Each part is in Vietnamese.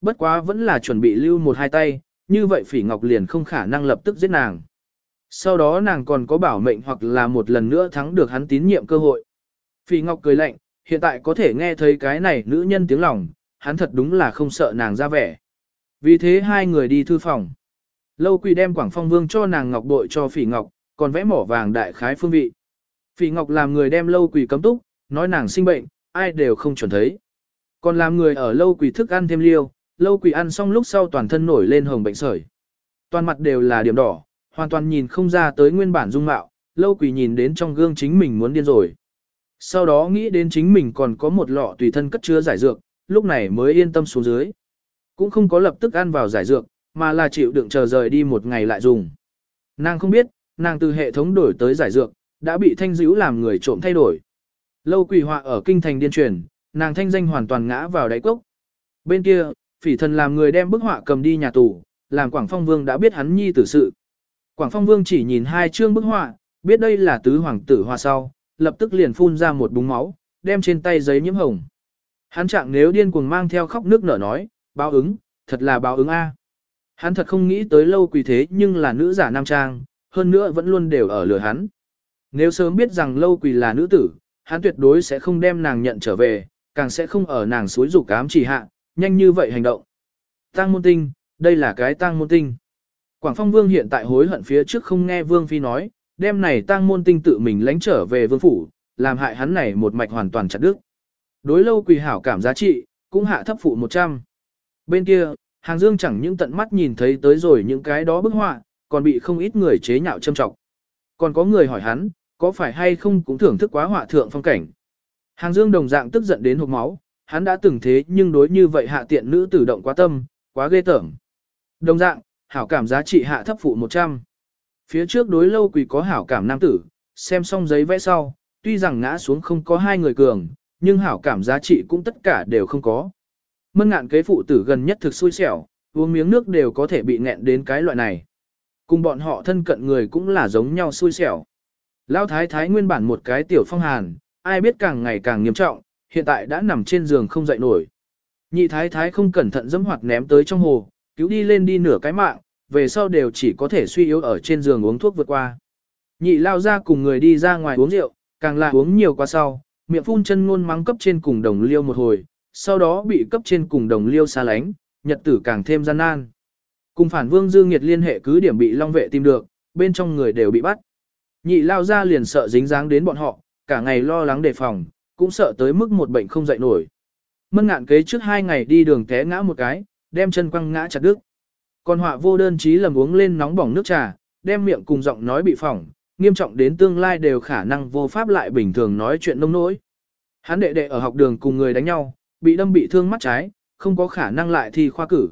bất quá vẫn là chuẩn bị lưu một hai tay, như vậy Phỉ Ngọc liền không khả năng lập tức giết nàng. Sau đó nàng còn có bảo mệnh hoặc là một lần nữa thắng được hắn tín nhiệm cơ hội. Phỉ Ngọc cười lạnh, hiện tại có thể nghe thấy cái này nữ nhân tiếng lòng, hắn thật đúng là không sợ nàng ra vẻ. Vì thế hai người đi thư phòng. Lâu quỳ đem Quảng Phong Vương cho nàng ngọc bội cho Phỉ Ngọc, còn vẽ mỏ vàng đại khái phương vị. Phỉ Ngọc làm người đem lâu quỳ cấm túc, nói nàng sinh bệnh, ai đều không chuẩn thấy. Còn làm người ở lâu quỳ thức ăn thêm liêu, lâu quỷ ăn xong lúc sau toàn thân nổi lên hồng bệnh sởi. Toàn mặt đều là điểm đỏ, hoàn toàn nhìn không ra tới nguyên bản dung mạo, lâu quỷ nhìn đến trong gương chính mình muốn điên rồi. Sau đó nghĩ đến chính mình còn có một lọ tùy thân cất chứa giải dược, lúc này mới yên tâm xuống dưới. Cũng không có lập tức ăn vào giải dược, mà là chịu đựng chờ rời đi một ngày lại dùng. Nàng không biết, nàng từ hệ thống đổi tới giải dược, đã bị thanh dữ làm người trộm thay đổi. Lâu quỷ họa ở kinh thành điên truyền, nàng thanh danh hoàn toàn ngã vào đáy cốc. Bên kia, phỉ thần làm người đem bức họa cầm đi nhà tù, làm Quảng Phong Vương đã biết hắn nhi tử sự. Quảng Phong Vương chỉ nhìn hai chương bức họa, biết đây là tứ hoàng tử hoa sau, lập tức liền phun ra một búng máu, đem trên tay giấy nhiễm hồng. Hắn trạng nếu điên cuồng mang theo khóc nước nở nói, báo ứng, thật là báo ứng A. Hắn thật không nghĩ tới lâu quỳ thế nhưng là nữ giả nam trang, hơn nữa vẫn luôn đều ở lừa hắn. Nếu sớm biết rằng lâu quỳ là nữ tử, hắn tuyệt đối sẽ không đem nàng nhận trở về, càng sẽ không ở nàng suối rủ cám chỉ hạ, nhanh như vậy hành động. Tăng môn tinh, đây là cái tăng môn tinh. Quảng Phong Vương hiện tại hối hận phía trước không nghe Vương Phi nói, đêm này tăng môn tinh tự mình lánh trở về Vương Phủ, làm hại hắn này một mạch hoàn toàn chặt đứt. Đối lâu quỳ hảo cảm giá trị, cũng hạ thấp phụ 100. Bên kia, Hàng Dương chẳng những tận mắt nhìn thấy tới rồi những cái đó bức họa, còn bị không ít người chế nhạo châm trọng. Còn có người hỏi hắn, có phải hay không cũng thưởng thức quá họa thượng phong cảnh. Hàng Dương đồng dạng tức giận đến hộp máu, hắn đã từng thế nhưng đối như vậy hạ tiện nữ tử động quá tâm, quá ghê tởm. Đồng dạng, hảo cảm giá trị hạ thấp phụ 100. Phía trước đối lâu quỷ có hảo cảm nam tử, xem xong giấy vẽ sau, tuy rằng ngã xuống không có hai người cường, nhưng hảo cảm giá trị cũng tất cả đều không có. Mân ngạn kế phụ tử gần nhất thực xui xẻo, uống miếng nước đều có thể bị nghẹn đến cái loại này. Cùng bọn họ thân cận người cũng là giống nhau xui xẻo. Lão thái thái nguyên bản một cái tiểu phong hàn, ai biết càng ngày càng nghiêm trọng, hiện tại đã nằm trên giường không dậy nổi. Nhị thái thái không cẩn thận dẫm hoặc ném tới trong hồ, cứu đi lên đi nửa cái mạng, về sau đều chỉ có thể suy yếu ở trên giường uống thuốc vượt qua. Nhị lao ra cùng người đi ra ngoài uống rượu, càng là uống nhiều quá sau, miệng phun chân ngôn mắng cấp trên cùng đồng liêu một hồi, sau đó bị cấp trên cùng đồng liêu xa lánh, nhật tử càng thêm gian nan. Cùng phản vương dương nghiệt liên hệ cứ điểm bị long vệ tìm được, bên trong người đều bị bắt. Nhị lao ra liền sợ dính dáng đến bọn họ, cả ngày lo lắng đề phòng, cũng sợ tới mức một bệnh không dậy nổi. Mân ngạn kế trước hai ngày đi đường té ngã một cái, đem chân quăng ngã chặt đứt. Còn họa vô đơn chí lầm uống lên nóng bỏng nước trà, đem miệng cùng giọng nói bị phỏng, nghiêm trọng đến tương lai đều khả năng vô pháp lại bình thường nói chuyện nông nỗi. Hắn đệ đệ ở học đường cùng người đánh nhau, bị đâm bị thương mắt trái, không có khả năng lại thi khoa cử.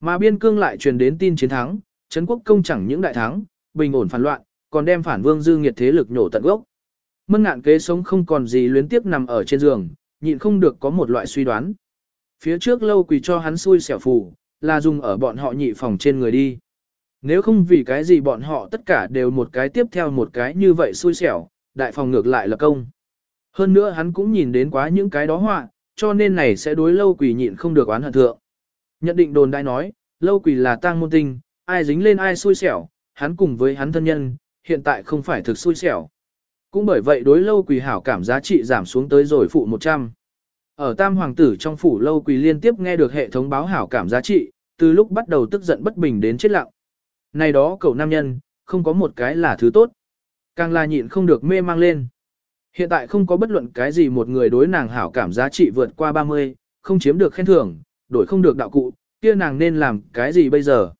Mà biên cương lại truyền đến tin chiến thắng, Trấn quốc công chẳng những đại thắng, bình ổn phản loạn, còn đem phản vương dư nghiệt thế lực nhổ tận gốc. Mân ngạn kế sống không còn gì luyến tiếp nằm ở trên giường, nhịn không được có một loại suy đoán. Phía trước lâu quỳ cho hắn xui xẻo phù, là dùng ở bọn họ nhị phòng trên người đi. Nếu không vì cái gì bọn họ tất cả đều một cái tiếp theo một cái như vậy xui xẻo, đại phòng ngược lại là công. Hơn nữa hắn cũng nhìn đến quá những cái đó họa, cho nên này sẽ đối lâu quỳ nhịn không được oán hận thượng. Nhận định đồn đại nói, lâu quỳ là tang môn tinh, ai dính lên ai xui xẻo, hắn cùng với hắn thân nhân, hiện tại không phải thực xui xẻo. Cũng bởi vậy đối lâu quỳ hảo cảm giá trị giảm xuống tới rồi phụ 100. Ở tam hoàng tử trong phủ lâu quỳ liên tiếp nghe được hệ thống báo hảo cảm giá trị, từ lúc bắt đầu tức giận bất bình đến chết lặng. Này đó cậu nam nhân, không có một cái là thứ tốt. Càng là nhịn không được mê mang lên. Hiện tại không có bất luận cái gì một người đối nàng hảo cảm giá trị vượt qua 30, không chiếm được khen thưởng, đổi không được đạo cụ, kia nàng nên làm cái gì bây giờ.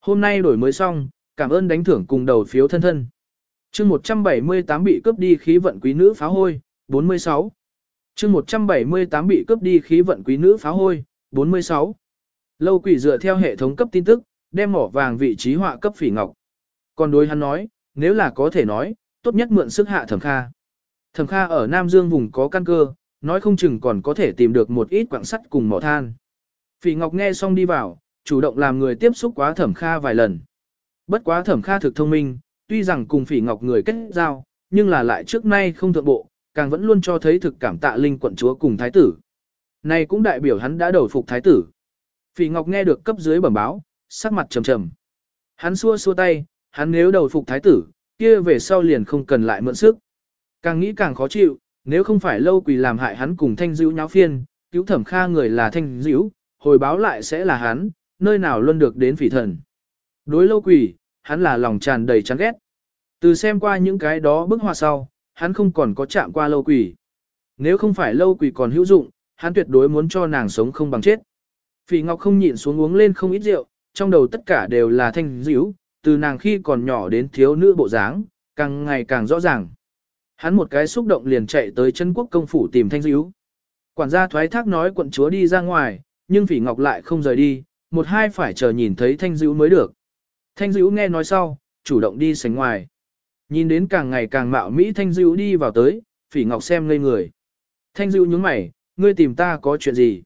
Hôm nay đổi mới xong, cảm ơn đánh thưởng cùng đầu phiếu thân thân chương 178 bị cướp đi khí vận quý nữ phá hôi, 46. chương 178 bị cướp đi khí vận quý nữ phá hôi, 46. Lâu quỷ dựa theo hệ thống cấp tin tức, đem mỏ vàng vị trí họa cấp phỉ ngọc. Còn đối hắn nói, nếu là có thể nói, tốt nhất mượn sức hạ thẩm kha. Thẩm Kha ở Nam Dương vùng có căn cơ, nói không chừng còn có thể tìm được một ít quặng sắt cùng mỏ than. Phỉ Ngọc nghe xong đi vào, chủ động làm người tiếp xúc quá Thẩm Kha vài lần. Bất quá Thẩm Kha thực thông minh, tuy rằng cùng Phỉ Ngọc người kết giao, nhưng là lại trước nay không thượng bộ, càng vẫn luôn cho thấy thực cảm tạ linh quận chúa cùng thái tử. Này cũng đại biểu hắn đã đầu phục thái tử. Phỉ Ngọc nghe được cấp dưới bẩm báo, sắc mặt trầm trầm. Hắn xua xua tay, hắn nếu đầu phục thái tử, kia về sau liền không cần lại mượn sức. Càng nghĩ càng khó chịu, nếu không phải lâu quỳ làm hại hắn cùng thanh dữ nháo phiên, cứu thẩm kha người là thanh dữ, hồi báo lại sẽ là hắn, nơi nào luôn được đến phỉ thần. Đối lâu quỳ, hắn là lòng tràn đầy chán ghét. Từ xem qua những cái đó bức hoa sau, hắn không còn có chạm qua lâu quỷ, Nếu không phải lâu quỷ còn hữu dụng, hắn tuyệt đối muốn cho nàng sống không bằng chết. Phỉ Ngọc không nhịn xuống uống lên không ít rượu, trong đầu tất cả đều là thanh dữ, từ nàng khi còn nhỏ đến thiếu nữ bộ dáng, càng ngày càng rõ ràng. Hắn một cái xúc động liền chạy tới chân quốc công phủ tìm thanh dữ. Quản gia thoái thác nói quận chúa đi ra ngoài, nhưng Phỉ Ngọc lại không rời đi, một hai phải chờ nhìn thấy thanh dữ mới được. Thanh dữ nghe nói sau, chủ động đi sánh ngoài. Nhìn đến càng ngày càng mạo Mỹ thanh dữ đi vào tới, Phỉ Ngọc xem ngây người. Thanh dữ nhướng mày, ngươi tìm ta có chuyện gì?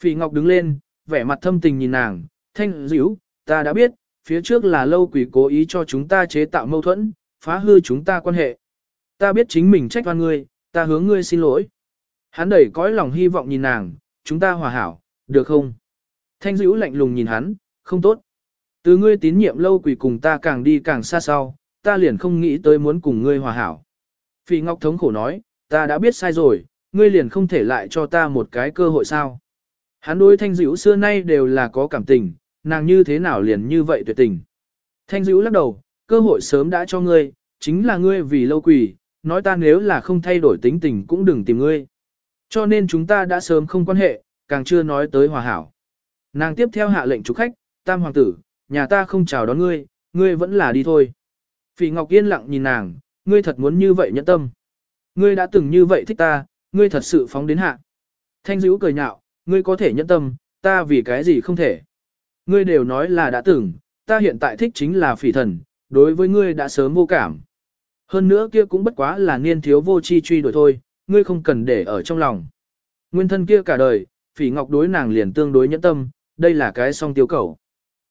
Phỉ Ngọc đứng lên, vẻ mặt thâm tình nhìn nàng, thanh dữ, ta đã biết, phía trước là lâu quỷ cố ý cho chúng ta chế tạo mâu thuẫn, phá hư chúng ta quan hệ. Ta biết chính mình trách oan ngươi, ta hướng ngươi xin lỗi. Hắn đẩy cõi lòng hy vọng nhìn nàng, chúng ta hòa hảo, được không? Thanh dữ lạnh lùng nhìn hắn, không tốt. Từ ngươi tín nhiệm lâu quỷ cùng ta càng đi càng xa sau, ta liền không nghĩ tới muốn cùng ngươi hòa hảo. Phỉ Ngọc thống khổ nói, ta đã biết sai rồi, ngươi liền không thể lại cho ta một cái cơ hội sao. Hắn đối thanh dữ xưa nay đều là có cảm tình, nàng như thế nào liền như vậy tuyệt tình. Thanh dữ lắc đầu, cơ hội sớm đã cho ngươi, chính là ngươi vì lâu quỷ, nói ta nếu là không thay đổi tính tình cũng đừng tìm ngươi. Cho nên chúng ta đã sớm không quan hệ, càng chưa nói tới hòa hảo. Nàng tiếp theo hạ lệnh chủ khách, tam hoàng tử, nhà ta không chào đón ngươi, ngươi vẫn là đi thôi. Phỉ Ngọc yên lặng nhìn nàng, ngươi thật muốn như vậy nhẫn tâm. Ngươi đã từng như vậy thích ta, ngươi thật sự phóng đến hạ. Thanh dữ cười nhạo, ngươi có thể nhẫn tâm, ta vì cái gì không thể. Ngươi đều nói là đã từng, ta hiện tại thích chính là phỉ thần, đối với ngươi đã sớm vô cảm. Hơn nữa kia cũng bất quá là niên thiếu vô chi truy đuổi thôi, ngươi không cần để ở trong lòng. Nguyên thân kia cả đời, phỉ ngọc đối nàng liền tương đối nhẫn tâm, đây là cái song tiêu cầu.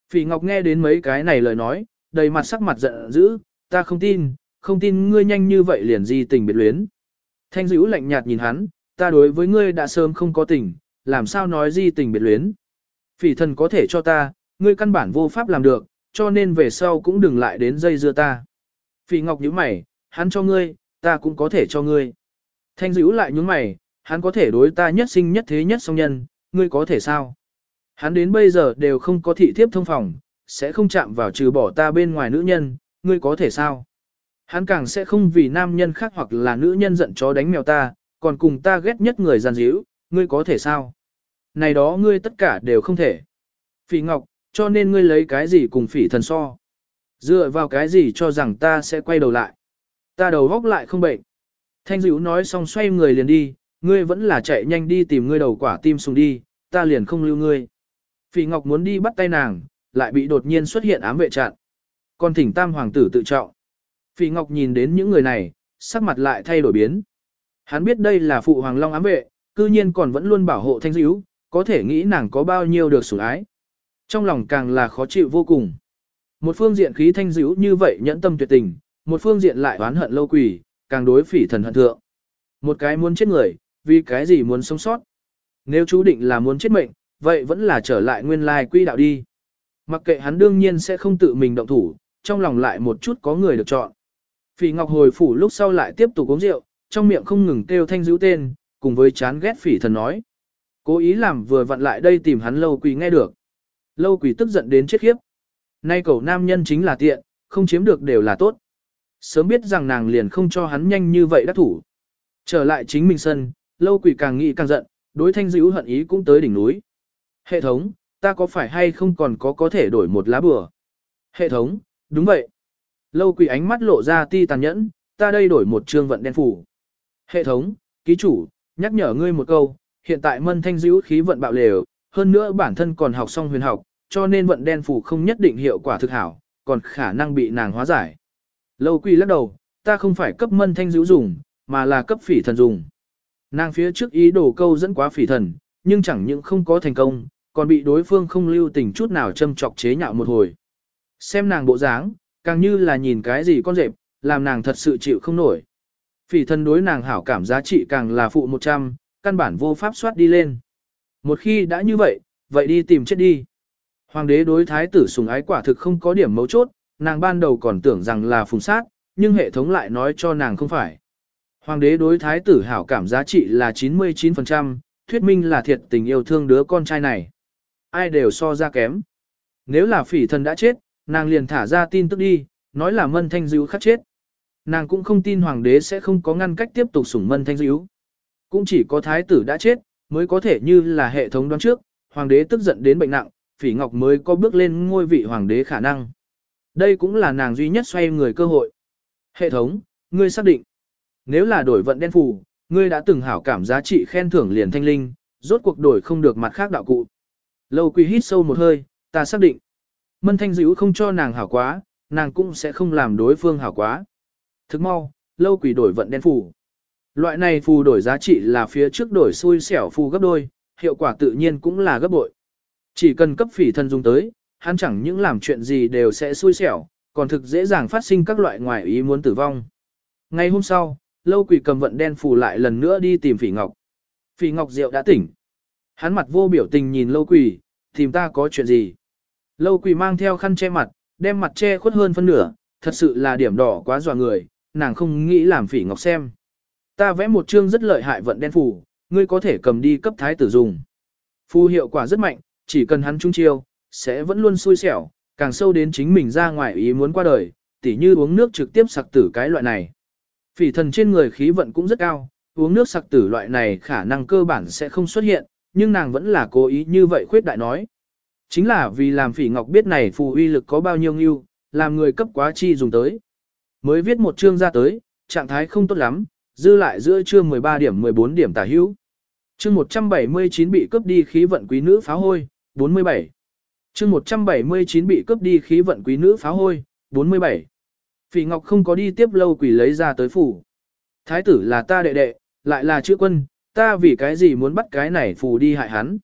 Phỉ ngọc nghe đến mấy cái này lời nói, đầy mặt sắc mặt giận dữ, ta không tin, không tin ngươi nhanh như vậy liền di tình biệt luyến. Thanh dữ lạnh nhạt nhìn hắn, ta đối với ngươi đã sớm không có tình, làm sao nói di tình biệt luyến. Phỉ thần có thể cho ta, ngươi căn bản vô pháp làm được, cho nên về sau cũng đừng lại đến dây dưa ta. Phỉ ngọc nhíu mày, hắn cho ngươi, ta cũng có thể cho ngươi. Thanh dữ lại nhướng mày, hắn có thể đối ta nhất sinh nhất thế nhất song nhân, ngươi có thể sao? Hắn đến bây giờ đều không có thị thiếp thông phòng, sẽ không chạm vào trừ bỏ ta bên ngoài nữ nhân, ngươi có thể sao? Hắn càng sẽ không vì nam nhân khác hoặc là nữ nhân giận chó đánh mèo ta, còn cùng ta ghét nhất người gian díu, ngươi có thể sao? Này đó ngươi tất cả đều không thể. Phỉ Ngọc, cho nên ngươi lấy cái gì cùng phỉ thần so? Dựa vào cái gì cho rằng ta sẽ quay đầu lại? Ta đầu góc lại không bệnh. Thanh dữ nói xong xoay người liền đi, ngươi vẫn là chạy nhanh đi tìm ngươi đầu quả tim xuống đi, ta liền không lưu ngươi. Phỉ Ngọc muốn đi bắt tay nàng, lại bị đột nhiên xuất hiện ám vệ chặn. Còn thỉnh tam hoàng tử tự trọng. Phỉ Ngọc nhìn đến những người này, sắc mặt lại thay đổi biến. Hắn biết đây là phụ hoàng long ám vệ, cư nhiên còn vẫn luôn bảo hộ thanh dữ, có thể nghĩ nàng có bao nhiêu được sủng ái. Trong lòng càng là khó chịu vô cùng. Một phương diện khí thanh dữ như vậy nhẫn tâm tuyệt tình, một phương diện lại oán hận lâu quỷ, càng đối phỉ thần hận thượng. Một cái muốn chết người, vì cái gì muốn sống sót. Nếu chú định là muốn chết mệnh, vậy vẫn là trở lại nguyên lai quy đạo đi. Mặc kệ hắn đương nhiên sẽ không tự mình động thủ, trong lòng lại một chút có người được chọn. Phỉ Ngọc hồi phủ lúc sau lại tiếp tục uống rượu, trong miệng không ngừng kêu thanh dữ tên, cùng với chán ghét phỉ thần nói. Cố ý làm vừa vặn lại đây tìm hắn lâu quỷ nghe được. Lâu quỷ tức giận đến chết khiếp. Nay cầu nam nhân chính là tiện, không chiếm được đều là tốt. Sớm biết rằng nàng liền không cho hắn nhanh như vậy đắc thủ. Trở lại chính mình sân, lâu quỷ càng nghĩ càng giận, đối thanh dữ hận ý cũng tới đỉnh núi. Hệ thống, ta có phải hay không còn có có thể đổi một lá bừa? Hệ thống, đúng vậy. Lâu quỷ ánh mắt lộ ra ti tàn nhẫn, ta đây đổi một trương vận đen phủ. Hệ thống, ký chủ, nhắc nhở ngươi một câu, hiện tại mân thanh dữ khí vận bạo lều, hơn nữa bản thân còn học xong huyền học, cho nên vận đen phủ không nhất định hiệu quả thực hảo, còn khả năng bị nàng hóa giải. Lâu quỷ lắc đầu, ta không phải cấp mân thanh dữ dùng, mà là cấp phỉ thần dùng. Nàng phía trước ý đồ câu dẫn quá phỉ thần, nhưng chẳng những không có thành công, còn bị đối phương không lưu tình chút nào châm chọc chế nhạo một hồi. Xem nàng bộ dáng, càng như là nhìn cái gì con rệp, làm nàng thật sự chịu không nổi. Phỉ thân đối nàng hảo cảm giá trị càng là phụ 100, căn bản vô pháp soát đi lên. Một khi đã như vậy, vậy đi tìm chết đi. Hoàng đế đối thái tử sùng ái quả thực không có điểm mấu chốt, nàng ban đầu còn tưởng rằng là phùng sát, nhưng hệ thống lại nói cho nàng không phải. Hoàng đế đối thái tử hảo cảm giá trị là 99%, thuyết minh là thiệt tình yêu thương đứa con trai này. Ai đều so ra kém. Nếu là phỉ thần đã chết, nàng liền thả ra tin tức đi, nói là mân thanh dữ khắc chết. Nàng cũng không tin hoàng đế sẽ không có ngăn cách tiếp tục sủng mân thanh dữ. Cũng chỉ có thái tử đã chết, mới có thể như là hệ thống đoán trước, hoàng đế tức giận đến bệnh nặng, phỉ ngọc mới có bước lên ngôi vị hoàng đế khả năng. Đây cũng là nàng duy nhất xoay người cơ hội. Hệ thống, ngươi xác định. Nếu là đổi vận đen phù, ngươi đã từng hảo cảm giá trị khen thưởng liền thanh linh, rốt cuộc đổi không được mặt khác đạo cụ. Lâu quỳ hít sâu một hơi, ta xác định. Mân thanh dữ không cho nàng hảo quá, nàng cũng sẽ không làm đối phương hảo quá. Thức mau, lâu quỷ đổi vận đen phù. Loại này phù đổi giá trị là phía trước đổi xui xẻo phù gấp đôi, hiệu quả tự nhiên cũng là gấp bội. Chỉ cần cấp phỉ thân dùng tới, hắn chẳng những làm chuyện gì đều sẽ xui xẻo, còn thực dễ dàng phát sinh các loại ngoài ý muốn tử vong. Ngày hôm sau, lâu quỷ cầm vận đen phù lại lần nữa đi tìm phỉ ngọc. Phỉ ngọc rượu đã tỉnh. Hắn mặt vô biểu tình nhìn lâu quỷ, tìm ta có chuyện gì. Lâu quỷ mang theo khăn che mặt, đem mặt che khuất hơn phân nửa, thật sự là điểm đỏ quá dọa người, nàng không nghĩ làm phỉ ngọc xem. Ta vẽ một chương rất lợi hại vận đen phù, ngươi có thể cầm đi cấp thái tử dùng. Phù hiệu quả rất mạnh, chỉ cần hắn trung chiêu, sẽ vẫn luôn xui xẻo, càng sâu đến chính mình ra ngoài ý muốn qua đời, tỉ như uống nước trực tiếp sặc tử cái loại này. Phỉ thần trên người khí vận cũng rất cao, uống nước sặc tử loại này khả năng cơ bản sẽ không xuất hiện, nhưng nàng vẫn là cố ý như vậy khuyết đại nói. Chính là vì làm phỉ ngọc biết này phù uy lực có bao nhiêu nghiêu, làm người cấp quá chi dùng tới. Mới viết một chương ra tới, trạng thái không tốt lắm, dư lại giữa chương 13 điểm 14 điểm tả hữu. Chương 179 bị cướp đi khí vận quý nữ pháo hôi, 47. Chương 179 bị cướp đi khí vận quý nữ pháo hôi, 47. Phỉ Ngọc không có đi tiếp lâu quỷ lấy ra tới phủ. Thái tử là ta đệ đệ, lại là chữ quân, ta vì cái gì muốn bắt cái này phù đi hại hắn.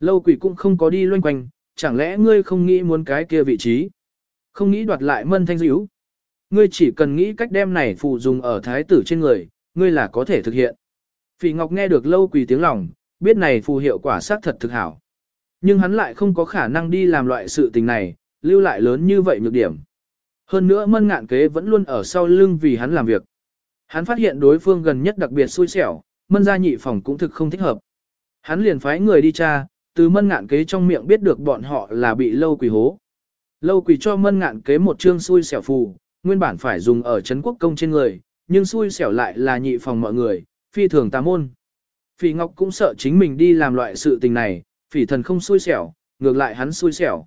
Lâu quỷ cũng không có đi loanh quanh, chẳng lẽ ngươi không nghĩ muốn cái kia vị trí? Không nghĩ đoạt lại mân thanh dữ? Ngươi chỉ cần nghĩ cách đem này phù dùng ở thái tử trên người, ngươi là có thể thực hiện. Phỉ Ngọc nghe được lâu quỷ tiếng lòng, biết này phù hiệu quả xác thật thực hảo. Nhưng hắn lại không có khả năng đi làm loại sự tình này, lưu lại lớn như vậy nhược điểm. Hơn nữa mân ngạn kế vẫn luôn ở sau lưng vì hắn làm việc. Hắn phát hiện đối phương gần nhất đặc biệt xui xẻo, mân gia nhị phòng cũng thực không thích hợp. Hắn liền phái người đi tra, từ mân ngạn kế trong miệng biết được bọn họ là bị lâu quỳ hố. Lâu quỳ cho mân ngạn kế một chương xui xẻo phù, nguyên bản phải dùng ở Trấn quốc công trên người, nhưng xui xẻo lại là nhị phòng mọi người, phi thường tà môn. Phỉ Ngọc cũng sợ chính mình đi làm loại sự tình này, phỉ thần không xui xẻo, ngược lại hắn xui xẻo.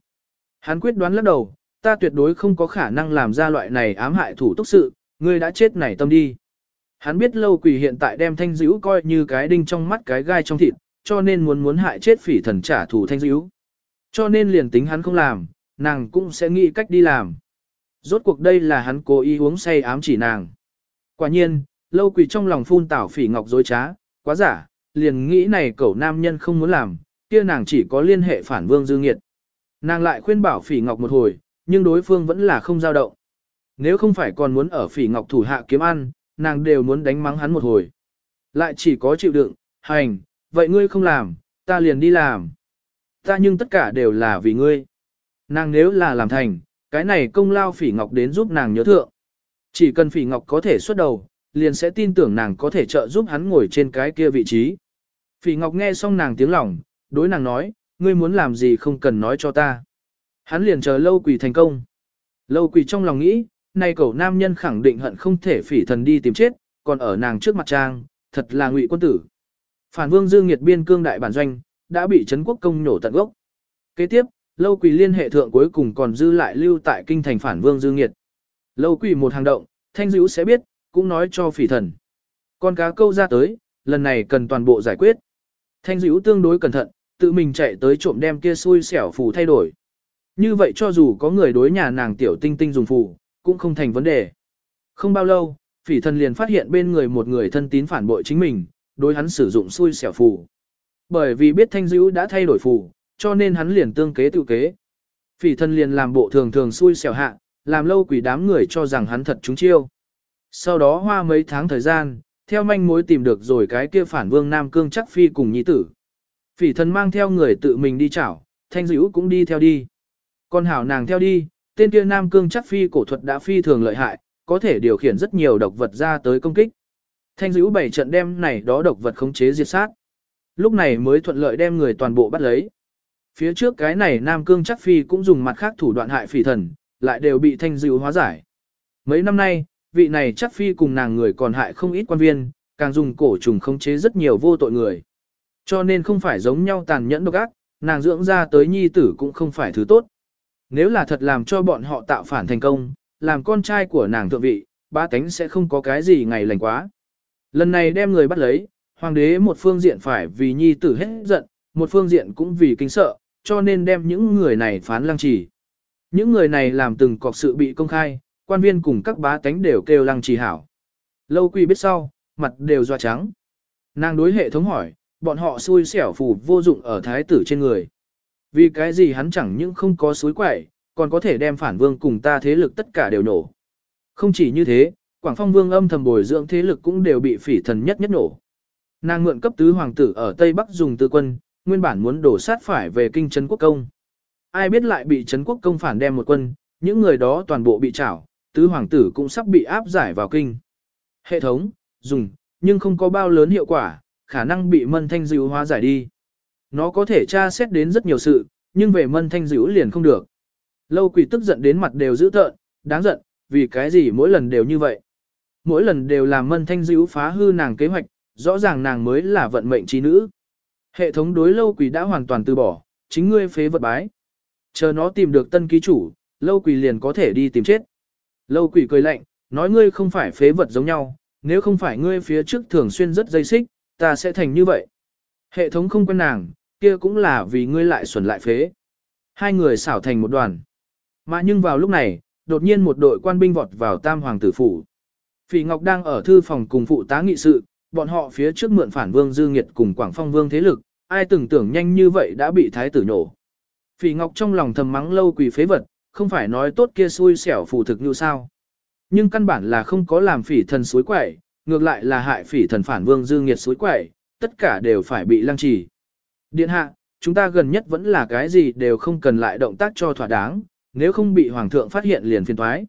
Hắn quyết đoán lắc đầu, ta tuyệt đối không có khả năng làm ra loại này ám hại thủ tốc sự, ngươi đã chết này tâm đi. Hắn biết lâu quỷ hiện tại đem thanh dữ coi như cái đinh trong mắt cái gai trong thịt, cho nên muốn muốn hại chết phỉ thần trả thù thanh dữ. Cho nên liền tính hắn không làm, nàng cũng sẽ nghĩ cách đi làm. Rốt cuộc đây là hắn cố ý uống say ám chỉ nàng. Quả nhiên, lâu quỷ trong lòng phun tảo phỉ ngọc dối trá, quá giả, liền nghĩ này cậu nam nhân không muốn làm, kia nàng chỉ có liên hệ phản vương dư nghiệt. Nàng lại khuyên bảo phỉ ngọc một hồi, nhưng đối phương vẫn là không giao động. Nếu không phải còn muốn ở phỉ ngọc thủ hạ kiếm ăn, nàng đều muốn đánh mắng hắn một hồi. Lại chỉ có chịu đựng, hành, vậy ngươi không làm, ta liền đi làm. Ta nhưng tất cả đều là vì ngươi. Nàng nếu là làm thành, cái này công lao phỉ ngọc đến giúp nàng nhớ thượng. Chỉ cần phỉ ngọc có thể xuất đầu, liền sẽ tin tưởng nàng có thể trợ giúp hắn ngồi trên cái kia vị trí. Phỉ ngọc nghe xong nàng tiếng lòng, đối nàng nói, ngươi muốn làm gì không cần nói cho ta. Hắn liền chờ lâu quỷ thành công. Lâu quỷ trong lòng nghĩ, nay cậu nam nhân khẳng định hận không thể phỉ thần đi tìm chết, còn ở nàng trước mặt trang, thật là ngụy quân tử. Phản vương dương nghiệt biên cương đại bản doanh, đã bị Trấn quốc công nổ tận gốc. Kế tiếp, lâu quỷ liên hệ thượng cuối cùng còn dư lại lưu tại kinh thành phản vương dương nghiệt. Lâu quỷ một hành động, thanh dữ sẽ biết, cũng nói cho phỉ thần. Con cá câu ra tới, lần này cần toàn bộ giải quyết. Thanh dữ tương đối cẩn thận, tự mình chạy tới trộm đem kia xui xẻo phù thay đổi. Như vậy cho dù có người đối nhà nàng tiểu tinh tinh dùng phù, cũng không thành vấn đề. Không bao lâu, phỉ thần liền phát hiện bên người một người thân tín phản bội chính mình, đối hắn sử dụng xui xẻo phù. Bởi vì biết thanh dữ đã thay đổi phù, cho nên hắn liền tương kế tự kế. Phỉ thần liền làm bộ thường thường xui xẻo hạ, làm lâu quỷ đám người cho rằng hắn thật trúng chiêu. Sau đó hoa mấy tháng thời gian, theo manh mối tìm được rồi cái kia phản vương Nam Cương chắc phi cùng nhi tử. Phỉ thần mang theo người tự mình đi chảo, thanh dữ cũng đi theo đi. Con hảo nàng theo đi, tên kia nam cương chắc phi cổ thuật đã phi thường lợi hại, có thể điều khiển rất nhiều độc vật ra tới công kích. Thanh dữ bảy trận đem này đó độc vật khống chế diệt sát. Lúc này mới thuận lợi đem người toàn bộ bắt lấy. Phía trước cái này nam cương chắc phi cũng dùng mặt khác thủ đoạn hại phỉ thần, lại đều bị thanh dữ hóa giải. Mấy năm nay, vị này chắc phi cùng nàng người còn hại không ít quan viên, càng dùng cổ trùng khống chế rất nhiều vô tội người. Cho nên không phải giống nhau tàn nhẫn độc ác, nàng dưỡng ra tới nhi tử cũng không phải thứ tốt. Nếu là thật làm cho bọn họ tạo phản thành công, làm con trai của nàng thượng vị, ba tánh sẽ không có cái gì ngày lành quá. Lần này đem người bắt lấy, hoàng đế một phương diện phải vì nhi tử hết giận, một phương diện cũng vì kinh sợ, cho nên đem những người này phán lăng trì. Những người này làm từng cọc sự bị công khai, quan viên cùng các bá tánh đều kêu lăng trì hảo. Lâu quỳ biết sau, mặt đều doa trắng. Nàng đối hệ thống hỏi, bọn họ xui xẻo phù vô dụng ở thái tử trên người. Vì cái gì hắn chẳng những không có suối quẩy, còn có thể đem phản vương cùng ta thế lực tất cả đều nổ. Không chỉ như thế, Quảng Phong Vương âm thầm bồi dưỡng thế lực cũng đều bị phỉ thần nhất nhất nổ. Nàng mượn cấp tứ hoàng tử ở Tây Bắc dùng tư quân, nguyên bản muốn đổ sát phải về kinh trấn quốc công. Ai biết lại bị trấn quốc công phản đem một quân, những người đó toàn bộ bị trảo, tứ hoàng tử cũng sắp bị áp giải vào kinh. Hệ thống, dùng, nhưng không có bao lớn hiệu quả, khả năng bị mân thanh dịu hóa giải đi. Nó có thể tra xét đến rất nhiều sự, nhưng về mân thanh dữ liền không được. Lâu quỷ tức giận đến mặt đều dữ tợn, đáng giận, vì cái gì mỗi lần đều như vậy. Mỗi lần đều làm mân thanh dữ phá hư nàng kế hoạch, rõ ràng nàng mới là vận mệnh trí nữ. Hệ thống đối lâu quỷ đã hoàn toàn từ bỏ, chính ngươi phế vật bái. Chờ nó tìm được tân ký chủ, lâu quỷ liền có thể đi tìm chết. Lâu quỷ cười lạnh, nói ngươi không phải phế vật giống nhau, nếu không phải ngươi phía trước thường xuyên rất dây xích, ta sẽ thành như vậy. Hệ thống không quen nàng, kia cũng là vì ngươi lại xuẩn lại phế. Hai người xảo thành một đoàn. Mà nhưng vào lúc này, đột nhiên một đội quan binh vọt vào tam hoàng tử phủ. Phỉ Ngọc đang ở thư phòng cùng phụ tá nghị sự, bọn họ phía trước mượn phản vương dư nghiệt cùng quảng phong vương thế lực, ai từng tưởng nhanh như vậy đã bị thái tử nổ. Phỉ Ngọc trong lòng thầm mắng lâu quỳ phế vật, không phải nói tốt kia xui xẻo phù thực như sao. Nhưng căn bản là không có làm phỉ thần suối quẩy, ngược lại là hại phỉ thần phản vương dư nghiệt suối quẩy, tất cả đều phải bị lăng trì. Điện hạ, chúng ta gần nhất vẫn là cái gì đều không cần lại động tác cho thỏa đáng, nếu không bị hoàng thượng phát hiện liền phiền thoái.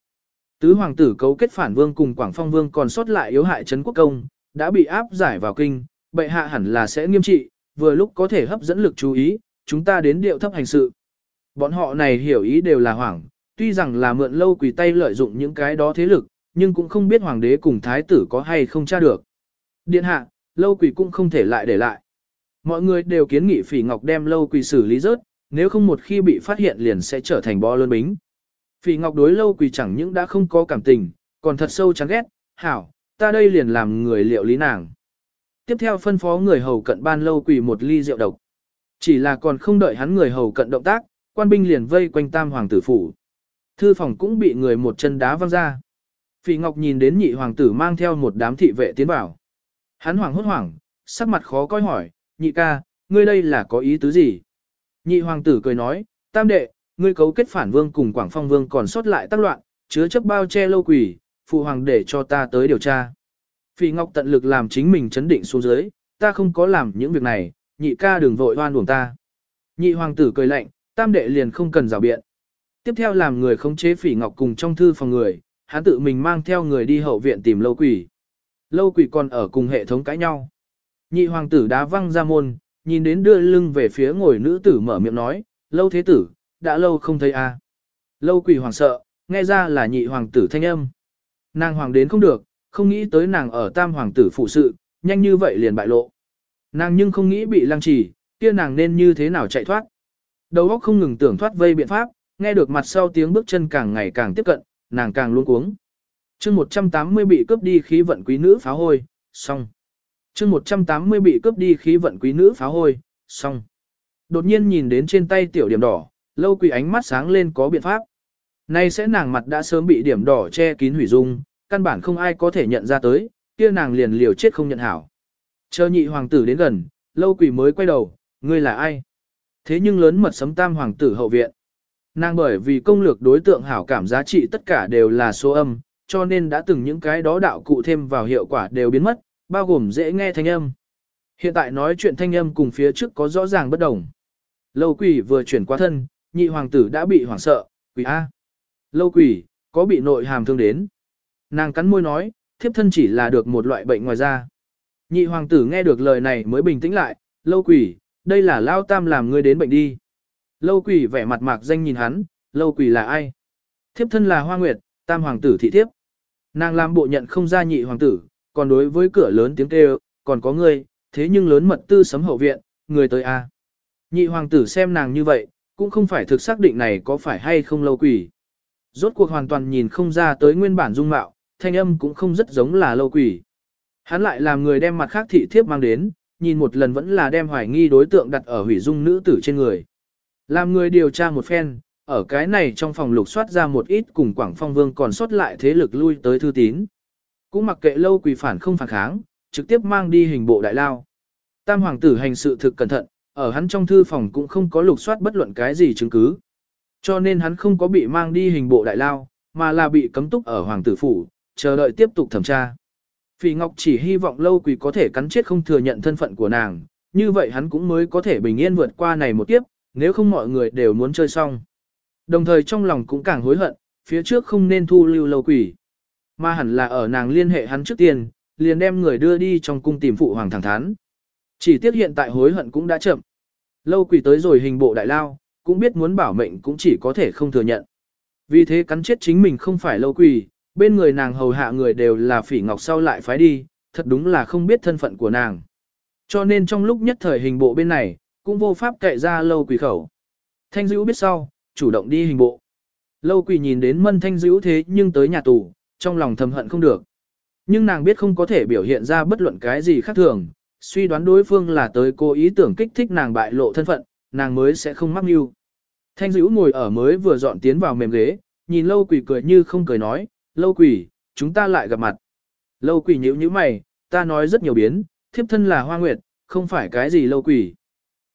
Tứ hoàng tử cấu kết phản vương cùng Quảng Phong vương còn sót lại yếu hại trấn quốc công, đã bị áp giải vào kinh, bệ hạ hẳn là sẽ nghiêm trị, vừa lúc có thể hấp dẫn lực chú ý, chúng ta đến điệu thấp hành sự. Bọn họ này hiểu ý đều là hoảng, tuy rằng là mượn lâu quỳ tay lợi dụng những cái đó thế lực, nhưng cũng không biết hoàng đế cùng thái tử có hay không tra được. Điện hạ, lâu quỳ cũng không thể lại để lại. Mọi người đều kiến nghị phỉ ngọc đem lâu quỳ xử lý rớt, nếu không một khi bị phát hiện liền sẽ trở thành bo lớn bính. Phỉ ngọc đối lâu quỳ chẳng những đã không có cảm tình, còn thật sâu chán ghét, hảo, ta đây liền làm người liệu lý nàng. Tiếp theo phân phó người hầu cận ban lâu quỳ một ly rượu độc. Chỉ là còn không đợi hắn người hầu cận động tác, quan binh liền vây quanh tam hoàng tử phủ. Thư phòng cũng bị người một chân đá văng ra. Phỉ Ngọc nhìn đến nhị hoàng tử mang theo một đám thị vệ tiến vào. Hắn hoảng hốt hoảng, sắc mặt khó coi hỏi, nhị ca, ngươi đây là có ý tứ gì? Nhị hoàng tử cười nói, tam đệ, ngươi cấu kết phản vương cùng Quảng Phong vương còn sót lại tác loạn, chứa chấp bao che lâu quỷ, phụ hoàng để cho ta tới điều tra. Phỉ Ngọc tận lực làm chính mình chấn định xuống dưới, ta không có làm những việc này, nhị ca đừng vội oan uổng ta. Nhị hoàng tử cười lạnh, tam đệ liền không cần rào biện. Tiếp theo làm người khống chế Phỉ Ngọc cùng trong thư phòng người, hắn tự mình mang theo người đi hậu viện tìm lâu quỷ. Lâu quỷ còn ở cùng hệ thống cãi nhau. Nhị hoàng tử đá văng ra môn, nhìn đến đưa lưng về phía ngồi nữ tử mở miệng nói, lâu thế tử, đã lâu không thấy a. Lâu quỷ hoàng sợ, nghe ra là nhị hoàng tử thanh âm. Nàng hoàng đến không được, không nghĩ tới nàng ở tam hoàng tử phụ sự, nhanh như vậy liền bại lộ. Nàng nhưng không nghĩ bị lăng trì, kia nàng nên như thế nào chạy thoát. Đầu óc không ngừng tưởng thoát vây biện pháp, nghe được mặt sau tiếng bước chân càng ngày càng tiếp cận, nàng càng luôn cuống. chương 180 bị cướp đi khí vận quý nữ phá hôi, xong chương 180 bị cướp đi khí vận quý nữ phá hôi, xong. Đột nhiên nhìn đến trên tay tiểu điểm đỏ, lâu quỳ ánh mắt sáng lên có biện pháp. Nay sẽ nàng mặt đã sớm bị điểm đỏ che kín hủy dung, căn bản không ai có thể nhận ra tới, kia nàng liền liều chết không nhận hảo. Chờ nhị hoàng tử đến gần, lâu quỳ mới quay đầu, ngươi là ai? Thế nhưng lớn mật sấm tam hoàng tử hậu viện. Nàng bởi vì công lược đối tượng hảo cảm giá trị tất cả đều là số âm, cho nên đã từng những cái đó đạo cụ thêm vào hiệu quả đều biến mất, bao gồm dễ nghe thanh âm. Hiện tại nói chuyện thanh âm cùng phía trước có rõ ràng bất đồng. Lâu quỷ vừa chuyển qua thân, nhị hoàng tử đã bị hoảng sợ, quỷ A. Lâu quỷ, có bị nội hàm thương đến. Nàng cắn môi nói, thiếp thân chỉ là được một loại bệnh ngoài da. Nhị hoàng tử nghe được lời này mới bình tĩnh lại, lâu quỷ, đây là lao tam làm ngươi đến bệnh đi. Lâu quỷ vẻ mặt mạc danh nhìn hắn, lâu quỷ là ai? Thiếp thân là hoa nguyệt, tam hoàng tử thị thiếp. Nàng làm bộ nhận không ra nhị hoàng tử, còn đối với cửa lớn tiếng kêu, còn có người thế nhưng lớn mật tư sấm hậu viện, người tới a. Nhị hoàng tử xem nàng như vậy, cũng không phải thực xác định này có phải hay không lâu quỷ. Rốt cuộc hoàn toàn nhìn không ra tới nguyên bản dung mạo, thanh âm cũng không rất giống là lâu quỷ. Hắn lại làm người đem mặt khác thị thiếp mang đến, nhìn một lần vẫn là đem hoài nghi đối tượng đặt ở hủy dung nữ tử trên người. Làm người điều tra một phen, ở cái này trong phòng lục soát ra một ít cùng Quảng Phong Vương còn sót lại thế lực lui tới thư tín. Cũng mặc kệ lâu quỳ phản không phản kháng, trực tiếp mang đi hình bộ đại lao. Tam hoàng tử hành sự thực cẩn thận, ở hắn trong thư phòng cũng không có lục soát bất luận cái gì chứng cứ. Cho nên hắn không có bị mang đi hình bộ đại lao, mà là bị cấm túc ở hoàng tử phủ, chờ đợi tiếp tục thẩm tra. Phỉ Ngọc chỉ hy vọng lâu quỳ có thể cắn chết không thừa nhận thân phận của nàng, như vậy hắn cũng mới có thể bình yên vượt qua này một kiếp, nếu không mọi người đều muốn chơi xong. Đồng thời trong lòng cũng càng hối hận, phía trước không nên thu lưu lâu quỷ. Mà hẳn là ở nàng liên hệ hắn trước tiên, liền đem người đưa đi trong cung tìm phụ hoàng thẳng thắn. Chỉ tiếc hiện tại hối hận cũng đã chậm. Lâu quỷ tới rồi hình bộ đại lao, cũng biết muốn bảo mệnh cũng chỉ có thể không thừa nhận. Vì thế cắn chết chính mình không phải lâu quỷ, bên người nàng hầu hạ người đều là phỉ ngọc sau lại phái đi, thật đúng là không biết thân phận của nàng. Cho nên trong lúc nhất thời hình bộ bên này, cũng vô pháp cậy ra lâu quỷ khẩu. Thanh dữ biết sau, chủ động đi hình bộ. Lâu quỷ nhìn đến mân thanh dữ thế nhưng tới nhà tù, trong lòng thầm hận không được. Nhưng nàng biết không có thể biểu hiện ra bất luận cái gì khác thường, suy đoán đối phương là tới cô ý tưởng kích thích nàng bại lộ thân phận, nàng mới sẽ không mắc mưu. Thanh dữ ngồi ở mới vừa dọn tiến vào mềm ghế, nhìn lâu quỷ cười như không cười nói, lâu quỷ, chúng ta lại gặp mặt. Lâu quỷ nhíu như mày, ta nói rất nhiều biến, thiếp thân là hoa nguyệt, không phải cái gì lâu quỷ.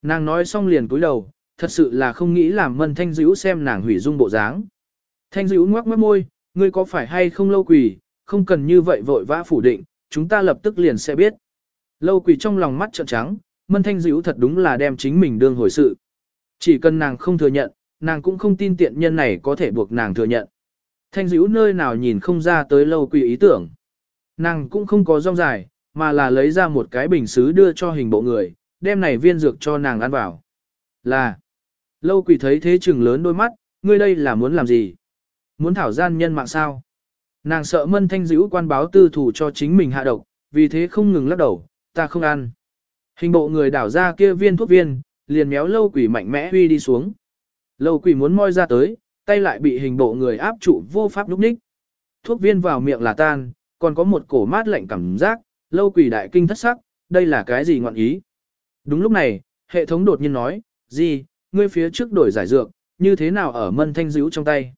Nàng nói xong liền cúi đầu, thật sự là không nghĩ làm mân thanh dữ xem nàng hủy dung bộ dáng. Thanh dữ ngoắc mất môi, ngươi có phải hay không lâu quỷ, không cần như vậy vội vã phủ định, chúng ta lập tức liền sẽ biết. Lâu quỷ trong lòng mắt trợn trắng, mân thanh dữ thật đúng là đem chính mình đương hồi sự. Chỉ cần nàng không thừa nhận, nàng cũng không tin tiện nhân này có thể buộc nàng thừa nhận. Thanh dữ nơi nào nhìn không ra tới lâu quỷ ý tưởng. Nàng cũng không có rong dài, mà là lấy ra một cái bình xứ đưa cho hình bộ người, đem này viên dược cho nàng ăn vào. Là, lâu quỷ thấy thế chừng lớn đôi mắt, ngươi đây là muốn làm gì? Muốn thảo gian nhân mạng sao? Nàng sợ mân thanh dữ quan báo tư thủ cho chính mình hạ độc, vì thế không ngừng lắc đầu, ta không ăn. Hình bộ người đảo ra kia viên thuốc viên, liền méo lâu quỷ mạnh mẽ huy đi xuống. Lâu quỷ muốn moi ra tới, tay lại bị hình bộ người áp trụ vô pháp lúc ních. Thuốc viên vào miệng là tan, còn có một cổ mát lạnh cảm giác, lâu quỷ đại kinh thất sắc, đây là cái gì ngọn ý. Đúng lúc này, hệ thống đột nhiên nói, gì, ngươi phía trước đổi giải dược, như thế nào ở mân thanh dữ trong tay.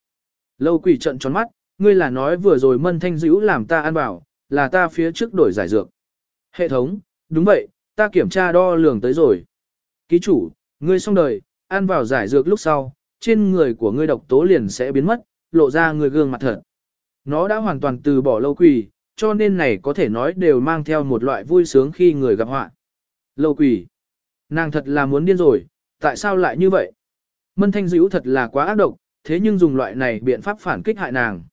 Lâu quỷ trận tròn mắt, ngươi là nói vừa rồi mân thanh dữ làm ta ăn bảo, là ta phía trước đổi giải dược. Hệ thống, đúng vậy, ta kiểm tra đo lường tới rồi. Ký chủ, ngươi xong đời, ăn vào giải dược lúc sau, trên người của ngươi độc tố liền sẽ biến mất, lộ ra người gương mặt thật. Nó đã hoàn toàn từ bỏ lâu quỷ, cho nên này có thể nói đều mang theo một loại vui sướng khi người gặp họa. Lâu quỷ, nàng thật là muốn điên rồi, tại sao lại như vậy? Mân thanh dữ thật là quá ác độc, thế nhưng dùng loại này biện pháp phản kích hại nàng.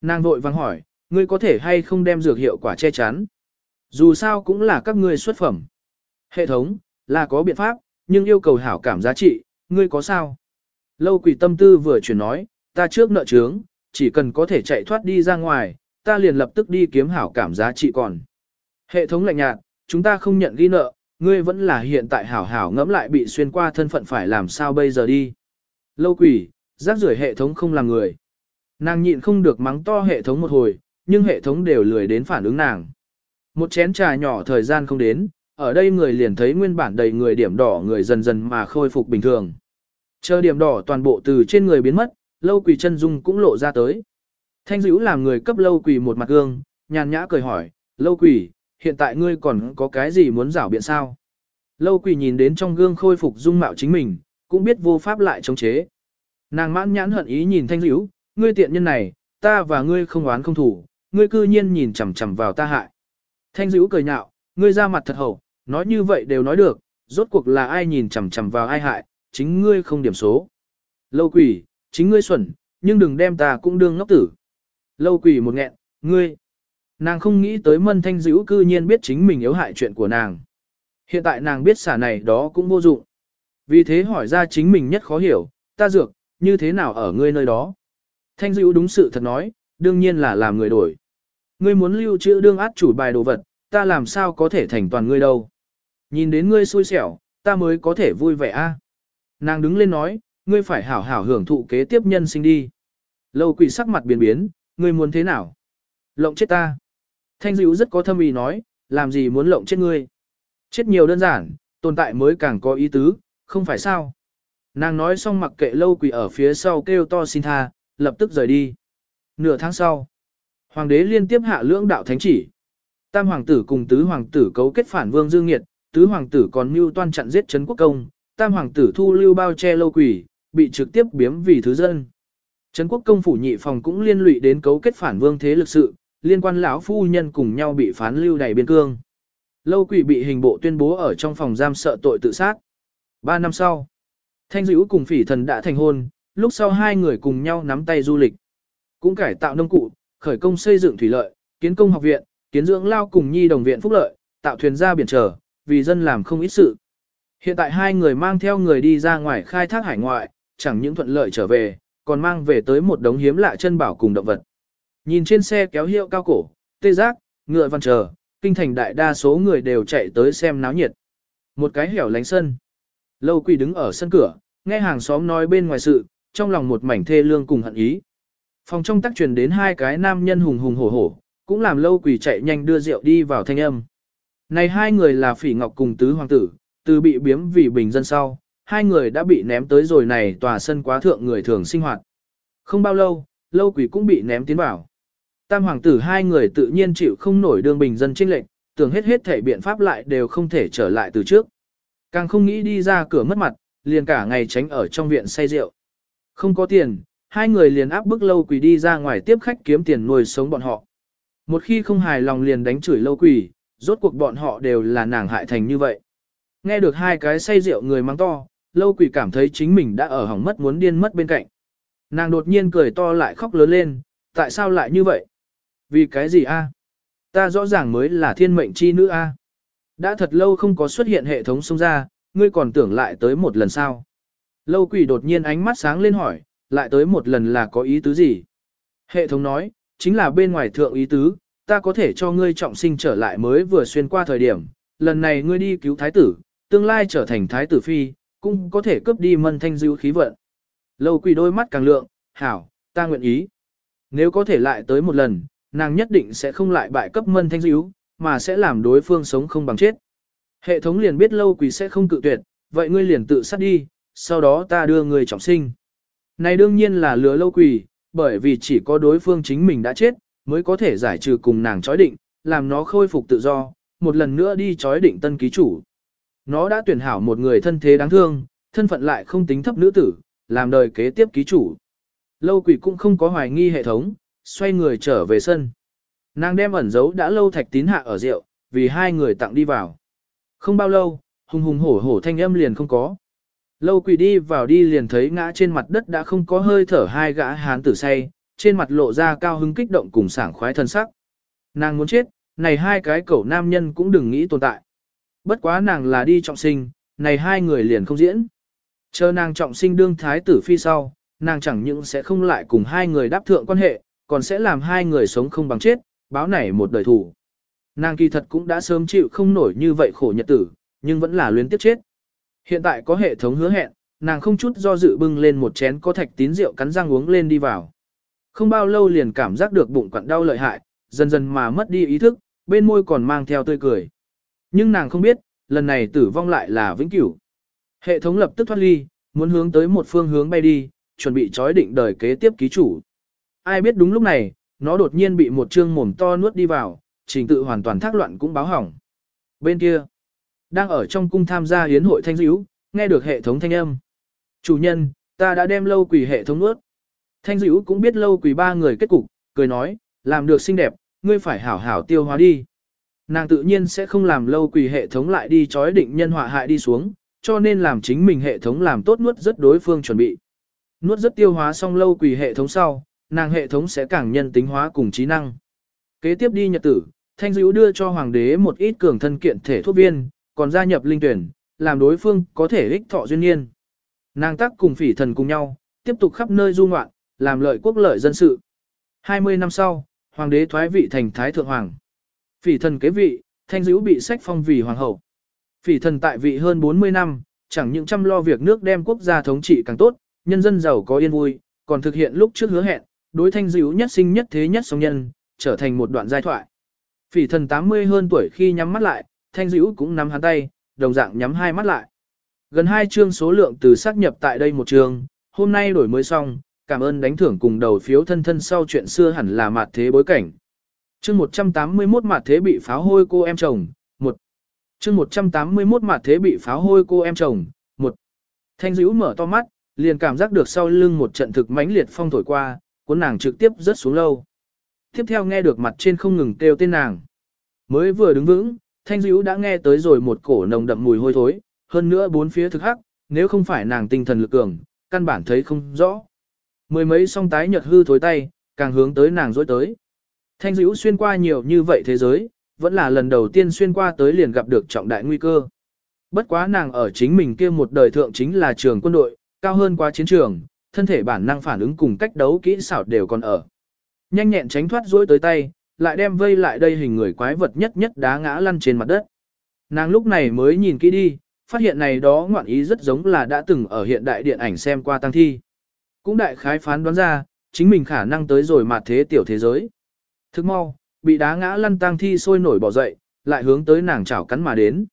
Nàng vội vàng hỏi, ngươi có thể hay không đem dược hiệu quả che chắn? Dù sao cũng là các ngươi xuất phẩm. Hệ thống, là có biện pháp, nhưng yêu cầu hảo cảm giá trị, ngươi có sao? Lâu quỷ tâm tư vừa chuyển nói, ta trước nợ trướng, chỉ cần có thể chạy thoát đi ra ngoài, ta liền lập tức đi kiếm hảo cảm giá trị còn. Hệ thống lạnh nhạt, chúng ta không nhận ghi nợ, ngươi vẫn là hiện tại hảo hảo ngẫm lại bị xuyên qua thân phận phải làm sao bây giờ đi. Lâu quỷ, rác rưởi hệ thống không làm người. Nàng nhịn không được mắng to hệ thống một hồi, nhưng hệ thống đều lười đến phản ứng nàng. Một chén trà nhỏ thời gian không đến, ở đây người liền thấy nguyên bản đầy người điểm đỏ người dần dần mà khôi phục bình thường. Chờ điểm đỏ toàn bộ từ trên người biến mất, lâu quỳ chân dung cũng lộ ra tới. Thanh dữ làm người cấp lâu quỳ một mặt gương, nhàn nhã cười hỏi, lâu quỳ, hiện tại ngươi còn có cái gì muốn rảo biện sao? Lâu quỳ nhìn đến trong gương khôi phục dung mạo chính mình, cũng biết vô pháp lại chống chế. Nàng mãn nhãn hận ý nhìn thanh hữu, ngươi tiện nhân này, ta và ngươi không oán không thủ, ngươi cư nhiên nhìn chằm chằm vào ta hại. Thanh hữu cười nhạo, ngươi ra mặt thật hậu, nói như vậy đều nói được, rốt cuộc là ai nhìn chằm chằm vào ai hại, chính ngươi không điểm số. Lâu quỷ, chính ngươi xuẩn, nhưng đừng đem ta cũng đương ngốc tử. Lâu quỷ một nghẹn, ngươi. Nàng không nghĩ tới mân thanh dữ cư nhiên biết chính mình yếu hại chuyện của nàng. Hiện tại nàng biết xả này đó cũng vô dụng. Vì thế hỏi ra chính mình nhất khó hiểu, ta dược, như thế nào ở ngươi nơi đó. Thanh dữ đúng sự thật nói, đương nhiên là làm người đổi. Ngươi muốn lưu trữ đương át chủ bài đồ vật, ta làm sao có thể thành toàn ngươi đâu. Nhìn đến ngươi xui xẻo, ta mới có thể vui vẻ a. Nàng đứng lên nói, ngươi phải hảo hảo hưởng thụ kế tiếp nhân sinh đi. Lâu quỷ sắc mặt biến biến, ngươi muốn thế nào? Lộng chết ta. Thanh dữ rất có thâm ý nói, làm gì muốn lộng chết ngươi? Chết nhiều đơn giản, tồn tại mới càng có ý tứ, không phải sao? Nàng nói xong mặc kệ lâu quỷ ở phía sau kêu to xin tha, lập tức rời đi. Nửa tháng sau, hoàng đế liên tiếp hạ lưỡng đạo thánh chỉ. Tam hoàng tử cùng tứ hoàng tử cấu kết phản vương dương nghiệt, tứ hoàng tử còn mưu toan chặn giết Trấn quốc công, tam hoàng tử thu lưu bao che lâu quỷ, bị trực tiếp biếm vì thứ dân. Trấn quốc công phủ nhị phòng cũng liên lụy đến cấu kết phản vương thế lực sự, liên quan lão phu nhân cùng nhau bị phán lưu đầy biên cương. Lâu quỷ bị hình bộ tuyên bố ở trong phòng giam sợ tội tự sát. Ba năm sau, Thanh dữ cùng phỉ thần đã thành hôn, lúc sau hai người cùng nhau nắm tay du lịch. Cũng cải tạo nông cụ, khởi công xây dựng thủy lợi, kiến công học viện, kiến dưỡng lao cùng nhi đồng viện phúc lợi, tạo thuyền ra biển trở, vì dân làm không ít sự. Hiện tại hai người mang theo người đi ra ngoài khai thác hải ngoại, chẳng những thuận lợi trở về, còn mang về tới một đống hiếm lạ chân bảo cùng động vật. Nhìn trên xe kéo hiệu cao cổ, tê giác, ngựa văn chờ, kinh thành đại đa số người đều chạy tới xem náo nhiệt. Một cái hẻo lánh sân. Lâu quỳ đứng ở sân cửa, nghe hàng xóm nói bên ngoài sự, trong lòng một mảnh thê lương cùng hận ý. Phòng trong tác truyền đến hai cái nam nhân hùng hùng hổ hổ, cũng làm lâu quỳ chạy nhanh đưa rượu đi vào thanh âm. Này hai người là phỉ ngọc cùng tứ hoàng tử, từ bị biếm vì bình dân sau, hai người đã bị ném tới rồi này tòa sân quá thượng người thường sinh hoạt. Không bao lâu, lâu quỷ cũng bị ném tiến vào. Tam hoàng tử hai người tự nhiên chịu không nổi đương bình dân trinh lệnh, tưởng hết hết thể biện pháp lại đều không thể trở lại từ trước. Càng không nghĩ đi ra cửa mất mặt, liền cả ngày tránh ở trong viện say rượu. Không có tiền, hai người liền áp bức lâu quỷ đi ra ngoài tiếp khách kiếm tiền nuôi sống bọn họ. Một khi không hài lòng liền đánh chửi lâu quỷ, rốt cuộc bọn họ đều là nàng hại thành như vậy. Nghe được hai cái say rượu người mang to, lâu quỷ cảm thấy chính mình đã ở hỏng mất muốn điên mất bên cạnh. Nàng đột nhiên cười to lại khóc lớn lên, tại sao lại như vậy? Vì cái gì a? Ta rõ ràng mới là thiên mệnh chi nữ a. Đã thật lâu không có xuất hiện hệ thống xông ra, ngươi còn tưởng lại tới một lần sao? Lâu quỷ đột nhiên ánh mắt sáng lên hỏi, lại tới một lần là có ý tứ gì? Hệ thống nói, chính là bên ngoài thượng ý tứ, ta có thể cho ngươi trọng sinh trở lại mới vừa xuyên qua thời điểm, lần này ngươi đi cứu thái tử, tương lai trở thành thái tử phi, cũng có thể cướp đi mân thanh dữ khí vận. Lâu quỷ đôi mắt càng lượng, hảo, ta nguyện ý. Nếu có thể lại tới một lần, nàng nhất định sẽ không lại bại cấp mân thanh dữ, mà sẽ làm đối phương sống không bằng chết. Hệ thống liền biết lâu quỷ sẽ không cự tuyệt, vậy ngươi liền tự sát đi, sau đó ta đưa người trọng sinh. Này đương nhiên là lừa lâu quỷ, bởi vì chỉ có đối phương chính mình đã chết, mới có thể giải trừ cùng nàng chói định, làm nó khôi phục tự do, một lần nữa đi chói định tân ký chủ. Nó đã tuyển hảo một người thân thế đáng thương, thân phận lại không tính thấp nữ tử, làm đời kế tiếp ký chủ. Lâu quỷ cũng không có hoài nghi hệ thống, xoay người trở về sân. Nàng đem ẩn giấu đã lâu thạch tín hạ ở rượu, vì hai người tặng đi vào. Không bao lâu, hùng hùng hổ hổ thanh âm liền không có. Lâu quỷ đi vào đi liền thấy ngã trên mặt đất đã không có hơi thở hai gã hán tử say, trên mặt lộ ra cao hứng kích động cùng sảng khoái thân sắc. Nàng muốn chết, này hai cái cẩu nam nhân cũng đừng nghĩ tồn tại. Bất quá nàng là đi trọng sinh, này hai người liền không diễn. Chờ nàng trọng sinh đương thái tử phi sau, nàng chẳng những sẽ không lại cùng hai người đáp thượng quan hệ, còn sẽ làm hai người sống không bằng chết, báo này một đời thủ. Nàng kỳ thật cũng đã sớm chịu không nổi như vậy khổ nhật tử, nhưng vẫn là luyến tiếp chết. Hiện tại có hệ thống hứa hẹn, nàng không chút do dự bưng lên một chén có thạch tín rượu cắn răng uống lên đi vào. Không bao lâu liền cảm giác được bụng quặn đau lợi hại, dần dần mà mất đi ý thức, bên môi còn mang theo tươi cười. Nhưng nàng không biết, lần này tử vong lại là vĩnh cửu. Hệ thống lập tức thoát ly, muốn hướng tới một phương hướng bay đi, chuẩn bị trói định đời kế tiếp ký chủ. Ai biết đúng lúc này, nó đột nhiên bị một chương mồm to nuốt đi vào, trình tự hoàn toàn thác loạn cũng báo hỏng. Bên kia, đang ở trong cung tham gia hiến hội thanh dữ, nghe được hệ thống thanh âm. Chủ nhân, ta đã đem lâu quỷ hệ thống nuốt. Thanh dữ cũng biết lâu quỷ ba người kết cục, cười nói, làm được xinh đẹp, ngươi phải hảo hảo tiêu hóa đi. nàng tự nhiên sẽ không làm lâu quỷ hệ thống lại đi chói định nhân họa hại đi xuống, cho nên làm chính mình hệ thống làm tốt nuốt rất đối phương chuẩn bị. Nuốt rất tiêu hóa xong lâu quỷ hệ thống sau, nàng hệ thống sẽ càng nhân tính hóa cùng trí năng. Kế tiếp đi nhật tử, Thanh Dữ đưa cho hoàng đế một ít cường thân kiện thể thuốc viên, còn gia nhập linh tuyển, làm đối phương có thể ích thọ duyên niên. Nàng tác cùng phỉ thần cùng nhau, tiếp tục khắp nơi du ngoạn, làm lợi quốc lợi dân sự. 20 năm sau, hoàng đế thoái vị thành thái thượng hoàng. Phỉ thần kế vị, thanh dữ bị sách phong vì hoàng hậu. Phỉ thần tại vị hơn 40 năm, chẳng những chăm lo việc nước đem quốc gia thống trị càng tốt, nhân dân giàu có yên vui, còn thực hiện lúc trước hứa hẹn, đối thanh dữ nhất sinh nhất thế nhất song nhân, trở thành một đoạn giai thoại. Phỉ thần 80 hơn tuổi khi nhắm mắt lại, thanh dữ cũng nắm hắn tay, đồng dạng nhắm hai mắt lại. Gần hai chương số lượng từ xác nhập tại đây một chương, hôm nay đổi mới xong, cảm ơn đánh thưởng cùng đầu phiếu thân thân sau chuyện xưa hẳn là mặt thế bối cảnh. Chương 181 mặt thế bị pháo hôi cô em chồng, một. Chương 181 mặt thế bị pháo hôi cô em chồng, một. Thanh dữ mở to mắt, liền cảm giác được sau lưng một trận thực mãnh liệt phong thổi qua, cuốn nàng trực tiếp rớt xuống lâu. Tiếp theo nghe được mặt trên không ngừng kêu tên nàng. Mới vừa đứng vững, thanh dữ đã nghe tới rồi một cổ nồng đậm mùi hôi thối, hơn nữa bốn phía thực hắc, nếu không phải nàng tinh thần lực cường, căn bản thấy không rõ. Mười mấy song tái nhật hư thối tay, càng hướng tới nàng dối tới. Thanh dữ xuyên qua nhiều như vậy thế giới, vẫn là lần đầu tiên xuyên qua tới liền gặp được trọng đại nguy cơ. Bất quá nàng ở chính mình kia một đời thượng chính là trường quân đội, cao hơn qua chiến trường, thân thể bản năng phản ứng cùng cách đấu kỹ xảo đều còn ở. Nhanh nhẹn tránh thoát dối tới tay, lại đem vây lại đây hình người quái vật nhất nhất đá ngã lăn trên mặt đất. Nàng lúc này mới nhìn kỹ đi, phát hiện này đó ngoạn ý rất giống là đã từng ở hiện đại điện ảnh xem qua tăng thi. Cũng đại khái phán đoán ra, chính mình khả năng tới rồi mà thế tiểu thế giới. Thức mau, bị đá ngã lăn tăng thi sôi nổi bỏ dậy, lại hướng tới nàng chảo cắn mà đến.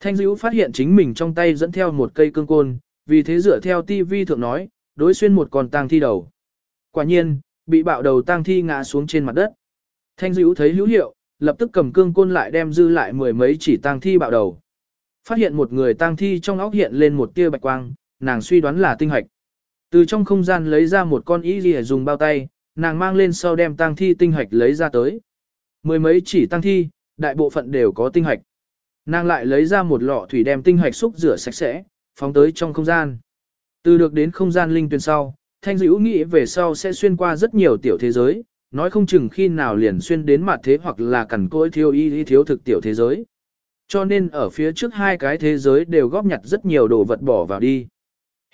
Thanh dữ phát hiện chính mình trong tay dẫn theo một cây cương côn, vì thế dựa theo TV thượng nói, đối xuyên một con tang thi đầu. Quả nhiên, bị bạo đầu tang thi ngã xuống trên mặt đất. Thanh dữ thấy hữu hiệu, lập tức cầm cương côn lại đem dư lại mười mấy chỉ tang thi bạo đầu. Phát hiện một người tang thi trong óc hiện lên một tia bạch quang, nàng suy đoán là tinh hạch. Từ trong không gian lấy ra một con y gì dùng bao tay, nàng mang lên sau đem tang thi tinh hạch lấy ra tới. Mười mấy chỉ tang thi, đại bộ phận đều có tinh hạch. Nàng lại lấy ra một lọ thủy đem tinh hạch xúc rửa sạch sẽ, phóng tới trong không gian. Từ được đến không gian linh tuyển sau, thanh dữ nghĩ về sau sẽ xuyên qua rất nhiều tiểu thế giới, nói không chừng khi nào liền xuyên đến mặt thế hoặc là cẩn cỗi thiếu y thiếu thực tiểu thế giới. Cho nên ở phía trước hai cái thế giới đều góp nhặt rất nhiều đồ vật bỏ vào đi.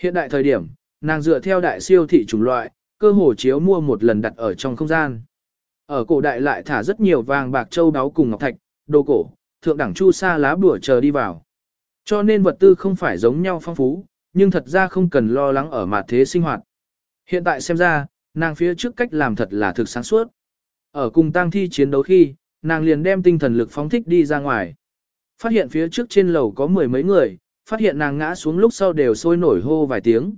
Hiện đại thời điểm, nàng dựa theo đại siêu thị chủng loại, cơ hồ chiếu mua một lần đặt ở trong không gian. Ở cổ đại lại thả rất nhiều vàng bạc châu đáo cùng ngọc thạch, đồ cổ, thượng đẳng chu sa lá bùa chờ đi vào. Cho nên vật tư không phải giống nhau phong phú, nhưng thật ra không cần lo lắng ở mặt thế sinh hoạt. Hiện tại xem ra, nàng phía trước cách làm thật là thực sáng suốt. Ở cùng tang thi chiến đấu khi, nàng liền đem tinh thần lực phóng thích đi ra ngoài. Phát hiện phía trước trên lầu có mười mấy người, phát hiện nàng ngã xuống lúc sau đều sôi nổi hô vài tiếng.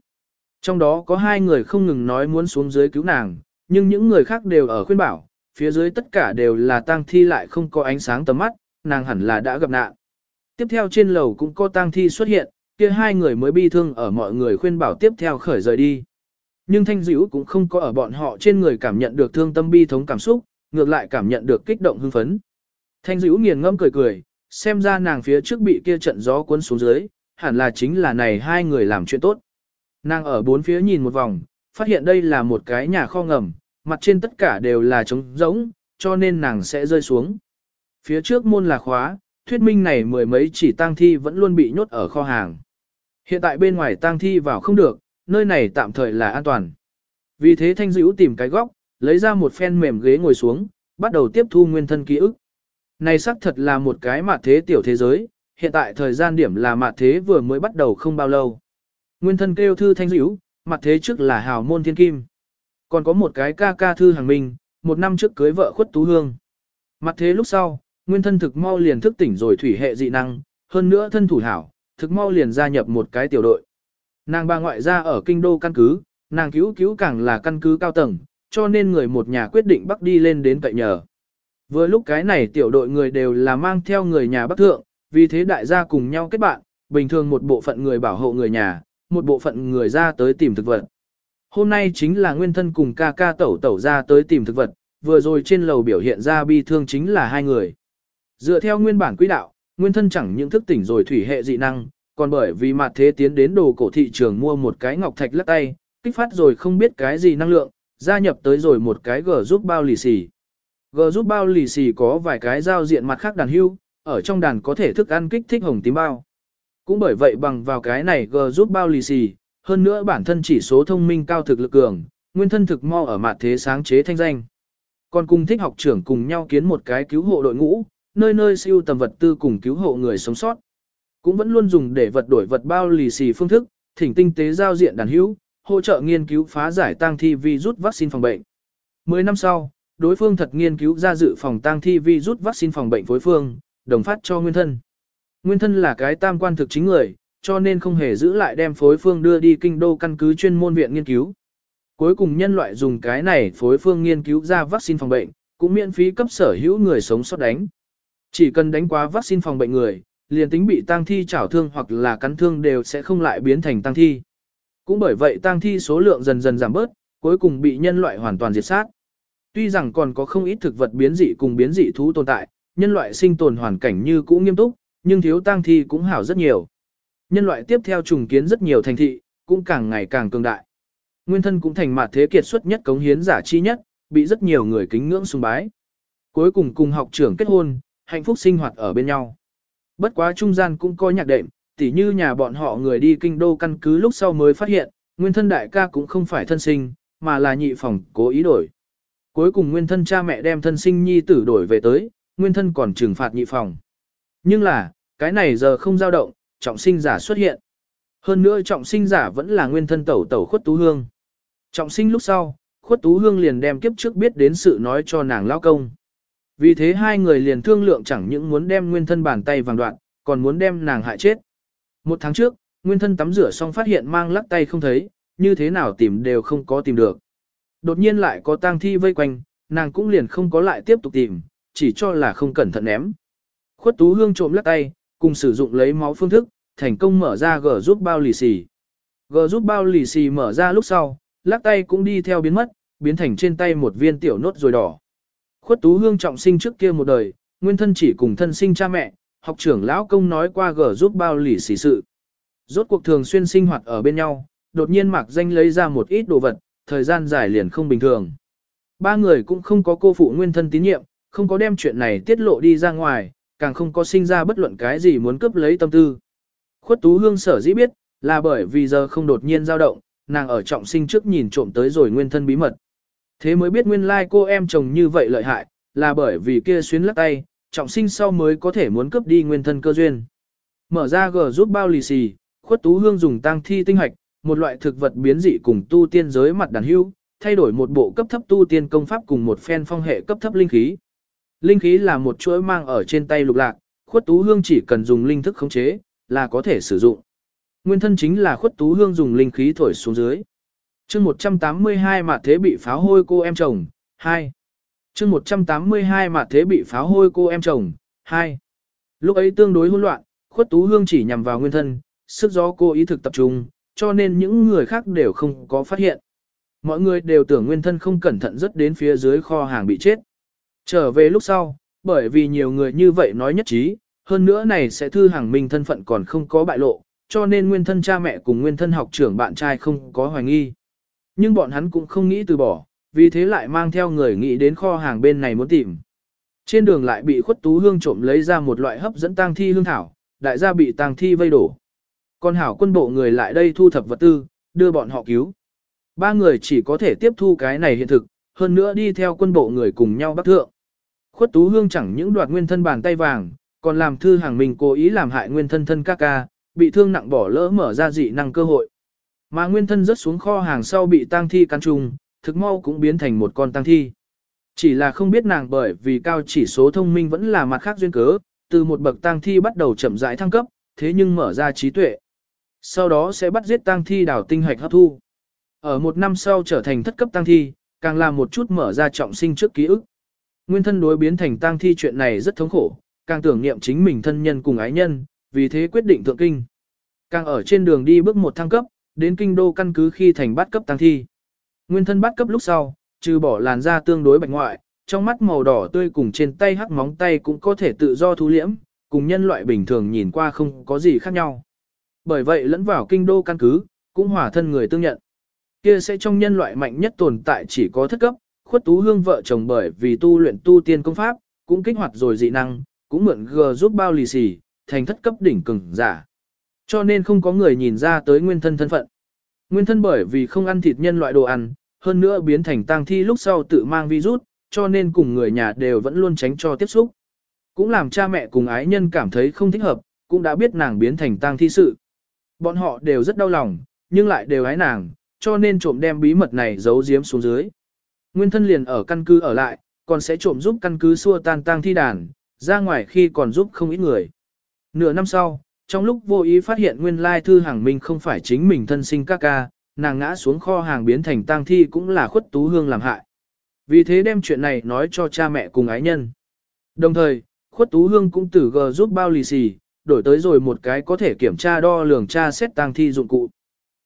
Trong đó có hai người không ngừng nói muốn xuống dưới cứu nàng, nhưng những người khác đều ở khuyên bảo, phía dưới tất cả đều là tang thi lại không có ánh sáng tầm mắt, nàng hẳn là đã gặp nạn. Tiếp theo trên lầu cũng có tang thi xuất hiện, kia hai người mới bi thương ở mọi người khuyên bảo tiếp theo khởi rời đi. Nhưng thanh dữ cũng không có ở bọn họ trên người cảm nhận được thương tâm bi thống cảm xúc, ngược lại cảm nhận được kích động hưng phấn. Thanh dữ nghiền ngâm cười cười, xem ra nàng phía trước bị kia trận gió cuốn xuống dưới, hẳn là chính là này hai người làm chuyện tốt. Nàng ở bốn phía nhìn một vòng, phát hiện đây là một cái nhà kho ngầm, mặt trên tất cả đều là trống rỗng, cho nên nàng sẽ rơi xuống. Phía trước môn là khóa, thuyết minh này mười mấy chỉ tang thi vẫn luôn bị nhốt ở kho hàng. Hiện tại bên ngoài tang thi vào không được, nơi này tạm thời là an toàn. Vì thế thanh dữ tìm cái góc, lấy ra một phen mềm ghế ngồi xuống, bắt đầu tiếp thu nguyên thân ký ức. Này xác thật là một cái mạt thế tiểu thế giới, hiện tại thời gian điểm là mạt thế vừa mới bắt đầu không bao lâu. Nguyên thân kêu thư thanh dữ, mặt thế trước là hào môn thiên kim. Còn có một cái ca ca thư hàng minh, một năm trước cưới vợ khuất tú hương. Mặt thế lúc sau, nguyên thân thực mau liền thức tỉnh rồi thủy hệ dị năng, hơn nữa thân thủ hảo, thực mau liền gia nhập một cái tiểu đội. Nàng bà ngoại gia ở kinh đô căn cứ, nàng cứu cứu càng là căn cứ cao tầng, cho nên người một nhà quyết định bắt đi lên đến cậy nhờ. Vừa lúc cái này tiểu đội người đều là mang theo người nhà bắc thượng, vì thế đại gia cùng nhau kết bạn, bình thường một bộ phận người bảo hộ người nhà, một bộ phận người ra tới tìm thực vật. Hôm nay chính là nguyên thân cùng ca ca tẩu tẩu ra tới tìm thực vật, vừa rồi trên lầu biểu hiện ra bi thương chính là hai người. Dựa theo nguyên bản quỹ đạo, nguyên thân chẳng những thức tỉnh rồi thủy hệ dị năng, còn bởi vì mặt thế tiến đến đồ cổ thị trường mua một cái ngọc thạch lắc tay, kích phát rồi không biết cái gì năng lượng, gia nhập tới rồi một cái G giúp bao lì xì. G giúp bao lì xì có vài cái giao diện mặt khác đàn hưu, ở trong đàn có thể thức ăn kích thích hồng tím bao. Cũng bởi vậy bằng vào cái này G giúp bao lì xì, hơn nữa bản thân chỉ số thông minh cao thực lực cường, nguyên thân thực mo ở mặt thế sáng chế thanh danh. Còn cùng thích học trưởng cùng nhau kiến một cái cứu hộ đội ngũ, nơi nơi siêu tầm vật tư cùng cứu hộ người sống sót. Cũng vẫn luôn dùng để vật đổi vật bao lì xì phương thức, thỉnh tinh tế giao diện đàn hữu, hỗ trợ nghiên cứu phá giải tăng thi virus vaccine phòng bệnh. Mười năm sau, đối phương thật nghiên cứu ra dự phòng tăng thi virus vaccine phòng bệnh phối phương, đồng phát cho nguyên thân. Nguyên thân là cái tam quan thực chính người, cho nên không hề giữ lại đem phối phương đưa đi kinh đô căn cứ chuyên môn viện nghiên cứu. Cuối cùng nhân loại dùng cái này phối phương nghiên cứu ra vaccine phòng bệnh, cũng miễn phí cấp sở hữu người sống sót đánh. Chỉ cần đánh quá vaccine phòng bệnh người, liền tính bị tang thi chảo thương hoặc là cắn thương đều sẽ không lại biến thành tang thi. Cũng bởi vậy tang thi số lượng dần dần giảm bớt, cuối cùng bị nhân loại hoàn toàn diệt sát. Tuy rằng còn có không ít thực vật biến dị cùng biến dị thú tồn tại, nhân loại sinh tồn hoàn cảnh như cũ nghiêm túc, nhưng thiếu tang thi cũng hảo rất nhiều. Nhân loại tiếp theo trùng kiến rất nhiều thành thị, cũng càng ngày càng cường đại. Nguyên thân cũng thành mặt thế kiệt xuất nhất cống hiến giả chi nhất, bị rất nhiều người kính ngưỡng sùng bái. Cuối cùng cùng học trưởng kết hôn, hạnh phúc sinh hoạt ở bên nhau. Bất quá trung gian cũng có nhạc đệm, tỉ như nhà bọn họ người đi kinh đô căn cứ lúc sau mới phát hiện, nguyên thân đại ca cũng không phải thân sinh, mà là nhị phòng cố ý đổi. Cuối cùng nguyên thân cha mẹ đem thân sinh nhi tử đổi về tới, nguyên thân còn trừng phạt nhị phòng. Nhưng là, cái này giờ không dao động, trọng sinh giả xuất hiện. Hơn nữa trọng sinh giả vẫn là nguyên thân tẩu tẩu khuất tú hương. Trọng sinh lúc sau, khuất tú hương liền đem kiếp trước biết đến sự nói cho nàng lao công. Vì thế hai người liền thương lượng chẳng những muốn đem nguyên thân bàn tay vàng đoạn, còn muốn đem nàng hại chết. Một tháng trước, nguyên thân tắm rửa xong phát hiện mang lắc tay không thấy, như thế nào tìm đều không có tìm được. Đột nhiên lại có tang thi vây quanh, nàng cũng liền không có lại tiếp tục tìm, chỉ cho là không cẩn thận ném. Khuất tú hương trộm lắc tay, cùng sử dụng lấy máu phương thức, thành công mở ra gờ giúp bao lì xì. Gờ giúp bao lì xì mở ra lúc sau, lắc tay cũng đi theo biến mất, biến thành trên tay một viên tiểu nốt rồi đỏ. Khuất tú hương trọng sinh trước kia một đời, nguyên thân chỉ cùng thân sinh cha mẹ, học trưởng lão công nói qua gở giúp bao lì xì sự. Rốt cuộc thường xuyên sinh hoạt ở bên nhau, đột nhiên mạc danh lấy ra một ít đồ vật, thời gian dài liền không bình thường. Ba người cũng không có cô phụ nguyên thân tín nhiệm, không có đem chuyện này tiết lộ đi ra ngoài, càng không có sinh ra bất luận cái gì muốn cướp lấy tâm tư. Khuất tú hương sở dĩ biết, là bởi vì giờ không đột nhiên dao động, nàng ở trọng sinh trước nhìn trộm tới rồi nguyên thân bí mật. Thế mới biết nguyên lai like cô em chồng như vậy lợi hại, là bởi vì kia xuyến lắc tay, trọng sinh sau mới có thể muốn cướp đi nguyên thân cơ duyên. Mở ra gờ giúp bao lì xì, khuất tú hương dùng tăng thi tinh hoạch, một loại thực vật biến dị cùng tu tiên giới mặt đàn hưu, thay đổi một bộ cấp thấp tu tiên công pháp cùng một phen phong hệ cấp thấp linh khí. Linh khí là một chuỗi mang ở trên tay lục lạc, khuất tú hương chỉ cần dùng linh thức khống chế, là có thể sử dụng. Nguyên thân chính là khuất tú hương dùng linh khí thổi xuống dưới chương 182 mà thế bị pháo hôi cô em chồng, 2. chương 182 mà thế bị pháo hôi cô em chồng, 2. Lúc ấy tương đối hỗn loạn, khuất tú hương chỉ nhằm vào nguyên thân, sức gió cô ý thực tập trung, cho nên những người khác đều không có phát hiện. Mọi người đều tưởng nguyên thân không cẩn thận rất đến phía dưới kho hàng bị chết. Trở về lúc sau, bởi vì nhiều người như vậy nói nhất trí, hơn nữa này sẽ thư hàng minh thân phận còn không có bại lộ, cho nên nguyên thân cha mẹ cùng nguyên thân học trưởng bạn trai không có hoài nghi. Nhưng bọn hắn cũng không nghĩ từ bỏ, vì thế lại mang theo người nghĩ đến kho hàng bên này muốn tìm. Trên đường lại bị khuất tú hương trộm lấy ra một loại hấp dẫn tang thi hương thảo, đại gia bị tang thi vây đổ. Còn hảo quân bộ người lại đây thu thập vật tư, đưa bọn họ cứu. Ba người chỉ có thể tiếp thu cái này hiện thực, hơn nữa đi theo quân bộ người cùng nhau bắt thượng. Khuất tú hương chẳng những đoạt nguyên thân bàn tay vàng, còn làm thư hàng mình cố ý làm hại nguyên thân thân ca ca, bị thương nặng bỏ lỡ mở ra dị năng cơ hội. Mà nguyên thân rớt xuống kho hàng sau bị tang thi căn trùng, thực mau cũng biến thành một con tang thi. Chỉ là không biết nàng bởi vì cao chỉ số thông minh vẫn là mặt khác duyên cớ, từ một bậc tang thi bắt đầu chậm rãi thăng cấp, thế nhưng mở ra trí tuệ. Sau đó sẽ bắt giết tang thi đào tinh hạch hấp thu. Ở một năm sau trở thành thất cấp tang thi, càng làm một chút mở ra trọng sinh trước ký ức. Nguyên thân đối biến thành tang thi chuyện này rất thống khổ, càng tưởng niệm chính mình thân nhân cùng ái nhân, vì thế quyết định thượng kinh. Càng ở trên đường đi bước một thăng cấp, đến kinh đô căn cứ khi thành bát cấp tăng thi. Nguyên thân bát cấp lúc sau, trừ bỏ làn da tương đối bạch ngoại, trong mắt màu đỏ tươi cùng trên tay hắc móng tay cũng có thể tự do thu liễm, cùng nhân loại bình thường nhìn qua không có gì khác nhau. Bởi vậy lẫn vào kinh đô căn cứ, cũng hòa thân người tương nhận. Kia sẽ trong nhân loại mạnh nhất tồn tại chỉ có thất cấp, khuất tú hương vợ chồng bởi vì tu luyện tu tiên công pháp, cũng kích hoạt rồi dị năng, cũng mượn g giúp bao lì xì, thành thất cấp đỉnh cường giả. Cho nên không có người nhìn ra tới nguyên thân thân phận. Nguyên thân bởi vì không ăn thịt nhân loại đồ ăn, hơn nữa biến thành tang thi lúc sau tự mang virus, cho nên cùng người nhà đều vẫn luôn tránh cho tiếp xúc. Cũng làm cha mẹ cùng ái nhân cảm thấy không thích hợp, cũng đã biết nàng biến thành tang thi sự. Bọn họ đều rất đau lòng, nhưng lại đều ái nàng, cho nên trộm đem bí mật này giấu giếm xuống dưới. Nguyên thân liền ở căn cứ ở lại, còn sẽ trộm giúp căn cứ xua tan tang thi đàn, ra ngoài khi còn giúp không ít người. Nửa năm sau, trong lúc vô ý phát hiện nguyên lai thư hàng minh không phải chính mình thân sinh ca ca, nàng ngã xuống kho hàng biến thành tang thi cũng là khuất tú hương làm hại. Vì thế đem chuyện này nói cho cha mẹ cùng ái nhân. Đồng thời, khuất tú hương cũng tử gờ giúp bao lì xì, đổi tới rồi một cái có thể kiểm tra đo lường tra xét tang thi dụng cụ.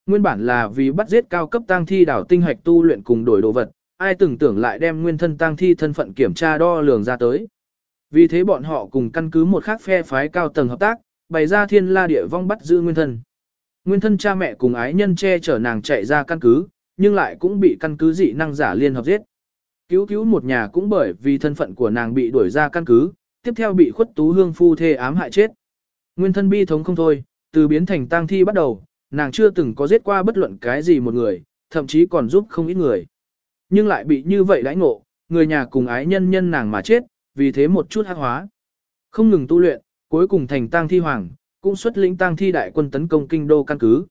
Nguyên bản là vì bắt giết cao cấp tang thi đảo tinh hạch tu luyện cùng đổi đồ vật, ai từng tưởng lại đem nguyên thân tang thi thân phận kiểm tra đo lường ra tới. Vì thế bọn họ cùng căn cứ một khác phe phái cao tầng hợp tác, bày ra thiên la địa vong bắt giữ nguyên thân. Nguyên thân cha mẹ cùng ái nhân che chở nàng chạy ra căn cứ, nhưng lại cũng bị căn cứ dị năng giả liên hợp giết. Cứu cứu một nhà cũng bởi vì thân phận của nàng bị đuổi ra căn cứ, tiếp theo bị khuất tú hương phu thê ám hại chết. Nguyên thân bi thống không thôi, từ biến thành tang thi bắt đầu, nàng chưa từng có giết qua bất luận cái gì một người, thậm chí còn giúp không ít người. Nhưng lại bị như vậy đãi ngộ, người nhà cùng ái nhân nhân nàng mà chết, vì thế một chút hắc hóa. Không ngừng tu luyện, cuối cùng thành tang thi hoàng, cũng xuất lĩnh tang thi đại quân tấn công kinh đô căn cứ.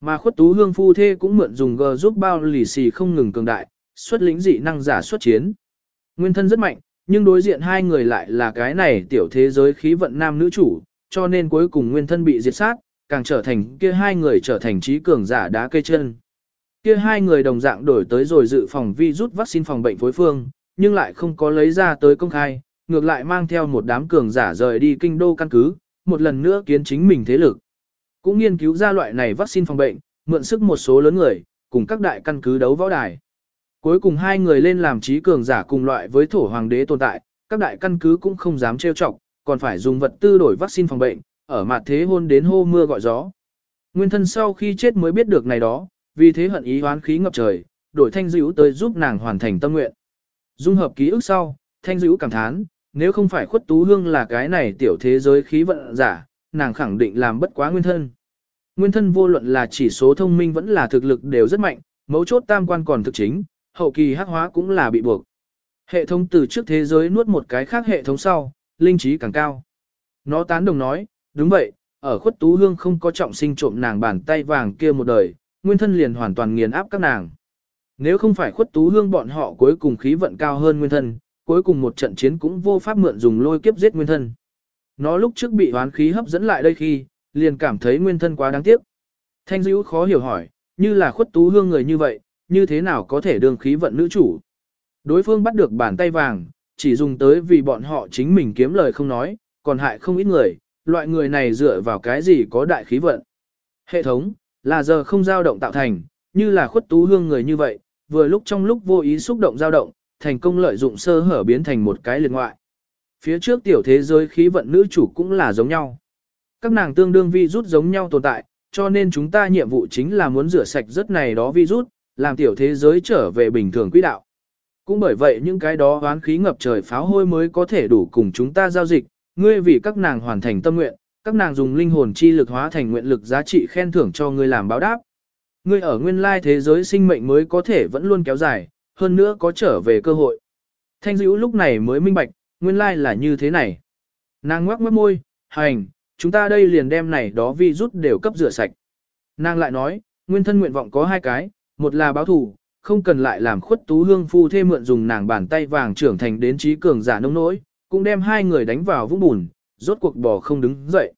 Mà khuất tú hương phu thê cũng mượn dùng g giúp bao lì xì không ngừng cường đại, xuất lĩnh dị năng giả xuất chiến. Nguyên thân rất mạnh, nhưng đối diện hai người lại là cái này tiểu thế giới khí vận nam nữ chủ, cho nên cuối cùng nguyên thân bị diệt sát, càng trở thành kia hai người trở thành trí cường giả đá cây chân. Kia hai người đồng dạng đổi tới rồi dự phòng vi rút vaccine phòng bệnh phối phương, nhưng lại không có lấy ra tới công khai, ngược lại mang theo một đám cường giả rời đi kinh đô căn cứ, một lần nữa kiến chính mình thế lực. Cũng nghiên cứu ra loại này vaccine phòng bệnh, mượn sức một số lớn người, cùng các đại căn cứ đấu võ đài. Cuối cùng hai người lên làm trí cường giả cùng loại với thổ hoàng đế tồn tại, các đại căn cứ cũng không dám trêu chọc, còn phải dùng vật tư đổi vaccine phòng bệnh, ở mặt thế hôn đến hô mưa gọi gió. Nguyên thân sau khi chết mới biết được này đó, vì thế hận ý hoán khí ngập trời, đổi thanh dữ tới giúp nàng hoàn thành tâm nguyện. Dung hợp ký ức sau, thanh dữ cảm thán, nếu không phải khuất tú hương là cái này tiểu thế giới khí vận giả, nàng khẳng định làm bất quá nguyên thân. Nguyên thân vô luận là chỉ số thông minh vẫn là thực lực đều rất mạnh, mấu chốt tam quan còn thực chính, hậu kỳ hắc hóa cũng là bị buộc. Hệ thống từ trước thế giới nuốt một cái khác hệ thống sau, linh trí càng cao. Nó tán đồng nói, đúng vậy, ở khuất tú hương không có trọng sinh trộm nàng bàn tay vàng kia một đời, nguyên thân liền hoàn toàn nghiền áp các nàng. Nếu không phải khuất tú hương bọn họ cuối cùng khí vận cao hơn nguyên thân, cuối cùng một trận chiến cũng vô pháp mượn dùng lôi kiếp giết nguyên thân. Nó lúc trước bị hoán khí hấp dẫn lại đây khi, liền cảm thấy nguyên thân quá đáng tiếc. Thanh dữ khó hiểu hỏi, như là khuất tú hương người như vậy, như thế nào có thể đường khí vận nữ chủ. Đối phương bắt được bàn tay vàng, chỉ dùng tới vì bọn họ chính mình kiếm lời không nói, còn hại không ít người, loại người này dựa vào cái gì có đại khí vận. Hệ thống, là giờ không dao động tạo thành, như là khuất tú hương người như vậy, vừa lúc trong lúc vô ý xúc động dao động, thành công lợi dụng sơ hở biến thành một cái liệt ngoại. Phía trước tiểu thế giới khí vận nữ chủ cũng là giống nhau. Các nàng tương đương vi rút giống nhau tồn tại, cho nên chúng ta nhiệm vụ chính là muốn rửa sạch rất này đó vi rút, làm tiểu thế giới trở về bình thường quỹ đạo. Cũng bởi vậy những cái đó oán khí ngập trời pháo hôi mới có thể đủ cùng chúng ta giao dịch, ngươi vì các nàng hoàn thành tâm nguyện, các nàng dùng linh hồn chi lực hóa thành nguyện lực giá trị khen thưởng cho ngươi làm báo đáp. Ngươi ở nguyên lai thế giới sinh mệnh mới có thể vẫn luôn kéo dài, hơn nữa có trở về cơ hội. Thanh dữ lúc này mới minh bạch, nguyên lai là như thế này. Nàng ngoác mất môi, hành, chúng ta đây liền đem này đó vi rút đều cấp rửa sạch. Nàng lại nói, nguyên thân nguyện vọng có hai cái, một là báo thù, không cần lại làm khuất tú hương phu thêm mượn dùng nàng bàn tay vàng trưởng thành đến trí cường giả nông nỗi, cũng đem hai người đánh vào vũng bùn, rốt cuộc bò không đứng dậy.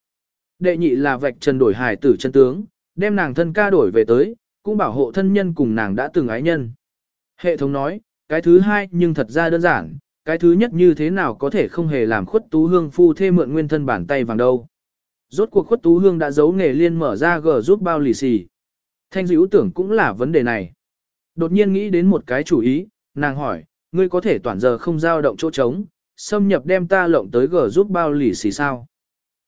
Đệ nhị là vạch trần đổi hài tử chân tướng, đem nàng thân ca đổi về tới, cũng bảo hộ thân nhân cùng nàng đã từng ái nhân. Hệ thống nói, cái thứ hai nhưng thật ra đơn giản, cái thứ nhất như thế nào có thể không hề làm khuất tú hương phu thêm mượn nguyên thân bàn tay vàng đâu. Rốt cuộc khuất tú hương đã giấu nghề liên mở ra gờ giúp bao lì xì. Thanh dữ tưởng cũng là vấn đề này. Đột nhiên nghĩ đến một cái chủ ý, nàng hỏi, ngươi có thể toàn giờ không dao động chỗ trống, xâm nhập đem ta lộng tới gờ giúp bao lì xì sao.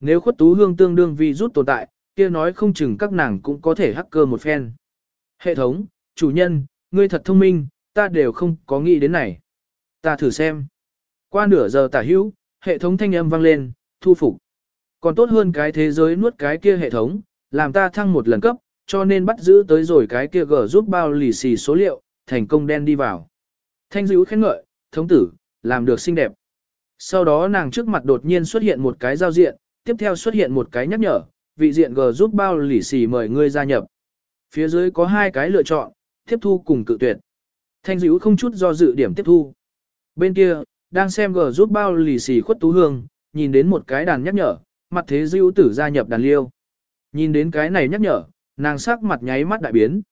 Nếu khuất tú hương tương đương vi rút tồn tại, kia nói không chừng các nàng cũng có thể hacker một phen. Hệ thống, chủ nhân, ngươi thật thông minh, ta đều không có nghĩ đến này. Ta thử xem. Qua nửa giờ tả hữu, hệ thống thanh âm vang lên, thu phục. Còn tốt hơn cái thế giới nuốt cái kia hệ thống, làm ta thăng một lần cấp, cho nên bắt giữ tới rồi cái kia gờ giúp bao lì xì số liệu, thành công đen đi vào. Thanh dữ khen ngợi, thống tử, làm được xinh đẹp. Sau đó nàng trước mặt đột nhiên xuất hiện một cái giao diện, tiếp theo xuất hiện một cái nhắc nhở, vị diện gờ giúp bao lì xì mời ngươi gia nhập. Phía dưới có hai cái lựa chọn, tiếp thu cùng cự tuyệt. Thanh dữ không chút do dự điểm tiếp thu. Bên kia, đang xem gờ giúp bao lì xì khuất tú hương, nhìn đến một cái đàn nhắc nhở, mặt thế dữ tử gia nhập đàn liêu. Nhìn đến cái này nhắc nhở, nàng sắc mặt nháy mắt đại biến.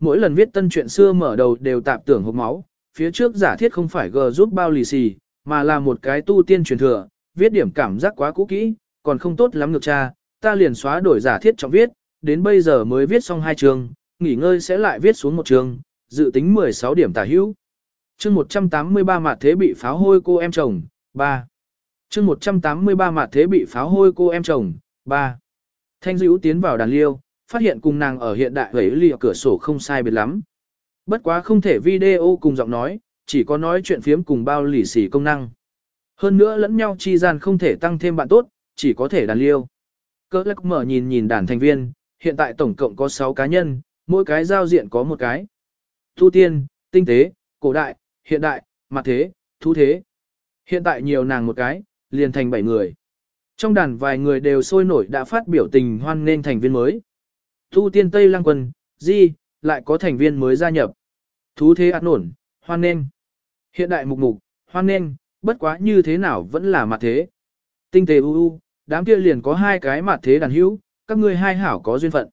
Mỗi lần viết tân chuyện xưa mở đầu đều tạp tưởng hộp máu, phía trước giả thiết không phải gờ giúp bao lì xì, mà là một cái tu tiên truyền thừa, viết điểm cảm giác quá cũ kỹ, còn không tốt lắm ngược cha, ta liền xóa đổi giả thiết trọng viết, đến bây giờ mới viết xong hai chương, nghỉ ngơi sẽ lại viết xuống một chương, dự tính 16 điểm tả hữu. Chương 183 mặt thế bị pháo hôi cô em chồng, 3. Chương 183 mặt thế bị pháo hôi cô em chồng, 3. Thanh dữ tiến vào đàn liêu, phát hiện cùng nàng ở hiện đại hấy lìa cửa sổ không sai biệt lắm. Bất quá không thể video cùng giọng nói, chỉ có nói chuyện phiếm cùng bao lì xì công năng. Hơn nữa lẫn nhau chi gian không thể tăng thêm bạn tốt, chỉ có thể đàn liêu. Cơ lắc mở nhìn nhìn đàn thành viên, hiện tại tổng cộng có 6 cá nhân, mỗi cái giao diện có một cái. Tu tiên, tinh tế, cổ đại, hiện đại, mặt thế, thu thế. Hiện tại nhiều nàng một cái, liền thành bảy người. Trong đàn vài người đều sôi nổi đã phát biểu tình hoan nên thành viên mới. Tu tiên Tây Lăng Quân, Di, lại có thành viên mới gia nhập. Thú thế ăn ổn, hoan nên. Hiện đại mục mục, hoan nên, bất quá như thế nào vẫn là mặt thế. Tinh tế u u, đám kia liền có hai cái mặt thế đàn hữu, các ngươi hai hảo có duyên phận.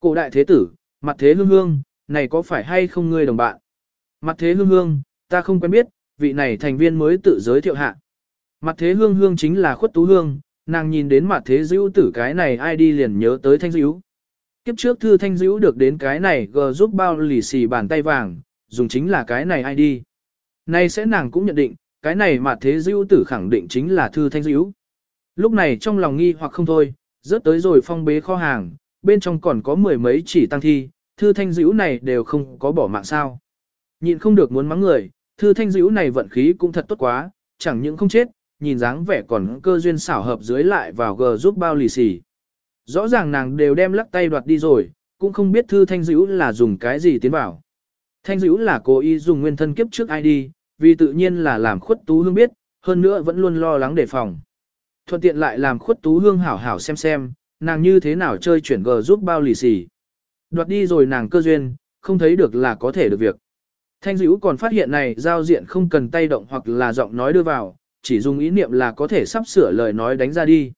Cổ đại thế tử, mặt thế hương hương, này có phải hay không ngươi đồng bạn? Mặt thế hương hương, ta không quen biết, vị này thành viên mới tự giới thiệu hạ. Mặt thế hương hương chính là khuất tú hương, nàng nhìn đến mặt thế dữ tử cái này ai đi liền nhớ tới thanh dữ. Kiếp trước thư thanh dữ được đến cái này gờ giúp bao lì xì bàn tay vàng, dùng chính là cái này ai đi. Nay sẽ nàng cũng nhận định, cái này mà thế dữ tử khẳng định chính là thư thanh dữ. Lúc này trong lòng nghi hoặc không thôi, rớt tới rồi phong bế kho hàng, bên trong còn có mười mấy chỉ tăng thi, thư thanh dữ này đều không có bỏ mạng sao. Nhìn không được muốn mắng người, thư thanh dữ này vận khí cũng thật tốt quá, chẳng những không chết, nhìn dáng vẻ còn cơ duyên xảo hợp dưới lại vào gờ giúp bao lì xì. Rõ ràng nàng đều đem lắc tay đoạt đi rồi, cũng không biết thư thanh dữ là dùng cái gì tiến vào. Thanh dữ là cố ý dùng nguyên thân kiếp trước ID, vì tự nhiên là làm khuất tú hương biết, hơn nữa vẫn luôn lo lắng đề phòng. Thuận tiện lại làm khuất tú hương hảo hảo xem xem, nàng như thế nào chơi chuyển gờ giúp bao lì xì. Đoạt đi rồi nàng cơ duyên, không thấy được là có thể được việc. Thanh dữ còn phát hiện này giao diện không cần tay động hoặc là giọng nói đưa vào, chỉ dùng ý niệm là có thể sắp sửa lời nói đánh ra đi.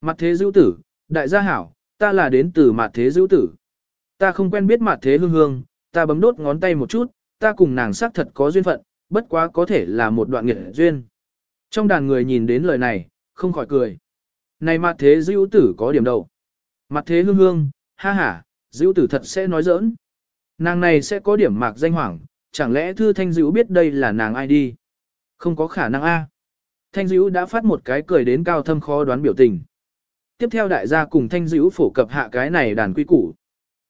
Mặt thế dữ tử, đại gia hảo, ta là đến từ mặt thế dữ tử. Ta không quen biết mặt thế hương hương, ta bấm đốt ngón tay một chút, ta cùng nàng xác thật có duyên phận, bất quá có thể là một đoạn nghiệt duyên. Trong đàn người nhìn đến lời này, không khỏi cười. Này mặt thế dữ tử có điểm đầu. Mặt thế hương hương, ha ha, dữ tử thật sẽ nói giỡn. Nàng này sẽ có điểm mạc danh hoảng, chẳng lẽ thư thanh dữ biết đây là nàng ai đi? Không có khả năng a. Thanh dữ đã phát một cái cười đến cao thâm khó đoán biểu tình. Tiếp theo đại gia cùng thanh dữ phổ cập hạ cái này đàn quy củ.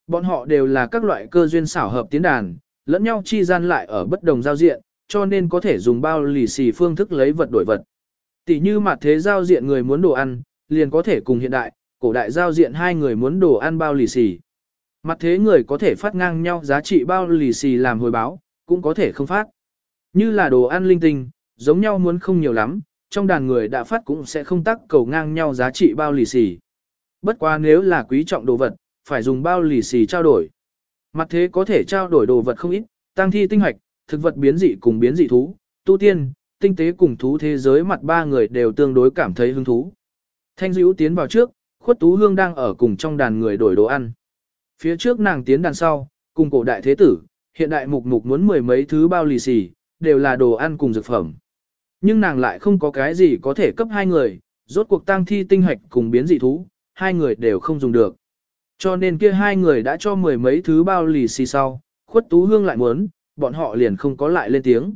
Bọn họ đều là các loại cơ duyên xảo hợp tiến đàn, lẫn nhau chi gian lại ở bất đồng giao diện, cho nên có thể dùng bao lì xì phương thức lấy vật đổi vật. Tỷ như mặt thế giao diện người muốn đồ ăn, liền có thể cùng hiện đại, cổ đại giao diện hai người muốn đồ ăn bao lì xì. Mặt thế người có thể phát ngang nhau giá trị bao lì xì làm hồi báo, cũng có thể không phát. Như là đồ ăn linh tinh, giống nhau muốn không nhiều lắm, trong đàn người đã phát cũng sẽ không tắc cầu ngang nhau giá trị bao lì xì. Bất quá nếu là quý trọng đồ vật, phải dùng bao lì xì trao đổi. Mặt thế có thể trao đổi đồ vật không ít, tăng thi tinh hoạch, thực vật biến dị cùng biến dị thú, tu tiên, tinh tế cùng thú thế giới mặt ba người đều tương đối cảm thấy hứng thú. Thanh dữ tiến vào trước, khuất tú hương đang ở cùng trong đàn người đổi đồ ăn. Phía trước nàng tiến đàn sau, cùng cổ đại thế tử, hiện đại mục mục muốn mười mấy thứ bao lì xì, đều là đồ ăn cùng dược phẩm. Nhưng nàng lại không có cái gì có thể cấp hai người, rốt cuộc tang thi tinh hạch cùng biến dị thú, hai người đều không dùng được. Cho nên kia hai người đã cho mười mấy thứ bao lì xì sau, khuất tú hương lại muốn, bọn họ liền không có lại lên tiếng.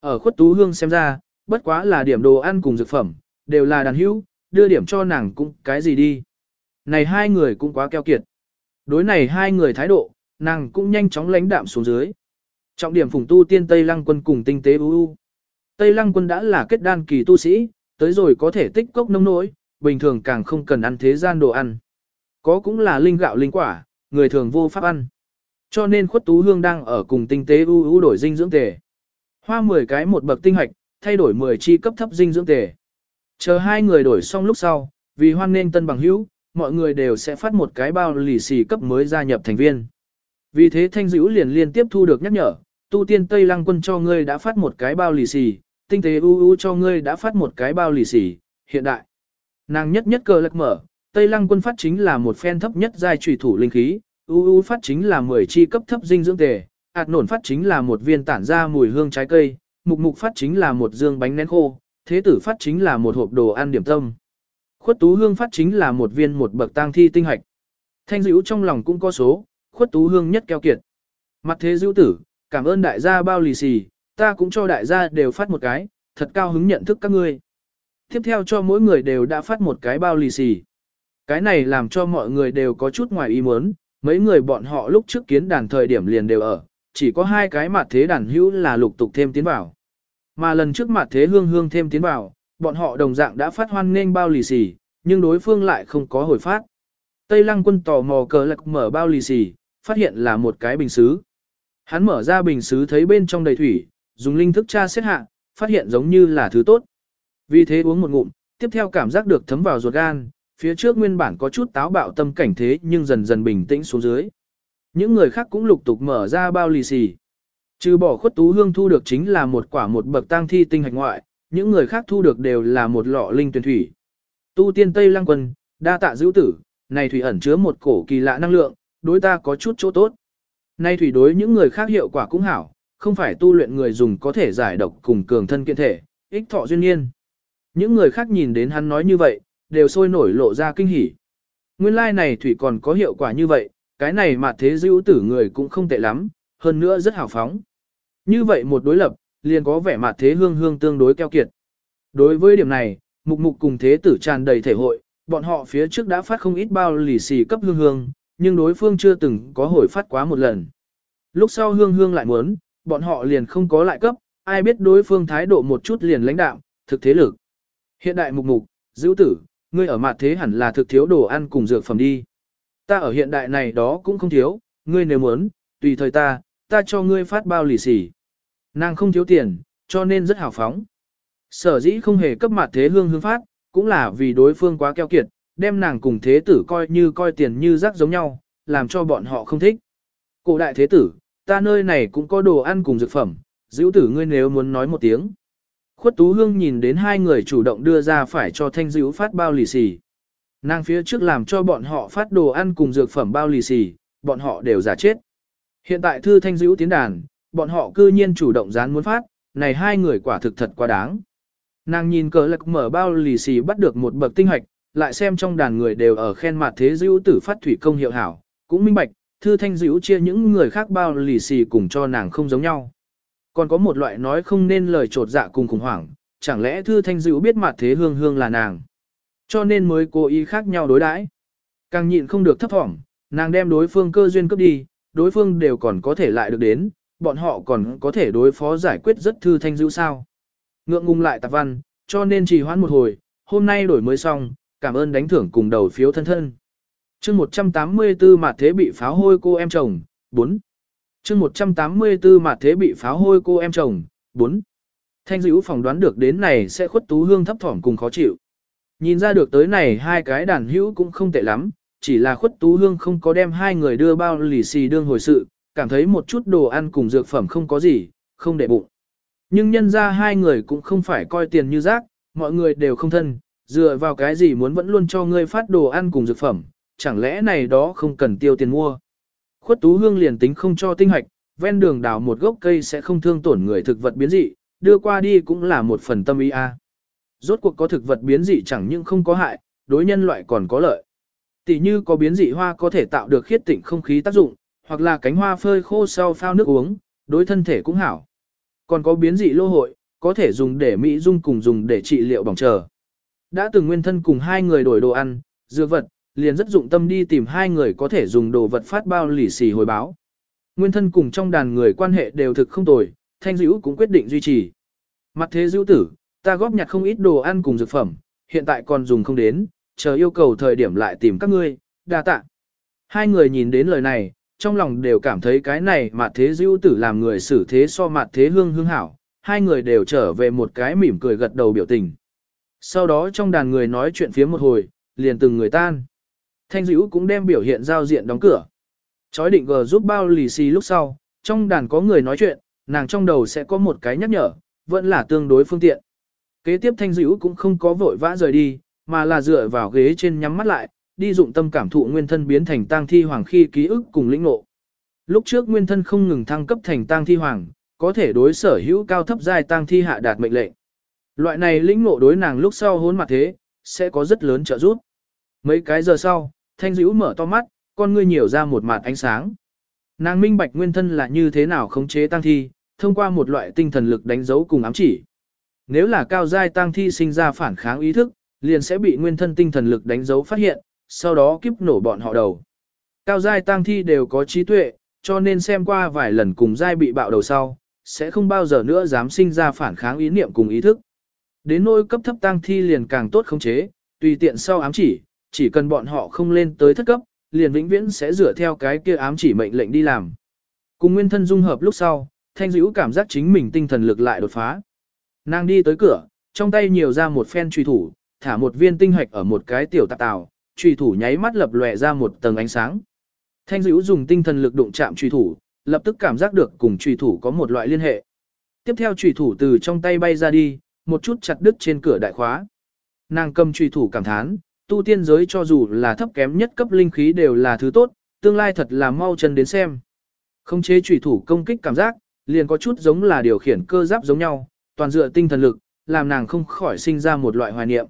Ở khuất tú hương xem ra, bất quá là điểm đồ ăn cùng dược phẩm, đều là đàn hữu, đưa điểm cho nàng cũng cái gì đi. Này hai người cũng quá keo kiệt. Đối này hai người thái độ, nàng cũng nhanh chóng lãnh đạm xuống dưới. Trọng điểm phùng tu tiên Tây Lăng quân cùng tinh tế ưu Tây Lăng quân đã là kết đan kỳ tu sĩ, tới rồi có thể tích cốc nông nỗi, bình thường càng không cần ăn thế gian đồ ăn. Có cũng là linh gạo linh quả, người thường vô pháp ăn. Cho nên khuất tú hương đang ở cùng tinh tế ưu ưu đổi dinh dưỡng tề. Hoa 10 cái một bậc tinh hạch thay đổi 10 chi cấp thấp dinh dưỡng tề. Chờ hai người đổi xong lúc sau, vì hoan nên tân bằng hữu, mọi người đều sẽ phát một cái bao lì xì cấp mới gia nhập thành viên. Vì thế thanh dữ liền liên tiếp thu được nhắc nhở, tu tiên Tây Lăng quân cho ngươi đã phát một cái bao lì xì, tinh tế u u cho ngươi đã phát một cái bao lì xì, hiện đại. Nàng nhất nhất cờ lật mở, Tây Lăng quân phát chính là một phen thấp nhất giai trùy thủ linh khí, u u phát chính là 10 chi cấp thấp dinh dưỡng tề, ạt nổn phát chính là một viên tản ra mùi hương trái cây, mục mục phát chính là một dương bánh nén khô, thế tử phát chính là một hộp đồ ăn điểm tâm. Khuất tú hương phát chính là một viên một bậc tang thi tinh hạch. Thanh dữ trong lòng cũng có số, khuất tú hương nhất keo kiệt. Mặt thế dữ tử, cảm ơn đại gia bao lì xì, ta cũng cho đại gia đều phát một cái, thật cao hứng nhận thức các ngươi. Tiếp theo cho mỗi người đều đã phát một cái bao lì xì. Cái này làm cho mọi người đều có chút ngoài ý muốn, mấy người bọn họ lúc trước kiến đàn thời điểm liền đều ở, chỉ có hai cái mặt thế đàn hữu là lục tục thêm tiến vào. Mà lần trước mặt thế hương hương thêm tiến vào, bọn họ đồng dạng đã phát hoan nên bao lì xì, nhưng đối phương lại không có hồi phát. Tây lăng quân tò mò cờ lạc mở bao lì xì, phát hiện là một cái bình xứ. Hắn mở ra bình xứ thấy bên trong đầy thủy, dùng linh thức tra xét hạ, phát hiện giống như là thứ tốt. Vì thế uống một ngụm, tiếp theo cảm giác được thấm vào ruột gan, phía trước nguyên bản có chút táo bạo tâm cảnh thế nhưng dần dần bình tĩnh xuống dưới. Những người khác cũng lục tục mở ra bao lì xì. Trừ bỏ khuất tú hương thu được chính là một quả một bậc tang thi tinh hạch ngoại, những người khác thu được đều là một lọ linh tuyển thủy. Tu tiên Tây Lăng Quân, đa tạ giữ tử, này thủy ẩn chứa một cổ kỳ lạ năng lượng, đối ta có chút chỗ tốt. Nay thủy đối những người khác hiệu quả cũng hảo, không phải tu luyện người dùng có thể giải độc cùng cường thân kiện thể, ích thọ duyên nhiên. Những người khác nhìn đến hắn nói như vậy, đều sôi nổi lộ ra kinh hỉ. Nguyên lai like này thủy còn có hiệu quả như vậy, cái này mà thế dữ tử người cũng không tệ lắm, hơn nữa rất hào phóng. Như vậy một đối lập, liền có vẻ mặt thế hương hương tương đối keo kiệt. Đối với điểm này, mục mục cùng thế tử tràn đầy thể hội, bọn họ phía trước đã phát không ít bao lì xì cấp hương hương, nhưng đối phương chưa từng có hồi phát quá một lần. Lúc sau hương hương lại muốn, bọn họ liền không có lại cấp, ai biết đối phương thái độ một chút liền lãnh đạo thực thế lực. Hiện đại mục mục, dữ tử, ngươi ở mặt thế hẳn là thực thiếu đồ ăn cùng dược phẩm đi. Ta ở hiện đại này đó cũng không thiếu, ngươi nếu muốn, tùy thời ta, ta cho ngươi phát bao lì xì. Nàng không thiếu tiền, cho nên rất hào phóng. Sở dĩ không hề cấp mặt thế hương hương phát, cũng là vì đối phương quá keo kiệt, đem nàng cùng thế tử coi như coi tiền như rác giống nhau, làm cho bọn họ không thích. Cổ đại thế tử, ta nơi này cũng có đồ ăn cùng dược phẩm, giữ tử ngươi nếu muốn nói một tiếng. Khuất Tú Hương nhìn đến hai người chủ động đưa ra phải cho thanh dữ phát bao lì xì. Nàng phía trước làm cho bọn họ phát đồ ăn cùng dược phẩm bao lì xì, bọn họ đều giả chết. Hiện tại thư thanh dữ tiến đàn, bọn họ cư nhiên chủ động dán muốn phát, này hai người quả thực thật quá đáng. Nàng nhìn cờ lạc mở bao lì xì bắt được một bậc tinh hoạch, lại xem trong đàn người đều ở khen mặt thế dữ tử phát thủy công hiệu hảo, cũng minh bạch, thư thanh dữ chia những người khác bao lì xì cùng cho nàng không giống nhau. Còn có một loại nói không nên lời trột dạ cùng khủng hoảng, chẳng lẽ thư thanh dữ biết mặt thế hương hương là nàng. Cho nên mới cố ý khác nhau đối đãi. Càng nhịn không được thấp thỏm, nàng đem đối phương cơ duyên cấp đi, đối phương đều còn có thể lại được đến, bọn họ còn có thể đối phó giải quyết rất thư thanh dữ sao. Ngượng ngùng lại tạp văn, cho nên trì hoãn một hồi, hôm nay đổi mới xong, cảm ơn đánh thưởng cùng đầu phiếu thân thân. chương 184 mà thế bị pháo hôi cô em chồng, 4. chương 184 mà thế bị pháo hôi cô em chồng, 4. Thanh dữ phỏng đoán được đến này sẽ khuất tú hương thấp thỏm cùng khó chịu. Nhìn ra được tới này hai cái đàn hữu cũng không tệ lắm, chỉ là khuất tú hương không có đem hai người đưa bao lì xì đương hồi sự, cảm thấy một chút đồ ăn cùng dược phẩm không có gì, không để bụng. Nhưng nhân ra hai người cũng không phải coi tiền như rác, mọi người đều không thân, dựa vào cái gì muốn vẫn luôn cho ngươi phát đồ ăn cùng dược phẩm, chẳng lẽ này đó không cần tiêu tiền mua. Khuất tú hương liền tính không cho tinh hoạch, ven đường đào một gốc cây sẽ không thương tổn người thực vật biến dị, đưa qua đi cũng là một phần tâm ý a. Rốt cuộc có thực vật biến dị chẳng những không có hại, đối nhân loại còn có lợi. Tỷ như có biến dị hoa có thể tạo được khiết tịnh không khí tác dụng, hoặc là cánh hoa phơi khô sau phao nước uống, đối thân thể cũng hảo. Còn có biến dị lô hội, có thể dùng để mỹ dung cùng dùng để trị liệu bỏng chờ. Đã từng nguyên thân cùng hai người đổi đồ ăn, dược vật, liền rất dụng tâm đi tìm hai người có thể dùng đồ vật phát bao lì xì hồi báo. Nguyên thân cùng trong đàn người quan hệ đều thực không tồi, thanh dữ cũng quyết định duy trì. Mặt thế dữ tử, ta góp nhặt không ít đồ ăn cùng dược phẩm, hiện tại còn dùng không đến, chờ yêu cầu thời điểm lại tìm các ngươi, đa tạ. Hai người nhìn đến lời này, trong lòng đều cảm thấy cái này mà thế dữ tử làm người xử thế so mặt thế hương hương hảo, hai người đều trở về một cái mỉm cười gật đầu biểu tình. Sau đó trong đàn người nói chuyện phía một hồi, liền từng người tan. Thanh dữ cũng đem biểu hiện giao diện đóng cửa. Chói định gờ giúp bao lì xì lúc sau, trong đàn có người nói chuyện, nàng trong đầu sẽ có một cái nhắc nhở, vẫn là tương đối phương tiện. Kế tiếp thanh dữ cũng không có vội vã rời đi, mà là dựa vào ghế trên nhắm mắt lại, đi dụng tâm cảm thụ nguyên thân biến thành tang thi hoàng khi ký ức cùng lĩnh ngộ. Lúc trước nguyên thân không ngừng thăng cấp thành tang thi hoàng, có thể đối sở hữu cao thấp giai tang thi hạ đạt mệnh lệnh. Loại này lĩnh ngộ đối nàng lúc sau hôn mặt thế, sẽ có rất lớn trợ giúp. Mấy cái giờ sau, thanh dữ mở to mắt, con ngươi nhiều ra một mạt ánh sáng. Nàng minh bạch nguyên thân là như thế nào khống chế tang thi, thông qua một loại tinh thần lực đánh dấu cùng ám chỉ. Nếu là cao giai tang thi sinh ra phản kháng ý thức, liền sẽ bị nguyên thân tinh thần lực đánh dấu phát hiện, sau đó kiếp nổ bọn họ đầu. Cao giai tang thi đều có trí tuệ, cho nên xem qua vài lần cùng giai bị bạo đầu sau, sẽ không bao giờ nữa dám sinh ra phản kháng ý niệm cùng ý thức. Đến nỗi cấp thấp tang thi liền càng tốt khống chế, tùy tiện sau ám chỉ, chỉ cần bọn họ không lên tới thất cấp, liền vĩnh viễn sẽ dựa theo cái kia ám chỉ mệnh lệnh đi làm. Cùng nguyên thân dung hợp lúc sau, thanh dữ cảm giác chính mình tinh thần lực lại đột phá. Nàng đi tới cửa, trong tay nhiều ra một phen truy thủ, thả một viên tinh hạch ở một cái tiểu tạp tàu, Trùy thủ nháy mắt lập lòe ra một tầng ánh sáng. Thanh dữ dùng tinh thần lực đụng chạm Trùy thủ, lập tức cảm giác được cùng Trùy thủ có một loại liên hệ. Tiếp theo Trùy thủ từ trong tay bay ra đi, một chút chặt đứt trên cửa đại khóa. Nàng cầm Trùy thủ cảm thán, tu tiên giới cho dù là thấp kém nhất cấp linh khí đều là thứ tốt, tương lai thật là mau chân đến xem. Không chế trùy thủ công kích cảm giác, liền có chút giống là điều khiển cơ giáp giống nhau, toàn dựa tinh thần lực, làm nàng không khỏi sinh ra một loại hoài niệm.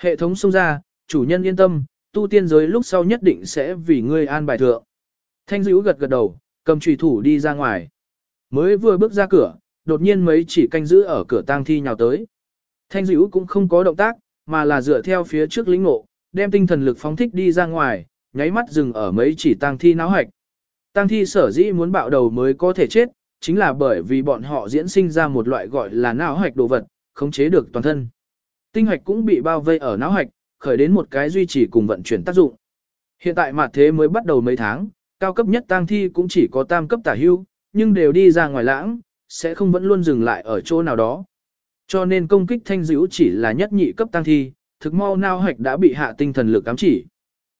Hệ thống xông ra, chủ nhân yên tâm, tu tiên giới lúc sau nhất định sẽ vì ngươi an bài thượng. Thanh dữ gật gật đầu, cầm trùy thủ đi ra ngoài. Mới vừa bước ra cửa, đột nhiên mấy chỉ canh giữ ở cửa tang thi nhào tới. Thanh dữ cũng không có động tác, mà là dựa theo phía trước lĩnh ngộ, đem tinh thần lực phóng thích đi ra ngoài, nháy mắt dừng ở mấy chỉ tang thi náo hạch. Tang thi sở dĩ muốn bạo đầu mới có thể chết, chính là bởi vì bọn họ diễn sinh ra một loại gọi là não hạch đồ vật, khống chế được toàn thân. Tinh hạch cũng bị bao vây ở não hạch, khởi đến một cái duy trì cùng vận chuyển tác dụng. Hiện tại mặt thế mới bắt đầu mấy tháng, cao cấp nhất tang thi cũng chỉ có tam cấp tả hưu, nhưng đều đi ra ngoài lãng, sẽ không vẫn luôn dừng lại ở chỗ nào đó. Cho nên công kích thanh dữ chỉ là nhất nhị cấp tăng thi, thực mau nao hạch đã bị hạ tinh thần lực ám chỉ.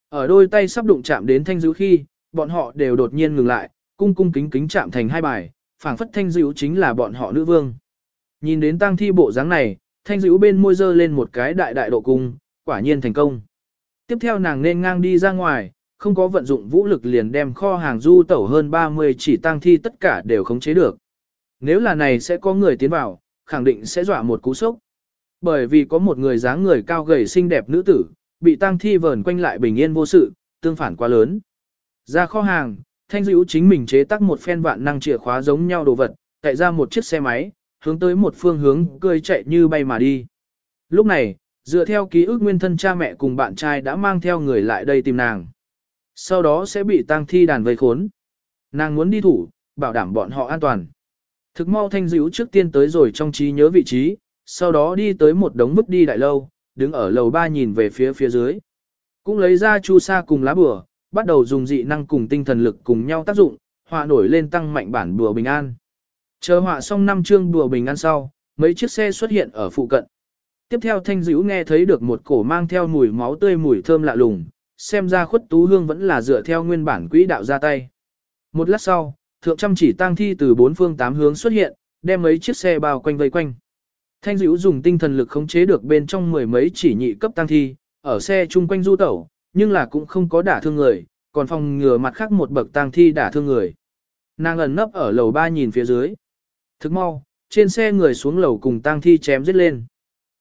Ở đôi tay sắp đụng chạm đến thanh dữ khi, bọn họ đều đột nhiên ngừng lại, cung cung kính kính chạm thành hai bài, phảng phất thanh dữ chính là bọn họ nữ vương. Nhìn đến tăng thi bộ dáng này, thanh dữ bên môi dơ lên một cái đại đại độ cung, quả nhiên thành công. Tiếp theo nàng nên ngang đi ra ngoài, không có vận dụng vũ lực liền đem kho hàng du tẩu hơn 30 chỉ tăng thi tất cả đều khống chế được. Nếu là này sẽ có người tiến vào, khẳng định sẽ dọa một cú sốc. Bởi vì có một người dáng người cao gầy xinh đẹp nữ tử, bị tăng thi vờn quanh lại bình yên vô sự, tương phản quá lớn. Ra kho hàng, thanh dữ chính mình chế tác một phen vạn năng chìa khóa giống nhau đồ vật, cậy ra một chiếc xe máy, hướng tới một phương hướng cười chạy như bay mà đi. Lúc này, dựa theo ký ức nguyên thân cha mẹ cùng bạn trai đã mang theo người lại đây tìm nàng. Sau đó sẽ bị tang thi đàn vây khốn. Nàng muốn đi thủ, bảo đảm bọn họ an toàn. Thực mau thanh dữ trước tiên tới rồi trong trí nhớ vị trí, sau đó đi tới một đống vứt đi đại lâu, đứng ở lầu ba nhìn về phía phía dưới. Cũng lấy ra chu sa cùng lá bùa, bắt đầu dùng dị năng cùng tinh thần lực cùng nhau tác dụng, họa nổi lên tăng mạnh bản bùa bình an. Chờ họa xong năm chương bùa bình an sau, mấy chiếc xe xuất hiện ở phụ cận. Tiếp theo thanh dữ nghe thấy được một cổ mang theo mùi máu tươi mùi thơm lạ lùng, xem ra khuất tú hương vẫn là dựa theo nguyên bản quỹ đạo ra tay. Một lát sau, thượng trăm chỉ tang thi từ bốn phương tám hướng xuất hiện, đem mấy chiếc xe bao quanh vây quanh. Thanh dữ dùng tinh thần lực khống chế được bên trong mười mấy chỉ nhị cấp tang thi, ở xe chung quanh du tẩu, nhưng là cũng không có đả thương người, còn phòng ngừa mặt khác một bậc tang thi đả thương người. Nàng ẩn nấp ở lầu ba nhìn phía dưới. Thức mau, trên xe người xuống lầu cùng tang thi chém giết lên.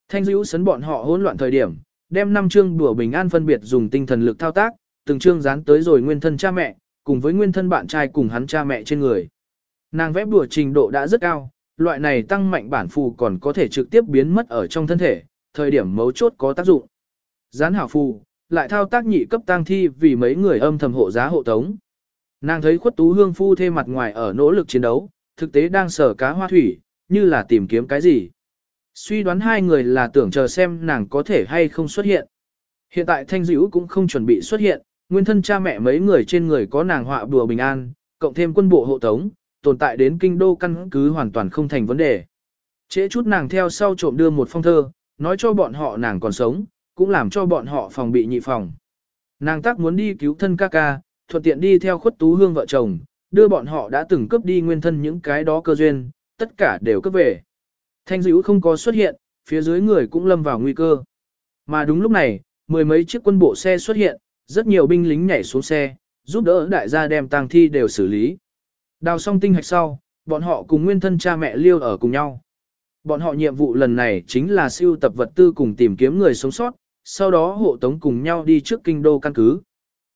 Thanh dữ sấn bọn họ hỗn loạn thời điểm, đem năm chương đùa bình an phân biệt dùng tinh thần lực thao tác, từng chương dán tới rồi nguyên thân cha mẹ, cùng với nguyên thân bạn trai cùng hắn cha mẹ trên người. Nàng vẽ bùa trình độ đã rất cao, loại này tăng mạnh bản phù còn có thể trực tiếp biến mất ở trong thân thể, thời điểm mấu chốt có tác dụng. Dán hảo phù, lại thao tác nhị cấp tăng thi vì mấy người âm thầm hộ giá hộ tống. Nàng thấy khuất tú hương phu thê mặt ngoài ở nỗ lực chiến đấu, thực tế đang sở cá hoa thủy, như là tìm kiếm cái gì. Suy đoán hai người là tưởng chờ xem nàng có thể hay không xuất hiện. Hiện tại thanh dữ cũng không chuẩn bị xuất hiện, nguyên thân cha mẹ mấy người trên người có nàng họa đùa bình an, cộng thêm quân bộ hộ tống, tồn tại đến kinh đô căn cứ hoàn toàn không thành vấn đề. Trễ chút nàng theo sau trộm đưa một phong thơ, nói cho bọn họ nàng còn sống, cũng làm cho bọn họ phòng bị nhị phòng. Nàng tác muốn đi cứu thân ca ca, thuận tiện đi theo khuất tú hương vợ chồng, đưa bọn họ đã từng cướp đi nguyên thân những cái đó cơ duyên, tất cả đều cướp về. Thanh dữ không có xuất hiện, phía dưới người cũng lâm vào nguy cơ. Mà đúng lúc này, mười mấy chiếc quân bộ xe xuất hiện, rất nhiều binh lính nhảy xuống xe, giúp đỡ đại gia đem tang thi đều xử lý. Đào xong tinh hạch sau, bọn họ cùng nguyên thân cha mẹ liêu ở cùng nhau. Bọn họ nhiệm vụ lần này chính là siêu tập vật tư cùng tìm kiếm người sống sót, sau đó hộ tống cùng nhau đi trước kinh đô căn cứ.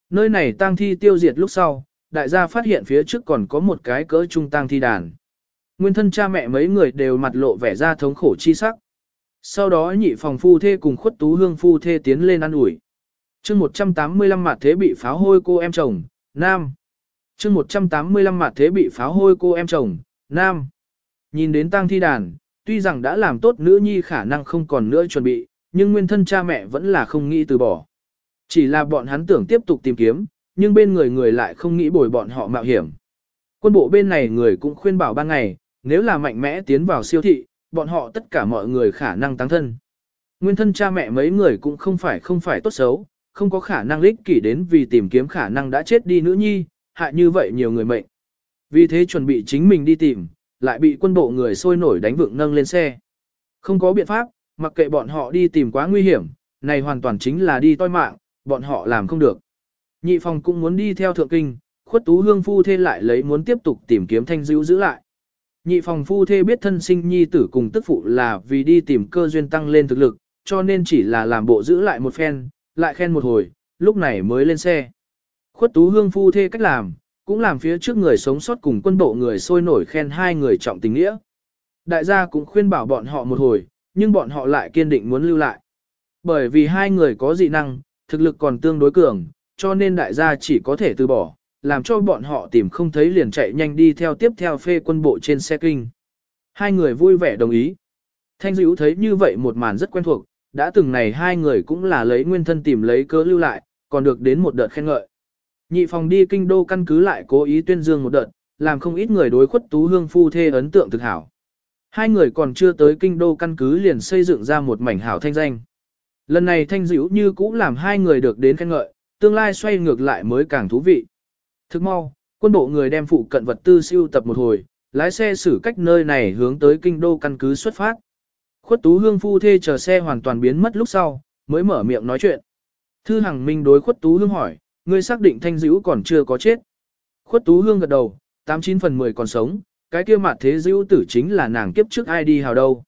Nơi này tang thi tiêu diệt lúc sau, đại gia phát hiện phía trước còn có một cái cỡ trung tang thi đàn. Nguyên thân cha mẹ mấy người đều mặt lộ vẻ ra thống khổ chi sắc. Sau đó nhị phòng phu thê cùng khuất tú hương phu thê tiến lên ăn ủi chương 185 mặt thế bị pháo hôi cô em chồng, Nam. chương 185 mặt thế bị pháo hôi cô em chồng, Nam. Nhìn đến tang thi đàn, tuy rằng đã làm tốt nữ nhi khả năng không còn nữa chuẩn bị, nhưng nguyên thân cha mẹ vẫn là không nghĩ từ bỏ. Chỉ là bọn hắn tưởng tiếp tục tìm kiếm, nhưng bên người người lại không nghĩ bồi bọn họ mạo hiểm. Quân bộ bên này người cũng khuyên bảo ban ngày, nếu là mạnh mẽ tiến vào siêu thị, bọn họ tất cả mọi người khả năng tăng thân. Nguyên thân cha mẹ mấy người cũng không phải không phải tốt xấu, không có khả năng lích kỷ đến vì tìm kiếm khả năng đã chết đi nữ nhi, hại như vậy nhiều người mệnh. Vì thế chuẩn bị chính mình đi tìm, lại bị quân bộ người sôi nổi đánh vượng nâng lên xe. Không có biện pháp, mặc kệ bọn họ đi tìm quá nguy hiểm, này hoàn toàn chính là đi toi mạng, bọn họ làm không được. Nhị phòng cũng muốn đi theo thượng kinh, khuất tú hương phu thê lại lấy muốn tiếp tục tìm kiếm thanh dữ giữ lại. Nhị phòng phu thê biết thân sinh nhi tử cùng tức phụ là vì đi tìm cơ duyên tăng lên thực lực, cho nên chỉ là làm bộ giữ lại một phen, lại khen một hồi, lúc này mới lên xe. Khuất tú hương phu thê cách làm, cũng làm phía trước người sống sót cùng quân bộ người sôi nổi khen hai người trọng tình nghĩa. Đại gia cũng khuyên bảo bọn họ một hồi, nhưng bọn họ lại kiên định muốn lưu lại. Bởi vì hai người có dị năng, thực lực còn tương đối cường, cho nên đại gia chỉ có thể từ bỏ, làm cho bọn họ tìm không thấy liền chạy nhanh đi theo tiếp theo phê quân bộ trên xe kinh. Hai người vui vẻ đồng ý. Thanh dữ thấy như vậy một màn rất quen thuộc, đã từng này hai người cũng là lấy nguyên thân tìm lấy cớ lưu lại, còn được đến một đợt khen ngợi. Nhị phòng đi kinh đô căn cứ lại cố ý tuyên dương một đợt, làm không ít người đối khuất tú hương phu thê ấn tượng thực hảo. Hai người còn chưa tới kinh đô căn cứ liền xây dựng ra một mảnh hảo thanh danh. Lần này thanh dữ như cũ làm hai người được đến khen ngợi, tương lai xoay ngược lại mới càng thú vị. Thức mau, quân bộ người đem phụ cận vật tư siêu tập một hồi, lái xe xử cách nơi này hướng tới kinh đô căn cứ xuất phát. Khuất tú hương phu thê chờ xe hoàn toàn biến mất lúc sau, mới mở miệng nói chuyện. Thư Hằng Minh đối khuất tú hương hỏi, ngươi xác định thanh Dữu còn chưa có chết. Khuất tú hương gật đầu, 89 phần 10 còn sống, cái kia mặt thế Dữu tử chính là nàng kiếp trước ai đi hào đâu.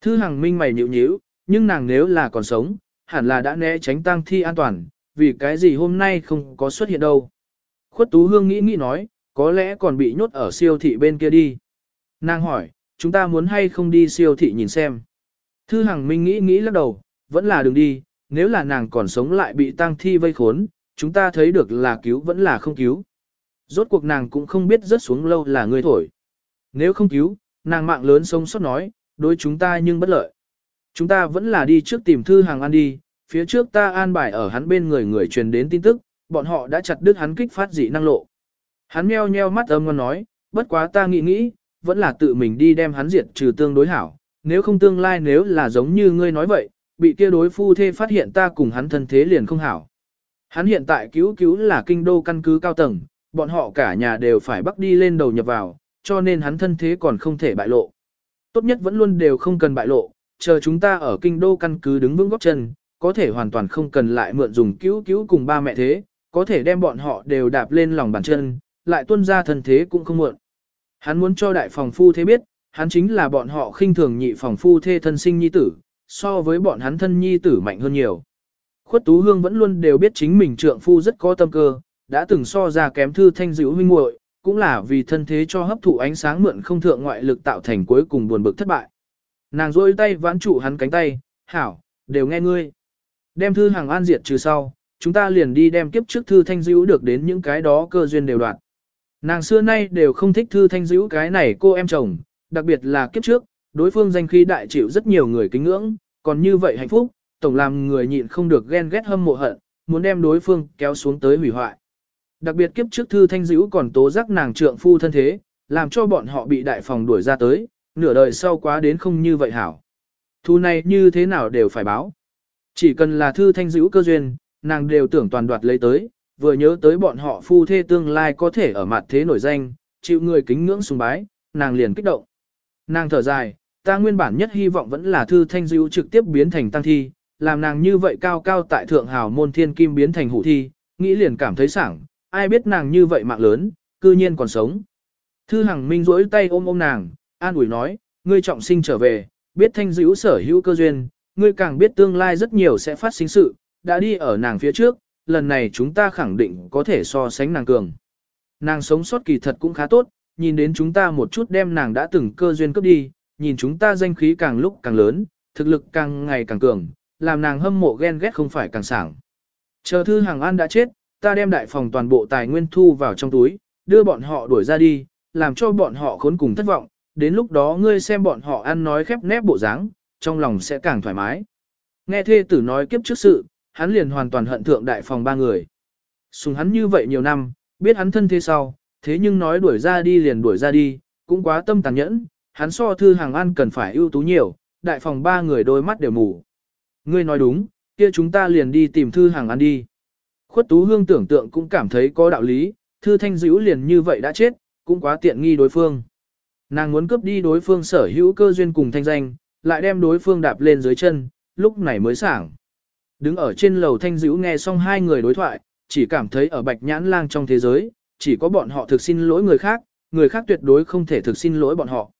Thư Hằng Minh mày nhịu nhíu, nhưng nàng nếu là còn sống, hẳn là đã né tránh tang thi an toàn, vì cái gì hôm nay không có xuất hiện đâu. Khuất Tú Hương nghĩ nghĩ nói, có lẽ còn bị nhốt ở siêu thị bên kia đi. Nàng hỏi, chúng ta muốn hay không đi siêu thị nhìn xem. Thư Hằng Minh nghĩ nghĩ lắc đầu, vẫn là đừng đi, nếu là nàng còn sống lại bị tang thi vây khốn, chúng ta thấy được là cứu vẫn là không cứu. Rốt cuộc nàng cũng không biết rớt xuống lâu là người thổi. Nếu không cứu, nàng mạng lớn sống sót nói, đối chúng ta nhưng bất lợi. Chúng ta vẫn là đi trước tìm Thư Hằng ăn đi, phía trước ta an bài ở hắn bên người người truyền đến tin tức, bọn họ đã chặt đứt hắn kích phát dị năng lộ. Hắn meo nheo mắt âm ngon nói, bất quá ta nghĩ nghĩ, vẫn là tự mình đi đem hắn diệt trừ tương đối hảo, nếu không tương lai nếu là giống như ngươi nói vậy, bị kia đối phu thê phát hiện ta cùng hắn thân thế liền không hảo. Hắn hiện tại cứu cứu là kinh đô căn cứ cao tầng, bọn họ cả nhà đều phải bắt đi lên đầu nhập vào, cho nên hắn thân thế còn không thể bại lộ. Tốt nhất vẫn luôn đều không cần bại lộ, chờ chúng ta ở kinh đô căn cứ đứng vững góc chân, có thể hoàn toàn không cần lại mượn dùng cứu cứu cùng ba mẹ thế, có thể đem bọn họ đều đạp lên lòng bàn chân, lại tuân ra thân thế cũng không muộn. Hắn muốn cho đại phòng phu thế biết, hắn chính là bọn họ khinh thường nhị phòng phu thê thân sinh nhi tử, so với bọn hắn thân nhi tử mạnh hơn nhiều. Khuất Tú Hương vẫn luôn đều biết chính mình trượng phu rất có tâm cơ, đã từng so ra kém thư thanh dữ huynh muội, cũng là vì thân thế cho hấp thụ ánh sáng mượn không thượng ngoại lực tạo thành cuối cùng buồn bực thất bại. Nàng rôi tay vãn trụ hắn cánh tay, hảo, đều nghe ngươi. Đem thư hàng an diệt trừ sau, chúng ta liền đi đem kiếp trước thư thanh dữ được đến những cái đó cơ duyên đều đoạn. Nàng xưa nay đều không thích thư thanh dữ cái này cô em chồng, đặc biệt là kiếp trước, đối phương danh khí đại chịu rất nhiều người kính ngưỡng, còn như vậy hạnh phúc, tổng làm người nhịn không được ghen ghét hâm mộ hận, muốn đem đối phương kéo xuống tới hủy hoại. Đặc biệt kiếp trước thư thanh dữ còn tố giác nàng trượng phu thân thế, làm cho bọn họ bị đại phòng đuổi ra tới, nửa đời sau quá đến không như vậy hảo. Thu này như thế nào đều phải báo. Chỉ cần là thư thanh dữ cơ duyên, nàng đều tưởng toàn đoạt lấy tới, vừa nhớ tới bọn họ phu thê tương lai có thể ở mặt thế nổi danh, chịu người kính ngưỡng sùng bái, nàng liền kích động. Nàng thở dài, ta nguyên bản nhất hy vọng vẫn là thư thanh dữ trực tiếp biến thành tăng thi, làm nàng như vậy cao cao tại thượng hào môn thiên kim biến thành hủ thi, nghĩ liền cảm thấy sảng, ai biết nàng như vậy mạng lớn, cư nhiên còn sống. Thư Hằng Minh rỗi tay ôm ôm nàng, an ủi nói, ngươi trọng sinh trở về, biết thanh dữ sở hữu cơ duyên, ngươi càng biết tương lai rất nhiều sẽ phát sinh sự, đã đi ở nàng phía trước, lần này chúng ta khẳng định có thể so sánh nàng cường. Nàng sống sót kỳ thật cũng khá tốt, nhìn đến chúng ta một chút đem nàng đã từng cơ duyên cấp đi, nhìn chúng ta danh khí càng lúc càng lớn, thực lực càng ngày càng cường, làm nàng hâm mộ ghen ghét không phải càng sảng. Chờ thư hàng an đã chết, ta đem đại phòng toàn bộ tài nguyên thu vào trong túi, đưa bọn họ đuổi ra đi, làm cho bọn họ khốn cùng thất vọng, đến lúc đó ngươi xem bọn họ ăn nói khép nép bộ dáng, trong lòng sẽ càng thoải mái. Nghe thê tử nói kiếp trước sự, hắn liền hoàn toàn hận thượng đại phòng ba người. Sùng hắn như vậy nhiều năm, biết hắn thân thế sau, thế nhưng nói đuổi ra đi liền đuổi ra đi, cũng quá tâm tàn nhẫn, hắn so thư hàng ăn cần phải ưu tú nhiều, đại phòng ba người đôi mắt đều mù. Ngươi nói đúng, kia chúng ta liền đi tìm thư hàng ăn đi. Khuất Tú Hương tưởng tượng cũng cảm thấy có đạo lý, thư thanh dữ liền như vậy đã chết, cũng quá tiện nghi đối phương. Nàng muốn cướp đi đối phương sở hữu cơ duyên cùng thanh danh, lại đem đối phương đạp lên dưới chân, lúc này mới sảng. Đứng ở trên lầu thanh dữ nghe xong hai người đối thoại, chỉ cảm thấy ở bạch nhãn lang trong thế giới, chỉ có bọn họ thực xin lỗi người khác, người khác tuyệt đối không thể thực xin lỗi bọn họ.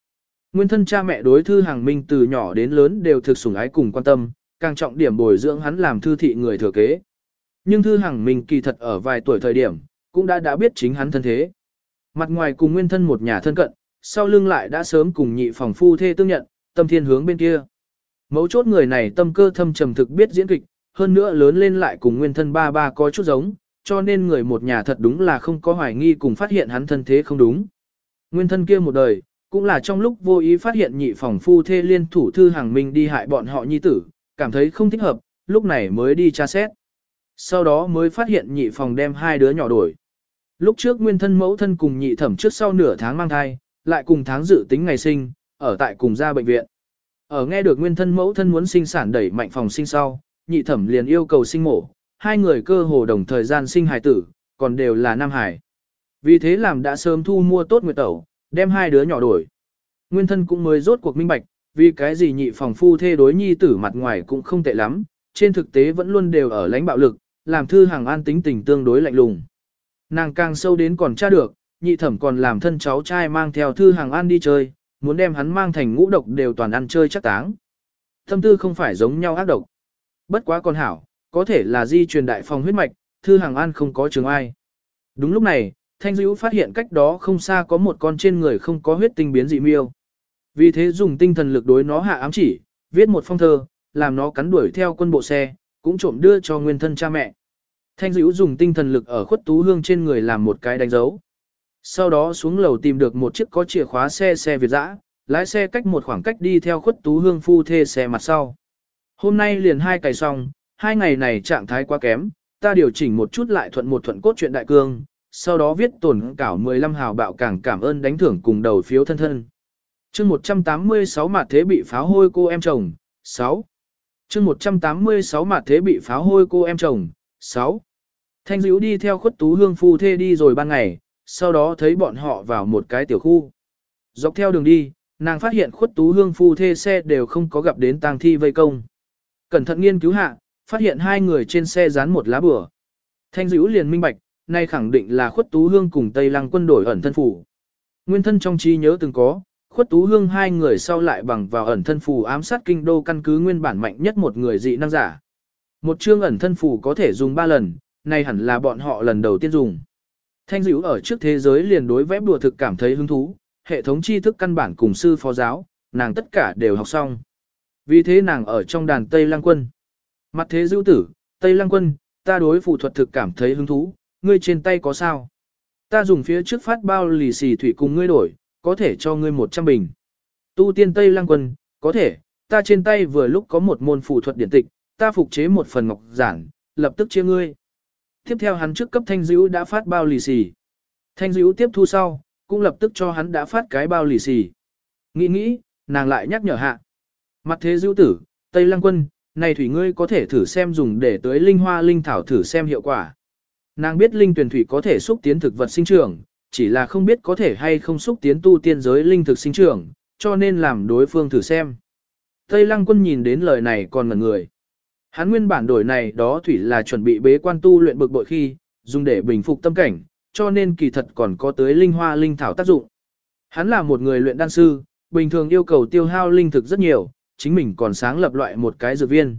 Nguyên thân cha mẹ đối thư hàng minh từ nhỏ đến lớn đều thực sủng ái cùng quan tâm, càng trọng điểm bồi dưỡng hắn làm thư thị người thừa kế. Nhưng thư hàng minh kỳ thật ở vài tuổi thời điểm, cũng đã đã biết chính hắn thân thế. Mặt ngoài cùng nguyên thân một nhà thân cận, sau lưng lại đã sớm cùng nhị phòng phu thê tương nhận, tâm thiên hướng bên kia. Mấu chốt người này tâm cơ thâm trầm thực biết diễn kịch, hơn nữa lớn lên lại cùng nguyên thân ba ba có chút giống, cho nên người một nhà thật đúng là không có hoài nghi cùng phát hiện hắn thân thế không đúng. Nguyên thân kia một đời, cũng là trong lúc vô ý phát hiện nhị phòng phu thê liên thủ thư hàng minh đi hại bọn họ nhi tử, cảm thấy không thích hợp, lúc này mới đi tra xét. Sau đó mới phát hiện nhị phòng đem hai đứa nhỏ đổi. Lúc trước nguyên thân mẫu thân cùng nhị thẩm trước sau nửa tháng mang thai, lại cùng tháng dự tính ngày sinh, ở tại cùng gia bệnh viện. Ở nghe được nguyên thân mẫu thân muốn sinh sản đẩy mạnh phòng sinh sau, nhị thẩm liền yêu cầu sinh mổ, hai người cơ hồ đồng thời gian sinh hài tử, còn đều là nam hải. Vì thế làm đã sớm thu mua tốt nguyệt tẩu, đem hai đứa nhỏ đổi. Nguyên thân cũng mới rốt cuộc minh bạch, vì cái gì nhị phòng phu thê đối nhi tử mặt ngoài cũng không tệ lắm, trên thực tế vẫn luôn đều ở lãnh bạo lực, làm thư hàng an tính tình tương đối lạnh lùng. Nàng càng sâu đến còn tra được, nhị thẩm còn làm thân cháu trai mang theo thư hàng an đi chơi, muốn đem hắn mang thành ngũ độc đều toàn ăn chơi chắc táng. Thâm tư không phải giống nhau ác độc. Bất quá con hảo, có thể là di truyền đại phòng huyết mạch, thư hàng an không có trường ai. Đúng lúc này, Thanh Dữ phát hiện cách đó không xa có một con trên người không có huyết tinh biến dị miêu. Vì thế dùng tinh thần lực đối nó hạ ám chỉ, viết một phong thơ, làm nó cắn đuổi theo quân bộ xe, cũng trộm đưa cho nguyên thân cha mẹ. Thanh dữ dùng tinh thần lực ở khuất tú hương trên người làm một cái đánh dấu. Sau đó xuống lầu tìm được một chiếc có chìa khóa xe xe Việt dã, lái xe cách một khoảng cách đi theo khuất tú hương phu thê xe mặt sau. Hôm nay liền hai cày xong, hai ngày này trạng thái quá kém, ta điều chỉnh một chút lại thuận một thuận cốt truyện đại cương, sau đó viết tổn cảo 15 hào bạo càng cảm ơn đánh thưởng cùng đầu phiếu thân thân. chương 186 mặt thế bị pháo hôi cô em chồng, 6 chương 186 mặt thế bị pháo hôi cô em chồng, 6. Thanh dữ đi theo khuất tú hương phu thê đi rồi ban ngày, sau đó thấy bọn họ vào một cái tiểu khu. Dọc theo đường đi, nàng phát hiện khuất tú hương phu thê xe đều không có gặp đến tang thi vây công. Cẩn thận nghiên cứu hạ, phát hiện hai người trên xe dán một lá bừa. Thanh dữ liền minh bạch, nay khẳng định là khuất tú hương cùng Tây Lăng quân đổi ẩn thân phủ. Nguyên thân trong trí nhớ từng có, khuất tú hương hai người sau lại bằng vào ẩn thân phù ám sát kinh đô căn cứ nguyên bản mạnh nhất một người dị năng giả. Một chương ẩn thân phù có thể dùng ba lần, nay hẳn là bọn họ lần đầu tiên dùng. Thanh dữ ở trước thế giới liền đối vẽ bùa thực cảm thấy hứng thú, hệ thống tri thức căn bản cùng sư phó giáo, nàng tất cả đều học xong. Vì thế nàng ở trong đàn Tây Lăng Quân. Mặt thế dữ tử, Tây Lăng Quân, ta đối phù thuật thực cảm thấy hứng thú, ngươi trên tay có sao? Ta dùng phía trước phát bao lì xì thủy cùng ngươi đổi, có thể cho ngươi 100 bình. Tu tiên Tây Lăng Quân, có thể, ta trên tay vừa lúc có một môn phù thuật điển tịch, ta phục chế một phần ngọc giản, lập tức chia ngươi. Tiếp theo hắn trước cấp thanh dữ đã phát bao lì xì. Thanh dữ tiếp thu sau, cũng lập tức cho hắn đã phát cái bao lì xì. Nghĩ nghĩ, nàng lại nhắc nhở hạ. Mặt thế dữ tử, Tây Lăng Quân, này thủy ngươi có thể thử xem dùng để tới linh hoa linh thảo thử xem hiệu quả. Nàng biết linh tuyển thủy có thể xúc tiến thực vật sinh trưởng, chỉ là không biết có thể hay không xúc tiến tu tiên giới linh thực sinh trưởng, cho nên làm đối phương thử xem. Tây Lăng Quân nhìn đến lời này còn ngẩn người. Hắn nguyên bản đổi này đó thủy là chuẩn bị bế quan tu luyện bực bội khi, dùng để bình phục tâm cảnh, cho nên kỳ thật còn có tới linh hoa linh thảo tác dụng. Hắn là một người luyện đan sư, bình thường yêu cầu tiêu hao linh thực rất nhiều, chính mình còn sáng lập loại một cái dược viên.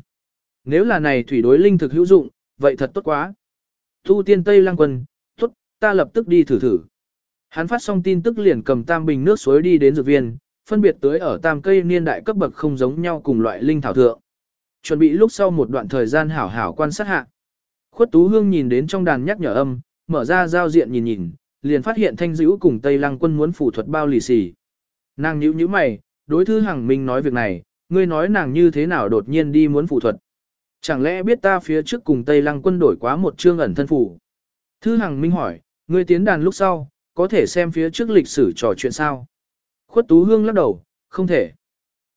Nếu là này thủy đối linh thực hữu dụng, vậy thật tốt quá. Thu tiên Tây Lăng Quân, tốt, ta lập tức đi thử thử. Hắn phát xong tin tức liền cầm tam bình nước suối đi đến dược viên, phân biệt tới ở tam cây niên đại cấp bậc không giống nhau cùng loại linh thảo thượng. Chuẩn bị lúc sau một đoạn thời gian hảo hảo quan sát hạ. Khuất Tú Hương nhìn đến trong đàn nhắc nhở âm, mở ra giao diện nhìn nhìn, liền phát hiện thanh dữ cùng Tây Lăng quân muốn phủ thuật bao lì xì. Nàng nhíu nhíu mày, đối thư Hằng Minh nói việc này, ngươi nói nàng như thế nào đột nhiên đi muốn phụ thuật. Chẳng lẽ biết ta phía trước cùng Tây Lăng quân đổi quá một chương ẩn thân phủ? Thư Hằng Minh hỏi, ngươi tiến đàn lúc sau, có thể xem phía trước lịch sử trò chuyện sao? Khuất Tú Hương lắc đầu, không thể.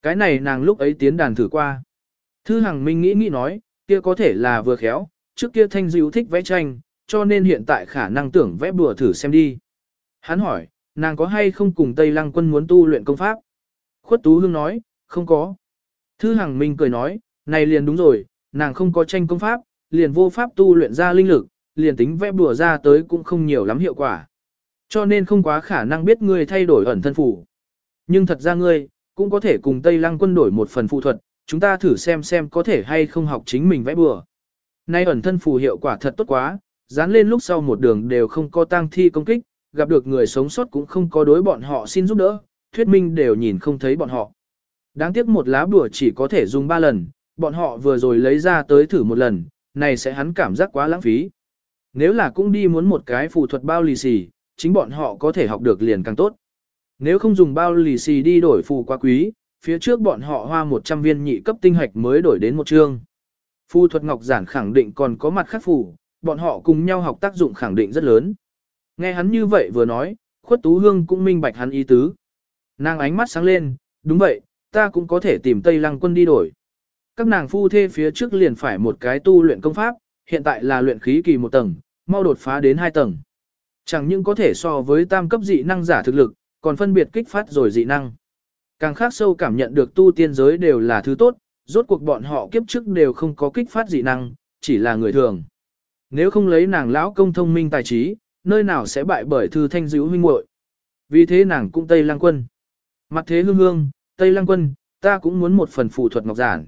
Cái này nàng lúc ấy tiến đàn thử qua. Thư Hằng Minh nghĩ nghĩ nói, kia có thể là vừa khéo, trước kia Thanh diệu thích vẽ tranh, cho nên hiện tại khả năng tưởng vẽ bùa thử xem đi. Hắn hỏi, nàng có hay không cùng Tây Lăng quân muốn tu luyện công pháp? Khuất Tú Hương nói, không có. Thư Hằng Minh cười nói, này liền đúng rồi, nàng không có tranh công pháp, liền vô pháp tu luyện ra linh lực, liền tính vẽ bùa ra tới cũng không nhiều lắm hiệu quả. Cho nên không quá khả năng biết ngươi thay đổi ẩn thân phủ. Nhưng thật ra ngươi, cũng có thể cùng Tây Lăng quân đổi một phần phụ thuật, chúng ta thử xem xem có thể hay không học chính mình vẽ bừa. Nay ẩn thân phù hiệu quả thật tốt quá, dán lên lúc sau một đường đều không có tang thi công kích, gặp được người sống sót cũng không có đối bọn họ xin giúp đỡ, thuyết minh đều nhìn không thấy bọn họ. Đáng tiếc một lá bùa chỉ có thể dùng 3 lần, bọn họ vừa rồi lấy ra tới thử một lần, này sẽ hắn cảm giác quá lãng phí. Nếu là cũng đi muốn một cái phù thuật bao lì xì, chính bọn họ có thể học được liền càng tốt. Nếu không dùng bao lì xì đi đổi phù quá quý, phía trước bọn họ hoa 100 viên nhị cấp tinh hạch mới đổi đến một chương. Phù thuật ngọc giản khẳng định còn có mặt khác phù, bọn họ cùng nhau học tác dụng khẳng định rất lớn. Nghe hắn như vậy vừa nói, khuất tú hương cũng minh bạch hắn ý tứ. Nàng ánh mắt sáng lên, đúng vậy, ta cũng có thể tìm Tây Lăng quân đi đổi. Các nàng phu thê phía trước liền phải một cái tu luyện công pháp, hiện tại là luyện khí kỳ một tầng, mau đột phá đến hai tầng. Chẳng những có thể so với tam cấp dị năng giả thực lực, còn phân biệt kích phát rồi dị năng. Càng khác sâu cảm nhận được tu tiên giới đều là thứ tốt, rốt cuộc bọn họ kiếp trước đều không có kích phát dị năng, chỉ là người thường. Nếu không lấy nàng lão công thông minh tài trí, nơi nào sẽ bại bởi thư thanh dữ huynh muội. Vì thế nàng cũng Tây Lăng Quân. Mặt thế hương hương, Tây Lăng Quân, ta cũng muốn một phần phụ thuật ngọc giản.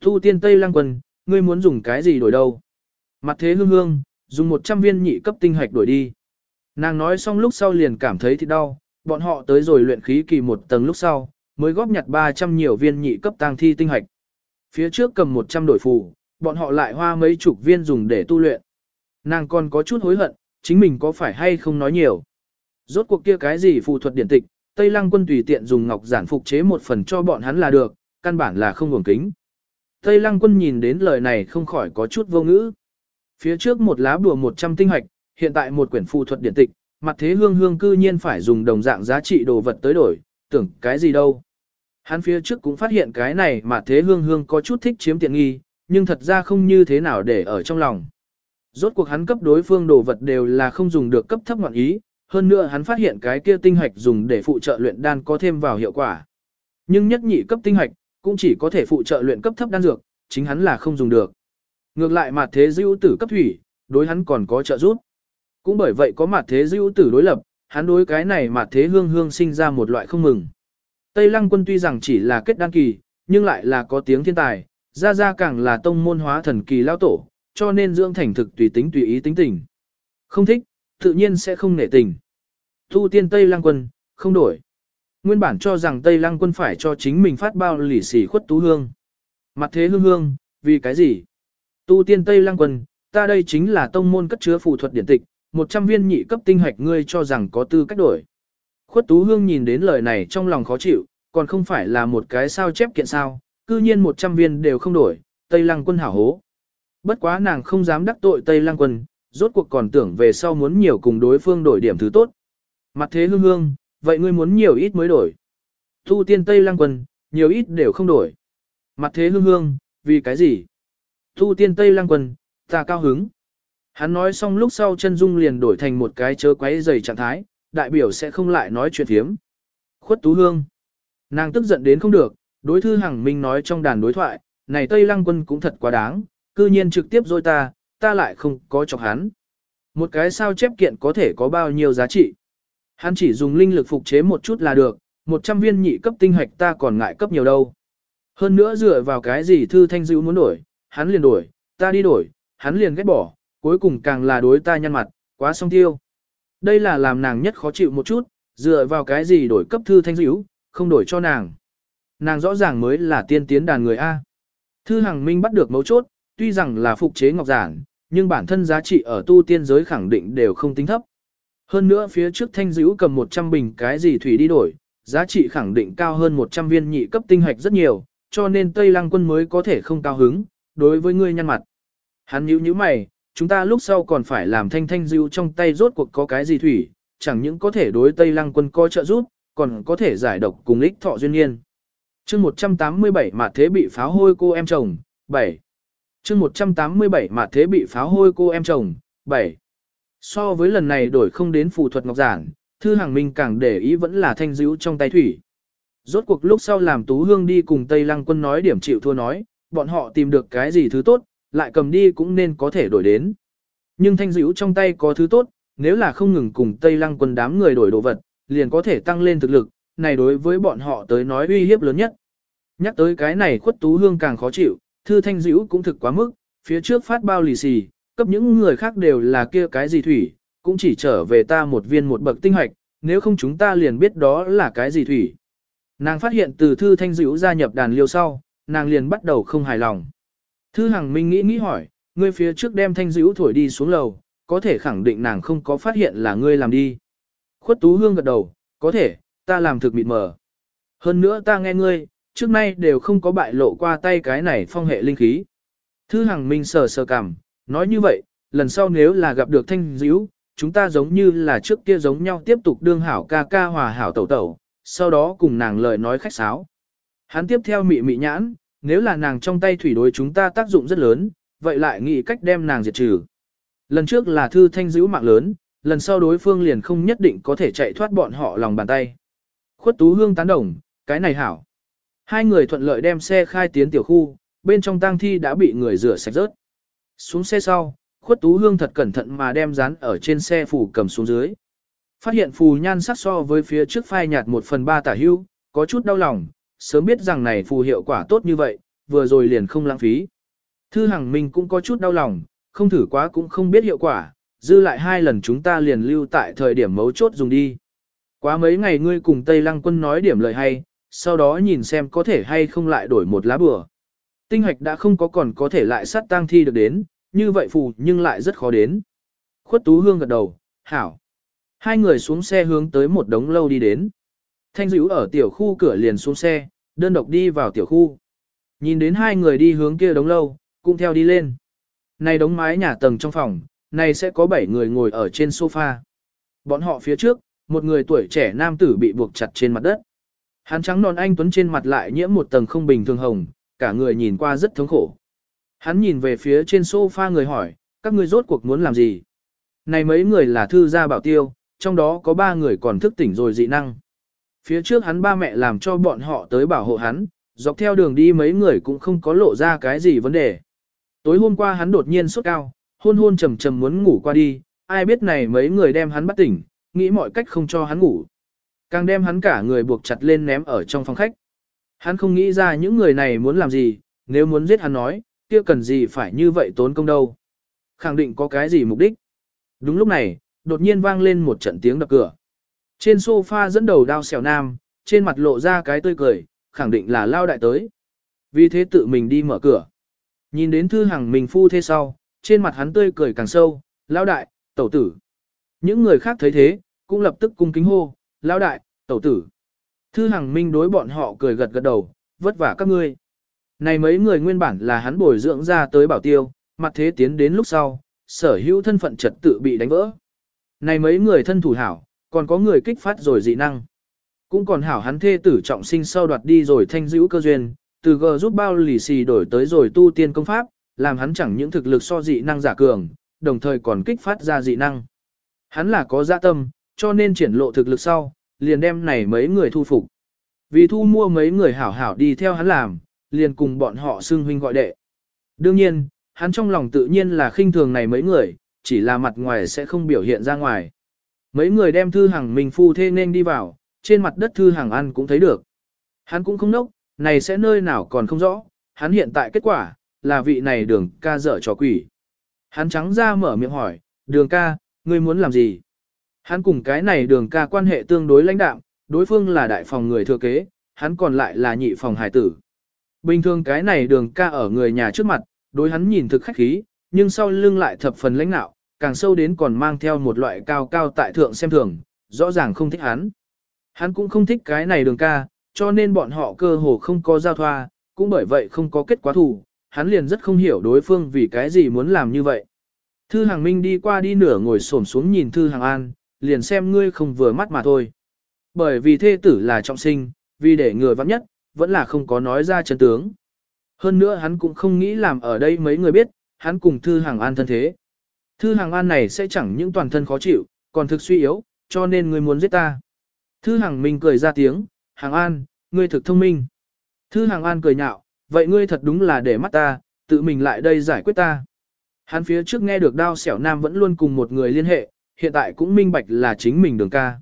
Thu tiên Tây Lăng Quân, ngươi muốn dùng cái gì đổi đâu? Mặt thế hương hương, dùng 100 viên nhị cấp tinh hạch đổi đi. Nàng nói xong lúc sau liền cảm thấy thì đau, bọn họ tới rồi luyện khí kỳ một tầng lúc sau, mới góp nhặt 300 nhiều viên nhị cấp tang thi tinh hạch. Phía trước cầm 100 đổi phù, bọn họ lại hoa mấy chục viên dùng để tu luyện. Nàng còn có chút hối hận, chính mình có phải hay không nói nhiều. Rốt cuộc kia cái gì phù thuật điển tịch, Tây Lăng quân tùy tiện dùng ngọc giản phục chế một phần cho bọn hắn là được, căn bản là không hưởng kính. Tây Lăng quân nhìn đến lời này không khỏi có chút vô ngữ. Phía trước một lá bùa 100 tinh hạch, hiện tại một quyển phù thuật điển tịch, mặt thế hương hương cư nhiên phải dùng đồng dạng giá trị đồ vật tới đổi, tưởng cái gì đâu. Hắn phía trước cũng phát hiện cái này mà thế hương hương có chút thích chiếm tiện nghi, nhưng thật ra không như thế nào để ở trong lòng. Rốt cuộc hắn cấp đối phương đồ vật đều là không dùng được cấp thấp ngoạn ý, hơn nữa hắn phát hiện cái kia tinh hạch dùng để phụ trợ luyện đan có thêm vào hiệu quả. Nhưng nhất nhị cấp tinh hạch cũng chỉ có thể phụ trợ luyện cấp thấp đan dược, chính hắn là không dùng được. Ngược lại mặt thế dữ tử cấp thủy, đối hắn còn có trợ giúp. Cũng bởi vậy có mặt thế dữ tử đối lập, hắn đối cái này mặt thế hương hương sinh ra một loại không mừng. Tây Lăng quân tuy rằng chỉ là kết đan kỳ, nhưng lại là có tiếng thiên tài, ra ra càng là tông môn hóa thần kỳ lao tổ, cho nên dưỡng thành thực tùy tính tùy ý tính tình. Không thích, tự nhiên sẽ không nể tình. Tu tiên Tây Lăng Quân, không đổi. Nguyên bản cho rằng Tây Lăng Quân phải cho chính mình phát bao lì xì khuất tú hương. Mặt thế hương hương, vì cái gì? Tu tiên Tây Lăng Quân, ta đây chính là tông môn cất chứa phù thuật điển tịch, 100 viên nhị cấp tinh hạch ngươi cho rằng có tư cách đổi. Khuất Tú Hương nhìn đến lời này trong lòng khó chịu, còn không phải là một cái sao chép kiện sao, cư nhiên 100 viên đều không đổi, Tây Lăng Quân hảo hố. Bất quá nàng không dám đắc tội Tây Lăng Quân, rốt cuộc còn tưởng về sau muốn nhiều cùng đối phương đổi điểm thứ tốt. Mặt thế hương hương, vậy ngươi muốn nhiều ít mới đổi. Thu tiên Tây Lăng Quân, nhiều ít đều không đổi. Mặt thế hương hương, vì cái gì? Thu tiên Tây Lăng Quân, ta cao hứng. Hắn nói xong lúc sau chân dung liền đổi thành một cái chớ quấy dày trạng thái, đại biểu sẽ không lại nói chuyện thiếm. Khuất Tú Hương. Nàng tức giận đến không được, đối thư Hằng Minh nói trong đàn đối thoại, này Tây Lăng Quân cũng thật quá đáng, cư nhiên trực tiếp dối ta, ta lại không có chọc hắn. Một cái sao chép kiện có thể có bao nhiêu giá trị. Hắn chỉ dùng linh lực phục chế một chút là được, 100 viên nhị cấp tinh hạch ta còn ngại cấp nhiều đâu. Hơn nữa dựa vào cái gì thư thanh dữ muốn đổi, hắn liền đổi, ta đi đổi, hắn liền ghét bỏ, cuối cùng càng là đối ta nhăn mặt, quá song tiêu. Đây là làm nàng nhất khó chịu một chút, dựa vào cái gì đổi cấp thư thanh dữ, không đổi cho nàng. Nàng rõ ràng mới là tiên tiến đàn người A. Thư Hằng Minh bắt được mấu chốt, tuy rằng là phục chế ngọc giản, nhưng bản thân giá trị ở tu tiên giới khẳng định đều không tính thấp. Hơn nữa phía trước thanh dữ cầm 100 bình cái gì thủy đi đổi, giá trị khẳng định cao hơn 100 viên nhị cấp tinh hoạch rất nhiều, cho nên Tây Lăng quân mới có thể không cao hứng, đối với ngươi nhăn mặt. Hắn nhíu nhíu mày, chúng ta lúc sau còn phải làm thanh thanh dữ trong tay rốt cuộc có cái gì thủy, chẳng những có thể đối Tây Lăng quân coi trợ giúp, còn có thể giải độc cùng lích thọ duyên nhiên. chương 187 mà thế bị pháo hôi cô em chồng, 7 chương 187 mà thế bị pháo hôi cô em chồng, 7. So với lần này đổi không đến phù thuật ngọc giản, Thư Hàng Minh càng để ý vẫn là thanh dữ trong tay thủy. Rốt cuộc lúc sau làm Tú Hương đi cùng Tây Lăng quân nói điểm chịu thua nói, bọn họ tìm được cái gì thứ tốt, lại cầm đi cũng nên có thể đổi đến. Nhưng thanh dữ trong tay có thứ tốt, nếu là không ngừng cùng Tây Lăng quân đám người đổi đồ vật, liền có thể tăng lên thực lực, này đối với bọn họ tới nói uy hiếp lớn nhất. Nhắc tới cái này khuất Tú Hương càng khó chịu, thư thanh dữ cũng thực quá mức, phía trước phát bao lì xì, cấp những người khác đều là kia cái gì thủy, cũng chỉ trở về ta một viên một bậc tinh hoạch, nếu không chúng ta liền biết đó là cái gì thủy. Nàng phát hiện từ thư thanh dữ gia nhập đàn liêu sau, nàng liền bắt đầu không hài lòng. Thư Hằng Minh nghĩ nghĩ hỏi, ngươi phía trước đem thanh dữ thổi đi xuống lầu, có thể khẳng định nàng không có phát hiện là ngươi làm đi. Khuất Tú Hương gật đầu, có thể, ta làm thực mịt mờ. Hơn nữa ta nghe ngươi, trước nay đều không có bại lộ qua tay cái này phong hệ linh khí. Thư Hằng Minh sờ sờ cằm, nói như vậy, lần sau nếu là gặp được thanh dữ, chúng ta giống như là trước kia giống nhau tiếp tục đương hảo ca ca hòa hảo tẩu tẩu, sau đó cùng nàng lời nói khách sáo. Hắn tiếp theo mị mị nhãn, nếu là nàng trong tay thủy đối chúng ta tác dụng rất lớn, vậy lại nghĩ cách đem nàng diệt trừ. Lần trước là thư thanh diễu mạng lớn, lần sau đối phương liền không nhất định có thể chạy thoát bọn họ lòng bàn tay. Khuất Tú Hương tán đồng, cái này hảo. Hai người thuận lợi đem xe khai tiến tiểu khu, bên trong tang thi đã bị người rửa sạch rớt. Xuống xe sau, Khuất Tú Hương thật cẩn thận mà đem dán ở trên xe phủ cầm xuống dưới. Phát hiện phù nhan sắc so với phía trước phai nhạt một phần ba tả hưu, có chút đau lòng, sớm biết rằng này phù hiệu quả tốt như vậy, vừa rồi liền không lãng phí. Thư Hằng mình cũng có chút đau lòng, không thử quá cũng không biết hiệu quả, dư lại hai lần chúng ta liền lưu tại thời điểm mấu chốt dùng đi. Quá mấy ngày ngươi cùng Tây Lăng Quân nói điểm lời hay, sau đó nhìn xem có thể hay không lại đổi một lá bừa. Tinh hoạch đã không có còn có thể lại sát tang thi được đến, như vậy phù nhưng lại rất khó đến. Khuất Tú Hương gật đầu, hảo. Hai người xuống xe hướng tới một đống lâu đi đến. Thanh dữ ở tiểu khu cửa liền xuống xe, đơn độc đi vào tiểu khu. Nhìn đến hai người đi hướng kia đống lâu, cũng theo đi lên. Này đống mái nhà tầng trong phòng, này sẽ có bảy người ngồi ở trên sofa. Bọn họ phía trước, một người tuổi trẻ nam tử bị buộc chặt trên mặt đất. Hắn trắng non anh tuấn trên mặt lại nhiễm một tầng không bình thường hồng, cả người nhìn qua rất thống khổ. Hắn nhìn về phía trên sofa người hỏi, các ngươi rốt cuộc muốn làm gì? Này mấy người là thư gia bảo tiêu, trong đó có ba người còn thức tỉnh rồi dị năng. Phía trước hắn ba mẹ làm cho bọn họ tới bảo hộ hắn, dọc theo đường đi mấy người cũng không có lộ ra cái gì vấn đề. Tối hôm qua hắn đột nhiên sốt cao, hôn hôn trầm trầm muốn ngủ qua đi, ai biết này mấy người đem hắn bắt tỉnh, nghĩ mọi cách không cho hắn ngủ. Càng đem hắn cả người buộc chặt lên ném ở trong phòng khách. Hắn không nghĩ ra những người này muốn làm gì, nếu muốn giết hắn nói, kia cần gì phải như vậy tốn công đâu. Khẳng định có cái gì mục đích. Đúng lúc này, đột nhiên vang lên một trận tiếng đập cửa. Trên sofa dẫn đầu đao xẻo nam, trên mặt lộ ra cái tươi cười, khẳng định là lao đại tới. Vì thế tự mình đi mở cửa. Nhìn đến thư hàng mình phu thế sau, trên mặt hắn tươi cười càng sâu, lao đại, tẩu tử. Những người khác thấy thế, cũng lập tức cung kính hô, lão đại, tẩu tử. Thư hằng minh đối bọn họ cười gật gật đầu, vất vả các ngươi. Này mấy người nguyên bản là hắn bồi dưỡng ra tới bảo tiêu, mặt thế tiến đến lúc sau, sở hữu thân phận trật tự bị đánh vỡ. Này mấy người thân thủ hảo, còn có người kích phát rồi dị năng. Cũng còn hảo hắn thê tử trọng sinh sau đoạt đi rồi thanh dữ cơ duyên, từ gờ giúp bao lì xì đổi tới rồi tu tiên công pháp, làm hắn chẳng những thực lực so dị năng giả cường, đồng thời còn kích phát ra dị năng. Hắn là có dạ tâm, cho nên triển lộ thực lực sau, liền đem này mấy người thu phục. Vì thu mua mấy người hảo hảo đi theo hắn làm, liền cùng bọn họ xưng huynh gọi đệ. Đương nhiên, hắn trong lòng tự nhiên là khinh thường này mấy người, chỉ là mặt ngoài sẽ không biểu hiện ra ngoài. Mấy người đem thư hàng mình phu thê nên đi vào, trên mặt đất thư hàng ăn cũng thấy được. Hắn cũng không nốc, này sẽ nơi nào còn không rõ, hắn hiện tại kết quả, là vị này đường ca dở trò quỷ. Hắn trắng ra mở miệng hỏi, đường ca, ngươi muốn làm gì? Hắn cùng cái này đường ca quan hệ tương đối lãnh đạm, đối phương là đại phòng người thừa kế, hắn còn lại là nhị phòng hải tử. Bình thường cái này đường ca ở người nhà trước mặt, đối hắn nhìn thực khách khí, nhưng sau lưng lại thập phần lãnh nạo, càng sâu đến còn mang theo một loại cao cao tại thượng xem thường, rõ ràng không thích hắn. Hắn cũng không thích cái này đường ca, cho nên bọn họ cơ hồ không có giao thoa, cũng bởi vậy không có kết quả thủ, hắn liền rất không hiểu đối phương vì cái gì muốn làm như vậy. Thư hàng minh đi qua đi nửa ngồi xổm xuống nhìn thư hàng an, liền xem ngươi không vừa mắt mà thôi. Bởi vì thê tử là trọng sinh, vì để người vắng nhất, vẫn là không có nói ra chân tướng. Hơn nữa hắn cũng không nghĩ làm ở đây mấy người biết, hắn cùng Thư Hàng An thân thế. Thư Hàng An này sẽ chẳng những toàn thân khó chịu, còn thực suy yếu, cho nên ngươi muốn giết ta. Thư Hàng Minh cười ra tiếng, Hàng An, ngươi thực thông minh. Thư Hàng An cười nhạo, vậy ngươi thật đúng là để mắt ta, tự mình lại đây giải quyết ta. Hắn phía trước nghe được đao xẻo nam vẫn luôn cùng một người liên hệ, hiện tại cũng minh bạch là chính mình đường ca.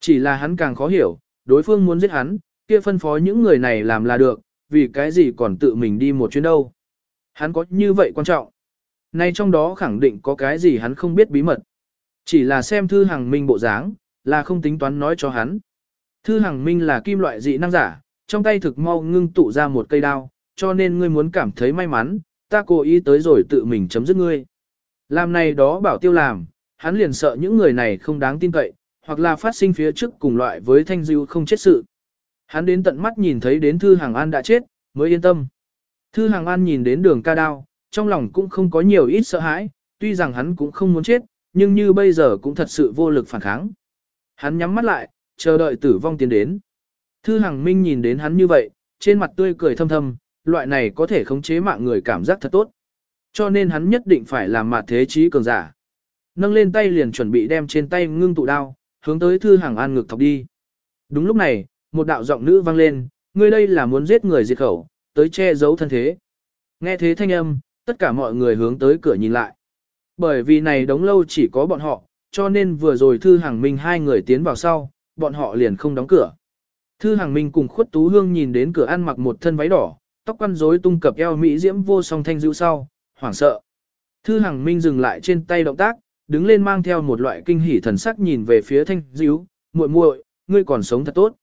Chỉ là hắn càng khó hiểu, đối phương muốn giết hắn, kia phân phó những người này làm là được, vì cái gì còn tự mình đi một chuyến đâu. Hắn có như vậy quan trọng. Nay trong đó khẳng định có cái gì hắn không biết bí mật. Chỉ là xem thư hàng minh bộ dáng, là không tính toán nói cho hắn. Thư hàng minh là kim loại dị năng giả, trong tay thực mau ngưng tụ ra một cây đao, cho nên ngươi muốn cảm thấy may mắn, ta cố ý tới rồi tự mình chấm dứt ngươi. Làm này đó bảo tiêu làm, hắn liền sợ những người này không đáng tin cậy, hoặc là phát sinh phía trước cùng loại với thanh dư không chết sự. Hắn đến tận mắt nhìn thấy đến Thư Hàng An đã chết, mới yên tâm. Thư Hàng An nhìn đến đường ca đao, trong lòng cũng không có nhiều ít sợ hãi, tuy rằng hắn cũng không muốn chết, nhưng như bây giờ cũng thật sự vô lực phản kháng. Hắn nhắm mắt lại, chờ đợi tử vong tiến đến. Thư Hằng Minh nhìn đến hắn như vậy, trên mặt tươi cười thâm thâm, loại này có thể khống chế mạng người cảm giác thật tốt. Cho nên hắn nhất định phải làm mặt thế trí cường giả. Nâng lên tay liền chuẩn bị đem trên tay ngưng tụ đao, hướng tới Thư hàng An ngực thọc đi. Đúng lúc này, một đạo giọng nữ vang lên, ngươi đây là muốn giết người diệt khẩu, tới che giấu thân thế. Nghe thế thanh âm, tất cả mọi người hướng tới cửa nhìn lại. Bởi vì này đống lâu chỉ có bọn họ, cho nên vừa rồi Thư Hàng Minh hai người tiến vào sau, bọn họ liền không đóng cửa. Thư Hàng Minh cùng khuất tú hương nhìn đến cửa ăn mặc một thân váy đỏ, tóc quăn rối tung cập eo mỹ diễm vô song thanh dữ sau, hoảng sợ. Thư Hàng Minh dừng lại trên tay động tác, đứng lên mang theo một loại kinh hỉ thần sắc nhìn về phía thanh dữ, muội muội, ngươi còn sống thật tốt.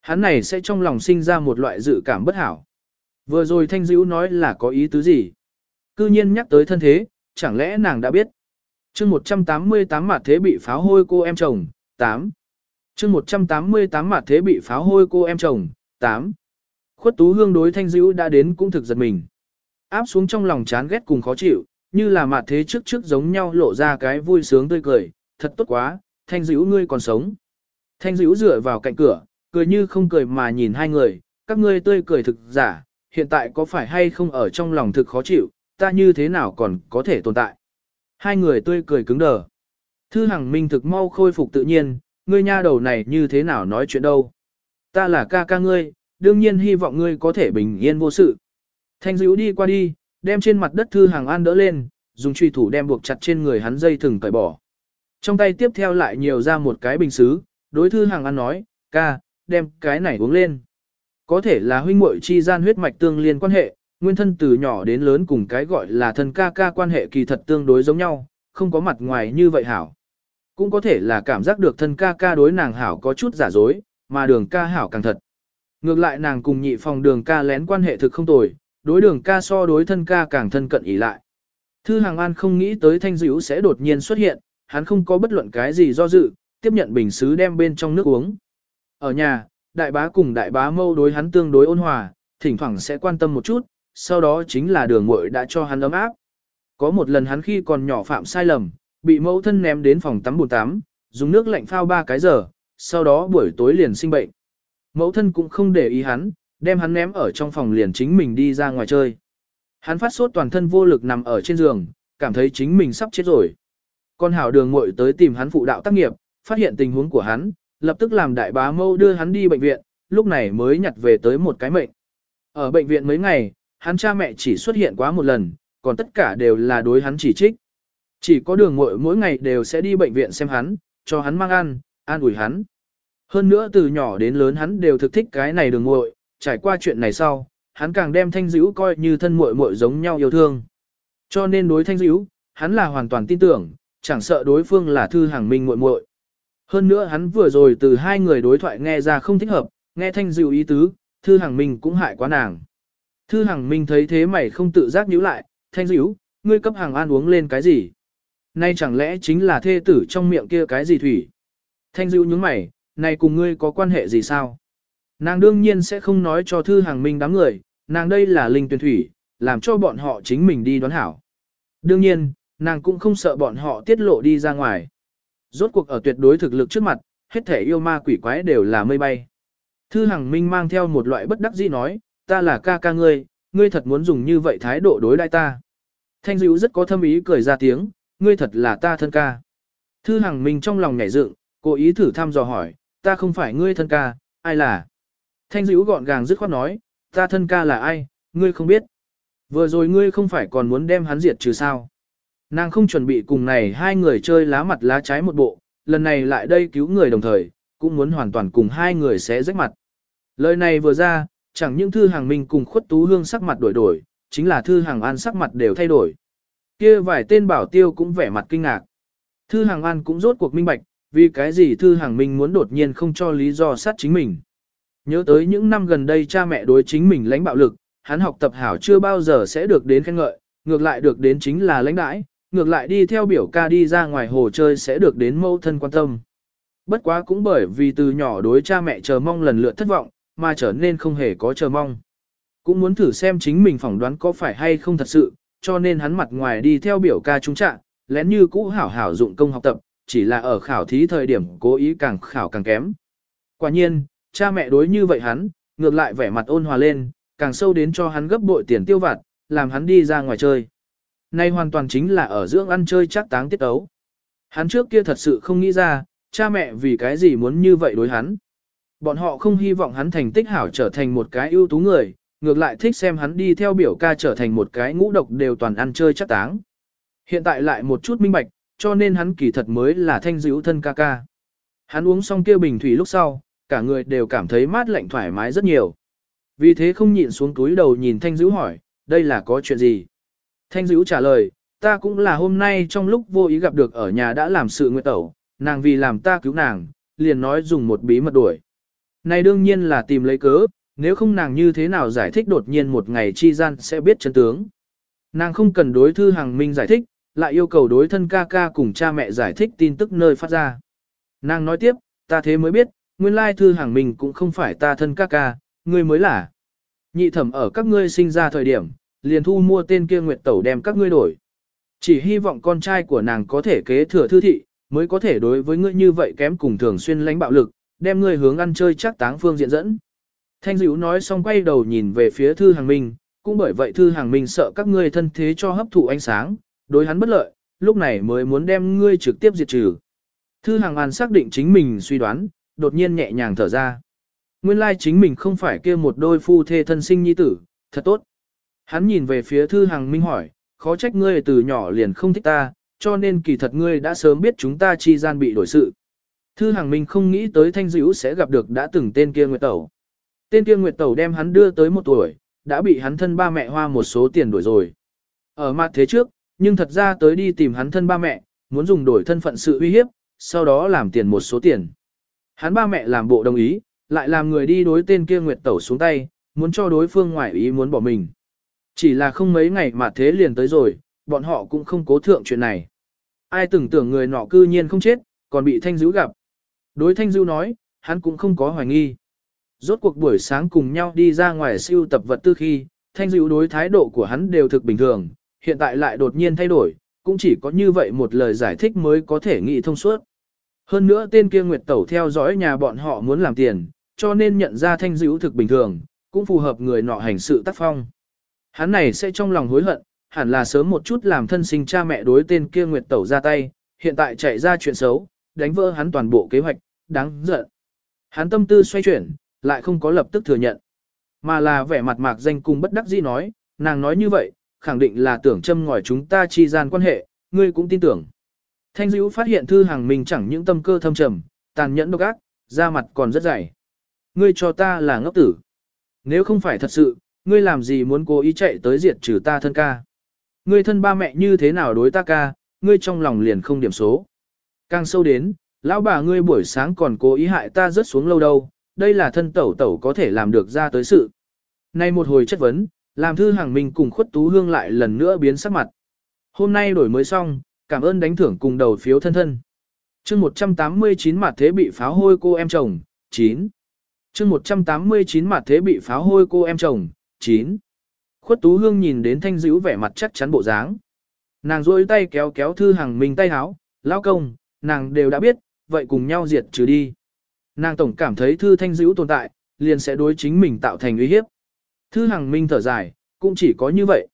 Hắn này sẽ trong lòng sinh ra một loại dự cảm bất hảo. Vừa rồi Thanh Dữ nói là có ý tứ gì? Cư nhiên nhắc tới thân thế, chẳng lẽ nàng đã biết? chương 188 mặt thế bị pháo hôi cô em chồng, 8. chương 188 mặt thế bị pháo hôi cô em chồng, 8. Khuất tú hương đối Thanh Dữ đã đến cũng thực giật mình. Áp xuống trong lòng chán ghét cùng khó chịu, như là mặt thế trước trước giống nhau lộ ra cái vui sướng tươi cười, thật tốt quá, Thanh Dữ ngươi còn sống. Thanh Dữ dựa vào cạnh cửa, cười như không cười mà nhìn hai người, các ngươi tươi cười thực giả, hiện tại có phải hay không ở trong lòng thực khó chịu, ta như thế nào còn có thể tồn tại. Hai người tươi cười cứng đờ. Thư Hằng Minh thực mau khôi phục tự nhiên, ngươi nha đầu này như thế nào nói chuyện đâu. Ta là ca ca ngươi, đương nhiên hy vọng ngươi có thể bình yên vô sự. Thanh dữ đi qua đi, đem trên mặt đất Thư hàng An đỡ lên, dùng truy thủ đem buộc chặt trên người hắn dây thừng cởi bỏ. Trong tay tiếp theo lại nhiều ra một cái bình xứ, đối Thư hàng An nói, ca, đem cái này uống lên. Có thể là huynh muội chi gian huyết mạch tương liên quan hệ, nguyên thân từ nhỏ đến lớn cùng cái gọi là thân ca ca quan hệ kỳ thật tương đối giống nhau, không có mặt ngoài như vậy hảo. Cũng có thể là cảm giác được thân ca ca đối nàng hảo có chút giả dối, mà đường ca hảo càng thật. Ngược lại nàng cùng nhị phòng đường ca lén quan hệ thực không tồi, đối đường ca so đối thân ca càng thân cận ý lại. Thư Hàng An không nghĩ tới thanh dữ sẽ đột nhiên xuất hiện, hắn không có bất luận cái gì do dự, tiếp nhận bình xứ đem bên trong nước uống. Ở nhà, đại bá cùng đại bá mâu đối hắn tương đối ôn hòa, thỉnh thoảng sẽ quan tâm một chút, sau đó chính là đường muội đã cho hắn ấm áp. Có một lần hắn khi còn nhỏ phạm sai lầm, bị mẫu thân ném đến phòng tắm bồn tắm, dùng nước lạnh phao ba cái giờ, sau đó buổi tối liền sinh bệnh. Mẫu thân cũng không để ý hắn, đem hắn ném ở trong phòng liền chính mình đi ra ngoài chơi. Hắn phát sốt toàn thân vô lực nằm ở trên giường, cảm thấy chính mình sắp chết rồi. Con hảo đường muội tới tìm hắn phụ đạo tác nghiệp, phát hiện tình huống của hắn, lập tức làm đại bá mâu đưa hắn đi bệnh viện, lúc này mới nhặt về tới một cái mệnh. Ở bệnh viện mấy ngày, hắn cha mẹ chỉ xuất hiện quá một lần, còn tất cả đều là đối hắn chỉ trích. Chỉ có đường muội mỗi ngày đều sẽ đi bệnh viện xem hắn, cho hắn mang ăn, an ủi hắn. Hơn nữa từ nhỏ đến lớn hắn đều thực thích cái này đường muội, trải qua chuyện này sau, hắn càng đem thanh dữ coi như thân muội muội giống nhau yêu thương. Cho nên đối thanh dữ, hắn là hoàn toàn tin tưởng, chẳng sợ đối phương là thư hàng minh muội muội. Hơn nữa hắn vừa rồi từ hai người đối thoại nghe ra không thích hợp, nghe thanh dữ ý tứ, thư hàng minh cũng hại quá nàng. Thư hàng minh thấy thế mày không tự giác nhíu lại, thanh dữ, ngươi cấp hàng an uống lên cái gì? Nay chẳng lẽ chính là thê tử trong miệng kia cái gì thủy? Thanh dữ nhướng mày, này cùng ngươi có quan hệ gì sao? Nàng đương nhiên sẽ không nói cho thư hàng minh đám người, nàng đây là linh tuyển thủy, làm cho bọn họ chính mình đi đoán hảo. Đương nhiên, nàng cũng không sợ bọn họ tiết lộ đi ra ngoài. Rốt cuộc ở tuyệt đối thực lực trước mặt, hết thể yêu ma quỷ quái đều là mây bay. Thư Hằng Minh mang theo một loại bất đắc dĩ nói, ta là ca ca ngươi, ngươi thật muốn dùng như vậy thái độ đối đãi ta. Thanh Dữu rất có thâm ý cười ra tiếng, ngươi thật là ta thân ca. Thư Hằng Minh trong lòng nhảy dựng, cố ý thử thăm dò hỏi, ta không phải ngươi thân ca, ai là? Thanh dữ gọn gàng dứt khoát nói, ta thân ca là ai, ngươi không biết. Vừa rồi ngươi không phải còn muốn đem hắn diệt trừ sao. Nàng không chuẩn bị cùng này hai người chơi lá mặt lá trái một bộ, lần này lại đây cứu người đồng thời, cũng muốn hoàn toàn cùng hai người sẽ rách mặt. Lời này vừa ra, chẳng những thư hàng minh cùng khuất tú hương sắc mặt đổi đổi, chính là thư hàng an sắc mặt đều thay đổi. kia vài tên bảo tiêu cũng vẻ mặt kinh ngạc. Thư hàng an cũng rốt cuộc minh bạch, vì cái gì thư hàng minh muốn đột nhiên không cho lý do sát chính mình. Nhớ tới những năm gần đây cha mẹ đối chính mình lãnh bạo lực, hắn học tập hảo chưa bao giờ sẽ được đến khen ngợi, ngược lại được đến chính là lãnh đãi, ngược lại đi theo biểu ca đi ra ngoài hồ chơi sẽ được đến mâu thân quan tâm. Bất quá cũng bởi vì từ nhỏ đối cha mẹ chờ mong lần lượt thất vọng, mà trở nên không hề có chờ mong. Cũng muốn thử xem chính mình phỏng đoán có phải hay không thật sự, cho nên hắn mặt ngoài đi theo biểu ca trung trạng, lén như cũ hảo hảo dụng công học tập, chỉ là ở khảo thí thời điểm cố ý càng khảo càng kém. Quả nhiên, cha mẹ đối như vậy hắn, ngược lại vẻ mặt ôn hòa lên, càng sâu đến cho hắn gấp bội tiền tiêu vặt, làm hắn đi ra ngoài chơi. Nay hoàn toàn chính là ở dưỡng ăn chơi chắc táng tiết ấu. Hắn trước kia thật sự không nghĩ ra, cha mẹ vì cái gì muốn như vậy đối hắn. Bọn họ không hy vọng hắn thành tích hảo trở thành một cái ưu tú người, ngược lại thích xem hắn đi theo biểu ca trở thành một cái ngũ độc đều toàn ăn chơi chắc táng. Hiện tại lại một chút minh bạch, cho nên hắn kỳ thật mới là thanh dữ thân ca ca. Hắn uống xong kia bình thủy lúc sau, cả người đều cảm thấy mát lạnh thoải mái rất nhiều. Vì thế không nhịn xuống túi đầu nhìn thanh dữ hỏi, đây là có chuyện gì? Thanh dữ trả lời, ta cũng là hôm nay trong lúc vô ý gặp được ở nhà đã làm sự nguyện tẩu, nàng vì làm ta cứu nàng, liền nói dùng một bí mật đuổi. Này đương nhiên là tìm lấy cớ, nếu không nàng như thế nào giải thích đột nhiên một ngày chi gian sẽ biết chân tướng. Nàng không cần đối thư hàng minh giải thích, lại yêu cầu đối thân ca ca cùng cha mẹ giải thích tin tức nơi phát ra. Nàng nói tiếp, ta thế mới biết, nguyên lai thư hàng mình cũng không phải ta thân ca ca, ngươi mới là. Nhị thẩm ở các ngươi sinh ra thời điểm, liền thu mua tên kia nguyệt tẩu đem các ngươi đổi. Chỉ hy vọng con trai của nàng có thể kế thừa thư thị, mới có thể đối với ngươi như vậy kém cùng thường xuyên lãnh bạo lực, đem ngươi hướng ăn chơi chắc táng phương diện dẫn. Thanh dữ nói xong quay đầu nhìn về phía thư hàng minh, cũng bởi vậy thư hàng minh sợ các ngươi thân thế cho hấp thụ ánh sáng, đối hắn bất lợi, lúc này mới muốn đem ngươi trực tiếp diệt trừ. Thư hàng an xác định chính mình suy đoán, đột nhiên nhẹ nhàng thở ra. Nguyên lai chính mình không phải kia một đôi phu thê thân sinh nhi tử, thật tốt. Hắn nhìn về phía thư hằng minh hỏi, khó trách ngươi từ nhỏ liền không thích ta, cho nên kỳ thật ngươi đã sớm biết chúng ta chi gian bị đổi sự. Thư hằng minh không nghĩ tới thanh dữ sẽ gặp được đã từng tên kia Nguyệt Tẩu. Tên kia Nguyệt Tẩu đem hắn đưa tới một tuổi, đã bị hắn thân ba mẹ hoa một số tiền đổi rồi. Ở mặt thế trước, nhưng thật ra tới đi tìm hắn thân ba mẹ, muốn dùng đổi thân phận sự uy hiếp, sau đó làm tiền một số tiền. Hắn ba mẹ làm bộ đồng ý, lại làm người đi đối tên kia Nguyệt Tẩu xuống tay, muốn cho đối phương ngoại ý muốn bỏ mình. Chỉ là không mấy ngày mà thế liền tới rồi, bọn họ cũng không cố thượng chuyện này. Ai tưởng tưởng người nọ cư nhiên không chết, còn bị Thanh Dữ gặp. Đối Thanh Dữ nói, hắn cũng không có hoài nghi. Rốt cuộc buổi sáng cùng nhau đi ra ngoài siêu tập vật tư khi, Thanh Dữ đối thái độ của hắn đều thực bình thường, hiện tại lại đột nhiên thay đổi, cũng chỉ có như vậy một lời giải thích mới có thể nghĩ thông suốt. Hơn nữa tên kia Nguyệt Tẩu theo dõi nhà bọn họ muốn làm tiền, cho nên nhận ra Thanh Dữ thực bình thường, cũng phù hợp người nọ hành sự tác phong. Hắn này sẽ trong lòng hối hận, hẳn là sớm một chút làm thân sinh cha mẹ đối tên kia Nguyệt Tẩu ra tay, hiện tại chạy ra chuyện xấu, đánh vỡ hắn toàn bộ kế hoạch, đáng giận. Hắn tâm tư xoay chuyển, lại không có lập tức thừa nhận, mà là vẻ mặt mạc danh cùng bất đắc dĩ nói, nàng nói như vậy, khẳng định là tưởng châm ngòi chúng ta chi gian quan hệ, ngươi cũng tin tưởng. Thanh Dữ phát hiện thư hàng mình chẳng những tâm cơ thâm trầm, tàn nhẫn độc ác, da mặt còn rất dày. Ngươi cho ta là ngốc tử. Nếu không phải thật sự, ngươi làm gì muốn cố ý chạy tới diệt trừ ta thân ca. Ngươi thân ba mẹ như thế nào đối ta ca, ngươi trong lòng liền không điểm số. Càng sâu đến, lão bà ngươi buổi sáng còn cố ý hại ta rất xuống lâu đâu, đây là thân tẩu tẩu có thể làm được ra tới sự. Nay một hồi chất vấn, làm thư hàng mình cùng khuất tú hương lại lần nữa biến sắc mặt. Hôm nay đổi mới xong, cảm ơn đánh thưởng cùng đầu phiếu thân thân. chương 189 mặt thế bị pháo hôi cô em chồng, 9. chương 189 mặt thế bị pháo hôi cô em chồng, 9. Khuất tú hương nhìn đến thanh dữ vẻ mặt chắc chắn bộ dáng. Nàng rôi tay kéo kéo thư hàng mình tay háo, lão công, nàng đều đã biết, vậy cùng nhau diệt trừ đi. Nàng tổng cảm thấy thư thanh dữ tồn tại, liền sẽ đối chính mình tạo thành uy hiếp. Thư Hằng Minh thở dài, cũng chỉ có như vậy.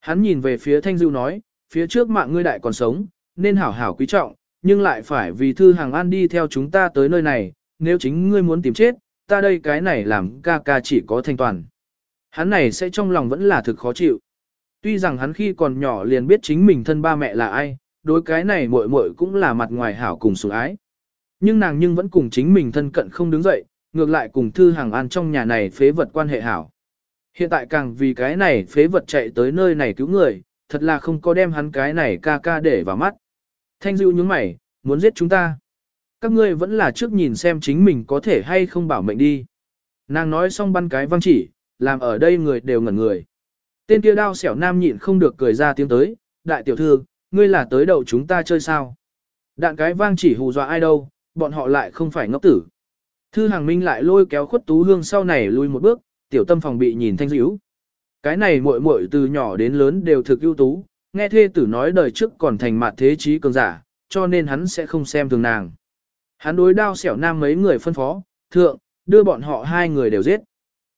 Hắn nhìn về phía Thanh Dưu nói, phía trước mạng ngươi đại còn sống, nên hảo hảo quý trọng, nhưng lại phải vì Thư hàng An đi theo chúng ta tới nơi này, nếu chính ngươi muốn tìm chết, ta đây cái này làm ca ca chỉ có thanh toàn. Hắn này sẽ trong lòng vẫn là thực khó chịu. Tuy rằng hắn khi còn nhỏ liền biết chính mình thân ba mẹ là ai, đối cái này muội muội cũng là mặt ngoài hảo cùng sủng ái. Nhưng nàng nhưng vẫn cùng chính mình thân cận không đứng dậy, ngược lại cùng Thư hàng An trong nhà này phế vật quan hệ hảo. Hiện tại càng vì cái này phế vật chạy tới nơi này cứu người, thật là không có đem hắn cái này ca ca để vào mắt. Thanh Dưu nhướng mày, muốn giết chúng ta. Các ngươi vẫn là trước nhìn xem chính mình có thể hay không bảo mệnh đi. Nàng nói xong băn cái văng chỉ, làm ở đây người đều ngẩn người. Tên kia đao xẻo nam nhịn không được cười ra tiếng tới, đại tiểu thư, ngươi là tới đầu chúng ta chơi sao. Đạn cái vang chỉ hù dọa ai đâu, bọn họ lại không phải ngốc tử. Thư hàng minh lại lôi kéo khuất tú hương sau này lui một bước, tiểu tâm phòng bị nhìn thanh dữ. Cái này muội muội từ nhỏ đến lớn đều thực ưu tú, nghe thê tử nói đời trước còn thành mặt thế trí cường giả, cho nên hắn sẽ không xem thường nàng. Hắn đối đao xẻo nam mấy người phân phó, thượng, đưa bọn họ hai người đều giết.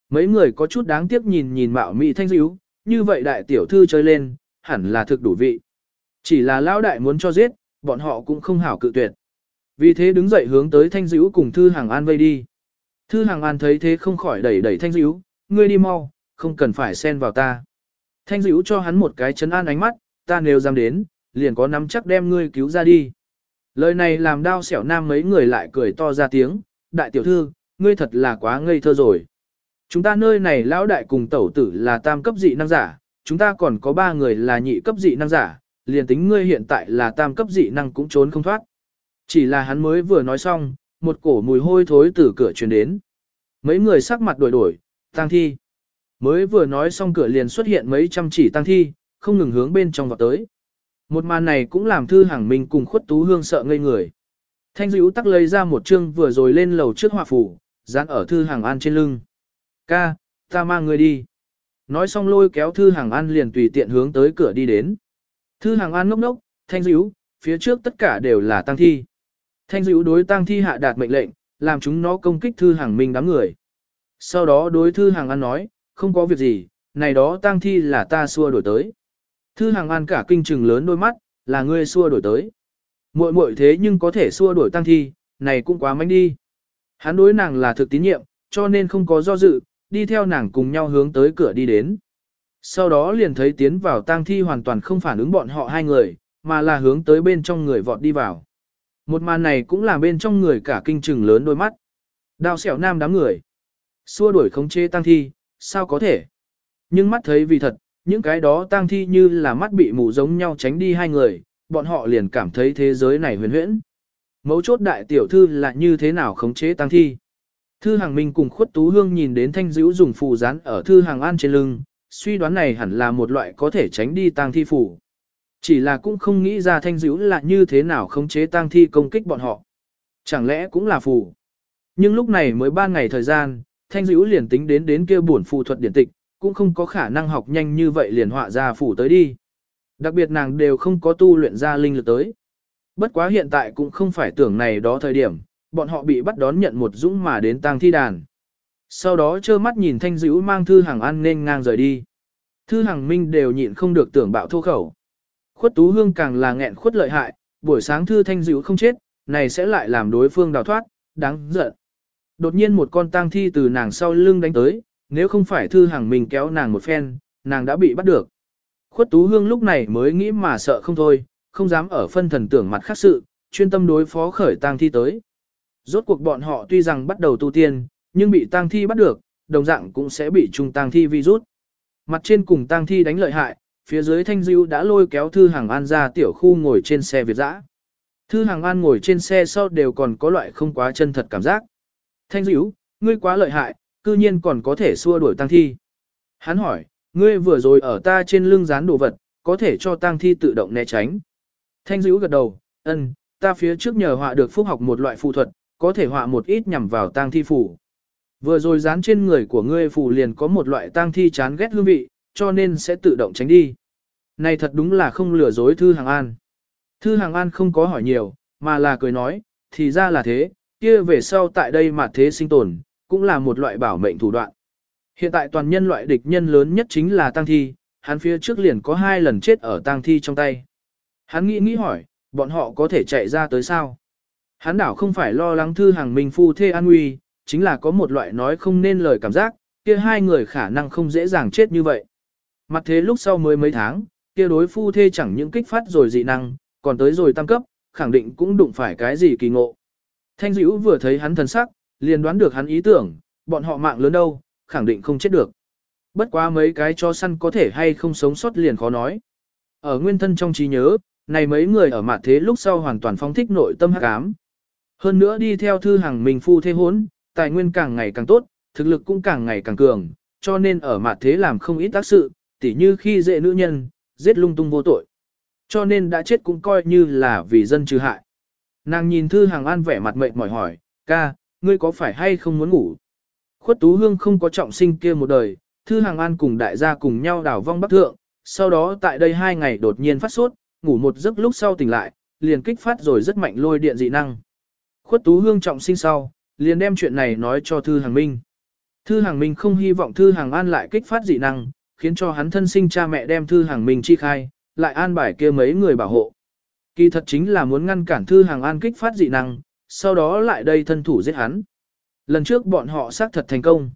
Mấy người có chút đáng tiếc nhìn nhìn mạo mỹ thanh dữ, như vậy đại tiểu thư chơi lên, hẳn là thực đủ vị. Chỉ là lão đại muốn cho giết, bọn họ cũng không hảo cự tuyệt. Vì thế đứng dậy hướng tới thanh dữ cùng thư hàng an vây đi. Thư hàng an thấy thế không khỏi đẩy đẩy thanh dữ, ngươi đi mau, không cần phải xen vào ta. Thanh dữ cho hắn một cái chấn an ánh mắt, ta nếu dám đến, liền có nắm chắc đem ngươi cứu ra đi. Lời này làm đau xẻo nam mấy người lại cười to ra tiếng, đại tiểu thư, ngươi thật là quá ngây thơ rồi. Chúng ta nơi này lão đại cùng tẩu tử là tam cấp dị năng giả, chúng ta còn có ba người là nhị cấp dị năng giả, liền tính ngươi hiện tại là tam cấp dị năng cũng trốn không thoát. Chỉ là hắn mới vừa nói xong, một cổ mùi hôi thối từ cửa truyền đến. Mấy người sắc mặt đổi đổi, tang thi. Mới vừa nói xong cửa liền xuất hiện mấy trăm chỉ tăng thi, không ngừng hướng bên trong vào tới. Một màn này cũng làm thư hàng minh cùng khuất tú hương sợ ngây người. Thanh dữ tắc lấy ra một chương vừa rồi lên lầu trước họa phủ, dán ở thư hàng an trên lưng. Ca, ta mang người đi. Nói xong lôi kéo thư hàng an liền tùy tiện hướng tới cửa đi đến. Thư hàng an ngốc ngốc, thanh dữ, phía trước tất cả đều là tăng thi. Thanh dữ đối tăng thi hạ đạt mệnh lệnh, làm chúng nó công kích thư hàng minh đám người. Sau đó đối thư hàng an nói, không có việc gì, này đó tang thi là ta xua đổi tới. Thư hàng an cả kinh trừng lớn đôi mắt, là ngươi xua đổi tới. muội muội thế nhưng có thể xua đổi tang thi, này cũng quá mạnh đi. Hắn đối nàng là thực tín nhiệm, cho nên không có do dự, đi theo nàng cùng nhau hướng tới cửa đi đến. Sau đó liền thấy tiến vào tang thi hoàn toàn không phản ứng bọn họ hai người, mà là hướng tới bên trong người vọt đi vào. Một màn này cũng làm bên trong người cả kinh trừng lớn đôi mắt. Đào xẻo nam đám người. Xua đuổi khống chế tăng thi, sao có thể? Nhưng mắt thấy vì thật, những cái đó tang thi như là mắt bị mù giống nhau tránh đi hai người, bọn họ liền cảm thấy thế giới này huyền huyễn. Mấu chốt đại tiểu thư là như thế nào khống chế tang thi. Thư hàng minh cùng khuất tú hương nhìn đến thanh dữ dùng phù rán ở thư hàng an trên lưng, suy đoán này hẳn là một loại có thể tránh đi tang thi phù. Chỉ là cũng không nghĩ ra thanh dữ là như thế nào khống chế tang thi công kích bọn họ. Chẳng lẽ cũng là phù. Nhưng lúc này mới ba ngày thời gian, thanh dữ liền tính đến đến kia buồn phù thuật điển tịch, cũng không có khả năng học nhanh như vậy liền họa ra phù tới đi. Đặc biệt nàng đều không có tu luyện ra linh lực tới. Bất quá hiện tại cũng không phải tưởng này đó thời điểm, bọn họ bị bắt đón nhận một dũng mà đến tang thi đàn. Sau đó trơ mắt nhìn thanh dữ mang thư hàng ăn nên ngang rời đi. Thư hàng minh đều nhịn không được tưởng bạo thô khẩu. Khuất tú hương càng là nghẹn khuất lợi hại, buổi sáng thư thanh dữ không chết, này sẽ lại làm đối phương đào thoát, đáng giận. Đột nhiên một con tang thi từ nàng sau lưng đánh tới, nếu không phải thư hàng mình kéo nàng một phen, nàng đã bị bắt được. Khuất tú hương lúc này mới nghĩ mà sợ không thôi, không dám ở phân thần tưởng mặt khác sự, chuyên tâm đối phó khởi tang thi tới. Rốt cuộc bọn họ tuy rằng bắt đầu tu tiên, nhưng bị tang thi bắt được, đồng dạng cũng sẽ bị trùng tang thi virus. Mặt trên cùng tang thi đánh lợi hại, phía dưới thanh Dữu đã lôi kéo thư hàng an ra tiểu khu ngồi trên xe Việt dã. Thư hàng an ngồi trên xe sau đều còn có loại không quá chân thật cảm giác. Thanh dữ, ngươi quá lợi hại, cư nhiên còn có thể xua đuổi tang thi. Hắn hỏi, ngươi vừa rồi ở ta trên lưng dán đồ vật, có thể cho tang thi tự động né tránh. Thanh dữ gật đầu, ân, ta phía trước nhờ họa được phúc học một loại phù thuật, có thể họa một ít nhằm vào tang thi phủ. Vừa rồi dán trên người của ngươi phủ liền có một loại tang thi chán ghét hương vị, cho nên sẽ tự động tránh đi. Này thật đúng là không lừa dối Thư Hàng An. Thư Hàng An không có hỏi nhiều, mà là cười nói, thì ra là thế, kia về sau tại đây mà thế sinh tồn, cũng là một loại bảo mệnh thủ đoạn. Hiện tại toàn nhân loại địch nhân lớn nhất chính là tang thi, hắn phía trước liền có hai lần chết ở tang thi trong tay. Hắn nghĩ nghĩ hỏi, bọn họ có thể chạy ra tới sao? Hắn đảo không phải lo lắng thư hàng minh phu thê an nguy, chính là có một loại nói không nên lời cảm giác, kia hai người khả năng không dễ dàng chết như vậy. Mặt thế lúc sau mới mấy tháng, kia đối phu thê chẳng những kích phát rồi dị năng, còn tới rồi tăng cấp, khẳng định cũng đụng phải cái gì kỳ ngộ. Thanh dữ vừa thấy hắn thần sắc, liền đoán được hắn ý tưởng, bọn họ mạng lớn đâu, khẳng định không chết được. Bất quá mấy cái cho săn có thể hay không sống sót liền khó nói. Ở nguyên thân trong trí nhớ, này mấy người ở mặt thế lúc sau hoàn toàn phóng thích nội tâm hắc ám, hơn nữa đi theo thư hàng mình phu thế hốn, tài nguyên càng ngày càng tốt, thực lực cũng càng ngày càng cường, cho nên ở mặt thế làm không ít tác sự, tỉ như khi dễ nữ nhân, giết lung tung vô tội. Cho nên đã chết cũng coi như là vì dân trừ hại. Nàng nhìn thư hàng an vẻ mặt mệt mỏi hỏi, ca, ngươi có phải hay không muốn ngủ? Khuất Tú Hương không có trọng sinh kia một đời, thư hàng an cùng đại gia cùng nhau đảo vong bắc thượng, sau đó tại đây hai ngày đột nhiên phát sốt, ngủ một giấc lúc sau tỉnh lại, liền kích phát rồi rất mạnh lôi điện dị năng. Khuất Tú Hương trọng sinh sau, liền đem chuyện này nói cho Thư Hàng Minh. Thư Hàng Minh không hy vọng Thư Hàng An lại kích phát dị năng, khiến cho hắn thân sinh cha mẹ đem Thư Hàng Minh chi khai, lại an bài kia mấy người bảo hộ. Kỳ thật chính là muốn ngăn cản Thư Hàng An kích phát dị năng, sau đó lại đây thân thủ giết hắn. Lần trước bọn họ xác thật thành công.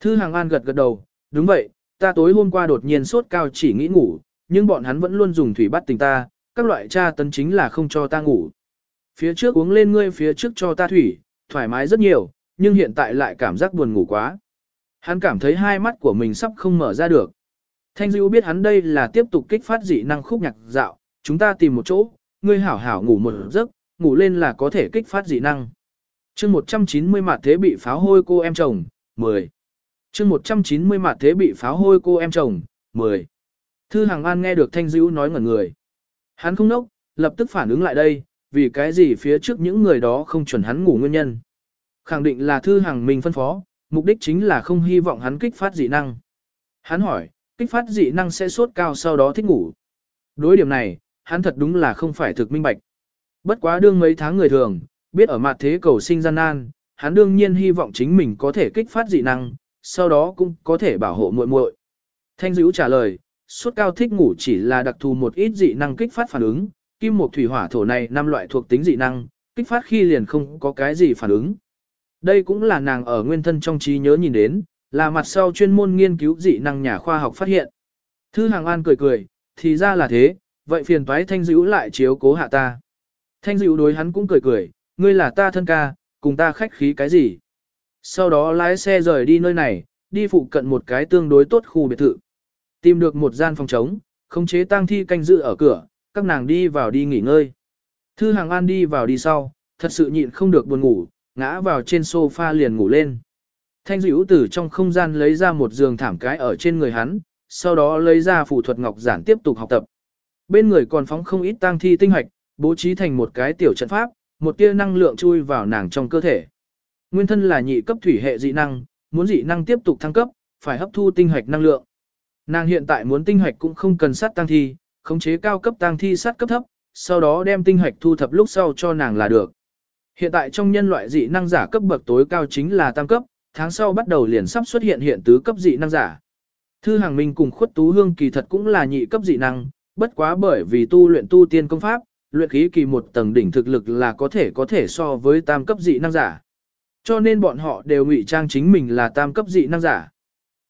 Thư Hàng An gật gật đầu, đúng vậy, ta tối hôm qua đột nhiên sốt cao chỉ nghĩ ngủ, nhưng bọn hắn vẫn luôn dùng thủy bắt tình ta, các loại tra tấn chính là không cho ta ngủ. Phía trước uống lên ngươi phía trước cho ta thủy, thoải mái rất nhiều, nhưng hiện tại lại cảm giác buồn ngủ quá. Hắn cảm thấy hai mắt của mình sắp không mở ra được. Thanh Diêu biết hắn đây là tiếp tục kích phát dị năng khúc nhạc dạo, chúng ta tìm một chỗ, ngươi hảo hảo ngủ một giấc, ngủ lên là có thể kích phát dị năng. chương 190 mặt thế bị pháo hôi cô em chồng, 10. chương 190 mặt thế bị pháo hôi cô em chồng, 10. Thư Hàng An nghe được Thanh Diễu nói ngẩn người. Hắn không nốc, lập tức phản ứng lại đây, vì cái gì phía trước những người đó không chuẩn hắn ngủ nguyên nhân. Khẳng định là thư hàng mình phân phó, mục đích chính là không hy vọng hắn kích phát dị năng. Hắn hỏi, kích phát dị năng sẽ sốt cao sau đó thích ngủ. Đối điểm này, hắn thật đúng là không phải thực minh bạch. Bất quá đương mấy tháng người thường, biết ở mặt thế cầu sinh gian nan, hắn đương nhiên hy vọng chính mình có thể kích phát dị năng, sau đó cũng có thể bảo hộ muội muội. Thanh Dữu trả lời, suốt cao thích ngủ chỉ là đặc thù một ít dị năng kích phát phản ứng, kim một thủy hỏa thổ này năm loại thuộc tính dị năng, kích phát khi liền không có cái gì phản ứng. Đây cũng là nàng ở nguyên thân trong trí nhớ nhìn đến, là mặt sau chuyên môn nghiên cứu dị năng nhà khoa học phát hiện. Thư Hàng An cười cười, thì ra là thế, vậy phiền toái thanh dữ lại chiếu cố hạ ta. Thanh dữ đối hắn cũng cười cười, ngươi là ta thân ca, cùng ta khách khí cái gì. Sau đó lái xe rời đi nơi này, đi phụ cận một cái tương đối tốt khu biệt thự. Tìm được một gian phòng trống, không chế tang thi canh giữ ở cửa, các nàng đi vào đi nghỉ ngơi. Thư Hàng An đi vào đi sau, thật sự nhịn không được buồn ngủ, ngã vào trên sofa liền ngủ lên. Thanh dữ từ trong không gian lấy ra một giường thảm cái ở trên người hắn, sau đó lấy ra phù thuật ngọc giản tiếp tục học tập. Bên người còn phóng không ít tang thi tinh hoạch, bố trí thành một cái tiểu trận pháp, một tia năng lượng chui vào nàng trong cơ thể. Nguyên thân là nhị cấp thủy hệ dị năng, muốn dị năng tiếp tục thăng cấp, phải hấp thu tinh hoạch năng lượng. Nàng hiện tại muốn tinh hoạch cũng không cần sát tang thi, khống chế cao cấp tang thi sát cấp thấp, sau đó đem tinh hoạch thu thập lúc sau cho nàng là được. Hiện tại trong nhân loại dị năng giả cấp bậc tối cao chính là tam cấp, tháng sau bắt đầu liền sắp xuất hiện hiện tứ cấp dị năng giả. Thư Hàng Minh cùng khuất tú hương kỳ thật cũng là nhị cấp dị năng, bất quá bởi vì tu luyện tu tiên công pháp, luyện khí kỳ một tầng đỉnh thực lực là có thể có thể so với tam cấp dị năng giả. Cho nên bọn họ đều ngụy trang chính mình là tam cấp dị năng giả.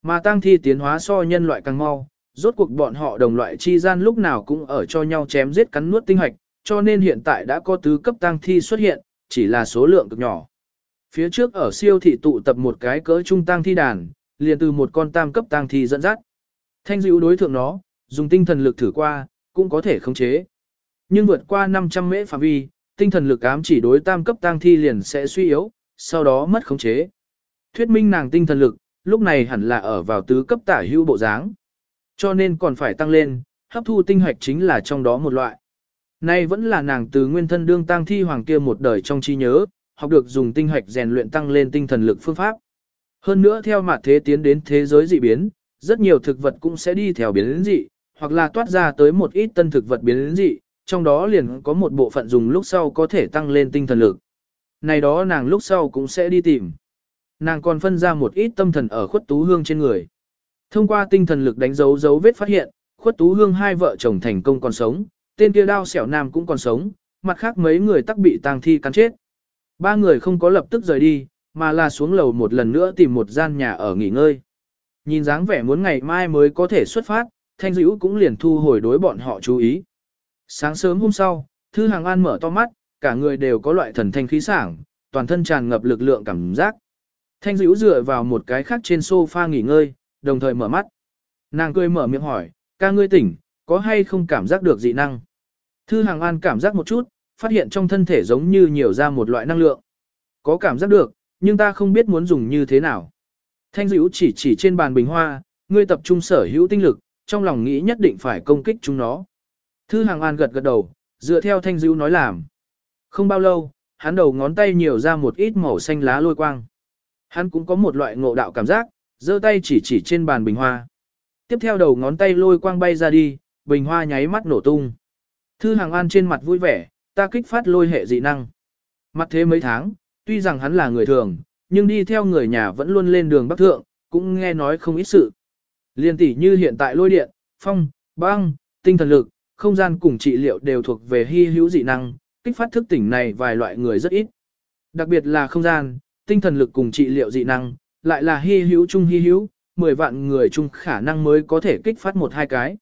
Mà tăng thi tiến hóa so nhân loại càng mau, rốt cuộc bọn họ đồng loại chi gian lúc nào cũng ở cho nhau chém giết cắn nuốt tinh hoạch, cho nên hiện tại đã có tứ cấp tăng thi xuất hiện, chỉ là số lượng cực nhỏ. Phía trước ở siêu thị tụ tập một cái cỡ trung tăng thi đàn, liền từ một con tam cấp tăng thi dẫn dắt. Thanh dữ đối thượng nó, dùng tinh thần lực thử qua, cũng có thể khống chế. Nhưng vượt qua 500 mễ phạm vi, tinh thần lực ám chỉ đối tam cấp tăng thi liền sẽ suy yếu, sau đó mất khống chế. Thuyết minh nàng tinh thần lực, lúc này hẳn là ở vào tứ cấp tả hữu bộ dáng. Cho nên còn phải tăng lên, hấp thu tinh hoạch chính là trong đó một loại. Nay vẫn là nàng từ nguyên thân đương tăng thi hoàng kia một đời trong trí nhớ, học được dùng tinh hoạch rèn luyện tăng lên tinh thần lực phương pháp. Hơn nữa theo mặt thế tiến đến thế giới dị biến, rất nhiều thực vật cũng sẽ đi theo biến dị, hoặc là toát ra tới một ít tân thực vật biến dị, trong đó liền có một bộ phận dùng lúc sau có thể tăng lên tinh thần lực. Này đó nàng lúc sau cũng sẽ đi tìm. Nàng còn phân ra một ít tâm thần ở khuất tú hương trên người. Thông qua tinh thần lực đánh dấu dấu vết phát hiện, khuất tú hương hai vợ chồng thành công còn sống, tên kia đao xẻo nam cũng còn sống, mặt khác mấy người tắc bị tang thi cắn chết. Ba người không có lập tức rời đi, mà là xuống lầu một lần nữa tìm một gian nhà ở nghỉ ngơi. Nhìn dáng vẻ muốn ngày mai mới có thể xuất phát, thanh dữ cũng liền thu hồi đối bọn họ chú ý. Sáng sớm hôm sau, Thư Hàng An mở to mắt, cả người đều có loại thần thanh khí sảng, toàn thân tràn ngập lực lượng cảm giác. Thanh dữ dựa vào một cái khác trên sofa nghỉ ngơi, đồng thời mở mắt. Nàng cười mở miệng hỏi, ca ngươi tỉnh, có hay không cảm giác được dị năng? Thư Hàng An cảm giác một chút, phát hiện trong thân thể giống như nhiều ra một loại năng lượng. Có cảm giác được, nhưng ta không biết muốn dùng như thế nào. Thanh dữ chỉ chỉ trên bàn bình hoa, ngươi tập trung sở hữu tinh lực, trong lòng nghĩ nhất định phải công kích chúng nó. Thư Hàng An gật gật đầu, dựa theo thanh dữ nói làm. Không bao lâu, hắn đầu ngón tay nhiều ra một ít màu xanh lá lôi quang. Hắn cũng có một loại ngộ đạo cảm giác, giơ tay chỉ chỉ trên bàn bình hoa. Tiếp theo đầu ngón tay lôi quang bay ra đi, bình hoa nháy mắt nổ tung. Thư Hàng An trên mặt vui vẻ, ta kích phát lôi hệ dị năng. Mặt thế mấy tháng, tuy rằng hắn là người thường, nhưng đi theo người nhà vẫn luôn lên đường bắc thượng, cũng nghe nói không ít sự. Liên tỷ như hiện tại lôi điện, phong, băng, tinh thần lực, không gian cùng trị liệu đều thuộc về hy hữu dị năng, kích phát thức tỉnh này vài loại người rất ít. Đặc biệt là không gian, tinh thần lực cùng trị liệu dị năng, lại là hy hữu chung hy hữu, 10 vạn người chung khả năng mới có thể kích phát một hai cái.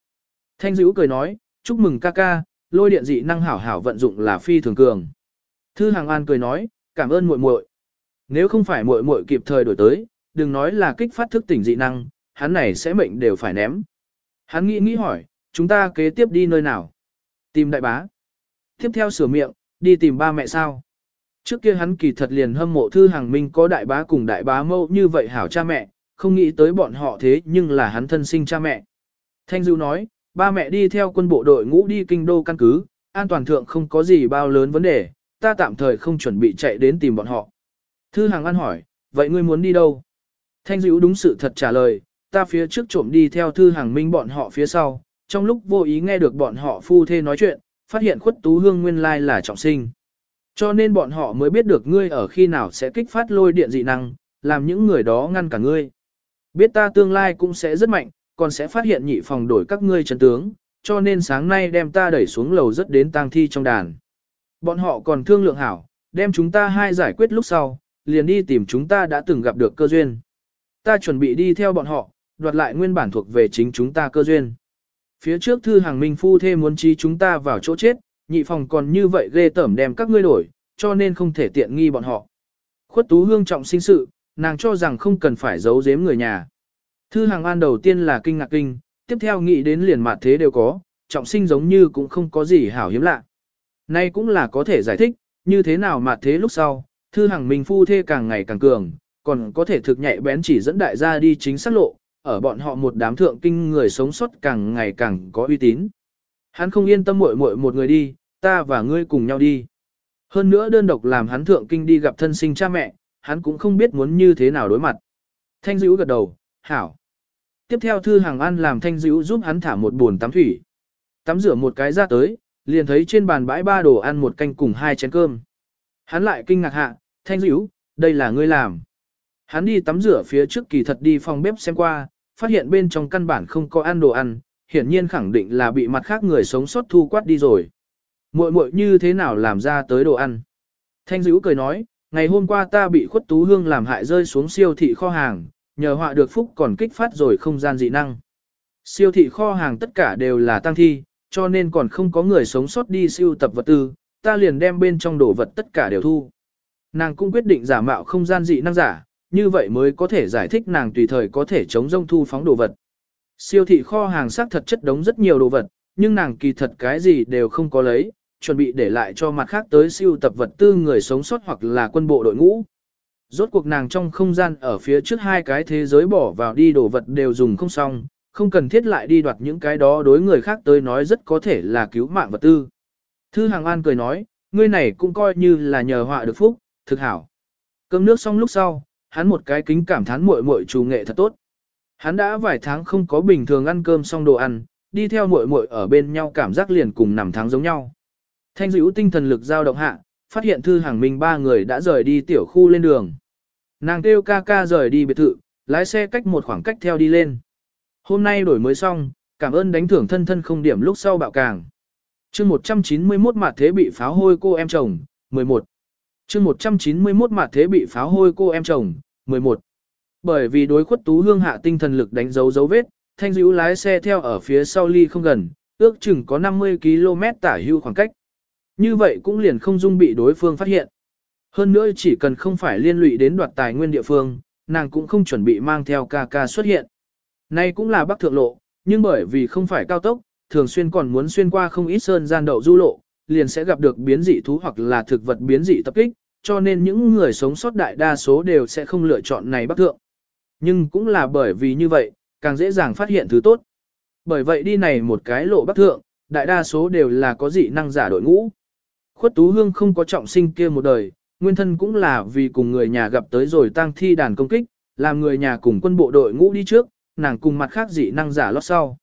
Thanh dữ cười nói, chúc mừng ca ca, lôi điện dị năng hảo hảo vận dụng là phi thường cường. Thư Hàng An cười nói, cảm ơn muội muội. Nếu không phải muội muội kịp thời đổi tới, đừng nói là kích phát thức tỉnh dị năng, hắn này sẽ mệnh đều phải ném. Hắn nghĩ nghĩ hỏi, chúng ta kế tiếp đi nơi nào? Tìm đại bá. Tiếp theo sửa miệng, đi tìm ba mẹ sao? Trước kia hắn kỳ thật liền hâm mộ thư hàng minh có đại bá cùng đại bá mâu như vậy hảo cha mẹ, không nghĩ tới bọn họ thế nhưng là hắn thân sinh cha mẹ. Thanh Dư nói, ba mẹ đi theo quân bộ đội ngũ đi kinh đô căn cứ, an toàn thượng không có gì bao lớn vấn đề, ta tạm thời không chuẩn bị chạy đến tìm bọn họ. Thư hàng an hỏi, vậy ngươi muốn đi đâu? Thanh dữ đúng sự thật trả lời, ta phía trước trộm đi theo thư hàng minh bọn họ phía sau, trong lúc vô ý nghe được bọn họ phu thê nói chuyện, phát hiện khuất tú hương nguyên lai là trọng sinh. Cho nên bọn họ mới biết được ngươi ở khi nào sẽ kích phát lôi điện dị năng, làm những người đó ngăn cả ngươi. Biết ta tương lai cũng sẽ rất mạnh, còn sẽ phát hiện nhị phòng đổi các ngươi chân tướng, cho nên sáng nay đem ta đẩy xuống lầu rất đến tang thi trong đàn. Bọn họ còn thương lượng hảo, đem chúng ta hai giải quyết lúc sau, liền đi tìm chúng ta đã từng gặp được cơ duyên. Ta chuẩn bị đi theo bọn họ, đoạt lại nguyên bản thuộc về chính chúng ta cơ duyên. Phía trước thư hàng minh phu thê muốn trí chúng ta vào chỗ chết, nhị phòng còn như vậy ghê tởm đem các ngươi đổi, cho nên không thể tiện nghi bọn họ. Khuất tú hương trọng sinh sự, nàng cho rằng không cần phải giấu giếm người nhà. Thư hàng an đầu tiên là kinh ngạc kinh, tiếp theo nghĩ đến liền mặt thế đều có, trọng sinh giống như cũng không có gì hảo hiếm lạ. Nay cũng là có thể giải thích, như thế nào mà thế lúc sau, thư hàng minh phu thê càng ngày càng cường, còn có thể thực nhạy bén chỉ dẫn đại gia đi chính xác lộ, ở bọn họ một đám thượng kinh người sống sót càng ngày càng có uy tín. Hắn không yên tâm muội muội một người đi, ta và ngươi cùng nhau đi. Hơn nữa đơn độc làm hắn thượng kinh đi gặp thân sinh cha mẹ, hắn cũng không biết muốn như thế nào đối mặt. Thanh dữ gật đầu, hảo. Tiếp theo thư hàng ăn làm thanh dữ giúp hắn thả một buồn tắm thủy. Tắm rửa một cái ra tới, liền thấy trên bàn bãi ba đồ ăn một canh cùng hai chén cơm. Hắn lại kinh ngạc hạ, thanh dữ, đây là ngươi làm. Hắn đi tắm rửa phía trước kỳ thật đi phòng bếp xem qua, phát hiện bên trong căn bản không có ăn đồ ăn, hiển nhiên khẳng định là bị mặt khác người sống sót thu quát đi rồi. Muội muội như thế nào làm ra tới đồ ăn? Thanh dữ cười nói, ngày hôm qua ta bị khuất tú hương làm hại rơi xuống siêu thị kho hàng, nhờ họa được phúc còn kích phát rồi không gian dị năng. Siêu thị kho hàng tất cả đều là tăng thi, cho nên còn không có người sống sót đi siêu tập vật tư, ta liền đem bên trong đồ vật tất cả đều thu. Nàng cũng quyết định giả mạo không gian dị năng giả, như vậy mới có thể giải thích nàng tùy thời có thể chống rông thu phóng đồ vật. Siêu thị kho hàng xác thật chất đống rất nhiều đồ vật, nhưng nàng kỳ thật cái gì đều không có lấy, chuẩn bị để lại cho mặt khác tới siêu tập vật tư người sống sót hoặc là quân bộ đội ngũ. Rốt cuộc nàng trong không gian ở phía trước hai cái thế giới bỏ vào đi đồ vật đều dùng không xong, không cần thiết lại đi đoạt những cái đó đối người khác tới nói rất có thể là cứu mạng vật tư. Thư Hàng An cười nói, ngươi này cũng coi như là nhờ họa được phúc, thực hảo. Cơm nước xong lúc sau, hắn một cái kính cảm thán muội muội chủ nghệ thật tốt. Hắn đã vài tháng không có bình thường ăn cơm xong đồ ăn, đi theo muội muội ở bên nhau cảm giác liền cùng nằm tháng giống nhau. Thanh dữ tinh thần lực dao động hạ, phát hiện thư hàng minh ba người đã rời đi tiểu khu lên đường. Nàng kêu ca ca rời đi biệt thự, lái xe cách một khoảng cách theo đi lên. Hôm nay đổi mới xong, cảm ơn đánh thưởng thân thân không điểm lúc sau bạo càng. chương 191 mặt thế bị pháo hôi cô em chồng, 11 chương 191 mặt thế bị pháo hôi cô em chồng, 11. Bởi vì đối khuất tú hương hạ tinh thần lực đánh dấu dấu vết, thanh dữ lái xe theo ở phía sau ly không gần, ước chừng có 50 km tả hưu khoảng cách. Như vậy cũng liền không dung bị đối phương phát hiện. Hơn nữa chỉ cần không phải liên lụy đến đoạt tài nguyên địa phương, nàng cũng không chuẩn bị mang theo ca ca xuất hiện. Nay cũng là bắc thượng lộ, nhưng bởi vì không phải cao tốc, thường xuyên còn muốn xuyên qua không ít sơn gian đậu du lộ, liền sẽ gặp được biến dị thú hoặc là thực vật biến dị tập kích, cho nên những người sống sót đại đa số đều sẽ không lựa chọn này bắc thượng. Nhưng cũng là bởi vì như vậy, càng dễ dàng phát hiện thứ tốt. Bởi vậy đi này một cái lộ bắc thượng, đại đa số đều là có dị năng giả đội ngũ. Khuất Tú Hương không có trọng sinh kia một đời, nguyên thân cũng là vì cùng người nhà gặp tới rồi tang thi đàn công kích, làm người nhà cùng quân bộ đội ngũ đi trước, nàng cùng mặt khác dị năng giả lót sau.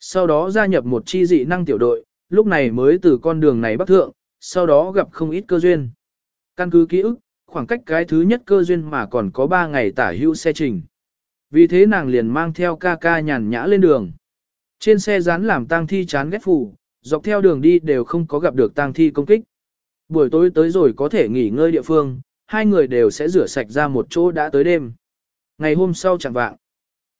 Sau đó gia nhập một chi dị năng tiểu đội, lúc này mới từ con đường này bắc thượng, sau đó gặp không ít cơ duyên. Căn cứ ký ức, khoảng cách cái thứ nhất cơ duyên mà còn có 3 ngày tả hữu xe trình. Vì thế nàng liền mang theo ca ca nhàn nhã lên đường. Trên xe dán làm tang thi chán ghét phủ, dọc theo đường đi đều không có gặp được tang thi công kích. Buổi tối tới rồi có thể nghỉ ngơi địa phương, hai người đều sẽ rửa sạch ra một chỗ đã tới đêm. Ngày hôm sau chẳng vạng,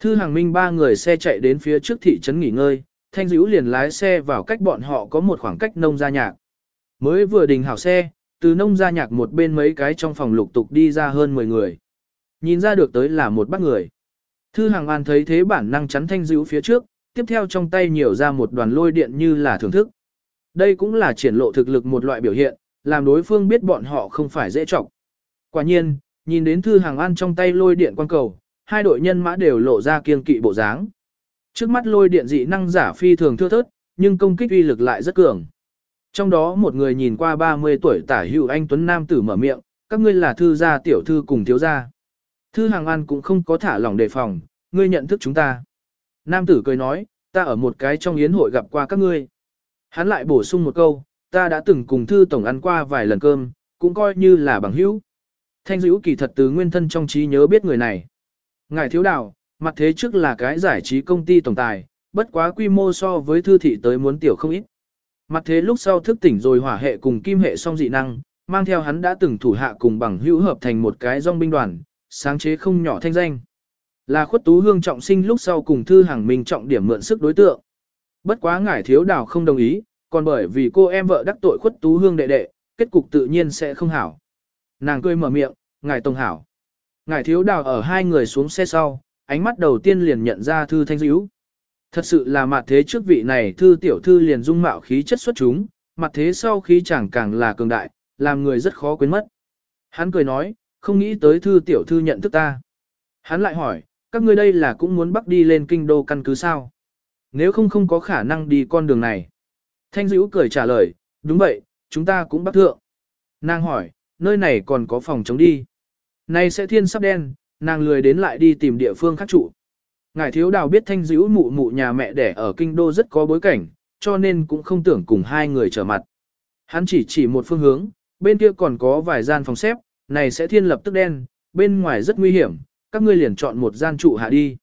Thư Hàng Minh ba người xe chạy đến phía trước thị trấn nghỉ ngơi, Thanh Dữ liền lái xe vào cách bọn họ có một khoảng cách nông gia nhạc. Mới vừa đình hảo xe, từ nông gia nhạc một bên mấy cái trong phòng lục tục đi ra hơn 10 người. Nhìn ra được tới là một bác người. Thư Hàng An thấy thế bản năng chắn Thanh Dữ phía trước, tiếp theo trong tay nhiều ra một đoàn lôi điện như là thưởng thức. Đây cũng là triển lộ thực lực một loại biểu hiện, làm đối phương biết bọn họ không phải dễ trọng. Quả nhiên, nhìn đến Thư Hàng An trong tay lôi điện quan cầu, hai đội nhân mã đều lộ ra kiên kỵ bộ dáng. Trước mắt lôi điện dị năng giả phi thường thưa thớt, nhưng công kích uy lực lại rất cường. Trong đó một người nhìn qua 30 tuổi tả hữu anh Tuấn Nam tử mở miệng, các ngươi là thư gia tiểu thư cùng thiếu gia. Thư Hàng An cũng không có thả lỏng đề phòng, ngươi nhận thức chúng ta. Nam tử cười nói, ta ở một cái trong yến hội gặp qua các ngươi. Hắn lại bổ sung một câu, ta đã từng cùng thư tổng ăn qua vài lần cơm, cũng coi như là bằng hữu. Thanh dữ kỳ thật từ nguyên thân trong trí nhớ biết người này. Ngài thiếu đạo mặt thế trước là cái giải trí công ty tổng tài, bất quá quy mô so với thư thị tới muốn tiểu không ít. Mặt thế lúc sau thức tỉnh rồi hỏa hệ cùng kim hệ song dị năng, mang theo hắn đã từng thủ hạ cùng bằng hữu hợp thành một cái dòng binh đoàn, sáng chế không nhỏ thanh danh. Là khuất tú hương trọng sinh lúc sau cùng thư hàng mình trọng điểm mượn sức đối tượng. Bất quá ngải thiếu đào không đồng ý, còn bởi vì cô em vợ đắc tội khuất tú hương đệ đệ, kết cục tự nhiên sẽ không hảo. Nàng cười mở miệng, ngài tông hảo. Ngài thiếu đào ở hai người xuống xe sau, ánh mắt đầu tiên liền nhận ra thư thanh dữ. Thật sự là mặt thế trước vị này thư tiểu thư liền dung mạo khí chất xuất chúng, mặt thế sau khí chẳng càng là cường đại, làm người rất khó quên mất. Hắn cười nói, không nghĩ tới thư tiểu thư nhận thức ta. Hắn lại hỏi, các ngươi đây là cũng muốn bắt đi lên kinh đô căn cứ sao? Nếu không không có khả năng đi con đường này. Thanh dữ cười trả lời, đúng vậy, chúng ta cũng bắt thượng. Nàng hỏi, nơi này còn có phòng chống đi. Này sẽ thiên sắp đen, nàng lười đến lại đi tìm địa phương khác trụ. Ngài thiếu đào biết thanh dữ mụ mụ nhà mẹ đẻ ở kinh đô rất có bối cảnh, cho nên cũng không tưởng cùng hai người trở mặt. Hắn chỉ chỉ một phương hướng, bên kia còn có vài gian phòng xếp, này sẽ thiên lập tức đen, bên ngoài rất nguy hiểm, các ngươi liền chọn một gian trụ hạ đi.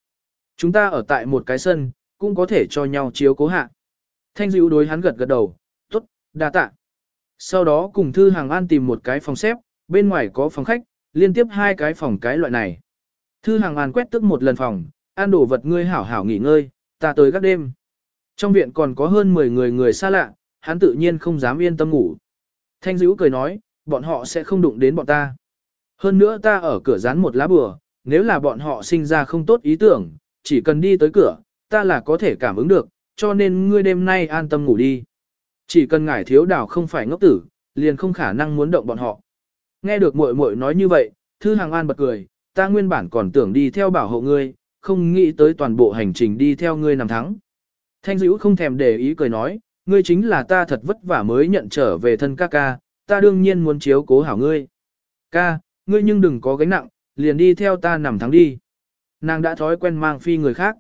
Chúng ta ở tại một cái sân, cũng có thể cho nhau chiếu cố hạ. Thanh dữ đối hắn gật gật đầu, tốt, đa tạ. Sau đó cùng Thư Hàng An tìm một cái phòng xếp, bên ngoài có phòng khách, liên tiếp hai cái phòng cái loại này. Thư Hàng An quét tức một lần phòng, an đổ vật ngươi hảo hảo nghỉ ngơi, ta tới các đêm. Trong viện còn có hơn 10 người người xa lạ, hắn tự nhiên không dám yên tâm ngủ. Thanh dữ cười nói, bọn họ sẽ không đụng đến bọn ta. Hơn nữa ta ở cửa dán một lá bừa, nếu là bọn họ sinh ra không tốt ý tưởng, chỉ cần đi tới cửa, ta là có thể cảm ứng được, cho nên ngươi đêm nay an tâm ngủ đi. Chỉ cần ngải thiếu đảo không phải ngốc tử, liền không khả năng muốn động bọn họ. Nghe được muội muội nói như vậy, Thư Hàng An bật cười, ta nguyên bản còn tưởng đi theo bảo hộ ngươi, không nghĩ tới toàn bộ hành trình đi theo ngươi nằm thắng. Thanh dữ không thèm để ý cười nói, ngươi chính là ta thật vất vả mới nhận trở về thân ca ca, ta đương nhiên muốn chiếu cố hảo ngươi. Ca, ngươi nhưng đừng có gánh nặng, liền đi theo ta nằm thắng đi. Nàng đã thói quen mang phi người khác.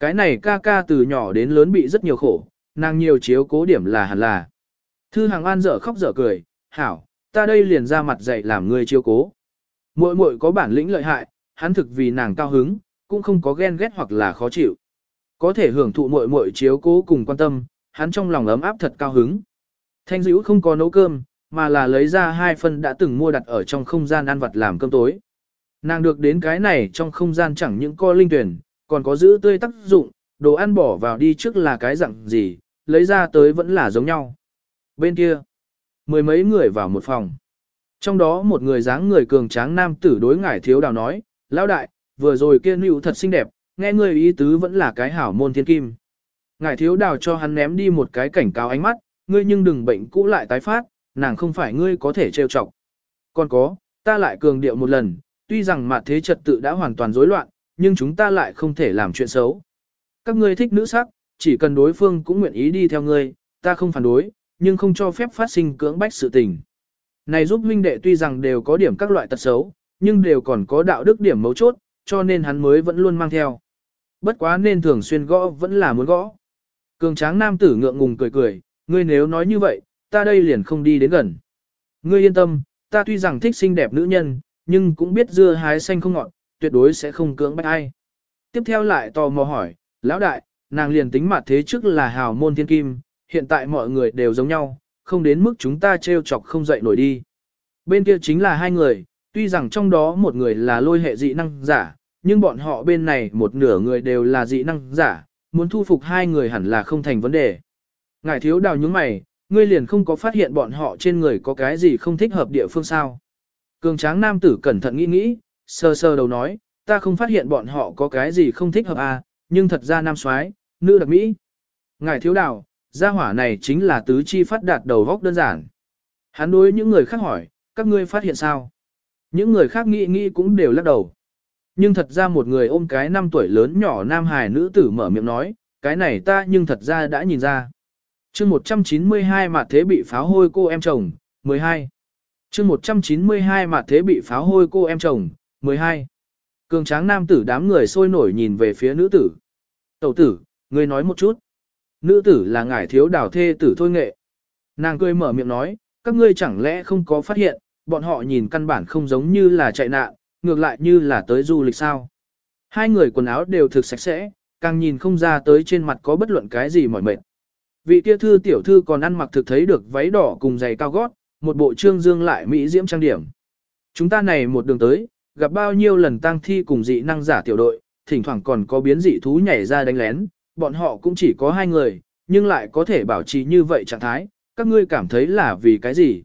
Cái này ca ca từ nhỏ đến lớn bị rất nhiều khổ, nàng nhiều chiếu cố điểm là hẳn là. Thư hàng an dở khóc dở cười, hảo, ta đây liền ra mặt dạy làm ngươi chiếu cố. Muội muội có bản lĩnh lợi hại, hắn thực vì nàng cao hứng, cũng không có ghen ghét hoặc là khó chịu. Có thể hưởng thụ muội muội chiếu cố cùng quan tâm, hắn trong lòng ấm áp thật cao hứng. Thanh dữ không có nấu cơm, mà là lấy ra hai phần đã từng mua đặt ở trong không gian ăn vật làm cơm tối. Nàng được đến cái này trong không gian chẳng những co linh tuyển, còn có giữ tươi tác dụng, đồ ăn bỏ vào đi trước là cái dạng gì, lấy ra tới vẫn là giống nhau. Bên kia, mười mấy người vào một phòng. Trong đó một người dáng người cường tráng nam tử đối ngải thiếu đào nói, lão đại, vừa rồi kia nữ thật xinh đẹp, nghe người ý tứ vẫn là cái hảo môn thiên kim. Ngải thiếu đào cho hắn ném đi một cái cảnh cáo ánh mắt, ngươi nhưng đừng bệnh cũ lại tái phát, nàng không phải ngươi có thể trêu chọc. Còn có, ta lại cường điệu một lần, tuy rằng mặt thế trật tự đã hoàn toàn rối loạn, nhưng chúng ta lại không thể làm chuyện xấu. Các ngươi thích nữ sắc, chỉ cần đối phương cũng nguyện ý đi theo ngươi, ta không phản đối, nhưng không cho phép phát sinh cưỡng bách sự tình. Này giúp huynh đệ tuy rằng đều có điểm các loại tật xấu, nhưng đều còn có đạo đức điểm mấu chốt, cho nên hắn mới vẫn luôn mang theo. Bất quá nên thường xuyên gõ vẫn là muốn gõ. Cường tráng nam tử ngượng ngùng cười cười, ngươi nếu nói như vậy, ta đây liền không đi đến gần. Ngươi yên tâm, ta tuy rằng thích xinh đẹp nữ nhân, nhưng cũng biết dưa hái xanh không ngọt, tuyệt đối sẽ không cưỡng bách ai. Tiếp theo lại tò mò hỏi, lão đại, nàng liền tính mặt thế trước là hào môn thiên kim, hiện tại mọi người đều giống nhau, không đến mức chúng ta trêu chọc không dậy nổi đi. Bên kia chính là hai người, tuy rằng trong đó một người là lôi hệ dị năng giả, nhưng bọn họ bên này một nửa người đều là dị năng giả, muốn thu phục hai người hẳn là không thành vấn đề. Ngài thiếu đào những mày, ngươi liền không có phát hiện bọn họ trên người có cái gì không thích hợp địa phương sao. Cường tráng nam tử cẩn thận nghĩ nghĩ, sơ sơ đầu nói, ta không phát hiện bọn họ có cái gì không thích hợp à, nhưng thật ra nam soái nữ đặc mỹ. Ngài thiếu đào, gia hỏa này chính là tứ chi phát đạt đầu góc đơn giản. Hắn đối những người khác hỏi, các ngươi phát hiện sao? Những người khác nghĩ nghĩ cũng đều lắc đầu. Nhưng thật ra một người ôm cái năm tuổi lớn nhỏ nam hài nữ tử mở miệng nói, cái này ta nhưng thật ra đã nhìn ra. chương 192 mà thế bị pháo hôi cô em chồng, 12. chương 192 mà thế bị pháo hôi cô em chồng, 12. Cường tráng nam tử đám người sôi nổi nhìn về phía nữ tử. Tẩu tử, ngươi nói một chút. Nữ tử là ngải thiếu đào thê tử thôi nghệ. Nàng cười mở miệng nói, các ngươi chẳng lẽ không có phát hiện, bọn họ nhìn căn bản không giống như là chạy nạn, ngược lại như là tới du lịch sao. Hai người quần áo đều thực sạch sẽ, càng nhìn không ra tới trên mặt có bất luận cái gì mỏi mệt. Vị kia thư tiểu thư còn ăn mặc thực thấy được váy đỏ cùng giày cao gót, một bộ trương dương lại mỹ diễm trang điểm. Chúng ta này một đường tới, gặp bao nhiêu lần tang thi cùng dị năng giả tiểu đội, thỉnh thoảng còn có biến dị thú nhảy ra đánh lén, bọn họ cũng chỉ có hai người, nhưng lại có thể bảo trì như vậy trạng thái, các ngươi cảm thấy là vì cái gì?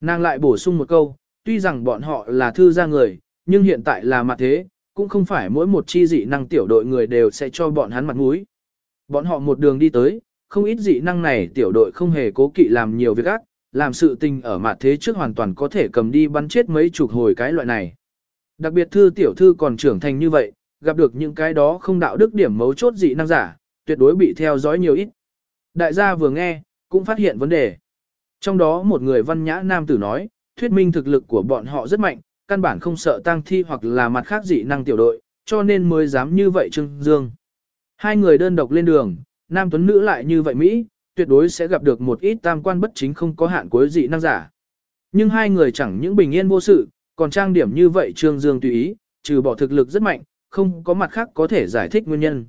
Nàng lại bổ sung một câu, tuy rằng bọn họ là thư gia người, nhưng hiện tại là mặt thế, cũng không phải mỗi một chi dị năng tiểu đội người đều sẽ cho bọn hắn mặt mũi. Bọn họ một đường đi tới, không ít dị năng này tiểu đội không hề cố kỵ làm nhiều việc ác, làm sự tình ở mặt thế trước hoàn toàn có thể cầm đi bắn chết mấy chục hồi cái loại này. Đặc biệt thư tiểu thư còn trưởng thành như vậy, gặp được những cái đó không đạo đức điểm mấu chốt dị năng giả, tuyệt đối bị theo dõi nhiều ít. Đại gia vừa nghe, cũng phát hiện vấn đề. Trong đó một người văn nhã nam tử nói, thuyết minh thực lực của bọn họ rất mạnh, căn bản không sợ tang thi hoặc là mặt khác dị năng tiểu đội, cho nên mới dám như vậy Trương Dương. Hai người đơn độc lên đường, nam tuấn nữ lại như vậy Mỹ, tuyệt đối sẽ gặp được một ít tam quan bất chính không có hạn cuối dị năng giả. Nhưng hai người chẳng những bình yên vô sự, còn trang điểm như vậy Trương Dương tùy ý, trừ bỏ thực lực rất mạnh, không có mặt khác có thể giải thích nguyên nhân.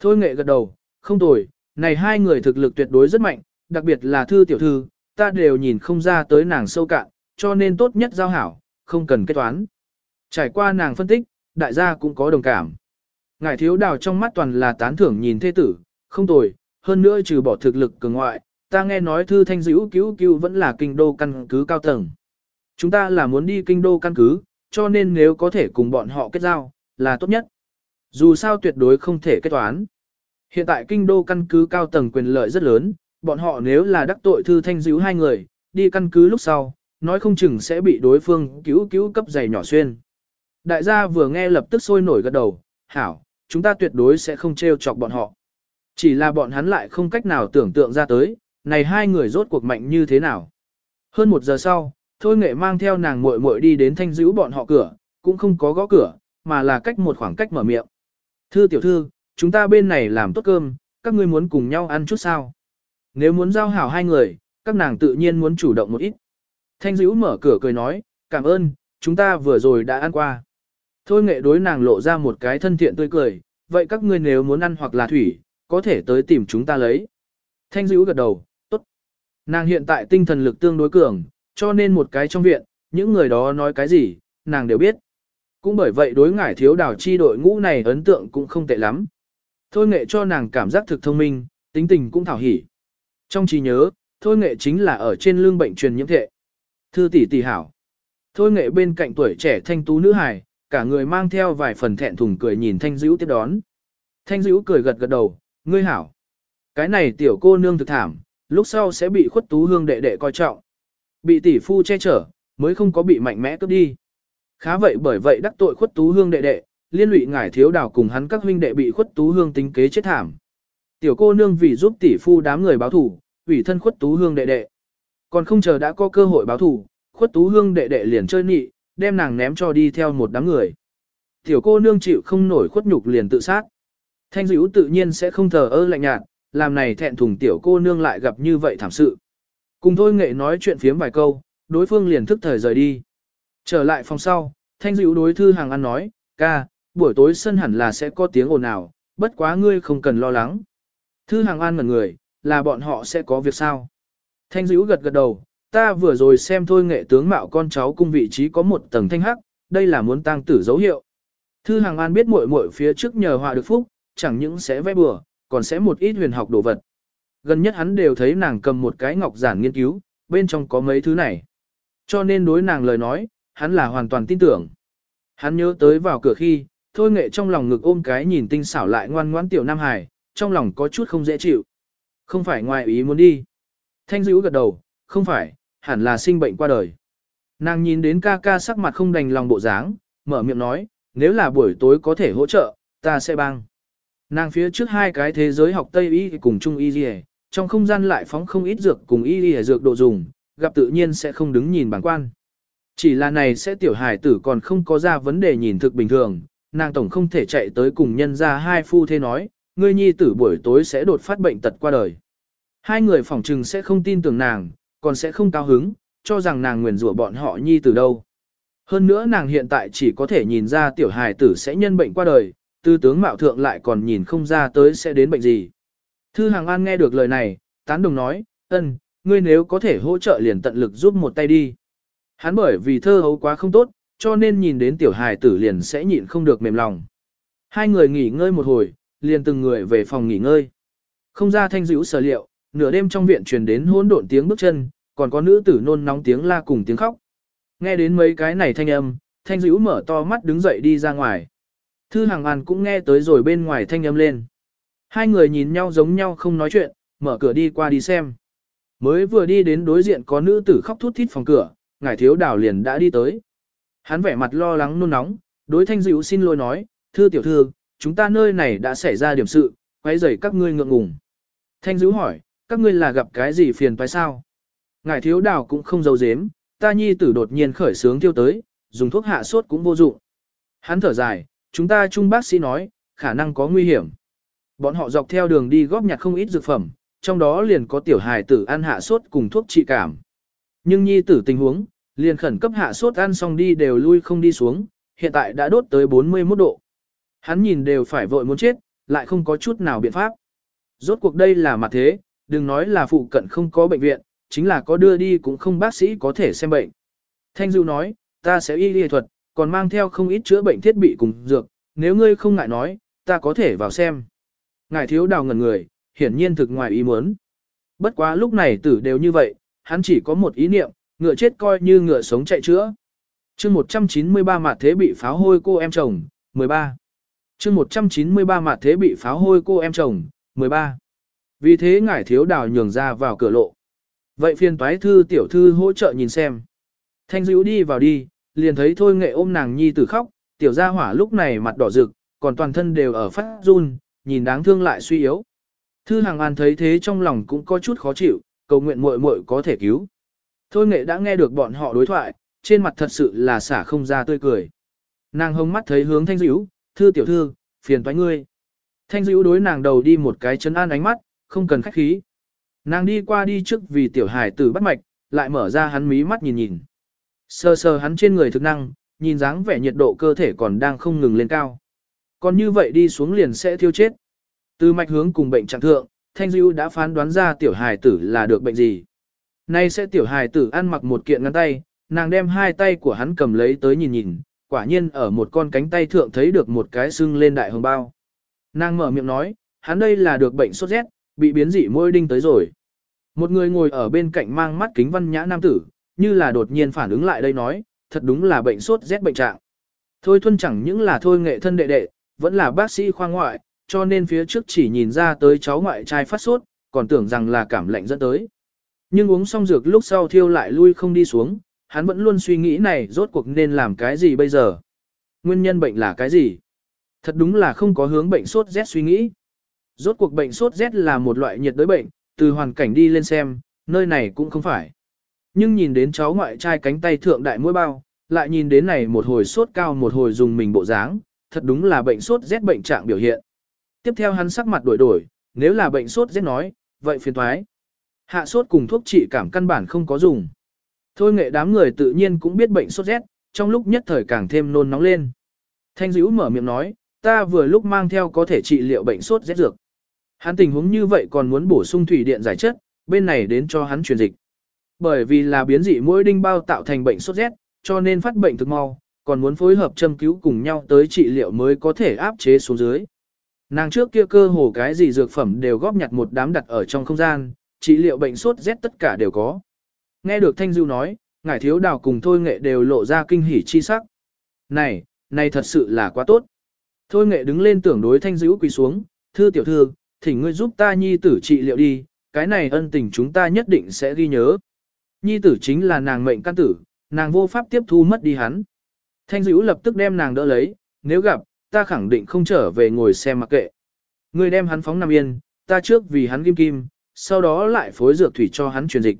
Thôi nghệ gật đầu, không tồi, này hai người thực lực tuyệt đối rất mạnh, đặc biệt là thư tiểu thư, ta đều nhìn không ra tới nàng sâu cạn, cho nên tốt nhất giao hảo, không cần kết toán. Trải qua nàng phân tích, đại gia cũng có đồng cảm. Ngải thiếu đào trong mắt toàn là tán thưởng nhìn thê tử, không tồi, hơn nữa trừ bỏ thực lực cường ngoại, ta nghe nói thư thanh dữ cứu cứu vẫn là kinh đô căn cứ cao tầng. Chúng ta là muốn đi kinh đô căn cứ, cho nên nếu có thể cùng bọn họ kết giao, là tốt nhất. Dù sao tuyệt đối không thể kết toán. Hiện tại kinh đô căn cứ cao tầng quyền lợi rất lớn, bọn họ nếu là đắc tội thư thanh dữ hai người, đi căn cứ lúc sau, nói không chừng sẽ bị đối phương cứu cứu cấp giày nhỏ xuyên. Đại gia vừa nghe lập tức sôi nổi gật đầu, hảo, chúng ta tuyệt đối sẽ không trêu chọc bọn họ. Chỉ là bọn hắn lại không cách nào tưởng tượng ra tới, này hai người rốt cuộc mạnh như thế nào. Hơn một giờ sau, Thôi Nghệ mang theo nàng muội muội đi đến thanh dữ bọn họ cửa, cũng không có gõ cửa, mà là cách một khoảng cách mở miệng. Thư tiểu thư, chúng ta bên này làm tốt cơm, các ngươi muốn cùng nhau ăn chút sao? Nếu muốn giao hảo hai người, các nàng tự nhiên muốn chủ động một ít. Thanh dữ mở cửa cười nói, cảm ơn, chúng ta vừa rồi đã ăn qua. Thôi nghệ đối nàng lộ ra một cái thân thiện tươi cười, vậy các ngươi nếu muốn ăn hoặc là thủy, có thể tới tìm chúng ta lấy. Thanh dữ gật đầu, tốt. Nàng hiện tại tinh thần lực tương đối cường, cho nên một cái trong viện, những người đó nói cái gì, nàng đều biết. Cũng bởi vậy đối ngải thiếu đảo chi đội ngũ này ấn tượng cũng không tệ lắm. Thôi nghệ cho nàng cảm giác thực thông minh, tính tình cũng thảo hỉ. Trong trí nhớ, thôi nghệ chính là ở trên lương bệnh truyền nhiễm thệ. Thư tỷ tỷ hảo. Thôi nghệ bên cạnh tuổi trẻ thanh tú nữ hài, cả người mang theo vài phần thẹn thùng cười nhìn thanh dữ tiếp đón. Thanh dữ cười gật gật đầu, ngươi hảo. Cái này tiểu cô nương thực thảm, lúc sau sẽ bị khuất tú hương đệ đệ coi trọng. Bị tỷ phu che chở, mới không có bị mạnh mẽ cướp đi. Khá vậy bởi vậy đắc tội khuất tú hương đệ đệ, liên lụy ngải thiếu đào cùng hắn các huynh đệ bị khuất tú hương tính kế chết thảm. Tiểu cô nương vì giúp tỷ phu đám người báo thủ, ủy thân khuất tú hương đệ đệ. Còn không chờ đã có cơ hội báo thủ, khuất tú hương đệ đệ liền chơi nị, đem nàng ném cho đi theo một đám người. Tiểu cô nương chịu không nổi khuất nhục liền tự sát. Thanh dữ tự nhiên sẽ không thờ ơ lạnh nhạt, làm này thẹn thùng tiểu cô nương lại gặp như vậy thảm sự. Cùng thôi nghệ nói chuyện phiếm vài câu, đối phương liền thức thời rời đi. Trở lại phòng sau, thanh Dữu đối thư hàng ăn nói, ca, buổi tối sân hẳn là sẽ có tiếng ồn ào, bất quá ngươi không cần lo lắng. Thư hàng an ngẩn người, là bọn họ sẽ có việc sao? Thanh Dữu gật gật đầu, ta vừa rồi xem thôi nghệ tướng mạo con cháu cung vị trí có một tầng thanh hắc, đây là muốn tăng tử dấu hiệu. Thư hàng an biết muội muội phía trước nhờ họa được phúc, chẳng những sẽ vẽ bừa, còn sẽ một ít huyền học đồ vật. Gần nhất hắn đều thấy nàng cầm một cái ngọc giản nghiên cứu, bên trong có mấy thứ này. Cho nên đối nàng lời nói, hắn là hoàn toàn tin tưởng. Hắn nhớ tới vào cửa khi, thôi nghệ trong lòng ngực ôm cái nhìn tinh xảo lại ngoan ngoãn tiểu Nam Hải, trong lòng có chút không dễ chịu. Không phải ngoài ý muốn đi. Thanh dữ gật đầu, không phải, hẳn là sinh bệnh qua đời. Nàng nhìn đến ca ca sắc mặt không đành lòng bộ dáng, mở miệng nói, nếu là buổi tối có thể hỗ trợ, ta sẽ băng. Nàng phía trước hai cái thế giới học Tây Y cùng Trung Y gì trong không gian lại phóng không ít dược cùng Y Y dược độ dùng, gặp tự nhiên sẽ không đứng nhìn bản quan. Chỉ là này sẽ tiểu hài tử còn không có ra vấn đề nhìn thực bình thường, nàng tổng không thể chạy tới cùng nhân ra hai phu thế nói, ngươi nhi tử buổi tối sẽ đột phát bệnh tật qua đời. Hai người phỏng trừng sẽ không tin tưởng nàng, còn sẽ không cao hứng, cho rằng nàng nguyền rủa bọn họ nhi tử đâu. Hơn nữa nàng hiện tại chỉ có thể nhìn ra tiểu hài tử sẽ nhân bệnh qua đời, tư tướng mạo thượng lại còn nhìn không ra tới sẽ đến bệnh gì. Thư Hàng An nghe được lời này, tán đồng nói, ân, ngươi nếu có thể hỗ trợ liền tận lực giúp một tay đi. Hắn bởi vì thơ hấu quá không tốt, cho nên nhìn đến tiểu hài tử liền sẽ nhịn không được mềm lòng. Hai người nghỉ ngơi một hồi, liền từng người về phòng nghỉ ngơi. Không ra thanh dữ sở liệu, nửa đêm trong viện truyền đến hỗn độn tiếng bước chân, còn có nữ tử nôn nóng tiếng la cùng tiếng khóc. Nghe đến mấy cái này thanh âm, thanh dữ mở to mắt đứng dậy đi ra ngoài. Thư hàng an cũng nghe tới rồi bên ngoài thanh âm lên. Hai người nhìn nhau giống nhau không nói chuyện, mở cửa đi qua đi xem. Mới vừa đi đến đối diện có nữ tử khóc thút thít phòng cửa, ngài thiếu đảo liền đã đi tới. Hắn vẻ mặt lo lắng nôn nóng, đối thanh dịu xin lỗi nói, thưa tiểu thư, chúng ta nơi này đã xảy ra điểm sự, quấy rầy các ngươi ngượng ngùng. Thanh dữ hỏi, các ngươi là gặp cái gì phiền phải sao? ngài thiếu đảo cũng không giấu giếm, ta nhi tử đột nhiên khởi sướng tiêu tới, dùng thuốc hạ sốt cũng vô dụng. Hắn thở dài, chúng ta chung bác sĩ nói, khả năng có nguy hiểm. Bọn họ dọc theo đường đi góp nhặt không ít dược phẩm, trong đó liền có tiểu hài tử ăn hạ sốt cùng thuốc trị cảm. Nhưng nhi tử tình huống, liền khẩn cấp hạ sốt ăn xong đi đều lui không đi xuống, hiện tại đã đốt tới 41 độ. Hắn nhìn đều phải vội muốn chết, lại không có chút nào biện pháp. Rốt cuộc đây là mặt thế, đừng nói là phụ cận không có bệnh viện, chính là có đưa đi cũng không bác sĩ có thể xem bệnh. Thanh du nói, ta sẽ y y thuật, còn mang theo không ít chữa bệnh thiết bị cùng dược, nếu ngươi không ngại nói, ta có thể vào xem. Ngài thiếu đào ngẩn người, hiển nhiên thực ngoài ý muốn. Bất quá lúc này tử đều như vậy, hắn chỉ có một ý niệm, ngựa chết coi như ngựa sống chạy chữa. chương 193 mặt thế bị pháo hôi cô em chồng, 13. chương 193 mặt thế bị pháo hôi cô em chồng, 13. Vì thế ngải thiếu đào nhường ra vào cửa lộ. Vậy phiền toái thư tiểu thư hỗ trợ nhìn xem. Thanh dữ đi vào đi, liền thấy thôi nghệ ôm nàng nhi tử khóc, tiểu gia hỏa lúc này mặt đỏ rực, còn toàn thân đều ở phát run, nhìn đáng thương lại suy yếu. Thư hàng an thấy thế trong lòng cũng có chút khó chịu, cầu nguyện muội muội có thể cứu. Thôi nghệ đã nghe được bọn họ đối thoại, trên mặt thật sự là xả không ra tươi cười. Nàng hông mắt thấy hướng thanh dữ, thư tiểu thư, phiền toái ngươi. Thanh dữ đối nàng đầu đi một cái chân an ánh mắt, không cần khách khí. Nàng đi qua đi trước vì tiểu hải tử bắt mạch, lại mở ra hắn mí mắt nhìn nhìn. Sờ sờ hắn trên người thực năng, nhìn dáng vẻ nhiệt độ cơ thể còn đang không ngừng lên cao. Còn như vậy đi xuống liền sẽ thiêu chết. Từ mạch hướng cùng bệnh trạng thượng, Thanh Diêu đã phán đoán ra tiểu hài tử là được bệnh gì. Nay sẽ tiểu hài tử ăn mặc một kiện ngắn tay, nàng đem hai tay của hắn cầm lấy tới nhìn nhìn, quả nhiên ở một con cánh tay thượng thấy được một cái sưng lên đại hồng bao. Nàng mở miệng nói, hắn đây là được bệnh sốt rét, bị biến dị môi đinh tới rồi. Một người ngồi ở bên cạnh mang mắt kính văn nhã nam tử, như là đột nhiên phản ứng lại đây nói, thật đúng là bệnh sốt rét bệnh trạng. Thôi thuần chẳng những là thôi nghệ thân đệ đệ, vẫn là bác sĩ khoa ngoại, cho nên phía trước chỉ nhìn ra tới cháu ngoại trai phát sốt, còn tưởng rằng là cảm lạnh dẫn tới. Nhưng uống xong dược lúc sau thiêu lại lui không đi xuống, hắn vẫn luôn suy nghĩ này rốt cuộc nên làm cái gì bây giờ. Nguyên nhân bệnh là cái gì? Thật đúng là không có hướng bệnh sốt rét suy nghĩ. Rốt cuộc bệnh sốt rét là một loại nhiệt đới bệnh, từ hoàn cảnh đi lên xem, nơi này cũng không phải. Nhưng nhìn đến cháu ngoại trai cánh tay thượng đại mũi bao, lại nhìn đến này một hồi sốt cao một hồi dùng mình bộ dáng, thật đúng là bệnh sốt rét bệnh trạng biểu hiện. Tiếp theo hắn sắc mặt đổi đổi, nếu là bệnh sốt rét nói, vậy phiền thoái. Hạ sốt cùng thuốc trị cảm căn bản không có dùng. Thôi nghệ đám người tự nhiên cũng biết bệnh sốt rét, trong lúc nhất thời càng thêm nôn nóng lên. Thanh dữ mở miệng nói, ta vừa lúc mang theo có thể trị liệu bệnh sốt rét dược. Hắn tình huống như vậy còn muốn bổ sung thủy điện giải chất, bên này đến cho hắn truyền dịch. Bởi vì là biến dị mỗi đinh bao tạo thành bệnh sốt rét, cho nên phát bệnh thực mau, còn muốn phối hợp châm cứu cùng nhau tới trị liệu mới có thể áp chế xuống dưới. Nàng trước kia cơ hồ cái gì dược phẩm đều góp nhặt một đám đặt ở trong không gian, trị liệu bệnh sốt rét tất cả đều có. Nghe được Thanh Du nói, ngải thiếu đào cùng Thôi Nghệ đều lộ ra kinh hỉ chi sắc. Này, này thật sự là quá tốt. Thôi Nghệ đứng lên tưởng đối Thanh Du quỳ xuống, thưa tiểu thư, thỉnh ngươi giúp ta nhi tử trị liệu đi, cái này ân tình chúng ta nhất định sẽ ghi nhớ. Nhi tử chính là nàng mệnh căn tử, nàng vô pháp tiếp thu mất đi hắn. Thanh Du lập tức đem nàng đỡ lấy, nếu gặp, ta khẳng định không trở về ngồi xem mặc kệ. Ngươi đem hắn phóng nằm yên, ta trước vì hắn kim kim, sau đó lại phối dược thủy cho hắn truyền dịch.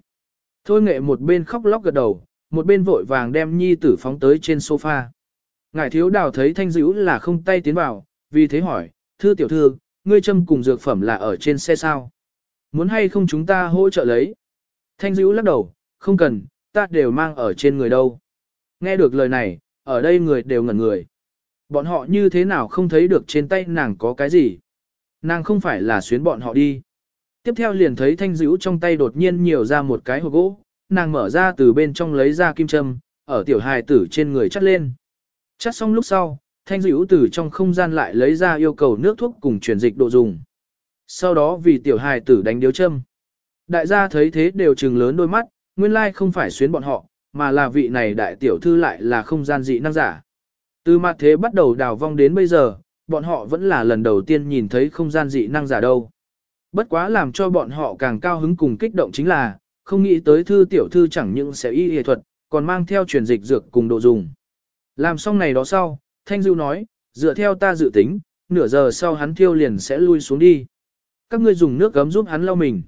Thôi nghệ một bên khóc lóc gật đầu, một bên vội vàng đem nhi tử phóng tới trên sofa. Ngài thiếu đào thấy thanh dữ là không tay tiến vào, vì thế hỏi, thưa tiểu thư, ngươi châm cùng dược phẩm là ở trên xe sao? Muốn hay không chúng ta hỗ trợ lấy? Thanh dữ lắc đầu, không cần, ta đều mang ở trên người đâu. Nghe được lời này, ở đây người đều ngẩn người. Bọn họ như thế nào không thấy được trên tay nàng có cái gì? Nàng không phải là xuyến bọn họ đi. Tiếp theo liền thấy thanh dữ trong tay đột nhiên nhiều ra một cái hộp gỗ, nàng mở ra từ bên trong lấy ra kim châm, ở tiểu hài tử trên người chắt lên. Chắt xong lúc sau, thanh dữ từ trong không gian lại lấy ra yêu cầu nước thuốc cùng truyền dịch độ dùng. Sau đó vì tiểu hài tử đánh điếu châm. Đại gia thấy thế đều trừng lớn đôi mắt, nguyên lai không phải xuyến bọn họ, mà là vị này đại tiểu thư lại là không gian dị năng giả. Từ mặt thế bắt đầu đào vong đến bây giờ, bọn họ vẫn là lần đầu tiên nhìn thấy không gian dị năng giả đâu. Bất quá làm cho bọn họ càng cao hứng cùng kích động chính là, không nghĩ tới thư tiểu thư chẳng những sẽ y y thuật, còn mang theo truyền dịch dược cùng độ dùng. Làm xong này đó sau, Thanh Dữu nói, dựa theo ta dự tính, nửa giờ sau hắn thiêu liền sẽ lui xuống đi. Các ngươi dùng nước gấm giúp hắn lau mình.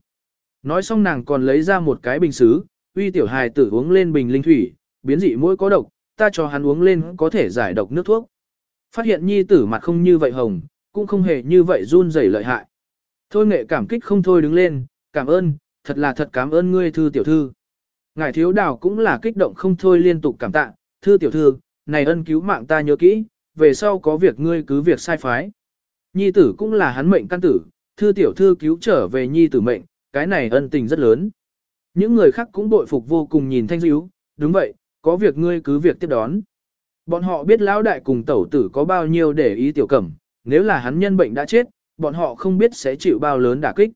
Nói xong nàng còn lấy ra một cái bình xứ, uy tiểu hài tử uống lên bình linh thủy, biến dị mũi có độc, ta cho hắn uống lên có thể giải độc nước thuốc. Phát hiện nhi tử mặt không như vậy hồng, cũng không hề như vậy run rẩy lợi hại. Thôi nghệ cảm kích không thôi đứng lên, cảm ơn, thật là thật cảm ơn ngươi thư tiểu thư. Ngài thiếu đào cũng là kích động không thôi liên tục cảm tạ, thư tiểu thư, này ân cứu mạng ta nhớ kỹ, về sau có việc ngươi cứ việc sai phái. Nhi tử cũng là hắn mệnh căn tử, thư tiểu thư cứu trở về nhi tử mệnh, cái này ân tình rất lớn. Những người khác cũng bội phục vô cùng nhìn thanh dữ, đúng vậy, có việc ngươi cứ việc tiếp đón. Bọn họ biết lão đại cùng tẩu tử có bao nhiêu để ý tiểu cẩm, nếu là hắn nhân bệnh đã chết, bọn họ không biết sẽ chịu bao lớn đả kích.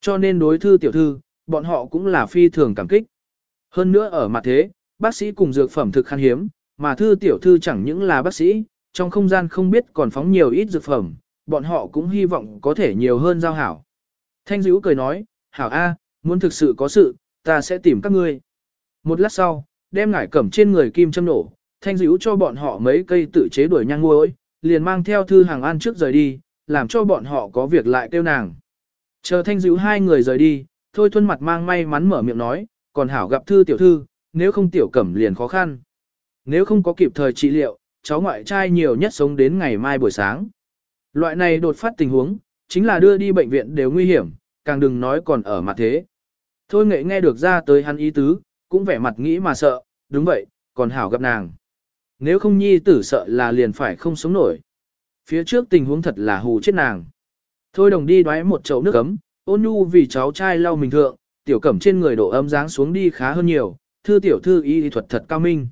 Cho nên đối thư tiểu thư, bọn họ cũng là phi thường cảm kích. Hơn nữa ở mặt thế, bác sĩ cùng dược phẩm thực khan hiếm, mà thư tiểu thư chẳng những là bác sĩ, trong không gian không biết còn phóng nhiều ít dược phẩm, bọn họ cũng hy vọng có thể nhiều hơn giao hảo. Thanh dữ cười nói, hảo A, muốn thực sự có sự, ta sẽ tìm các ngươi. Một lát sau, đem ngải cẩm trên người kim châm nổ, thanh dữ cho bọn họ mấy cây tự chế đuổi nhang ngôi, liền mang theo thư hàng an trước rời đi, làm cho bọn họ có việc lại kêu nàng. Chờ thanh dữ hai người rời đi, thôi thuân mặt mang may mắn mở miệng nói, còn hảo gặp thư tiểu thư, nếu không tiểu cẩm liền khó khăn. Nếu không có kịp thời trị liệu, cháu ngoại trai nhiều nhất sống đến ngày mai buổi sáng. Loại này đột phát tình huống, chính là đưa đi bệnh viện đều nguy hiểm, càng đừng nói còn ở mặt thế. Thôi nghệ nghe được ra tới hắn ý tứ, cũng vẻ mặt nghĩ mà sợ, đúng vậy, còn hảo gặp nàng. Nếu không nhi tử sợ là liền phải không sống nổi. Phía trước tình huống thật là hù chết nàng. Thôi đồng đi đoái một chậu nước ấm, ôn nhu vì cháu trai lau mình thượng, tiểu cẩm trên người độ ấm dáng xuống đi khá hơn nhiều, thư tiểu thư y thuật thật cao minh.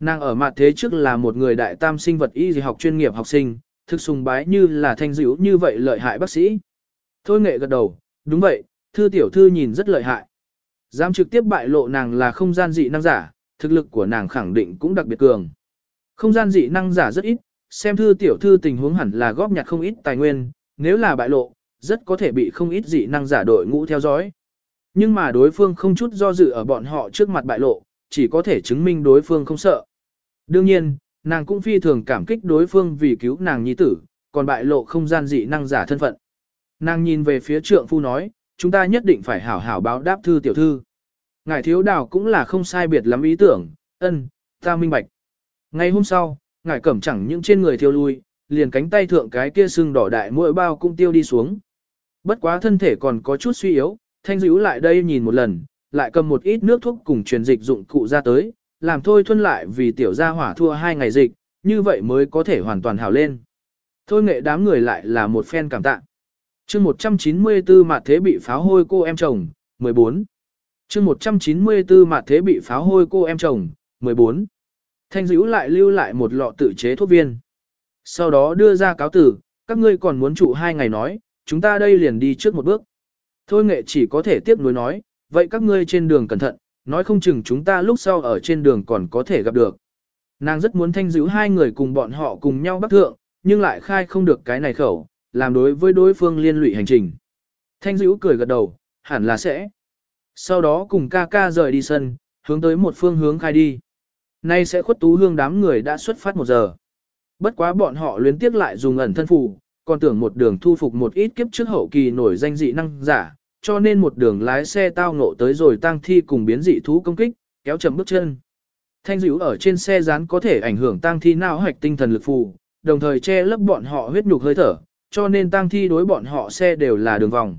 Nàng ở mặt thế trước là một người đại tam sinh vật y học chuyên nghiệp học sinh, thực sùng bái như là thanh dữ như vậy lợi hại bác sĩ. Thôi nghệ gật đầu, đúng vậy, thư tiểu thư nhìn rất lợi hại. Dám trực tiếp bại lộ nàng là không gian dị năng giả, thực lực của nàng khẳng định cũng đặc biệt cường. Không gian dị năng giả rất ít, xem thư tiểu thư tình huống hẳn là góp nhặt không ít tài nguyên, nếu là bại lộ, rất có thể bị không ít dị năng giả đội ngũ theo dõi. Nhưng mà đối phương không chút do dự ở bọn họ trước mặt bại lộ, chỉ có thể chứng minh đối phương không sợ. Đương nhiên, nàng cũng phi thường cảm kích đối phương vì cứu nàng nhi tử, còn bại lộ không gian dị năng giả thân phận. Nàng nhìn về phía trượng phu nói, chúng ta nhất định phải hảo hảo báo đáp thư tiểu thư. Ngài thiếu đào cũng là không sai biệt lắm ý tưởng, ân, ta minh bạch. Ngày hôm sau, ngài cẩm chẳng những trên người thiêu lui, liền cánh tay thượng cái kia sưng đỏ đại mỗi bao cũng tiêu đi xuống. Bất quá thân thể còn có chút suy yếu, thanh dữ lại đây nhìn một lần, lại cầm một ít nước thuốc cùng truyền dịch dụng cụ ra tới, làm thôi thuân lại vì tiểu gia hỏa thua hai ngày dịch, như vậy mới có thể hoàn toàn hào lên. Thôi nghệ đám người lại là một phen cảm tạ. chương 194 mặt thế bị pháo hôi cô em chồng, 14 chương 194 mặt thế bị pháo hôi cô em chồng, 14. Thanh dữ lại lưu lại một lọ tự chế thuốc viên. Sau đó đưa ra cáo tử, các ngươi còn muốn trụ hai ngày nói, chúng ta đây liền đi trước một bước. Thôi nghệ chỉ có thể tiếp nối nói, vậy các ngươi trên đường cẩn thận, nói không chừng chúng ta lúc sau ở trên đường còn có thể gặp được. Nàng rất muốn thanh giữ hai người cùng bọn họ cùng nhau bắt thượng, nhưng lại khai không được cái này khẩu, làm đối với đối phương liên lụy hành trình. Thanh dữ cười gật đầu, hẳn là sẽ. Sau đó cùng ca ca rời đi sân, hướng tới một phương hướng khai đi. Nay sẽ khuất tú hương đám người đã xuất phát một giờ. Bất quá bọn họ luyến tiếc lại dùng ẩn thân phù, còn tưởng một đường thu phục một ít kiếp trước hậu kỳ nổi danh dị năng giả, cho nên một đường lái xe tao ngộ tới rồi tăng thi cùng biến dị thú công kích, kéo chậm bước chân. Thanh dữ ở trên xe dán có thể ảnh hưởng tăng thi não hoạch tinh thần lực phù, đồng thời che lấp bọn họ huyết nhục hơi thở, cho nên tăng thi đối bọn họ xe đều là đường vòng.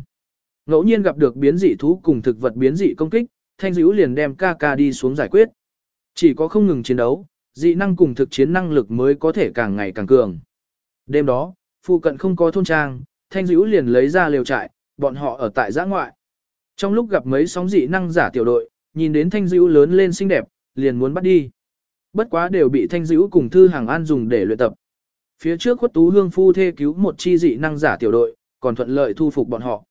Ngẫu nhiên gặp được biến dị thú cùng thực vật biến dị công kích, thanh dữ liền đem ca ca đi xuống giải quyết. Chỉ có không ngừng chiến đấu, dị năng cùng thực chiến năng lực mới có thể càng ngày càng cường. Đêm đó, phụ cận không có thôn trang, thanh dữ liền lấy ra liều trại, bọn họ ở tại giã ngoại. Trong lúc gặp mấy sóng dị năng giả tiểu đội, nhìn đến thanh dữ lớn lên xinh đẹp, liền muốn bắt đi. Bất quá đều bị thanh dữ cùng thư hàng an dùng để luyện tập. Phía trước khuất tú hương phu thê cứu một chi dị năng giả tiểu đội, còn thuận lợi thu phục bọn họ.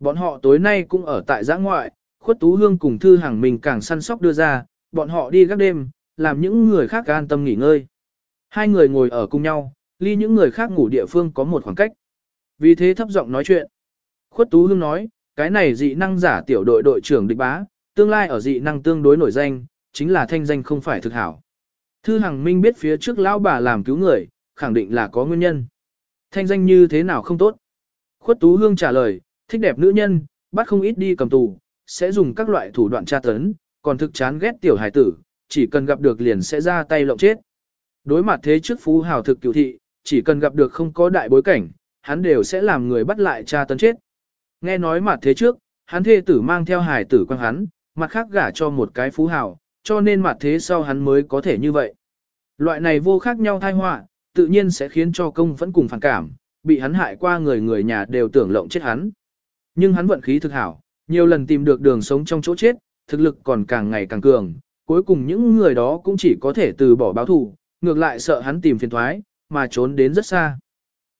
Bọn họ tối nay cũng ở tại giã ngoại, khuất tú hương cùng thư hàng mình càng săn sóc đưa ra, bọn họ đi gác đêm, làm những người khác an tâm nghỉ ngơi. Hai người ngồi ở cùng nhau, ly những người khác ngủ địa phương có một khoảng cách. Vì thế thấp giọng nói chuyện. Khuất Tú Hương nói, cái này dị năng giả tiểu đội đội trưởng địch bá, tương lai ở dị năng tương đối nổi danh, chính là thanh danh không phải thực hảo. Thư Hằng Minh biết phía trước lão bà làm cứu người, khẳng định là có nguyên nhân. Thanh danh như thế nào không tốt? Khuất Tú Hương trả lời, thích đẹp nữ nhân, bắt không ít đi cầm tù, sẽ dùng các loại thủ đoạn tra tấn, còn thực chán ghét tiểu hải tử, chỉ cần gặp được liền sẽ ra tay lộng chết. Đối mặt thế trước phú hào thực cựu thị, chỉ cần gặp được không có đại bối cảnh, hắn đều sẽ làm người bắt lại tra tấn chết. Nghe nói mặt thế trước, hắn thê tử mang theo hải tử quang hắn, mặt khác gả cho một cái phú hào, cho nên mặt thế sau hắn mới có thể như vậy. Loại này vô khác nhau thai họa, tự nhiên sẽ khiến cho công vẫn cùng phản cảm, bị hắn hại qua người người nhà đều tưởng lộng chết hắn. Nhưng hắn vận khí thực hảo, nhiều lần tìm được đường sống trong chỗ chết, thực lực còn càng ngày càng cường, cuối cùng những người đó cũng chỉ có thể từ bỏ báo thù, ngược lại sợ hắn tìm phiền thoái, mà trốn đến rất xa.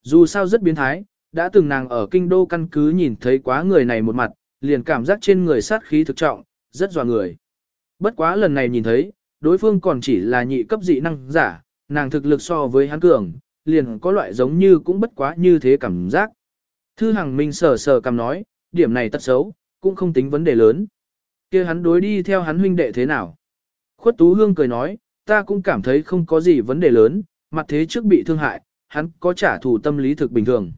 Dù sao rất biến thái, đã từng nàng ở kinh đô căn cứ nhìn thấy quá người này một mặt, liền cảm giác trên người sát khí thực trọng, rất dọa người. Bất quá lần này nhìn thấy, đối phương còn chỉ là nhị cấp dị năng giả, nàng thực lực so với hắn cường, liền có loại giống như cũng bất quá như thế cảm giác. Thư Hằng Minh sờ sờ cầm nói, điểm này tật xấu, cũng không tính vấn đề lớn. kia hắn đối đi theo hắn huynh đệ thế nào? Khuất Tú Hương cười nói, ta cũng cảm thấy không có gì vấn đề lớn, mặt thế trước bị thương hại, hắn có trả thù tâm lý thực bình thường.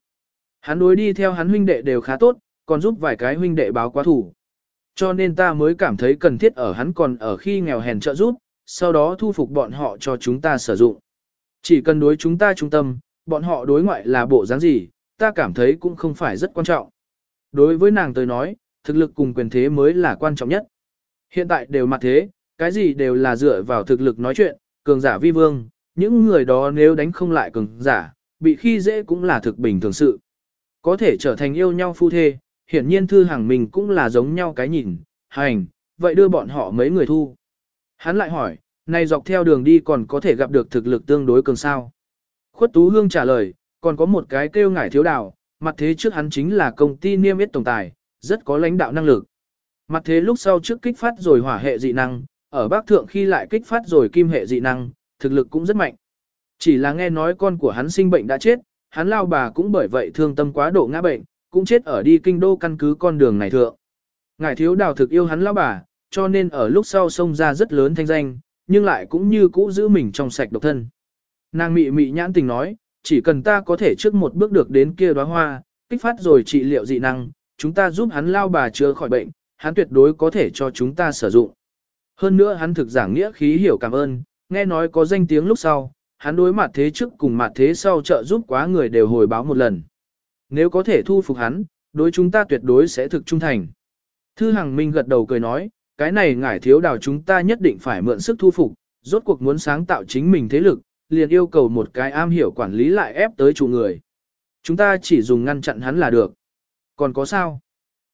Hắn đối đi theo hắn huynh đệ đều khá tốt, còn giúp vài cái huynh đệ báo quá thủ. Cho nên ta mới cảm thấy cần thiết ở hắn còn ở khi nghèo hèn trợ giúp, sau đó thu phục bọn họ cho chúng ta sử dụng. Chỉ cần đối chúng ta trung tâm, bọn họ đối ngoại là bộ dáng gì, ta cảm thấy cũng không phải rất quan trọng. Đối với nàng tới nói, thực lực cùng quyền thế mới là quan trọng nhất. Hiện tại đều mặt thế, cái gì đều là dựa vào thực lực nói chuyện, cường giả vi vương, những người đó nếu đánh không lại cường giả, bị khi dễ cũng là thực bình thường sự. Có thể trở thành yêu nhau phu thê, hiển nhiên thư hàng mình cũng là giống nhau cái nhìn, hành, vậy đưa bọn họ mấy người thu. Hắn lại hỏi, này dọc theo đường đi còn có thể gặp được thực lực tương đối cường sao. Khuất Tú Hương trả lời, còn có một cái kêu ngải thiếu đào, mặt thế trước hắn chính là công ty niêm yết tổng tài, rất có lãnh đạo năng lực. Mặt thế lúc sau trước kích phát rồi hỏa hệ dị năng, ở Bắc Thượng khi lại kích phát rồi kim hệ dị năng, thực lực cũng rất mạnh. Chỉ là nghe nói con của hắn sinh bệnh đã chết, hắn lao bà cũng bởi vậy thương tâm quá độ ngã bệnh, cũng chết ở đi kinh đô căn cứ con đường này thượng. ngải thiếu đào thực yêu hắn lao bà, cho nên ở lúc sau xông ra rất lớn thanh danh, nhưng lại cũng như cũ giữ mình trong sạch độc thân. Nàng mị mị nhãn tình nói, chỉ cần ta có thể trước một bước được đến kia đóa hoa, kích phát rồi trị liệu dị năng, chúng ta giúp hắn lao bà chữa khỏi bệnh, hắn tuyệt đối có thể cho chúng ta sử dụng. Hơn nữa hắn thực giảng nghĩa khí hiểu cảm ơn, nghe nói có danh tiếng lúc sau, hắn đối mặt thế trước cùng mặt thế sau trợ giúp quá người đều hồi báo một lần. Nếu có thể thu phục hắn, đối chúng ta tuyệt đối sẽ thực trung thành. Thư Hằng Minh gật đầu cười nói, cái này ngải thiếu đào chúng ta nhất định phải mượn sức thu phục, rốt cuộc muốn sáng tạo chính mình thế lực, liền yêu cầu một cái am hiểu quản lý lại ép tới chủ người. Chúng ta chỉ dùng ngăn chặn hắn là được. Còn có sao?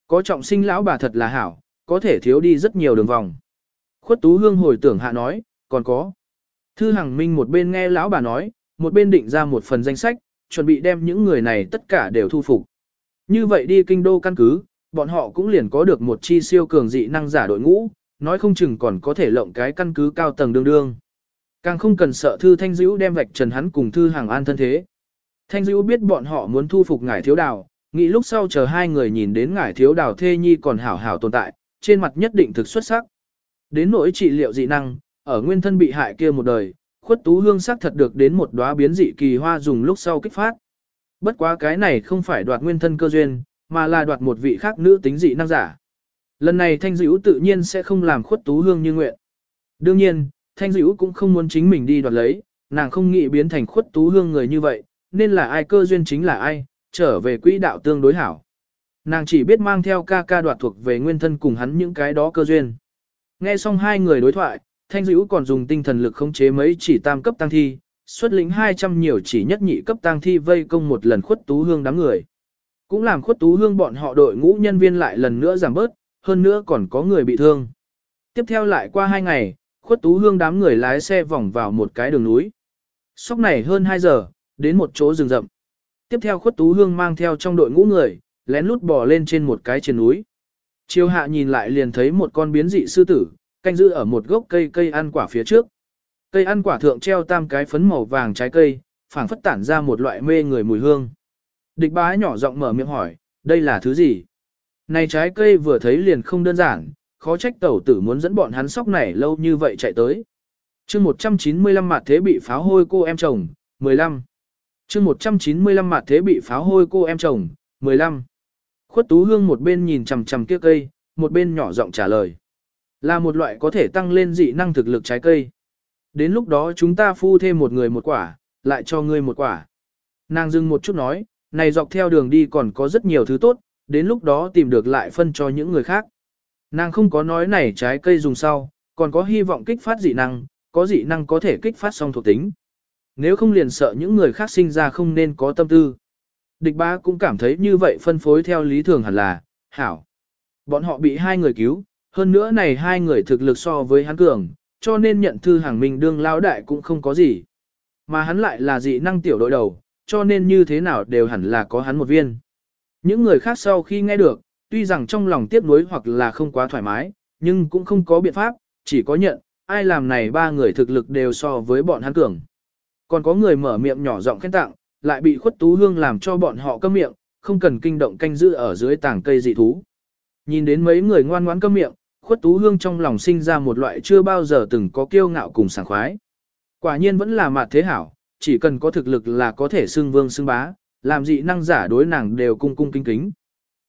Có trọng sinh lão bà thật là hảo, có thể thiếu đi rất nhiều đường vòng. Khuất Tú Hương hồi tưởng hạ nói, còn có. Thư Hằng Minh một bên nghe lão bà nói, một bên định ra một phần danh sách, chuẩn bị đem những người này tất cả đều thu phục. Như vậy đi kinh đô căn cứ, bọn họ cũng liền có được một chi siêu cường dị năng giả đội ngũ, nói không chừng còn có thể lộng cái căn cứ cao tầng đương đương. Càng không cần sợ Thư Thanh Dữ đem vạch trần hắn cùng Thư Hàng An thân thế. Thanh Dữ biết bọn họ muốn thu phục ngải thiếu đào, nghĩ lúc sau chờ hai người nhìn đến ngải thiếu đào thê nhi còn hảo hảo tồn tại, trên mặt nhất định thực xuất sắc. Đến nỗi trị liệu dị năng, ở nguyên thân bị hại kia một đời, khuất tú hương sắc thật được đến một đóa biến dị kỳ hoa dùng lúc sau kích phát. Bất quá cái này không phải đoạt nguyên thân cơ duyên, mà là đoạt một vị khác nữ tính dị năng giả. Lần này thanh dữ tự nhiên sẽ không làm khuất tú hương như nguyện. Đương nhiên, thanh dữ cũng không muốn chính mình đi đoạt lấy, nàng không nghĩ biến thành khuất tú hương người như vậy, nên là ai cơ duyên chính là ai, trở về quỹ đạo tương đối hảo. Nàng chỉ biết mang theo ca ca đoạt thuộc về nguyên thân cùng hắn những cái đó cơ duyên. Nghe xong hai người đối thoại, Thanh Dữ còn dùng tinh thần lực khống chế mấy chỉ tam cấp tăng thi, xuất lĩnh 200 nhiều chỉ nhất nhị cấp tăng thi vây công một lần khuất tú hương đám người. Cũng làm khuất tú hương bọn họ đội ngũ nhân viên lại lần nữa giảm bớt, hơn nữa còn có người bị thương. Tiếp theo lại qua hai ngày, khuất tú hương đám người lái xe vòng vào một cái đường núi. Sóc này hơn 2 giờ, đến một chỗ rừng rậm. Tiếp theo khuất tú hương mang theo trong đội ngũ người, lén lút bò lên trên một cái trên núi. Chiêu hạ nhìn lại liền thấy một con biến dị sư tử, canh giữ ở một gốc cây cây ăn quả phía trước. Cây ăn quả thượng treo tam cái phấn màu vàng trái cây, phảng phất tản ra một loại mê người mùi hương. Địch bá nhỏ giọng mở miệng hỏi, đây là thứ gì? Này trái cây vừa thấy liền không đơn giản, khó trách tẩu tử muốn dẫn bọn hắn sóc này lâu như vậy chạy tới. chương 195 mặt thế bị pháo hôi cô em chồng, 15. chương 195 mặt thế bị pháo hôi cô em chồng, 15. Khuất Tú Hương một bên nhìn chằm chằm kia cây, một bên nhỏ giọng trả lời. Là một loại có thể tăng lên dị năng thực lực trái cây. Đến lúc đó chúng ta phu thêm một người một quả, lại cho ngươi một quả. Nàng dừng một chút nói, này dọc theo đường đi còn có rất nhiều thứ tốt, đến lúc đó tìm được lại phân cho những người khác. Nàng không có nói này trái cây dùng sau, còn có hy vọng kích phát dị năng, có dị năng có thể kích phát song thuộc tính. Nếu không liền sợ những người khác sinh ra không nên có tâm tư. Địch ba cũng cảm thấy như vậy phân phối theo lý thường hẳn là, hảo. Bọn họ bị hai người cứu, hơn nữa này hai người thực lực so với hắn cường, cho nên nhận thư hàng mình đương lao đại cũng không có gì. Mà hắn lại là dị năng tiểu đội đầu, cho nên như thế nào đều hẳn là có hắn một viên. Những người khác sau khi nghe được, tuy rằng trong lòng tiếc nuối hoặc là không quá thoải mái, nhưng cũng không có biện pháp, chỉ có nhận, ai làm này ba người thực lực đều so với bọn hắn cường. Còn có người mở miệng nhỏ giọng khen tặng, lại bị khuất tú hương làm cho bọn họ câm miệng, không cần kinh động canh giữ ở dưới tảng cây dị thú. Nhìn đến mấy người ngoan ngoãn câm miệng, khuất tú hương trong lòng sinh ra một loại chưa bao giờ từng có kiêu ngạo cùng sảng khoái. Quả nhiên vẫn là mặt thế hảo, chỉ cần có thực lực là có thể xưng vương xưng bá, làm dị năng giả đối nàng đều cung cung kính kính.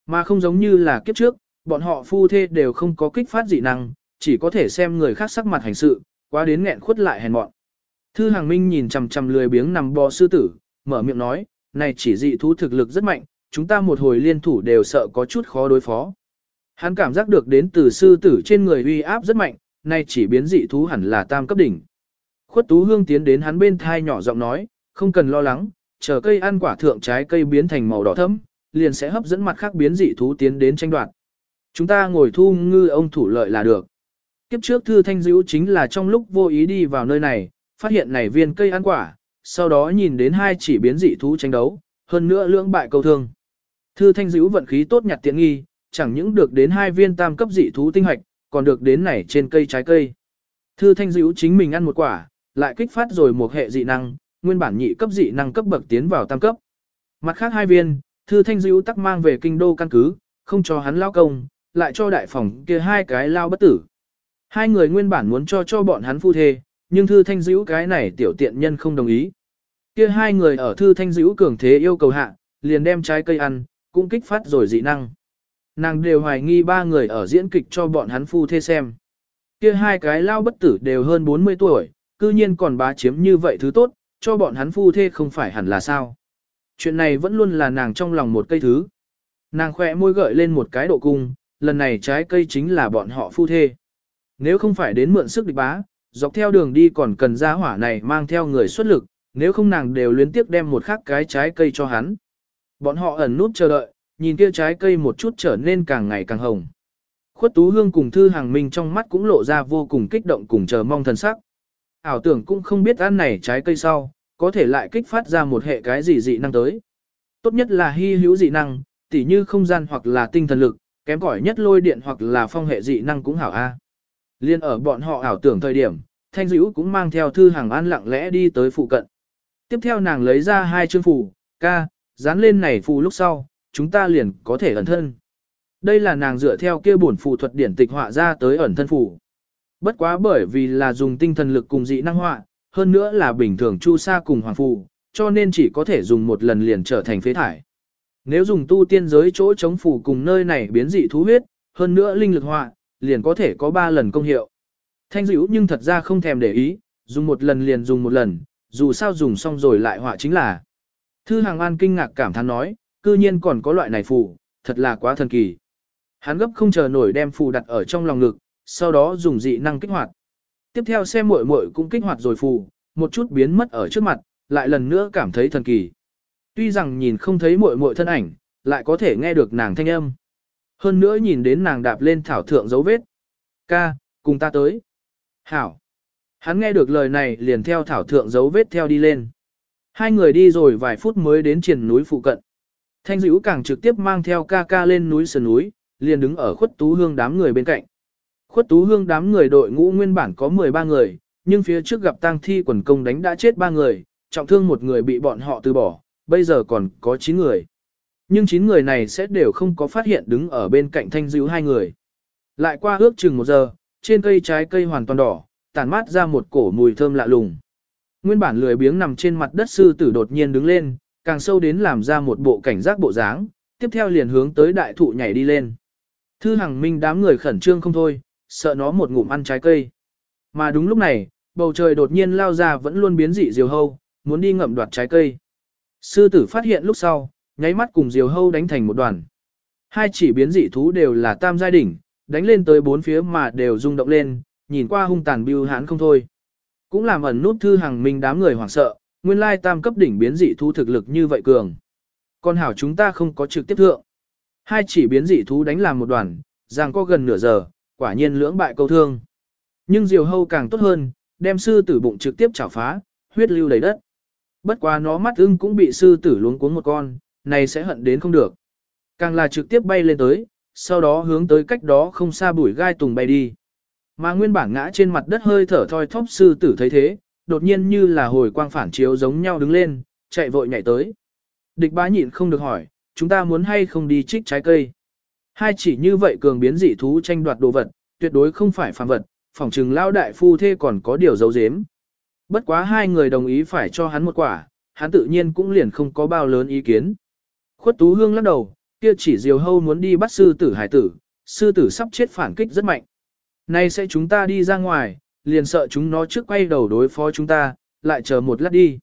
Mà không giống như là kiếp trước, bọn họ phu thê đều không có kích phát dị năng, chỉ có thể xem người khác sắc mặt hành sự, quá đến nghẹn khuất lại hèn mọn. Thư Hàng Minh nhìn chằm chằm lười biếng nằm bò sư tử, mở miệng nói, này chỉ dị thú thực lực rất mạnh, chúng ta một hồi liên thủ đều sợ có chút khó đối phó. Hắn cảm giác được đến từ sư tử trên người uy áp rất mạnh, nay chỉ biến dị thú hẳn là tam cấp đỉnh. Khuất Tú Hương tiến đến hắn bên thai nhỏ giọng nói, không cần lo lắng, chờ cây ăn quả thượng trái cây biến thành màu đỏ thẫm, liền sẽ hấp dẫn mặt khác biến dị thú tiến đến tranh đoạt. Chúng ta ngồi thu ngư ông thủ lợi là được. Kiếp trước Thư Thanh Dữ chính là trong lúc vô ý đi vào nơi này, phát hiện này viên cây ăn quả, sau đó nhìn đến hai chỉ biến dị thú tranh đấu, hơn nữa lưỡng bại câu thương. Thư Thanh Dữ vận khí tốt nhặt tiện nghi, chẳng những được đến hai viên tam cấp dị thú tinh hạch, còn được đến này trên cây trái cây. Thư Thanh Dữ chính mình ăn một quả, lại kích phát rồi một hệ dị năng, nguyên bản nhị cấp dị năng cấp bậc tiến vào tam cấp. Mặt khác hai viên, Thư Thanh Dữ tắc mang về kinh đô căn cứ, không cho hắn lao công, lại cho đại phòng kia hai cái lao bất tử. Hai người nguyên bản muốn cho cho bọn hắn phu thê, nhưng Thư Thanh Dữ cái này tiểu tiện nhân không đồng ý. Kia hai người ở Thư Thanh Dữ cường thế yêu cầu hạ, liền đem trái cây ăn, cũng kích phát rồi dị năng. Nàng đều hoài nghi ba người ở diễn kịch cho bọn hắn phu thê xem. Kia hai cái lao bất tử đều hơn 40 tuổi, cư nhiên còn bá chiếm như vậy thứ tốt, cho bọn hắn phu thê không phải hẳn là sao. Chuyện này vẫn luôn là nàng trong lòng một cây thứ. Nàng khỏe môi gợi lên một cái độ cung, lần này trái cây chính là bọn họ phu thê. Nếu không phải đến mượn sức địch bá, dọc theo đường đi còn cần ra hỏa này mang theo người xuất lực, nếu không nàng đều liên tiếp đem một khắc cái trái cây cho hắn. Bọn họ ẩn nút chờ đợi, nhìn kia trái cây một chút trở nên càng ngày càng hồng. Khuất Tú Hương cùng Thư Hàng Minh trong mắt cũng lộ ra vô cùng kích động cùng chờ mong thần sắc. Ảo tưởng cũng không biết ăn này trái cây sau, có thể lại kích phát ra một hệ cái gì dị năng tới. Tốt nhất là hy hữu dị năng, tỉ như không gian hoặc là tinh thần lực, kém cỏi nhất lôi điện hoặc là phong hệ dị năng cũng hảo a. Liên ở bọn họ ảo tưởng thời điểm, Thanh Dữ cũng mang theo thư hàng an lặng lẽ đi tới phụ cận. Tiếp theo nàng lấy ra hai chương phù, ca, dán lên này phù lúc sau, chúng ta liền có thể ẩn thân. Đây là nàng dựa theo kia bổn phù thuật điển tịch họa ra tới ẩn thân phù. Bất quá bởi vì là dùng tinh thần lực cùng dị năng họa, hơn nữa là bình thường chu sa cùng hoàng phù, cho nên chỉ có thể dùng một lần liền trở thành phế thải. Nếu dùng tu tiên giới chỗ chống phù cùng nơi này biến dị thú huyết, hơn nữa linh lực họa, liền có thể có 3 lần công hiệu. Thanh dữ nhưng thật ra không thèm để ý, dùng một lần liền dùng một lần, dù sao dùng xong rồi lại họa chính là. Thư Hàng An kinh ngạc cảm thán nói, cư nhiên còn có loại này phù, thật là quá thần kỳ. Hắn gấp không chờ nổi đem phù đặt ở trong lòng ngực, sau đó dùng dị năng kích hoạt. Tiếp theo xem muội muội cũng kích hoạt rồi phù, một chút biến mất ở trước mặt, lại lần nữa cảm thấy thần kỳ. Tuy rằng nhìn không thấy muội muội thân ảnh, lại có thể nghe được nàng thanh âm. Hơn nữa nhìn đến nàng đạp lên thảo thượng dấu vết. Ca, cùng ta tới. Hảo. Hắn nghe được lời này liền theo thảo thượng dấu vết theo đi lên. Hai người đi rồi vài phút mới đến triển núi phụ cận. Thanh dữ càng trực tiếp mang theo ca ca lên núi sườn núi, liền đứng ở khuất tú hương đám người bên cạnh. Khuất tú hương đám người đội ngũ nguyên bản có 13 người, nhưng phía trước gặp tang thi quần công đánh đã chết 3 người, trọng thương một người bị bọn họ từ bỏ, bây giờ còn có 9 người. Nhưng 9 người này sẽ đều không có phát hiện đứng ở bên cạnh thanh dữ hai người. Lại qua ước chừng một giờ, trên cây trái cây hoàn toàn đỏ, tản mát ra một cổ mùi thơm lạ lùng. Nguyên bản lười biếng nằm trên mặt đất sư tử đột nhiên đứng lên, càng sâu đến làm ra một bộ cảnh giác bộ dáng, tiếp theo liền hướng tới đại thụ nhảy đi lên. Thư Hằng Minh đám người khẩn trương không thôi, sợ nó một ngụm ăn trái cây. Mà đúng lúc này, bầu trời đột nhiên lao ra vẫn luôn biến dị diều hâu, muốn đi ngậm đoạt trái cây. Sư tử phát hiện lúc sau, nháy mắt cùng diều hâu đánh thành một đoàn. Hai chỉ biến dị thú đều là tam giai đỉnh, đánh lên tới bốn phía mà đều rung động lên, nhìn qua hung tàn biêu hãn không thôi. Cũng làm ẩn nút thư hàng minh đám người hoảng sợ, nguyên lai tam cấp đỉnh biến dị thú thực lực như vậy cường. con hảo chúng ta không có trực tiếp thượng. Hai chỉ biến dị thú đánh làm một đoàn, rằng có gần nửa giờ, quả nhiên lưỡng bại câu thương. Nhưng diều hâu càng tốt hơn, đem sư tử bụng trực tiếp chảo phá, huyết lưu đầy đất. Bất quá nó mắt ưng cũng bị sư tử luống cuống một con, này sẽ hận đến không được. Càng là trực tiếp bay lên tới, sau đó hướng tới cách đó không xa bụi gai tùng bay đi. Mà nguyên bản ngã trên mặt đất hơi thở thoi thóp sư tử thấy thế, đột nhiên như là hồi quang phản chiếu giống nhau đứng lên, chạy vội nhảy tới. Địch bá nhịn không được hỏi, chúng ta muốn hay không đi trích trái cây. Hai chỉ như vậy cường biến dị thú tranh đoạt đồ vật, tuyệt đối không phải phàm vật, phỏng trừng lao đại phu thê còn có điều giấu giếm. Bất quá hai người đồng ý phải cho hắn một quả, hắn tự nhiên cũng liền không có bao lớn ý kiến. Khuất Tú Hương lắc đầu, kia chỉ diều hâu muốn đi bắt sư tử hải tử, sư tử sắp chết phản kích rất mạnh. Nay sẽ chúng ta đi ra ngoài, liền sợ chúng nó trước quay đầu đối phó chúng ta, lại chờ một lát đi.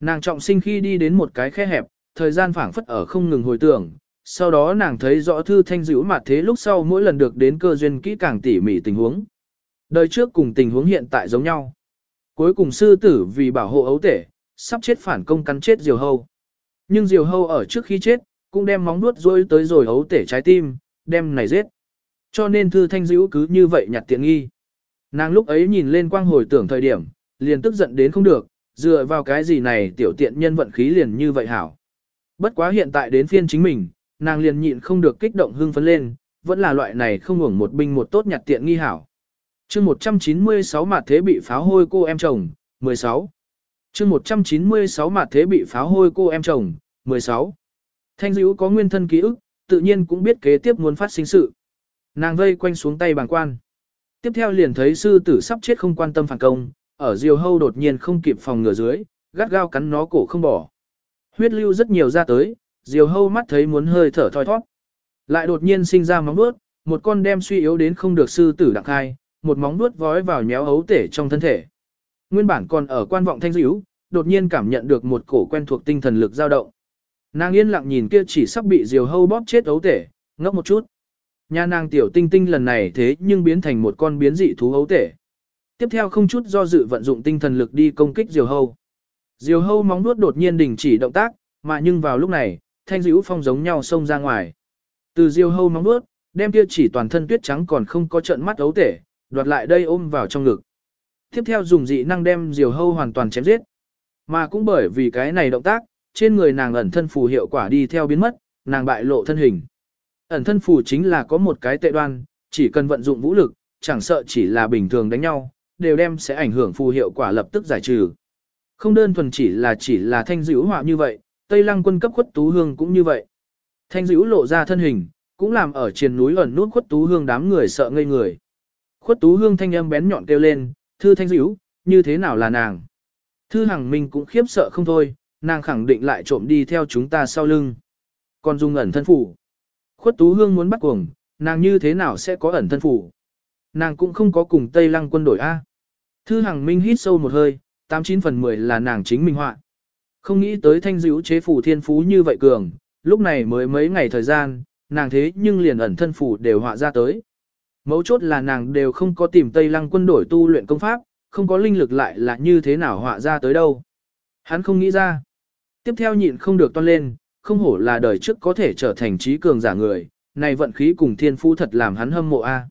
Nàng trọng sinh khi đi đến một cái khe hẹp, thời gian phảng phất ở không ngừng hồi tưởng, sau đó nàng thấy rõ thư thanh dữ mặt thế lúc sau mỗi lần được đến cơ duyên kỹ càng tỉ mỉ tình huống. Đời trước cùng tình huống hiện tại giống nhau. Cuối cùng sư tử vì bảo hộ ấu tể, sắp chết phản công cắn chết diều hâu. Nhưng diều hâu ở trước khi chết, cũng đem móng nuốt rôi tới rồi ấu tể trái tim, đem này giết. Cho nên thư thanh dữ cứ như vậy nhặt tiện nghi. Nàng lúc ấy nhìn lên quang hồi tưởng thời điểm, liền tức giận đến không được, dựa vào cái gì này tiểu tiện nhân vận khí liền như vậy hảo. Bất quá hiện tại đến phiên chính mình, nàng liền nhịn không được kích động hưng phấn lên, vẫn là loại này không hưởng một binh một tốt nhặt tiện nghi hảo. chương 196 mặt thế bị pháo hôi cô em chồng, 16. chương 196 mặt thế bị pháo hôi cô em chồng, 16. Thanh dữ có nguyên thân ký ức, tự nhiên cũng biết kế tiếp muốn phát sinh sự. Nàng vây quanh xuống tay bàng quan. Tiếp theo liền thấy sư tử sắp chết không quan tâm phản công, ở diều hâu đột nhiên không kịp phòng ngừa dưới, gắt gao cắn nó cổ không bỏ. Huyết lưu rất nhiều ra tới, diều hâu mắt thấy muốn hơi thở thoi thoát. Lại đột nhiên sinh ra móng vuốt, một con đem suy yếu đến không được sư tử đặng khai, một móng vuốt vói vào nhéo ấu tể trong thân thể. Nguyên bản còn ở quan vọng thanh dữ, đột nhiên cảm nhận được một cổ quen thuộc tinh thần lực dao động. Nàng yên lặng nhìn kia chỉ sắp bị diều hâu bóp chết ấu tể, ngốc một chút. Nhà nàng tiểu tinh tinh lần này thế nhưng biến thành một con biến dị thú ấu tể. Tiếp theo không chút do dự vận dụng tinh thần lực đi công kích diều hâu. Diều hâu móng nuốt đột nhiên đình chỉ động tác, mà nhưng vào lúc này, thanh dữ phong giống nhau xông ra ngoài. Từ diều hâu móng bước, đem kia chỉ toàn thân tuyết trắng còn không có trận mắt ấu tể, đoạt lại đây ôm vào trong ngực. Tiếp theo dùng dị năng đem diều hâu hoàn toàn chém giết. Mà cũng bởi vì cái này động tác, trên người nàng ẩn thân phù hiệu quả đi theo biến mất, nàng bại lộ thân hình. Ẩn thân phù chính là có một cái tệ đoan, chỉ cần vận dụng vũ lực, chẳng sợ chỉ là bình thường đánh nhau, đều đem sẽ ảnh hưởng phù hiệu quả lập tức giải trừ. Không đơn thuần chỉ là chỉ là thanh dữ họa như vậy, Tây Lăng quân cấp khuất tú hương cũng như vậy. Thanh dữ lộ ra thân hình, cũng làm ở trên núi ẩn nút khuất tú hương đám người sợ ngây người. Khuất tú hương thanh âm bén nhọn kêu lên, thư thanh dữ, như thế nào là nàng? Thư hằng minh cũng khiếp sợ không thôi, nàng khẳng định lại trộm đi theo chúng ta sau lưng. Còn dung ẩn thân phủ. Khuất Tú Hương muốn bắt cuồng, nàng như thế nào sẽ có ẩn thân phủ? Nàng cũng không có cùng Tây Lăng quân đội A. Thư Hằng Minh hít sâu một hơi, 89 phần 10 là nàng chính minh họa. Không nghĩ tới thanh dữ chế phủ thiên phú như vậy cường, lúc này mới mấy ngày thời gian, nàng thế nhưng liền ẩn thân phủ đều họa ra tới. Mấu chốt là nàng đều không có tìm Tây Lăng quân đội tu luyện công pháp, không có linh lực lại là như thế nào họa ra tới đâu. Hắn không nghĩ ra. Tiếp theo nhịn không được toan lên, không hổ là đời trước có thể trở thành trí cường giả người, này vận khí cùng thiên phú thật làm hắn hâm mộ a.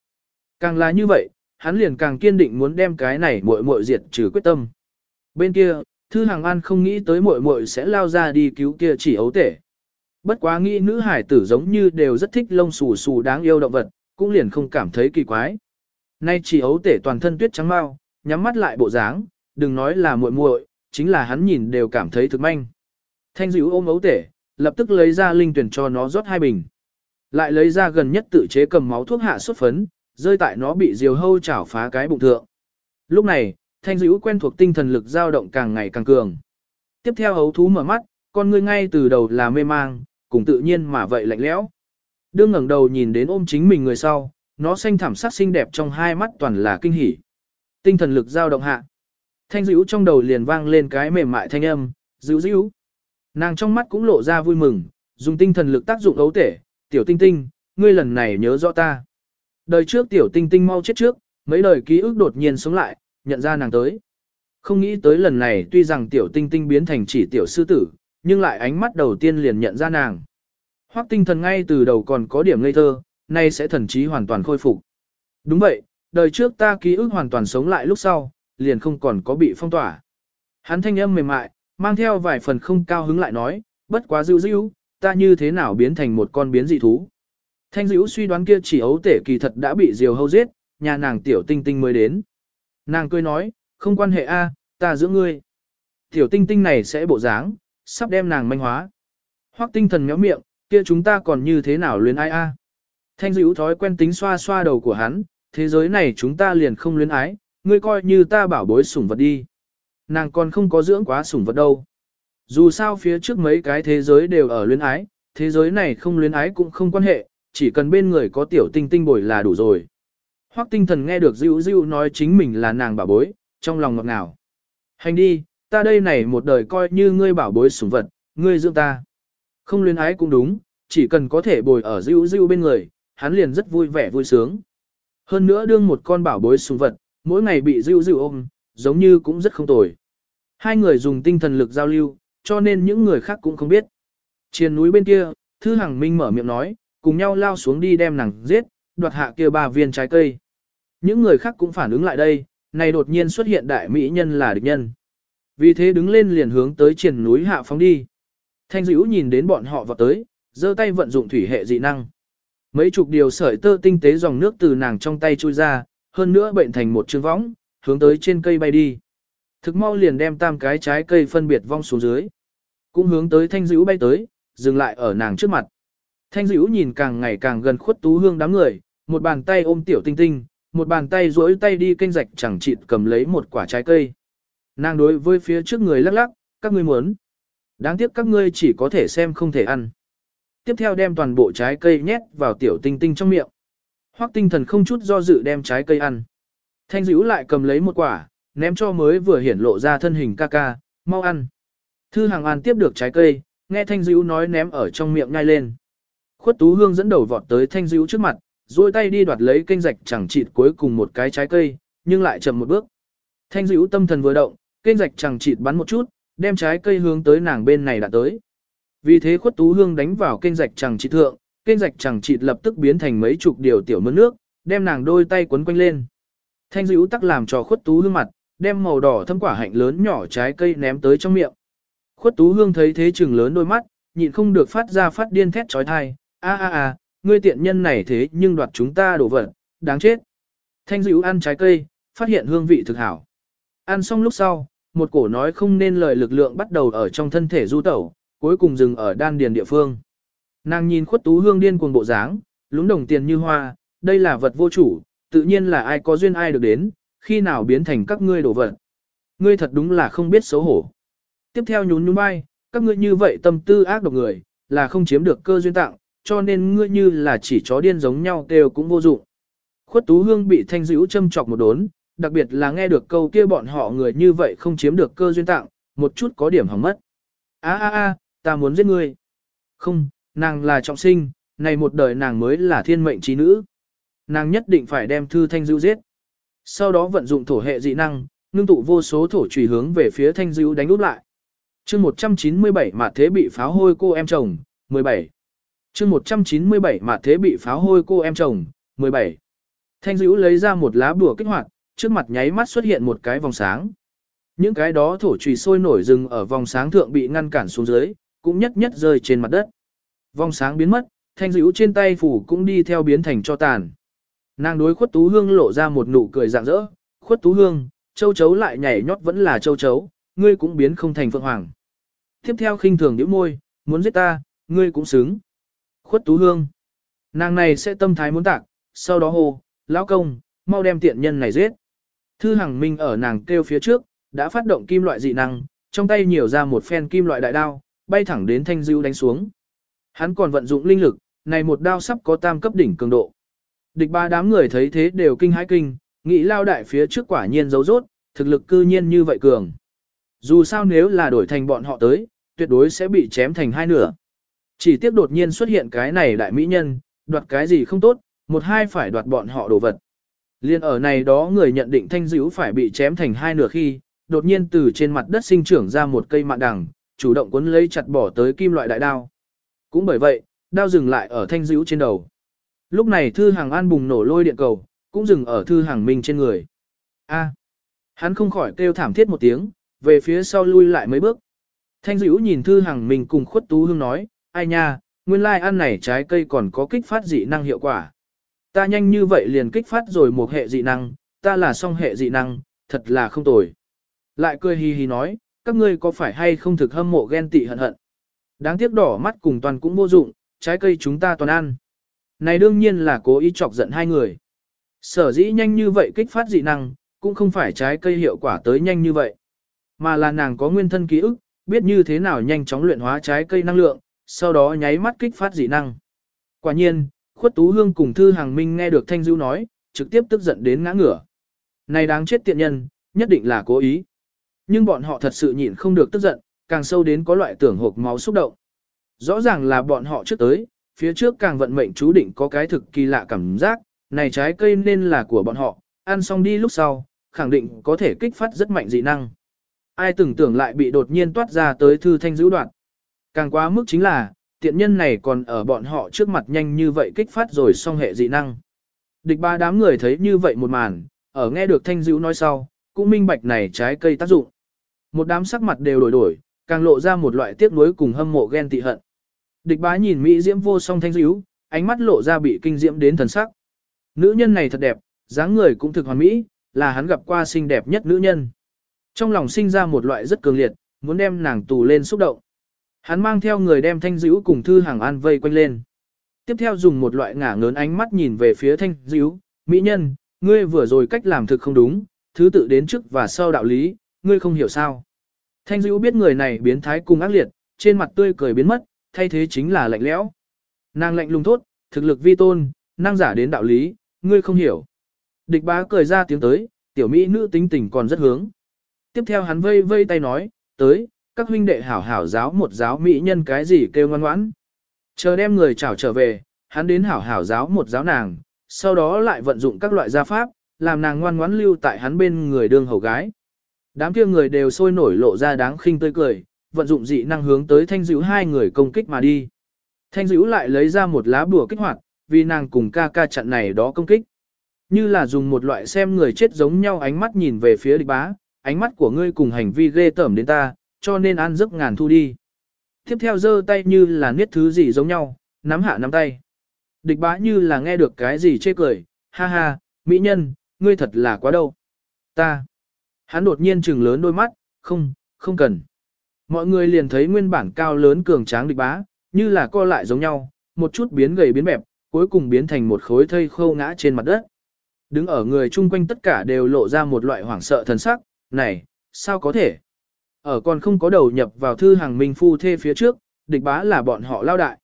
Càng là như vậy, hắn liền càng kiên định muốn đem cái này muội muội diệt trừ quyết tâm. Bên kia, Thư Hàng An không nghĩ tới muội muội sẽ lao ra đi cứu kia chỉ ấu tể. Bất quá nghĩ nữ hải tử giống như đều rất thích lông xù xù đáng yêu động vật, cũng liền không cảm thấy kỳ quái. Nay chỉ ấu tể toàn thân tuyết trắng mau, nhắm mắt lại bộ dáng, đừng nói là muội muội, chính là hắn nhìn đều cảm thấy thực manh. Thanh dữ ôm ấu tể, lập tức lấy ra linh tuyển cho nó rót hai bình. Lại lấy ra gần nhất tự chế cầm máu thuốc hạ sốt phấn, rơi tại nó bị diều hâu chảo phá cái bụng thượng. Lúc này, thanh dữ quen thuộc tinh thần lực dao động càng ngày càng cường. Tiếp theo hấu thú mở mắt, con ngươi ngay từ đầu là mê mang, cùng tự nhiên mà vậy lạnh lẽo. Đương ngẩng đầu nhìn đến ôm chính mình người sau, nó xanh thảm sắc xinh đẹp trong hai mắt toàn là kinh hỉ. Tinh thần lực dao động hạ. Thanh dữ trong đầu liền vang lên cái mềm mại thanh âm, dữ dữ. Nàng trong mắt cũng lộ ra vui mừng, dùng tinh thần lực tác dụng ấu tể, tiểu tinh tinh, ngươi lần này nhớ rõ ta. Đời trước tiểu tinh tinh mau chết trước, mấy đời ký ức đột nhiên sống lại, nhận ra nàng tới. Không nghĩ tới lần này tuy rằng tiểu tinh tinh biến thành chỉ tiểu sư tử, nhưng lại ánh mắt đầu tiên liền nhận ra nàng. Hoắc tinh thần ngay từ đầu còn có điểm ngây thơ, nay sẽ thần trí hoàn toàn khôi phục. Đúng vậy, đời trước ta ký ức hoàn toàn sống lại lúc sau, liền không còn có bị phong tỏa. Hắn thanh âm mềm mại, mang theo vài phần không cao hứng lại nói, bất quá dữ dữ, ta như thế nào biến thành một con biến dị thú. Thanh dữ suy đoán kia chỉ ấu tể kỳ thật đã bị diều hâu giết, nhà nàng tiểu tinh tinh mới đến. Nàng cười nói, không quan hệ a, ta giữ ngươi. Tiểu tinh tinh này sẽ bộ dáng, sắp đem nàng manh hóa. Hoắc tinh thần méo miệng, kia chúng ta còn như thế nào luyến ai a? Thanh dữ thói quen tính xoa xoa đầu của hắn, thế giới này chúng ta liền không luyến ái, ngươi coi như ta bảo bối sủng vật đi. Nàng còn không có dưỡng quá sủng vật đâu. Dù sao phía trước mấy cái thế giới đều ở luyến ái, thế giới này không luyến ái cũng không quan hệ, chỉ cần bên người có tiểu tinh tinh bồi là đủ rồi. Hoắc tinh thần nghe được diu diu nói chính mình là nàng bảo bối, trong lòng ngọt ngào. Hành đi, ta đây này một đời coi như ngươi bảo bối sủng vật, ngươi dưỡng ta. Không luyến ái cũng đúng, chỉ cần có thể bồi ở diu diu bên người, hắn liền rất vui vẻ vui sướng. Hơn nữa đương một con bảo bối sủng vật, mỗi ngày bị diu diu ôm, giống như cũng rất không tồi. Hai người dùng tinh thần lực giao lưu, cho nên những người khác cũng không biết. Trên núi bên kia, Thư Hằng Minh mở miệng nói, cùng nhau lao xuống đi đem nàng giết, đoạt hạ kia ba viên trái cây. Những người khác cũng phản ứng lại đây, này đột nhiên xuất hiện đại mỹ nhân là địch nhân. Vì thế đứng lên liền hướng tới triển núi hạ phóng đi. Thanh dữ nhìn đến bọn họ vào tới, giơ tay vận dụng thủy hệ dị năng. Mấy chục điều sợi tơ tinh tế dòng nước từ nàng trong tay chui ra, hơn nữa bệnh thành một chương võng, hướng tới trên cây bay đi. Thực mau liền đem tam cái trái cây phân biệt vong xuống dưới. Cũng hướng tới thanh dữ bay tới, dừng lại ở nàng trước mặt. Thanh dữ nhìn càng ngày càng gần khuất tú hương đám người, một bàn tay ôm tiểu tinh tinh, một bàn tay duỗi tay đi kênh rạch chẳng chịt cầm lấy một quả trái cây. Nàng đối với phía trước người lắc lắc, các ngươi muốn. Đáng tiếc các ngươi chỉ có thể xem không thể ăn. Tiếp theo đem toàn bộ trái cây nhét vào tiểu tinh tinh trong miệng. Hoắc tinh thần không chút do dự đem trái cây ăn. Thanh dữ lại cầm lấy một quả, ném cho mới vừa hiển lộ ra thân hình ca ca, mau ăn. Thư hàng an tiếp được trái cây, nghe thanh dữ nói ném ở trong miệng ngay lên. Khuất tú hương dẫn đầu vọt tới thanh dữ trước mặt, duỗi tay đi đoạt lấy kênh rạch chẳng chịt cuối cùng một cái trái cây, nhưng lại chậm một bước. Thanh dữ tâm thần vừa động, kênh rạch chẳng chịt bắn một chút, đem trái cây hướng tới nàng bên này đã tới. Vì thế khuất tú hương đánh vào kênh rạch chẳng chịt thượng, kênh rạch chẳng chịt lập tức biến thành mấy chục điều tiểu mưa nước, đem nàng đôi tay quấn quanh lên. Thanh dữ tắc làm cho khuất tú hương mặt, đem màu đỏ thâm quả hạnh lớn nhỏ trái cây ném tới trong miệng. Khuất tú hương thấy thế chừng lớn đôi mắt, nhịn không được phát ra phát điên thét trói thai, a a a, ngươi tiện nhân này thế nhưng đoạt chúng ta đổ vật, đáng chết. Thanh dữ ăn trái cây, phát hiện hương vị thực hảo. Ăn xong lúc sau, một cổ nói không nên lời lực lượng bắt đầu ở trong thân thể du tẩu, cuối cùng dừng ở đan điền địa phương. Nàng nhìn khuất tú hương điên cuồng bộ dáng, lúng đồng tiền như hoa, đây là vật vô chủ, tự nhiên là ai có duyên ai được đến, khi nào biến thành các ngươi đổ vật. Ngươi thật đúng là không biết xấu hổ. Tiếp theo nhún nhún bay, các ngươi như vậy tâm tư ác độc người, là không chiếm được cơ duyên tặng, cho nên ngươi như là chỉ chó điên giống nhau kêu cũng vô dụng. Khuất Tú Hương bị thanh dữ châm chọc một đốn, đặc biệt là nghe được câu kia bọn họ người như vậy không chiếm được cơ duyên tặng, một chút có điểm hỏng mất. A a a, ta muốn giết ngươi. Không, nàng là trọng sinh, này một đời nàng mới là thiên mệnh trí nữ. Nàng nhất định phải đem thư thanh dữ giết. Sau đó vận dụng thổ hệ dị năng, ngưng tụ vô số thổ trùy hướng về phía thanh dữ đánh úp lại. chương 197 mà thế bị pháo hôi cô em chồng, 17 chương 197 mà thế bị pháo hôi cô em chồng, 17. Thanh dữ lấy ra một lá bùa kích hoạt, trước mặt nháy mắt xuất hiện một cái vòng sáng. Những cái đó thổ trùy sôi nổi rừng ở vòng sáng thượng bị ngăn cản xuống dưới, cũng nhất nhất rơi trên mặt đất. Vòng sáng biến mất, thanh dữ trên tay phủ cũng đi theo biến thành cho tàn. Nàng đối khuất tú hương lộ ra một nụ cười rạng rỡ, khuất tú hương, châu chấu lại nhảy nhót vẫn là châu chấu, ngươi cũng biến không thành phượng hoàng. Tiếp theo khinh thường nhíu môi, muốn giết ta, ngươi cũng xứng. Khuất Tú Hương. Nàng này sẽ tâm thái muốn tạc, sau đó hô, lão công, mau đem tiện nhân này giết. Thư Hằng Minh ở nàng kêu phía trước, đã phát động kim loại dị năng, trong tay nhiều ra một phen kim loại đại đao, bay thẳng đến thanh dữ đánh xuống. Hắn còn vận dụng linh lực, này một đao sắp có tam cấp đỉnh cường độ. Địch ba đám người thấy thế đều kinh hãi kinh, nghĩ lao đại phía trước quả nhiên giấu rốt, thực lực cư nhiên như vậy cường. Dù sao nếu là đổi thành bọn họ tới, tuyệt đối sẽ bị chém thành hai nửa. Chỉ tiếc đột nhiên xuất hiện cái này đại mỹ nhân, đoạt cái gì không tốt, một hai phải đoạt bọn họ đồ vật. Liên ở này đó người nhận định thanh dữ phải bị chém thành hai nửa khi, đột nhiên từ trên mặt đất sinh trưởng ra một cây mạn đằng, chủ động cuốn lấy chặt bỏ tới kim loại đại đao. Cũng bởi vậy, đao dừng lại ở thanh dữ trên đầu. Lúc này thư hàng an bùng nổ lôi điện cầu, cũng dừng ở thư hàng minh trên người. A. hắn không khỏi kêu thảm thiết một tiếng, về phía sau lui lại mấy bước. Thanh dữ nhìn thư hàng minh cùng khuất tú hương nói, ai nha, nguyên lai like ăn này trái cây còn có kích phát dị năng hiệu quả. Ta nhanh như vậy liền kích phát rồi một hệ dị năng, ta là song hệ dị năng, thật là không tồi. Lại cười hì hì nói, các ngươi có phải hay không thực hâm mộ ghen tị hận hận. Đáng tiếc đỏ mắt cùng toàn cũng vô dụng, trái cây chúng ta toàn ăn. Này đương nhiên là cố ý chọc giận hai người. Sở dĩ nhanh như vậy kích phát dị năng, cũng không phải trái cây hiệu quả tới nhanh như vậy. Mà là nàng có nguyên thân ký ức, biết như thế nào nhanh chóng luyện hóa trái cây năng lượng, sau đó nháy mắt kích phát dị năng. Quả nhiên, khuất tú hương cùng thư hàng minh nghe được thanh du nói, trực tiếp tức giận đến ngã ngửa. Này đáng chết tiện nhân, nhất định là cố ý. Nhưng bọn họ thật sự nhịn không được tức giận, càng sâu đến có loại tưởng hộp máu xúc động. Rõ ràng là bọn họ trước tới, phía trước càng vận mệnh chú định có cái thực kỳ lạ cảm giác, này trái cây nên là của bọn họ, ăn xong đi lúc sau, khẳng định có thể kích phát rất mạnh dị năng. Ai từng tưởng lại bị đột nhiên toát ra tới thư thanh dữ đoạn. Càng quá mức chính là, tiện nhân này còn ở bọn họ trước mặt nhanh như vậy kích phát rồi xong hệ dị năng. Địch ba đám người thấy như vậy một màn, ở nghe được thanh dữ nói sau, cũng minh bạch này trái cây tác dụng. Một đám sắc mặt đều đổi đổi, càng lộ ra một loại tiếc nuối cùng hâm mộ ghen tị hận. Địch bá nhìn Mỹ diễm vô song thanh dữ, ánh mắt lộ ra bị kinh diễm đến thần sắc. Nữ nhân này thật đẹp, dáng người cũng thực hoàn mỹ, là hắn gặp qua xinh đẹp nhất nữ nhân. Trong lòng sinh ra một loại rất cường liệt, muốn đem nàng tù lên xúc động. Hắn mang theo người đem thanh dữ cùng thư hàng an vây quanh lên. Tiếp theo dùng một loại ngả ngớn ánh mắt nhìn về phía thanh dữ, mỹ nhân, ngươi vừa rồi cách làm thực không đúng, thứ tự đến trước và sau đạo lý, ngươi không hiểu sao. Thanh dữ biết người này biến thái cùng ác liệt, trên mặt tươi cười biến mất, thay thế chính là lạnh lẽo. Nàng lạnh lùng thốt, thực lực vi tôn, năng giả đến đạo lý, ngươi không hiểu. Địch bá cười ra tiếng tới, tiểu mỹ nữ tính tình còn rất hướng. Tiếp theo hắn vây vây tay nói, tới, các huynh đệ hảo hảo giáo một giáo mỹ nhân cái gì kêu ngoan ngoãn. Chờ đem người chào trở về, hắn đến hảo hảo giáo một giáo nàng, sau đó lại vận dụng các loại gia pháp, làm nàng ngoan ngoãn lưu tại hắn bên người đương hầu gái. Đám kia người đều sôi nổi lộ ra đáng khinh tươi cười, vận dụng dị năng hướng tới thanh dữ hai người công kích mà đi. Thanh dữ lại lấy ra một lá bùa kích hoạt, vì nàng cùng ca ca chặn này đó công kích. Như là dùng một loại xem người chết giống nhau ánh mắt nhìn về phía địch bá, ánh mắt của ngươi cùng hành vi ghê tởm đến ta, cho nên ăn giấc ngàn thu đi. Tiếp theo giơ tay như là niết thứ gì giống nhau, nắm hạ nắm tay. Địch bá như là nghe được cái gì chê cười, ha ha, mỹ nhân, ngươi thật là quá đâu. Ta. Hắn đột nhiên trừng lớn đôi mắt, không, không cần. Mọi người liền thấy nguyên bản cao lớn cường tráng địch bá, như là co lại giống nhau, một chút biến gầy biến bẹp, cuối cùng biến thành một khối thây khô ngã trên mặt đất. Đứng ở người chung quanh tất cả đều lộ ra một loại hoảng sợ thần sắc, này, sao có thể? Ở còn không có đầu nhập vào thư hàng minh phu thê phía trước, địch bá là bọn họ lao đại.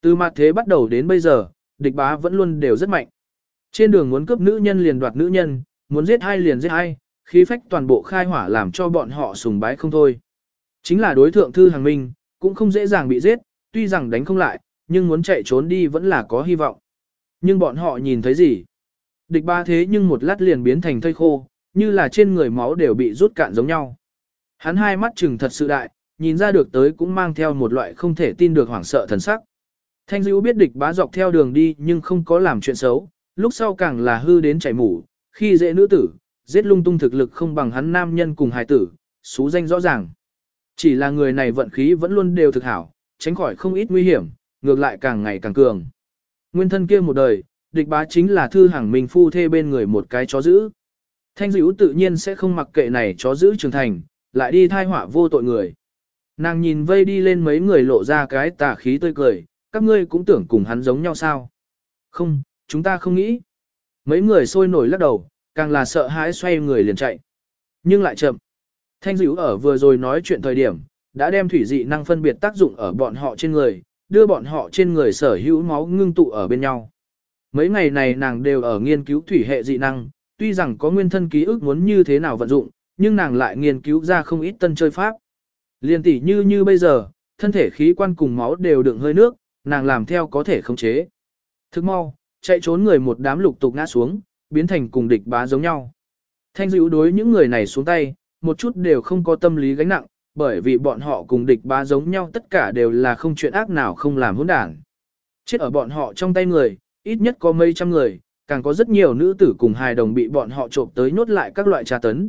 Từ mặt thế bắt đầu đến bây giờ, địch bá vẫn luôn đều rất mạnh. Trên đường muốn cướp nữ nhân liền đoạt nữ nhân, muốn giết hai liền giết hai, khí phách toàn bộ khai hỏa làm cho bọn họ sùng bái không thôi. Chính là đối thượng thư hàng minh, cũng không dễ dàng bị giết, tuy rằng đánh không lại, nhưng muốn chạy trốn đi vẫn là có hy vọng. Nhưng bọn họ nhìn thấy gì? Địch ba thế nhưng một lát liền biến thành thây khô, như là trên người máu đều bị rút cạn giống nhau. Hắn hai mắt chừng thật sự đại, nhìn ra được tới cũng mang theo một loại không thể tin được hoảng sợ thần sắc. Thanh dữ biết địch bá dọc theo đường đi nhưng không có làm chuyện xấu, lúc sau càng là hư đến chảy mủ, khi dễ nữ tử, giết lung tung thực lực không bằng hắn nam nhân cùng hài tử, xú danh rõ ràng. Chỉ là người này vận khí vẫn luôn đều thực hảo, tránh khỏi không ít nguy hiểm, ngược lại càng ngày càng cường. Nguyên thân kia một đời, địch bá chính là thư hàng minh phu thê bên người một cái chó giữ. Thanh dữ tự nhiên sẽ không mặc kệ này chó giữ trưởng thành, lại đi thai họa vô tội người. Nàng nhìn vây đi lên mấy người lộ ra cái tà khí tươi cười, các ngươi cũng tưởng cùng hắn giống nhau sao. Không, chúng ta không nghĩ. mấy người sôi nổi lắc đầu, càng là sợ hãi xoay người liền chạy. Nhưng lại chậm. Thanh dữ ở vừa rồi nói chuyện thời điểm, đã đem thủy dị năng phân biệt tác dụng ở bọn họ trên người, đưa bọn họ trên người sở hữu máu ngưng tụ ở bên nhau. Mấy ngày này nàng đều ở nghiên cứu thủy hệ dị năng, tuy rằng có nguyên thân ký ức muốn như thế nào vận dụng, nhưng nàng lại nghiên cứu ra không ít tân chơi pháp. Liên tỷ như như bây giờ, thân thể khí quan cùng máu đều đựng hơi nước, nàng làm theo có thể khống chế. Thức mau, chạy trốn người một đám lục tục ngã xuống, biến thành cùng địch bá giống nhau. Thanh dữ đối những người này xuống tay, một chút đều không có tâm lý gánh nặng, bởi vì bọn họ cùng địch bá giống nhau tất cả đều là không chuyện ác nào không làm hỗn đảng. Chết ở bọn họ trong tay người, ít nhất có mấy trăm người, càng có rất nhiều nữ tử cùng hài đồng bị bọn họ trộm tới nhốt lại các loại trà tấn.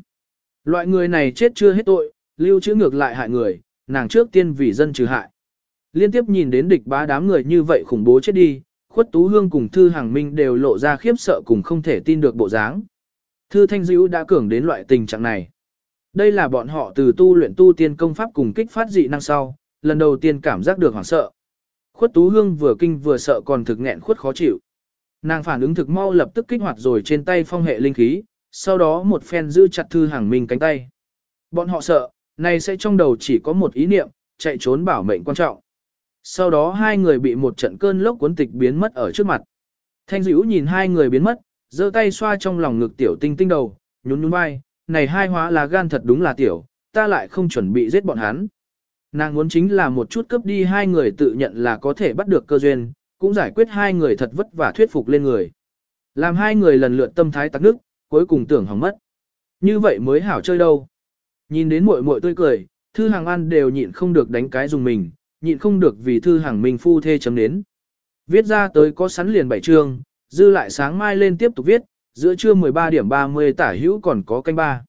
Loại người này chết chưa hết tội, lưu trữ ngược lại hại người, nàng trước tiên vì dân trừ hại. Liên tiếp nhìn đến địch bá đám người như vậy khủng bố chết đi, khuất tú hương cùng thư hàng minh đều lộ ra khiếp sợ cùng không thể tin được bộ dáng. Thư thanh dữ đã cường đến loại tình trạng này. Đây là bọn họ từ tu luyện tu tiên công pháp cùng kích phát dị năng sau, lần đầu tiên cảm giác được hoảng sợ. Khuất tú hương vừa kinh vừa sợ còn thực nghẹn khuất khó chịu. Nàng phản ứng thực mau lập tức kích hoạt rồi trên tay phong hệ linh khí, sau đó một phen giữ chặt thư hàng minh cánh tay. Bọn họ sợ, này sẽ trong đầu chỉ có một ý niệm, chạy trốn bảo mệnh quan trọng. Sau đó hai người bị một trận cơn lốc cuốn tịch biến mất ở trước mặt. Thanh dữ nhìn hai người biến mất, giơ tay xoa trong lòng ngực tiểu tinh tinh đầu, nhún nhún vai, này hai hóa là gan thật đúng là tiểu, ta lại không chuẩn bị giết bọn hắn. Nàng muốn chính là một chút cấp đi hai người tự nhận là có thể bắt được cơ duyên, cũng giải quyết hai người thật vất vả thuyết phục lên người. Làm hai người lần lượt tâm thái tắc nước, cuối cùng tưởng hỏng mất. Như vậy mới hảo chơi đâu. Nhìn đến muội muội tươi cười, thư hàng ăn đều nhịn không được đánh cái dùng mình, nhịn không được vì thư hàng minh phu thê chấm đến. Viết ra tới có sắn liền bảy chương, dư lại sáng mai lên tiếp tục viết, giữa trưa 13 điểm 30 tả hữu còn có canh ba.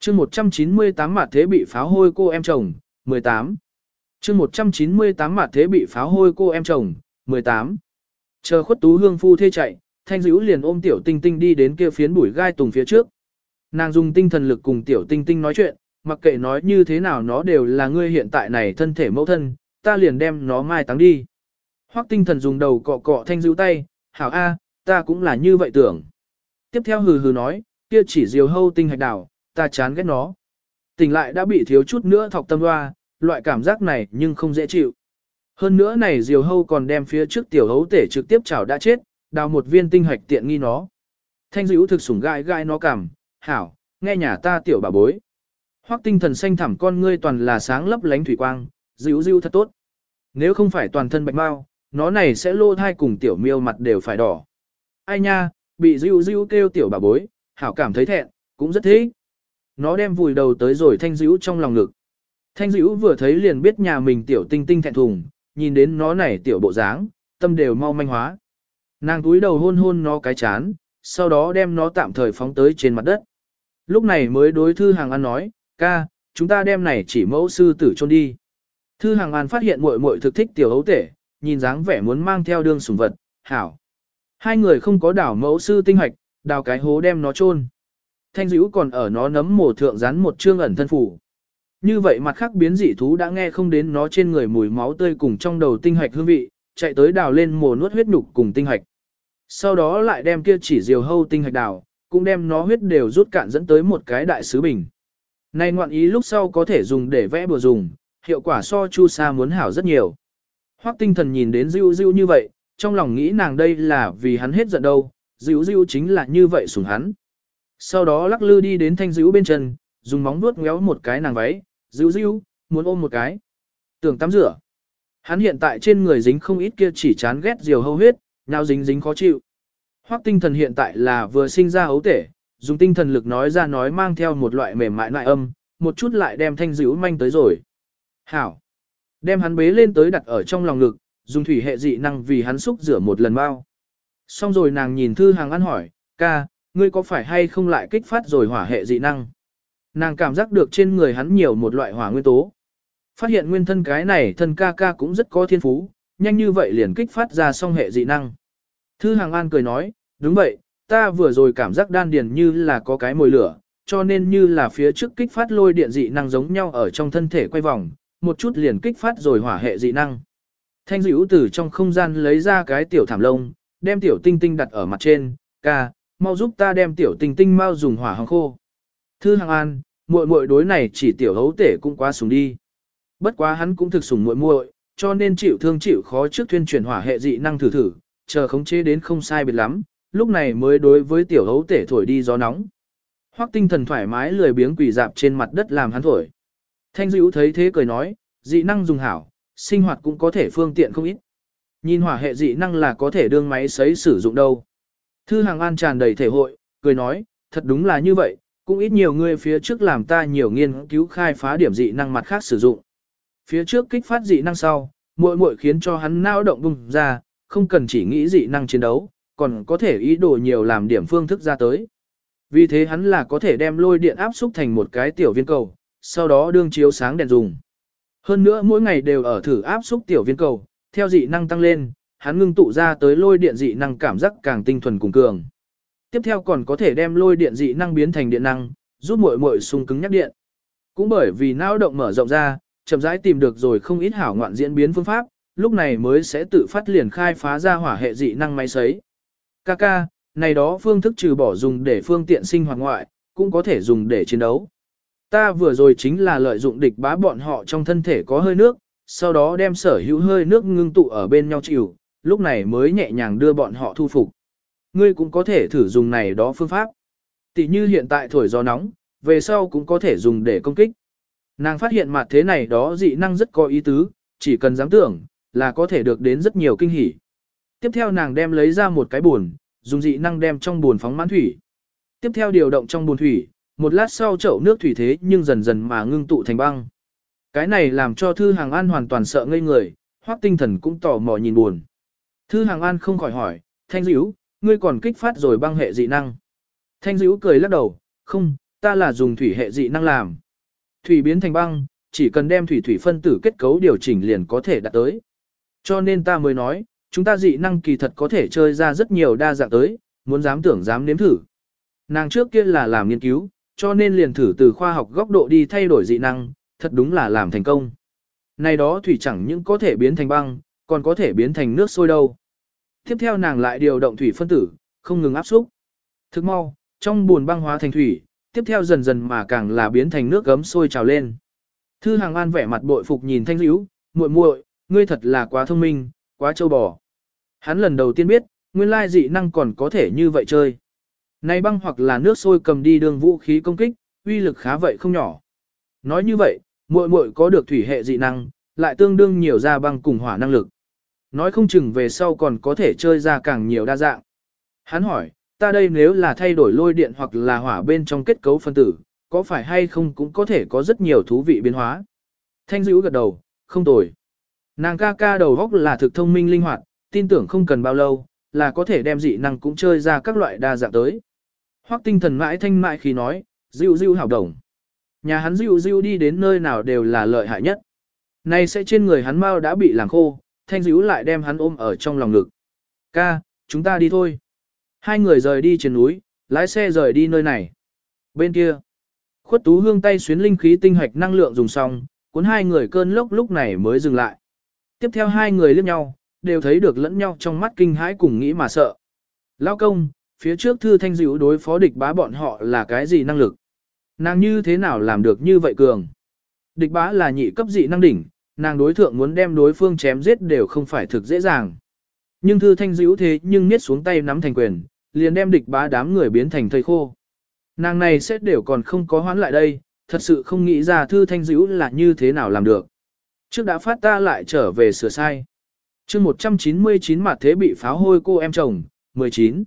Chương 198 mặt thế bị pháo hôi cô em chồng, 18. Chương 198 mặt thế bị pháo hôi cô em chồng, 18. Chờ khuất tú hương phu thê chạy, thanh dữ liền ôm tiểu tinh tinh đi đến kia phiến bụi gai tùng phía trước. Nàng dùng tinh thần lực cùng tiểu tinh tinh nói chuyện, mặc kệ nói như thế nào nó đều là ngươi hiện tại này thân thể mẫu thân, ta liền đem nó mai táng đi. Hoắc tinh thần dùng đầu cọ cọ thanh dữ tay, hảo a, ta cũng là như vậy tưởng. Tiếp theo hừ hừ nói, kia chỉ diều hâu tinh hạch đảo, ta chán ghét nó. Tỉnh lại đã bị thiếu chút nữa thọc tâm hoa, loại cảm giác này nhưng không dễ chịu. Hơn nữa này diều hâu còn đem phía trước tiểu hấu tể trực tiếp chảo đã chết, đào một viên tinh hạch tiện nghi nó. Thanh dữ thực sủng gai gai nó cảm, hảo, nghe nhà ta tiểu bà bối. Hoắc tinh thần xanh thẳm con ngươi toàn là sáng lấp lánh thủy quang, dữ dữ thật tốt. Nếu không phải toàn thân bạch mau, nó này sẽ lô thai cùng tiểu miêu mặt đều phải đỏ. Ai nha, bị dữ dữ kêu tiểu bà bối, hảo cảm thấy thẹn, cũng rất thích. Nó đem vùi đầu tới rồi thanh dữ trong lòng ngực. Thanh dữ vừa thấy liền biết nhà mình tiểu tinh tinh thẹn thùng, nhìn đến nó này tiểu bộ dáng, tâm đều mau manh hóa. Nàng túi đầu hôn hôn nó cái chán, sau đó đem nó tạm thời phóng tới trên mặt đất. Lúc này mới đối thư hàng ăn nói, ca, chúng ta đem này chỉ mẫu sư tử chôn đi. Thư hàng an phát hiện muội muội thực thích tiểu hấu tể, nhìn dáng vẻ muốn mang theo đương sủng vật, hảo. Hai người không có đảo mẫu sư tinh hoạch, đào cái hố đem nó chôn. Thanh dữ còn ở nó nấm mồ thượng rắn một chương ẩn thân phủ. Như vậy mặt khác biến dị thú đã nghe không đến nó trên người mùi máu tươi cùng trong đầu tinh hoạch hương vị, chạy tới đào lên mồ nuốt huyết nhục cùng tinh hạch. Sau đó lại đem kia chỉ diều hâu tinh hạch đào, cũng đem nó huyết đều rút cạn dẫn tới một cái đại sứ bình. Này ngoạn ý lúc sau có thể dùng để vẽ bừa dùng, hiệu quả so chu sa muốn hảo rất nhiều. Hoắc tinh thần nhìn đến Diêu Diêu như vậy, trong lòng nghĩ nàng đây là vì hắn hết giận đâu, Diêu Diêu chính là như vậy sủng hắn. Sau đó lắc lư đi đến thanh Diêu bên chân, dùng móng vuốt ngéo một cái nàng váy, Diêu Diêu, muốn ôm một cái. Tưởng tắm rửa. Hắn hiện tại trên người dính không ít kia chỉ chán ghét diều hâu huyết, nào dính dính khó chịu. Hoắc tinh thần hiện tại là vừa sinh ra ấu tể, dùng tinh thần lực nói ra nói mang theo một loại mềm mại lại âm, một chút lại đem thanh dữ manh tới rồi. Hảo! Đem hắn bế lên tới đặt ở trong lòng ngực, dùng thủy hệ dị năng vì hắn xúc rửa một lần bao. Xong rồi nàng nhìn thư hàng ăn hỏi, ca, ngươi có phải hay không lại kích phát rồi hỏa hệ dị năng? Nàng cảm giác được trên người hắn nhiều một loại hỏa nguyên tố. Phát hiện nguyên thân cái này thân ca ca cũng rất có thiên phú, nhanh như vậy liền kích phát ra song hệ dị năng. Thư hàng an cười nói, đúng vậy, ta vừa rồi cảm giác đan điền như là có cái mồi lửa, cho nên như là phía trước kích phát lôi điện dị năng giống nhau ở trong thân thể quay vòng, một chút liền kích phát rồi hỏa hệ dị năng. Thanh dữ từ trong không gian lấy ra cái tiểu thảm lông, đem tiểu tinh tinh đặt ở mặt trên, ca, mau giúp ta đem tiểu tinh tinh mau dùng hỏa hồng khô. Thư Hàng An, muội muội đối này chỉ tiểu hấu tể cũng quá súng đi. Bất quá hắn cũng thực sủng muội muội, cho nên chịu thương chịu khó trước thuyên chuyển hỏa hệ dị năng thử thử, chờ khống chế đến không sai biệt lắm, lúc này mới đối với tiểu hấu tể thổi đi gió nóng. Hoắc tinh thần thoải mái lười biếng quỳ dạp trên mặt đất làm hắn thổi. Thanh dữ thấy thế cười nói, dị năng dùng hảo, sinh hoạt cũng có thể phương tiện không ít. Nhìn hỏa hệ dị năng là có thể đương máy sấy sử dụng đâu. Thư hàng an tràn đầy thể hội, cười nói, thật đúng là như vậy, cũng ít nhiều người phía trước làm ta nhiều nghiên cứu khai phá điểm dị năng mặt khác sử dụng. Phía trước kích phát dị năng sau, muội muội khiến cho hắn não động bùng ra, không cần chỉ nghĩ dị năng chiến đấu, còn có thể ý đồ nhiều làm điểm phương thức ra tới. Vì thế hắn là có thể đem lôi điện áp xúc thành một cái tiểu viên cầu, sau đó đương chiếu sáng đèn dùng. Hơn nữa mỗi ngày đều ở thử áp xúc tiểu viên cầu, theo dị năng tăng lên, hắn ngưng tụ ra tới lôi điện dị năng cảm giác càng tinh thuần cùng cường. Tiếp theo còn có thể đem lôi điện dị năng biến thành điện năng, giúp muội muội xung cứng nhắc điện. Cũng bởi vì não động mở rộng ra, chậm rãi tìm được rồi không ít hảo ngoạn diễn biến phương pháp, lúc này mới sẽ tự phát liền khai phá ra hỏa hệ dị năng máy sấy. Kaka, này đó phương thức trừ bỏ dùng để phương tiện sinh hoạt ngoại, cũng có thể dùng để chiến đấu. Ta vừa rồi chính là lợi dụng địch bá bọn họ trong thân thể có hơi nước, sau đó đem sở hữu hơi nước ngưng tụ ở bên nhau chịu, lúc này mới nhẹ nhàng đưa bọn họ thu phục. Ngươi cũng có thể thử dùng này đó phương pháp. Tỷ như hiện tại thổi gió nóng, về sau cũng có thể dùng để công kích. Nàng phát hiện mặt thế này đó dị năng rất có ý tứ, chỉ cần dám tưởng, là có thể được đến rất nhiều kinh hỉ. Tiếp theo nàng đem lấy ra một cái buồn, dùng dị năng đem trong buồn phóng mãn thủy. Tiếp theo điều động trong buồn thủy, một lát sau chậu nước thủy thế nhưng dần dần mà ngưng tụ thành băng. Cái này làm cho Thư Hàng An hoàn toàn sợ ngây người, hoác tinh thần cũng tò mò nhìn buồn. Thư Hàng An không khỏi hỏi, Thanh Dữ, ngươi còn kích phát rồi băng hệ dị năng. Thanh Dữ cười lắc đầu, không, ta là dùng thủy hệ dị năng làm. Thủy biến thành băng, chỉ cần đem thủy thủy phân tử kết cấu điều chỉnh liền có thể đạt tới. Cho nên ta mới nói, chúng ta dị năng kỳ thật có thể chơi ra rất nhiều đa dạng tới, muốn dám tưởng dám nếm thử. Nàng trước kia là làm nghiên cứu, cho nên liền thử từ khoa học góc độ đi thay đổi dị năng, thật đúng là làm thành công. Này đó thủy chẳng những có thể biến thành băng, còn có thể biến thành nước sôi đâu. Tiếp theo nàng lại điều động thủy phân tử, không ngừng áp xúc. Thức mau, trong buồn băng hóa thành thủy, tiếp theo dần dần mà càng là biến thành nước gấm sôi trào lên. Thư Hàng An vẻ mặt bội phục nhìn Thanh Hữu, muội muội, ngươi thật là quá thông minh, quá châu bò. Hắn lần đầu tiên biết, nguyên lai dị năng còn có thể như vậy chơi. Này băng hoặc là nước sôi cầm đi đường vũ khí công kích, uy lực khá vậy không nhỏ. Nói như vậy, muội muội có được thủy hệ dị năng, lại tương đương nhiều ra băng cùng hỏa năng lực. Nói không chừng về sau còn có thể chơi ra càng nhiều đa dạng. Hắn hỏi, ta đây nếu là thay đổi lôi điện hoặc là hỏa bên trong kết cấu phân tử, có phải hay không cũng có thể có rất nhiều thú vị biến hóa. Thanh dữ gật đầu, không tồi. Nàng ca ca đầu góc là thực thông minh linh hoạt, tin tưởng không cần bao lâu, là có thể đem dị năng cũng chơi ra các loại đa dạng tới. Hoắc tinh thần mãi thanh mại khi nói, dịu dịu hảo đồng. Nhà hắn dịu dịu đi đến nơi nào đều là lợi hại nhất. Nay sẽ trên người hắn mau đã bị làng khô, thanh dữ lại đem hắn ôm ở trong lòng ngực. Ca, chúng ta đi thôi. Hai người rời đi trên núi, lái xe rời đi nơi này. Bên kia, khuất tú hương tay xuyến linh khí tinh hạch năng lượng dùng xong, cuốn hai người cơn lốc lúc này mới dừng lại. Tiếp theo hai người liếc nhau, đều thấy được lẫn nhau trong mắt kinh hãi cùng nghĩ mà sợ. Lao công, phía trước thư thanh dữ đối phó địch bá bọn họ là cái gì năng lực? Nàng như thế nào làm được như vậy cường? Địch bá là nhị cấp dị năng đỉnh, nàng đối thượng muốn đem đối phương chém giết đều không phải thực dễ dàng. Nhưng thư thanh dữ thế nhưng niết xuống tay nắm thành quyền, liền đem địch bá đám người biến thành thây khô. Nàng này xét đều còn không có hoán lại đây, thật sự không nghĩ ra thư thanh dữ là như thế nào làm được. Trước đã phát ta lại trở về sửa sai. chương 199 mặt thế bị pháo hôi cô em chồng, 19.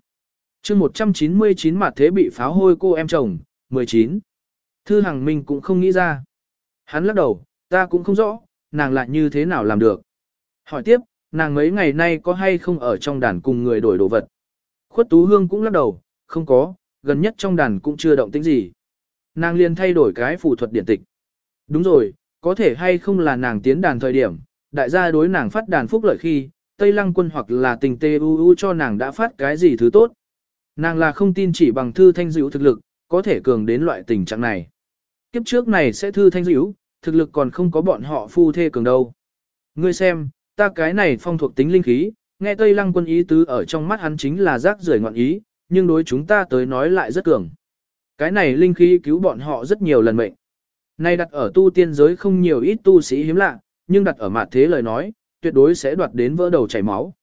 chương 199 mặt thế bị pháo hôi cô em chồng, 19. Thư Hằng Minh cũng không nghĩ ra. Hắn lắc đầu, ta cũng không rõ, nàng lại như thế nào làm được. Hỏi tiếp, nàng mấy ngày nay có hay không ở trong đàn cùng người đổi đồ vật. Khuất Tú Hương cũng lắc đầu, không có, gần nhất trong đàn cũng chưa động tĩnh gì. Nàng liền thay đổi cái phù thuật điện tịch. Đúng rồi, có thể hay không là nàng tiến đàn thời điểm, đại gia đối nàng phát đàn phúc lợi khi, Tây Lăng quân hoặc là tình tê u u cho nàng đã phát cái gì thứ tốt. Nàng là không tin chỉ bằng thư thanh dữ thực lực, có thể cường đến loại tình trạng này. Kiếp trước này sẽ thư thanh dữ, thực lực còn không có bọn họ phu thê cường đâu. Ngươi xem, ta cái này phong thuộc tính linh khí, nghe Tây Lăng quân ý tứ ở trong mắt hắn chính là rác rưởi ngoạn ý, nhưng đối chúng ta tới nói lại rất cường. Cái này linh khí cứu bọn họ rất nhiều lần mệnh. Nay đặt ở tu tiên giới không nhiều ít tu sĩ hiếm lạ, nhưng đặt ở mặt thế lời nói, tuyệt đối sẽ đoạt đến vỡ đầu chảy máu.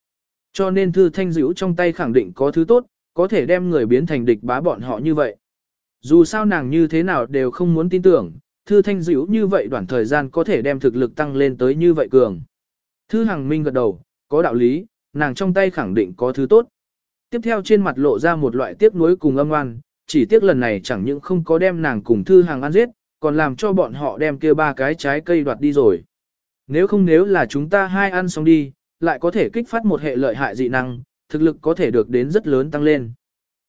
Cho nên thư thanh dữ trong tay khẳng định có thứ tốt, có thể đem người biến thành địch bá bọn họ như vậy. Dù sao nàng như thế nào đều không muốn tin tưởng, thư thanh dữ như vậy đoạn thời gian có thể đem thực lực tăng lên tới như vậy cường. Thư Hằng Minh gật đầu, có đạo lý, nàng trong tay khẳng định có thứ tốt. Tiếp theo trên mặt lộ ra một loại tiếc nuối cùng âm oan, chỉ tiếc lần này chẳng những không có đem nàng cùng Thư hàng ăn giết, còn làm cho bọn họ đem kia ba cái trái cây đoạt đi rồi. Nếu không nếu là chúng ta hai ăn xong đi, lại có thể kích phát một hệ lợi hại dị năng, thực lực có thể được đến rất lớn tăng lên.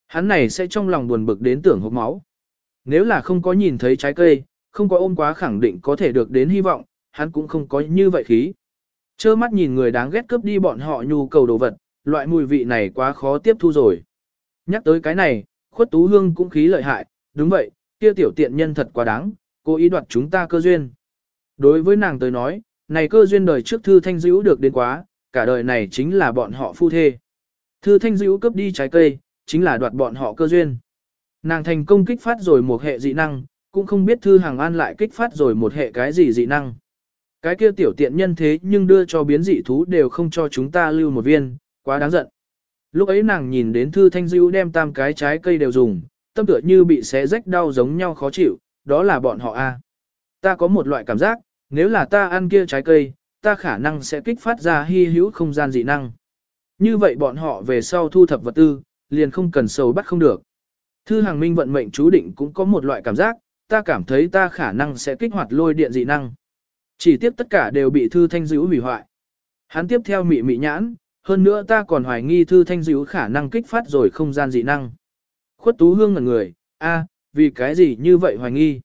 Hắn này sẽ trong lòng buồn bực đến tưởng hốc máu. Nếu là không có nhìn thấy trái cây, không có ôm quá khẳng định có thể được đến hy vọng, hắn cũng không có như vậy khí. Chơ mắt nhìn người đáng ghét cướp đi bọn họ nhu cầu đồ vật, loại mùi vị này quá khó tiếp thu rồi. Nhắc tới cái này, khuất tú hương cũng khí lợi hại, đúng vậy, kia tiểu tiện nhân thật quá đáng, cố ý đoạt chúng ta cơ duyên. Đối với nàng tới nói, này cơ duyên đời trước thư thanh dữ được đến quá, cả đời này chính là bọn họ phu thê. Thư thanh dữ cướp đi trái cây, chính là đoạt bọn họ cơ duyên. Nàng thành công kích phát rồi một hệ dị năng, cũng không biết thư hàng an lại kích phát rồi một hệ cái gì dị năng. Cái kia tiểu tiện nhân thế nhưng đưa cho biến dị thú đều không cho chúng ta lưu một viên, quá đáng giận. Lúc ấy nàng nhìn đến thư thanh dữ đem tam cái trái cây đều dùng, tâm tựa như bị xé rách đau giống nhau khó chịu, đó là bọn họ a. Ta có một loại cảm giác, nếu là ta ăn kia trái cây, ta khả năng sẽ kích phát ra hy hữu không gian dị năng. Như vậy bọn họ về sau thu thập vật tư, liền không cần sầu bắt không được. Thư hàng minh vận mệnh chú định cũng có một loại cảm giác, ta cảm thấy ta khả năng sẽ kích hoạt lôi điện dị năng. Chỉ tiếp tất cả đều bị thư thanh dữ hủy hoại. Hắn tiếp theo mị mị nhãn, hơn nữa ta còn hoài nghi thư thanh dữ khả năng kích phát rồi không gian dị năng. Khuất tú hương ngẩn người, a, vì cái gì như vậy hoài nghi.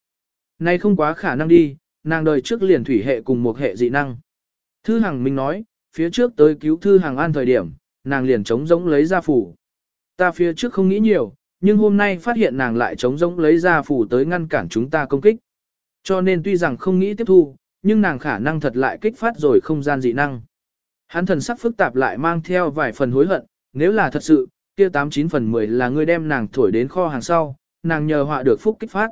Nay không quá khả năng đi, nàng đời trước liền thủy hệ cùng một hệ dị năng. Thư Hằng Minh nói, phía trước tới cứu Thư Hằng An thời điểm, nàng liền trống rỗng lấy ra phủ. Ta phía trước không nghĩ nhiều, nhưng hôm nay phát hiện nàng lại trống rỗng lấy ra phủ tới ngăn cản chúng ta công kích. Cho nên tuy rằng không nghĩ tiếp thu, nhưng nàng khả năng thật lại kích phát rồi không gian dị năng. Hắn thần sắc phức tạp lại mang theo vài phần hối hận, nếu là thật sự, kia 89 phần 10 là ngươi đem nàng thổi đến kho hàng sau, nàng nhờ họa được phúc kích phát.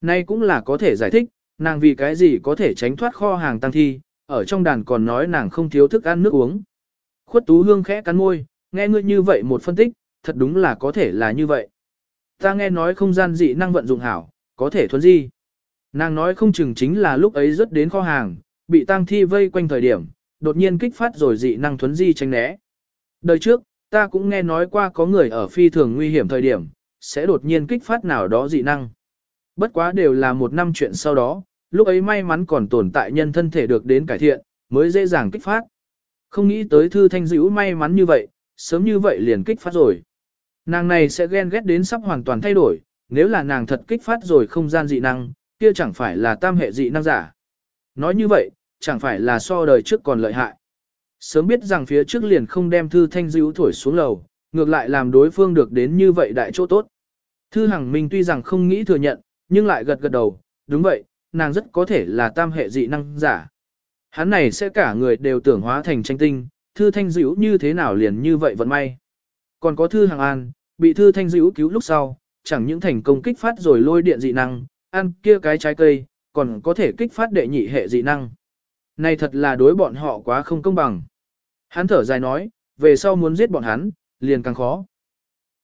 Nay cũng là có thể giải thích, nàng vì cái gì có thể tránh thoát kho hàng tăng thi, ở trong đàn còn nói nàng không thiếu thức ăn nước uống. Khuất tú hương khẽ cắn môi, nghe ngươi như vậy một phân tích, thật đúng là có thể là như vậy. Ta nghe nói không gian dị năng vận dụng hảo, có thể thuần di. Nàng nói không chừng chính là lúc ấy rất đến kho hàng, bị tang thi vây quanh thời điểm, đột nhiên kích phát rồi dị năng thuấn di tránh né. Đời trước, ta cũng nghe nói qua có người ở phi thường nguy hiểm thời điểm, sẽ đột nhiên kích phát nào đó dị năng. Bất quá đều là một năm chuyện sau đó, lúc ấy may mắn còn tồn tại nhân thân thể được đến cải thiện, mới dễ dàng kích phát. Không nghĩ tới thư thanh dữ may mắn như vậy, sớm như vậy liền kích phát rồi. Nàng này sẽ ghen ghét đến sắp hoàn toàn thay đổi, nếu là nàng thật kích phát rồi không gian dị năng, kia chẳng phải là tam hệ dị năng giả. Nói như vậy, chẳng phải là so đời trước còn lợi hại. Sớm biết rằng phía trước liền không đem thư thanh dữ thổi xuống lầu, ngược lại làm đối phương được đến như vậy đại chỗ tốt. Thư Hằng Minh tuy rằng không nghĩ thừa nhận, nhưng lại gật gật đầu, đúng vậy, nàng rất có thể là tam hệ dị năng giả. Hắn này sẽ cả người đều tưởng hóa thành tranh tinh, thư thanh dữ như thế nào liền như vậy vận may. Còn có thư hằng an, bị thư thanh dữ cứu lúc sau, chẳng những thành công kích phát rồi lôi điện dị năng, ăn kia cái trái cây, còn có thể kích phát đệ nhị hệ dị năng. Này thật là đối bọn họ quá không công bằng. Hắn thở dài nói, về sau muốn giết bọn hắn, liền càng khó.